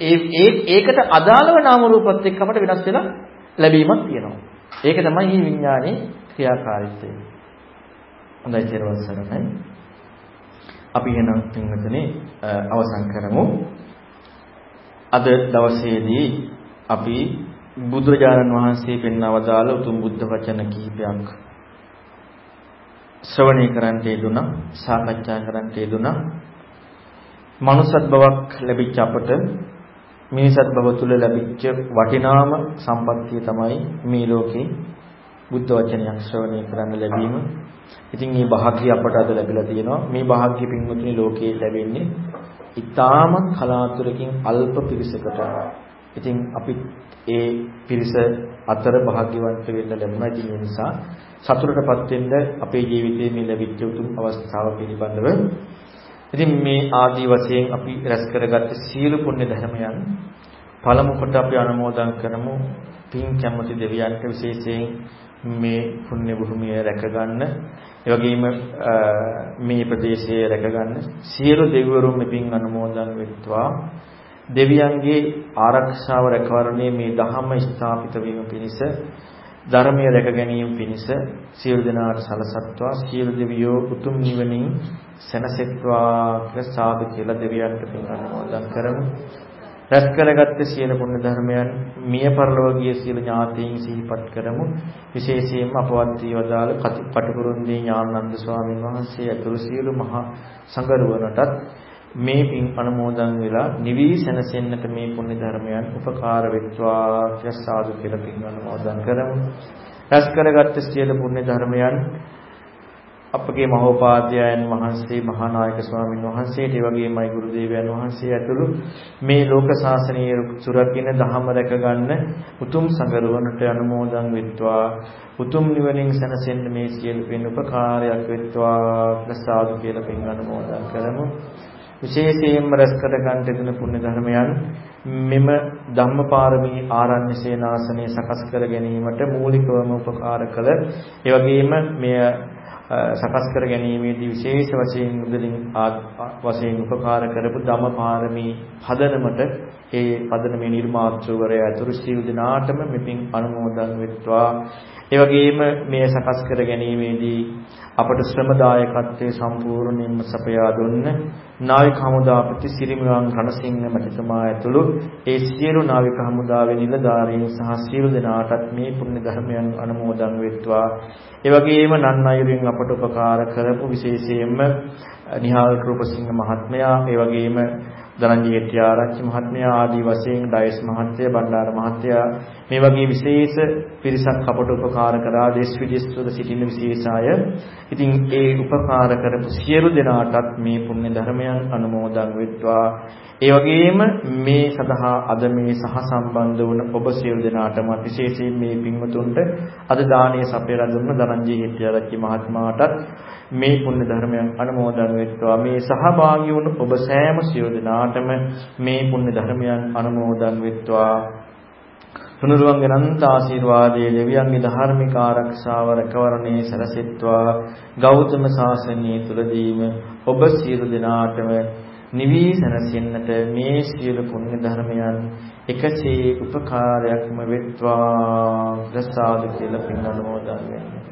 ඒ ඒකට අදාළව නාම රූපත් එක්ක අපට වෙනස් වෙලා ලැබීමක් තියෙනවා. ඒක තමයි මේ විඥානයේ ක්‍රියාකාරීත්වය. හොඳයි චිරවස් සරණයි. අපි එහෙනම් පින්වතුනි අවසන් කරමු. අද දවසේදී අපි බුදුරජාණන් වහන්සේ පෙන්වවදාළ උතුම් බුද්ධ වචන කිහිපයක් ශ්‍රවණය කරන්නට යෙදුණා, සාකච්ඡා කරන්නට යෙදුණා. මනුසත් බවක් ලැබිච්ච අපට මිනිසත් භව තුල ලැබිච්ච වටිනාම සම්පත්තිය තමයි මේ ලෝකේ බුද්ධ වචනයක් ශ්‍රවණය කරන්න ලැබීම. ඉතින් මේ භාග්‍ය අපට අද ලැබිලා තියෙනවා. මේ භාග්‍ය පින්වතුනි ලෝකේ ලැබෙන්නේ ඉතාමත් කලාතුරකින් අල්ප පිරිසකට. ඉතින් අපි ඒ පිරිස අතර භාග්‍යවන්ත වෙන්න ලැබුණා. ඉතින් ඒ නිසා සතුටටපත් වෙන්න අපේ ජීවිතයේ මේ ලැබිච්ච උතුම් අවස්ථාව පිළිබඳව ඉතින් මේ ආදී වශයෙන් අපි රැස් කරගත්ත සීල පුණ්‍ය ධර්මයන් පළමු කොට අපි අනුමෝදන් කරමු පින් කැමති දෙවියන්ට විශේෂයෙන් මේ පුණ්‍ය භූමිය රැකගන්න ඒ වගේම මේ ප්‍රදේශයේ රැකගන්න සියලු දෙවිවරුන් මෙපින් අනුමෝදන් වෙත්වා දෙවියන්ගේ ආරක්ෂාව රැකවරණය මේ ධහම ස්ථාපිත වීම පිණිස ධර්මයේ රැක ගැනීම පිණිස සියලු දෙනාට සලසත්වා සියලු දෙවියෝ උතුම් නිවනින් සැනසෙත්වා කියලා සාදු කියලා දෙවියන්ට පින් අනුමෝදන් කරමු. රැස් කරගත්ත සියලු පුණ්‍ය ධර්මයන් මිය පරලොව ගිය සියලු ඥාතීන් සිහිපත් කරමු. විශේෂයෙන්ම අපවත් වේවදාල කටිපටුරුන්දී ඥානানন্দ ස්වාමීන් වහන්සේ ඇතුළු සියලු මහා සංඝරුවනටත් මේ පින් අනුමෝදන් වෙලා නිවි සැනසෙන්නට මේ පුණ්‍ය ධර්මයන් උපකාර වෙත්වා කියලා සාදු කියලා පින් අනුමෝදන් කරමු. රැස් කරගත්ත සියලු පුණ්‍ය ධර්මයන් අපගේ මහෝපාද්‍යයන් වහන්සේ මහානායක ස්වාමීන් වහන්සේට ඒ වගේමයි ගුරු දේවයන් වහන්සේ ඇතුළු මේ ලෝක ශාසනයේ සුරකින්න ධහම රැකගන්න උතුම් සංගරුවනට අනුමෝදන් වෙත්වා. උතුම් නිවනින් සැනසෙන්න මේ සියලු පින් උපකාරයක් වෙත්වා කියලා සාදු කියලා පින් අනුමෝදන් කරමු. විශේෂයෙන්ම රැස් කර ගන්නට දෙන පුණ්‍ය ධර්මයන් මෙම ධම්මපාරමී ආරණ්‍ය සේනාසනය සකස් කර ගැනීමට මූලිකවම උපකාර කළ ඒ වගේම මෙය සකස් කර ගැනීමේදී විශේෂ වශයෙන් උදලින් වශයෙන් උපකාර කරපු ධම්මපාරමී පදනමට ඒ පදනමේ නිර්මාතෘවරය අතුරු සියලු දෙනාටම මෙපින් අනුමෝදන් වෙත්වා. ඒ වගේම මේ සකස් කර ගැනීමේදී අපට ශ්‍රමදායකත්වයේ සම්පූර්ණයෙන්ම සපයා දුන්න නාවික හමුදාපති සිරිමවන් රණසිංහ මැතිතුමා ඇතුළු ඒ සියලු නාවික හමුදාවේ නිලධාරීන් සහ සියලු දෙනාටත් මේ පුණ්‍ය ධර්මයන් අනුමෝදන් වෙත්වා. ඒ වගේම නන් අයුරින් අපට උපකාර කරපු විශේෂයෙන්ම නිහාල් රූපසිංහ මහත්මයා ඒ වගේම ධනංජය හෙට්ටිආරච්චි මහත්මයා ආදී වශයෙන් ඩයස් මහත්තයා බණ්ඩාර මහත්තයා මේ වගේ විශේෂ පිරිසක් අපට උපකාර කරා දේශ විදේශ වල සිටින විශේෂ අය. ඉතින් ඒ උපකාර කරපු සියලු දෙනාටත් මේ පුණ්‍ය ධර්මයන් අනුමෝදන් වෙත්වා. ඒ වගේම මේ සඳහා අද මේ සහ සම්බන්ධ වුණ ඔබ සියලු දෙනාටම විශේෂයෙන් මේ පින්වතුන්ට අද දානීය සපයලා දුන්න ධනංජය හෙට්ටිආරච්චි මහත්මයාටත් මේ පුණ්‍ය ධර්මයන් අනුමෝදන් වෙත්වා. මේ සහභාගී වුණ ඔබ සෑම සියලු දෙනාටම මේ පුණ්‍ය ධර්මයන් අනුමෝදන් වෙත්වා. තුනුරුවන්ගේ අනන්ත ආශිර්වාදයේ දෙවියන්ගේ ධාර්මික ආරක්ෂාව රැකවරණේ සැලසෙත්වා ගෞතම සාසනය තුලදීම ඔබ සියලු දෙනාටම නිවි සැනසෙන්නට මේ සියලු පුණ්‍ය ධර්මයන් එකසේ උපකාරයක්ම වෙත්වා ප්‍රසාද කියලා පින් අනුමෝදන් වෙනවා.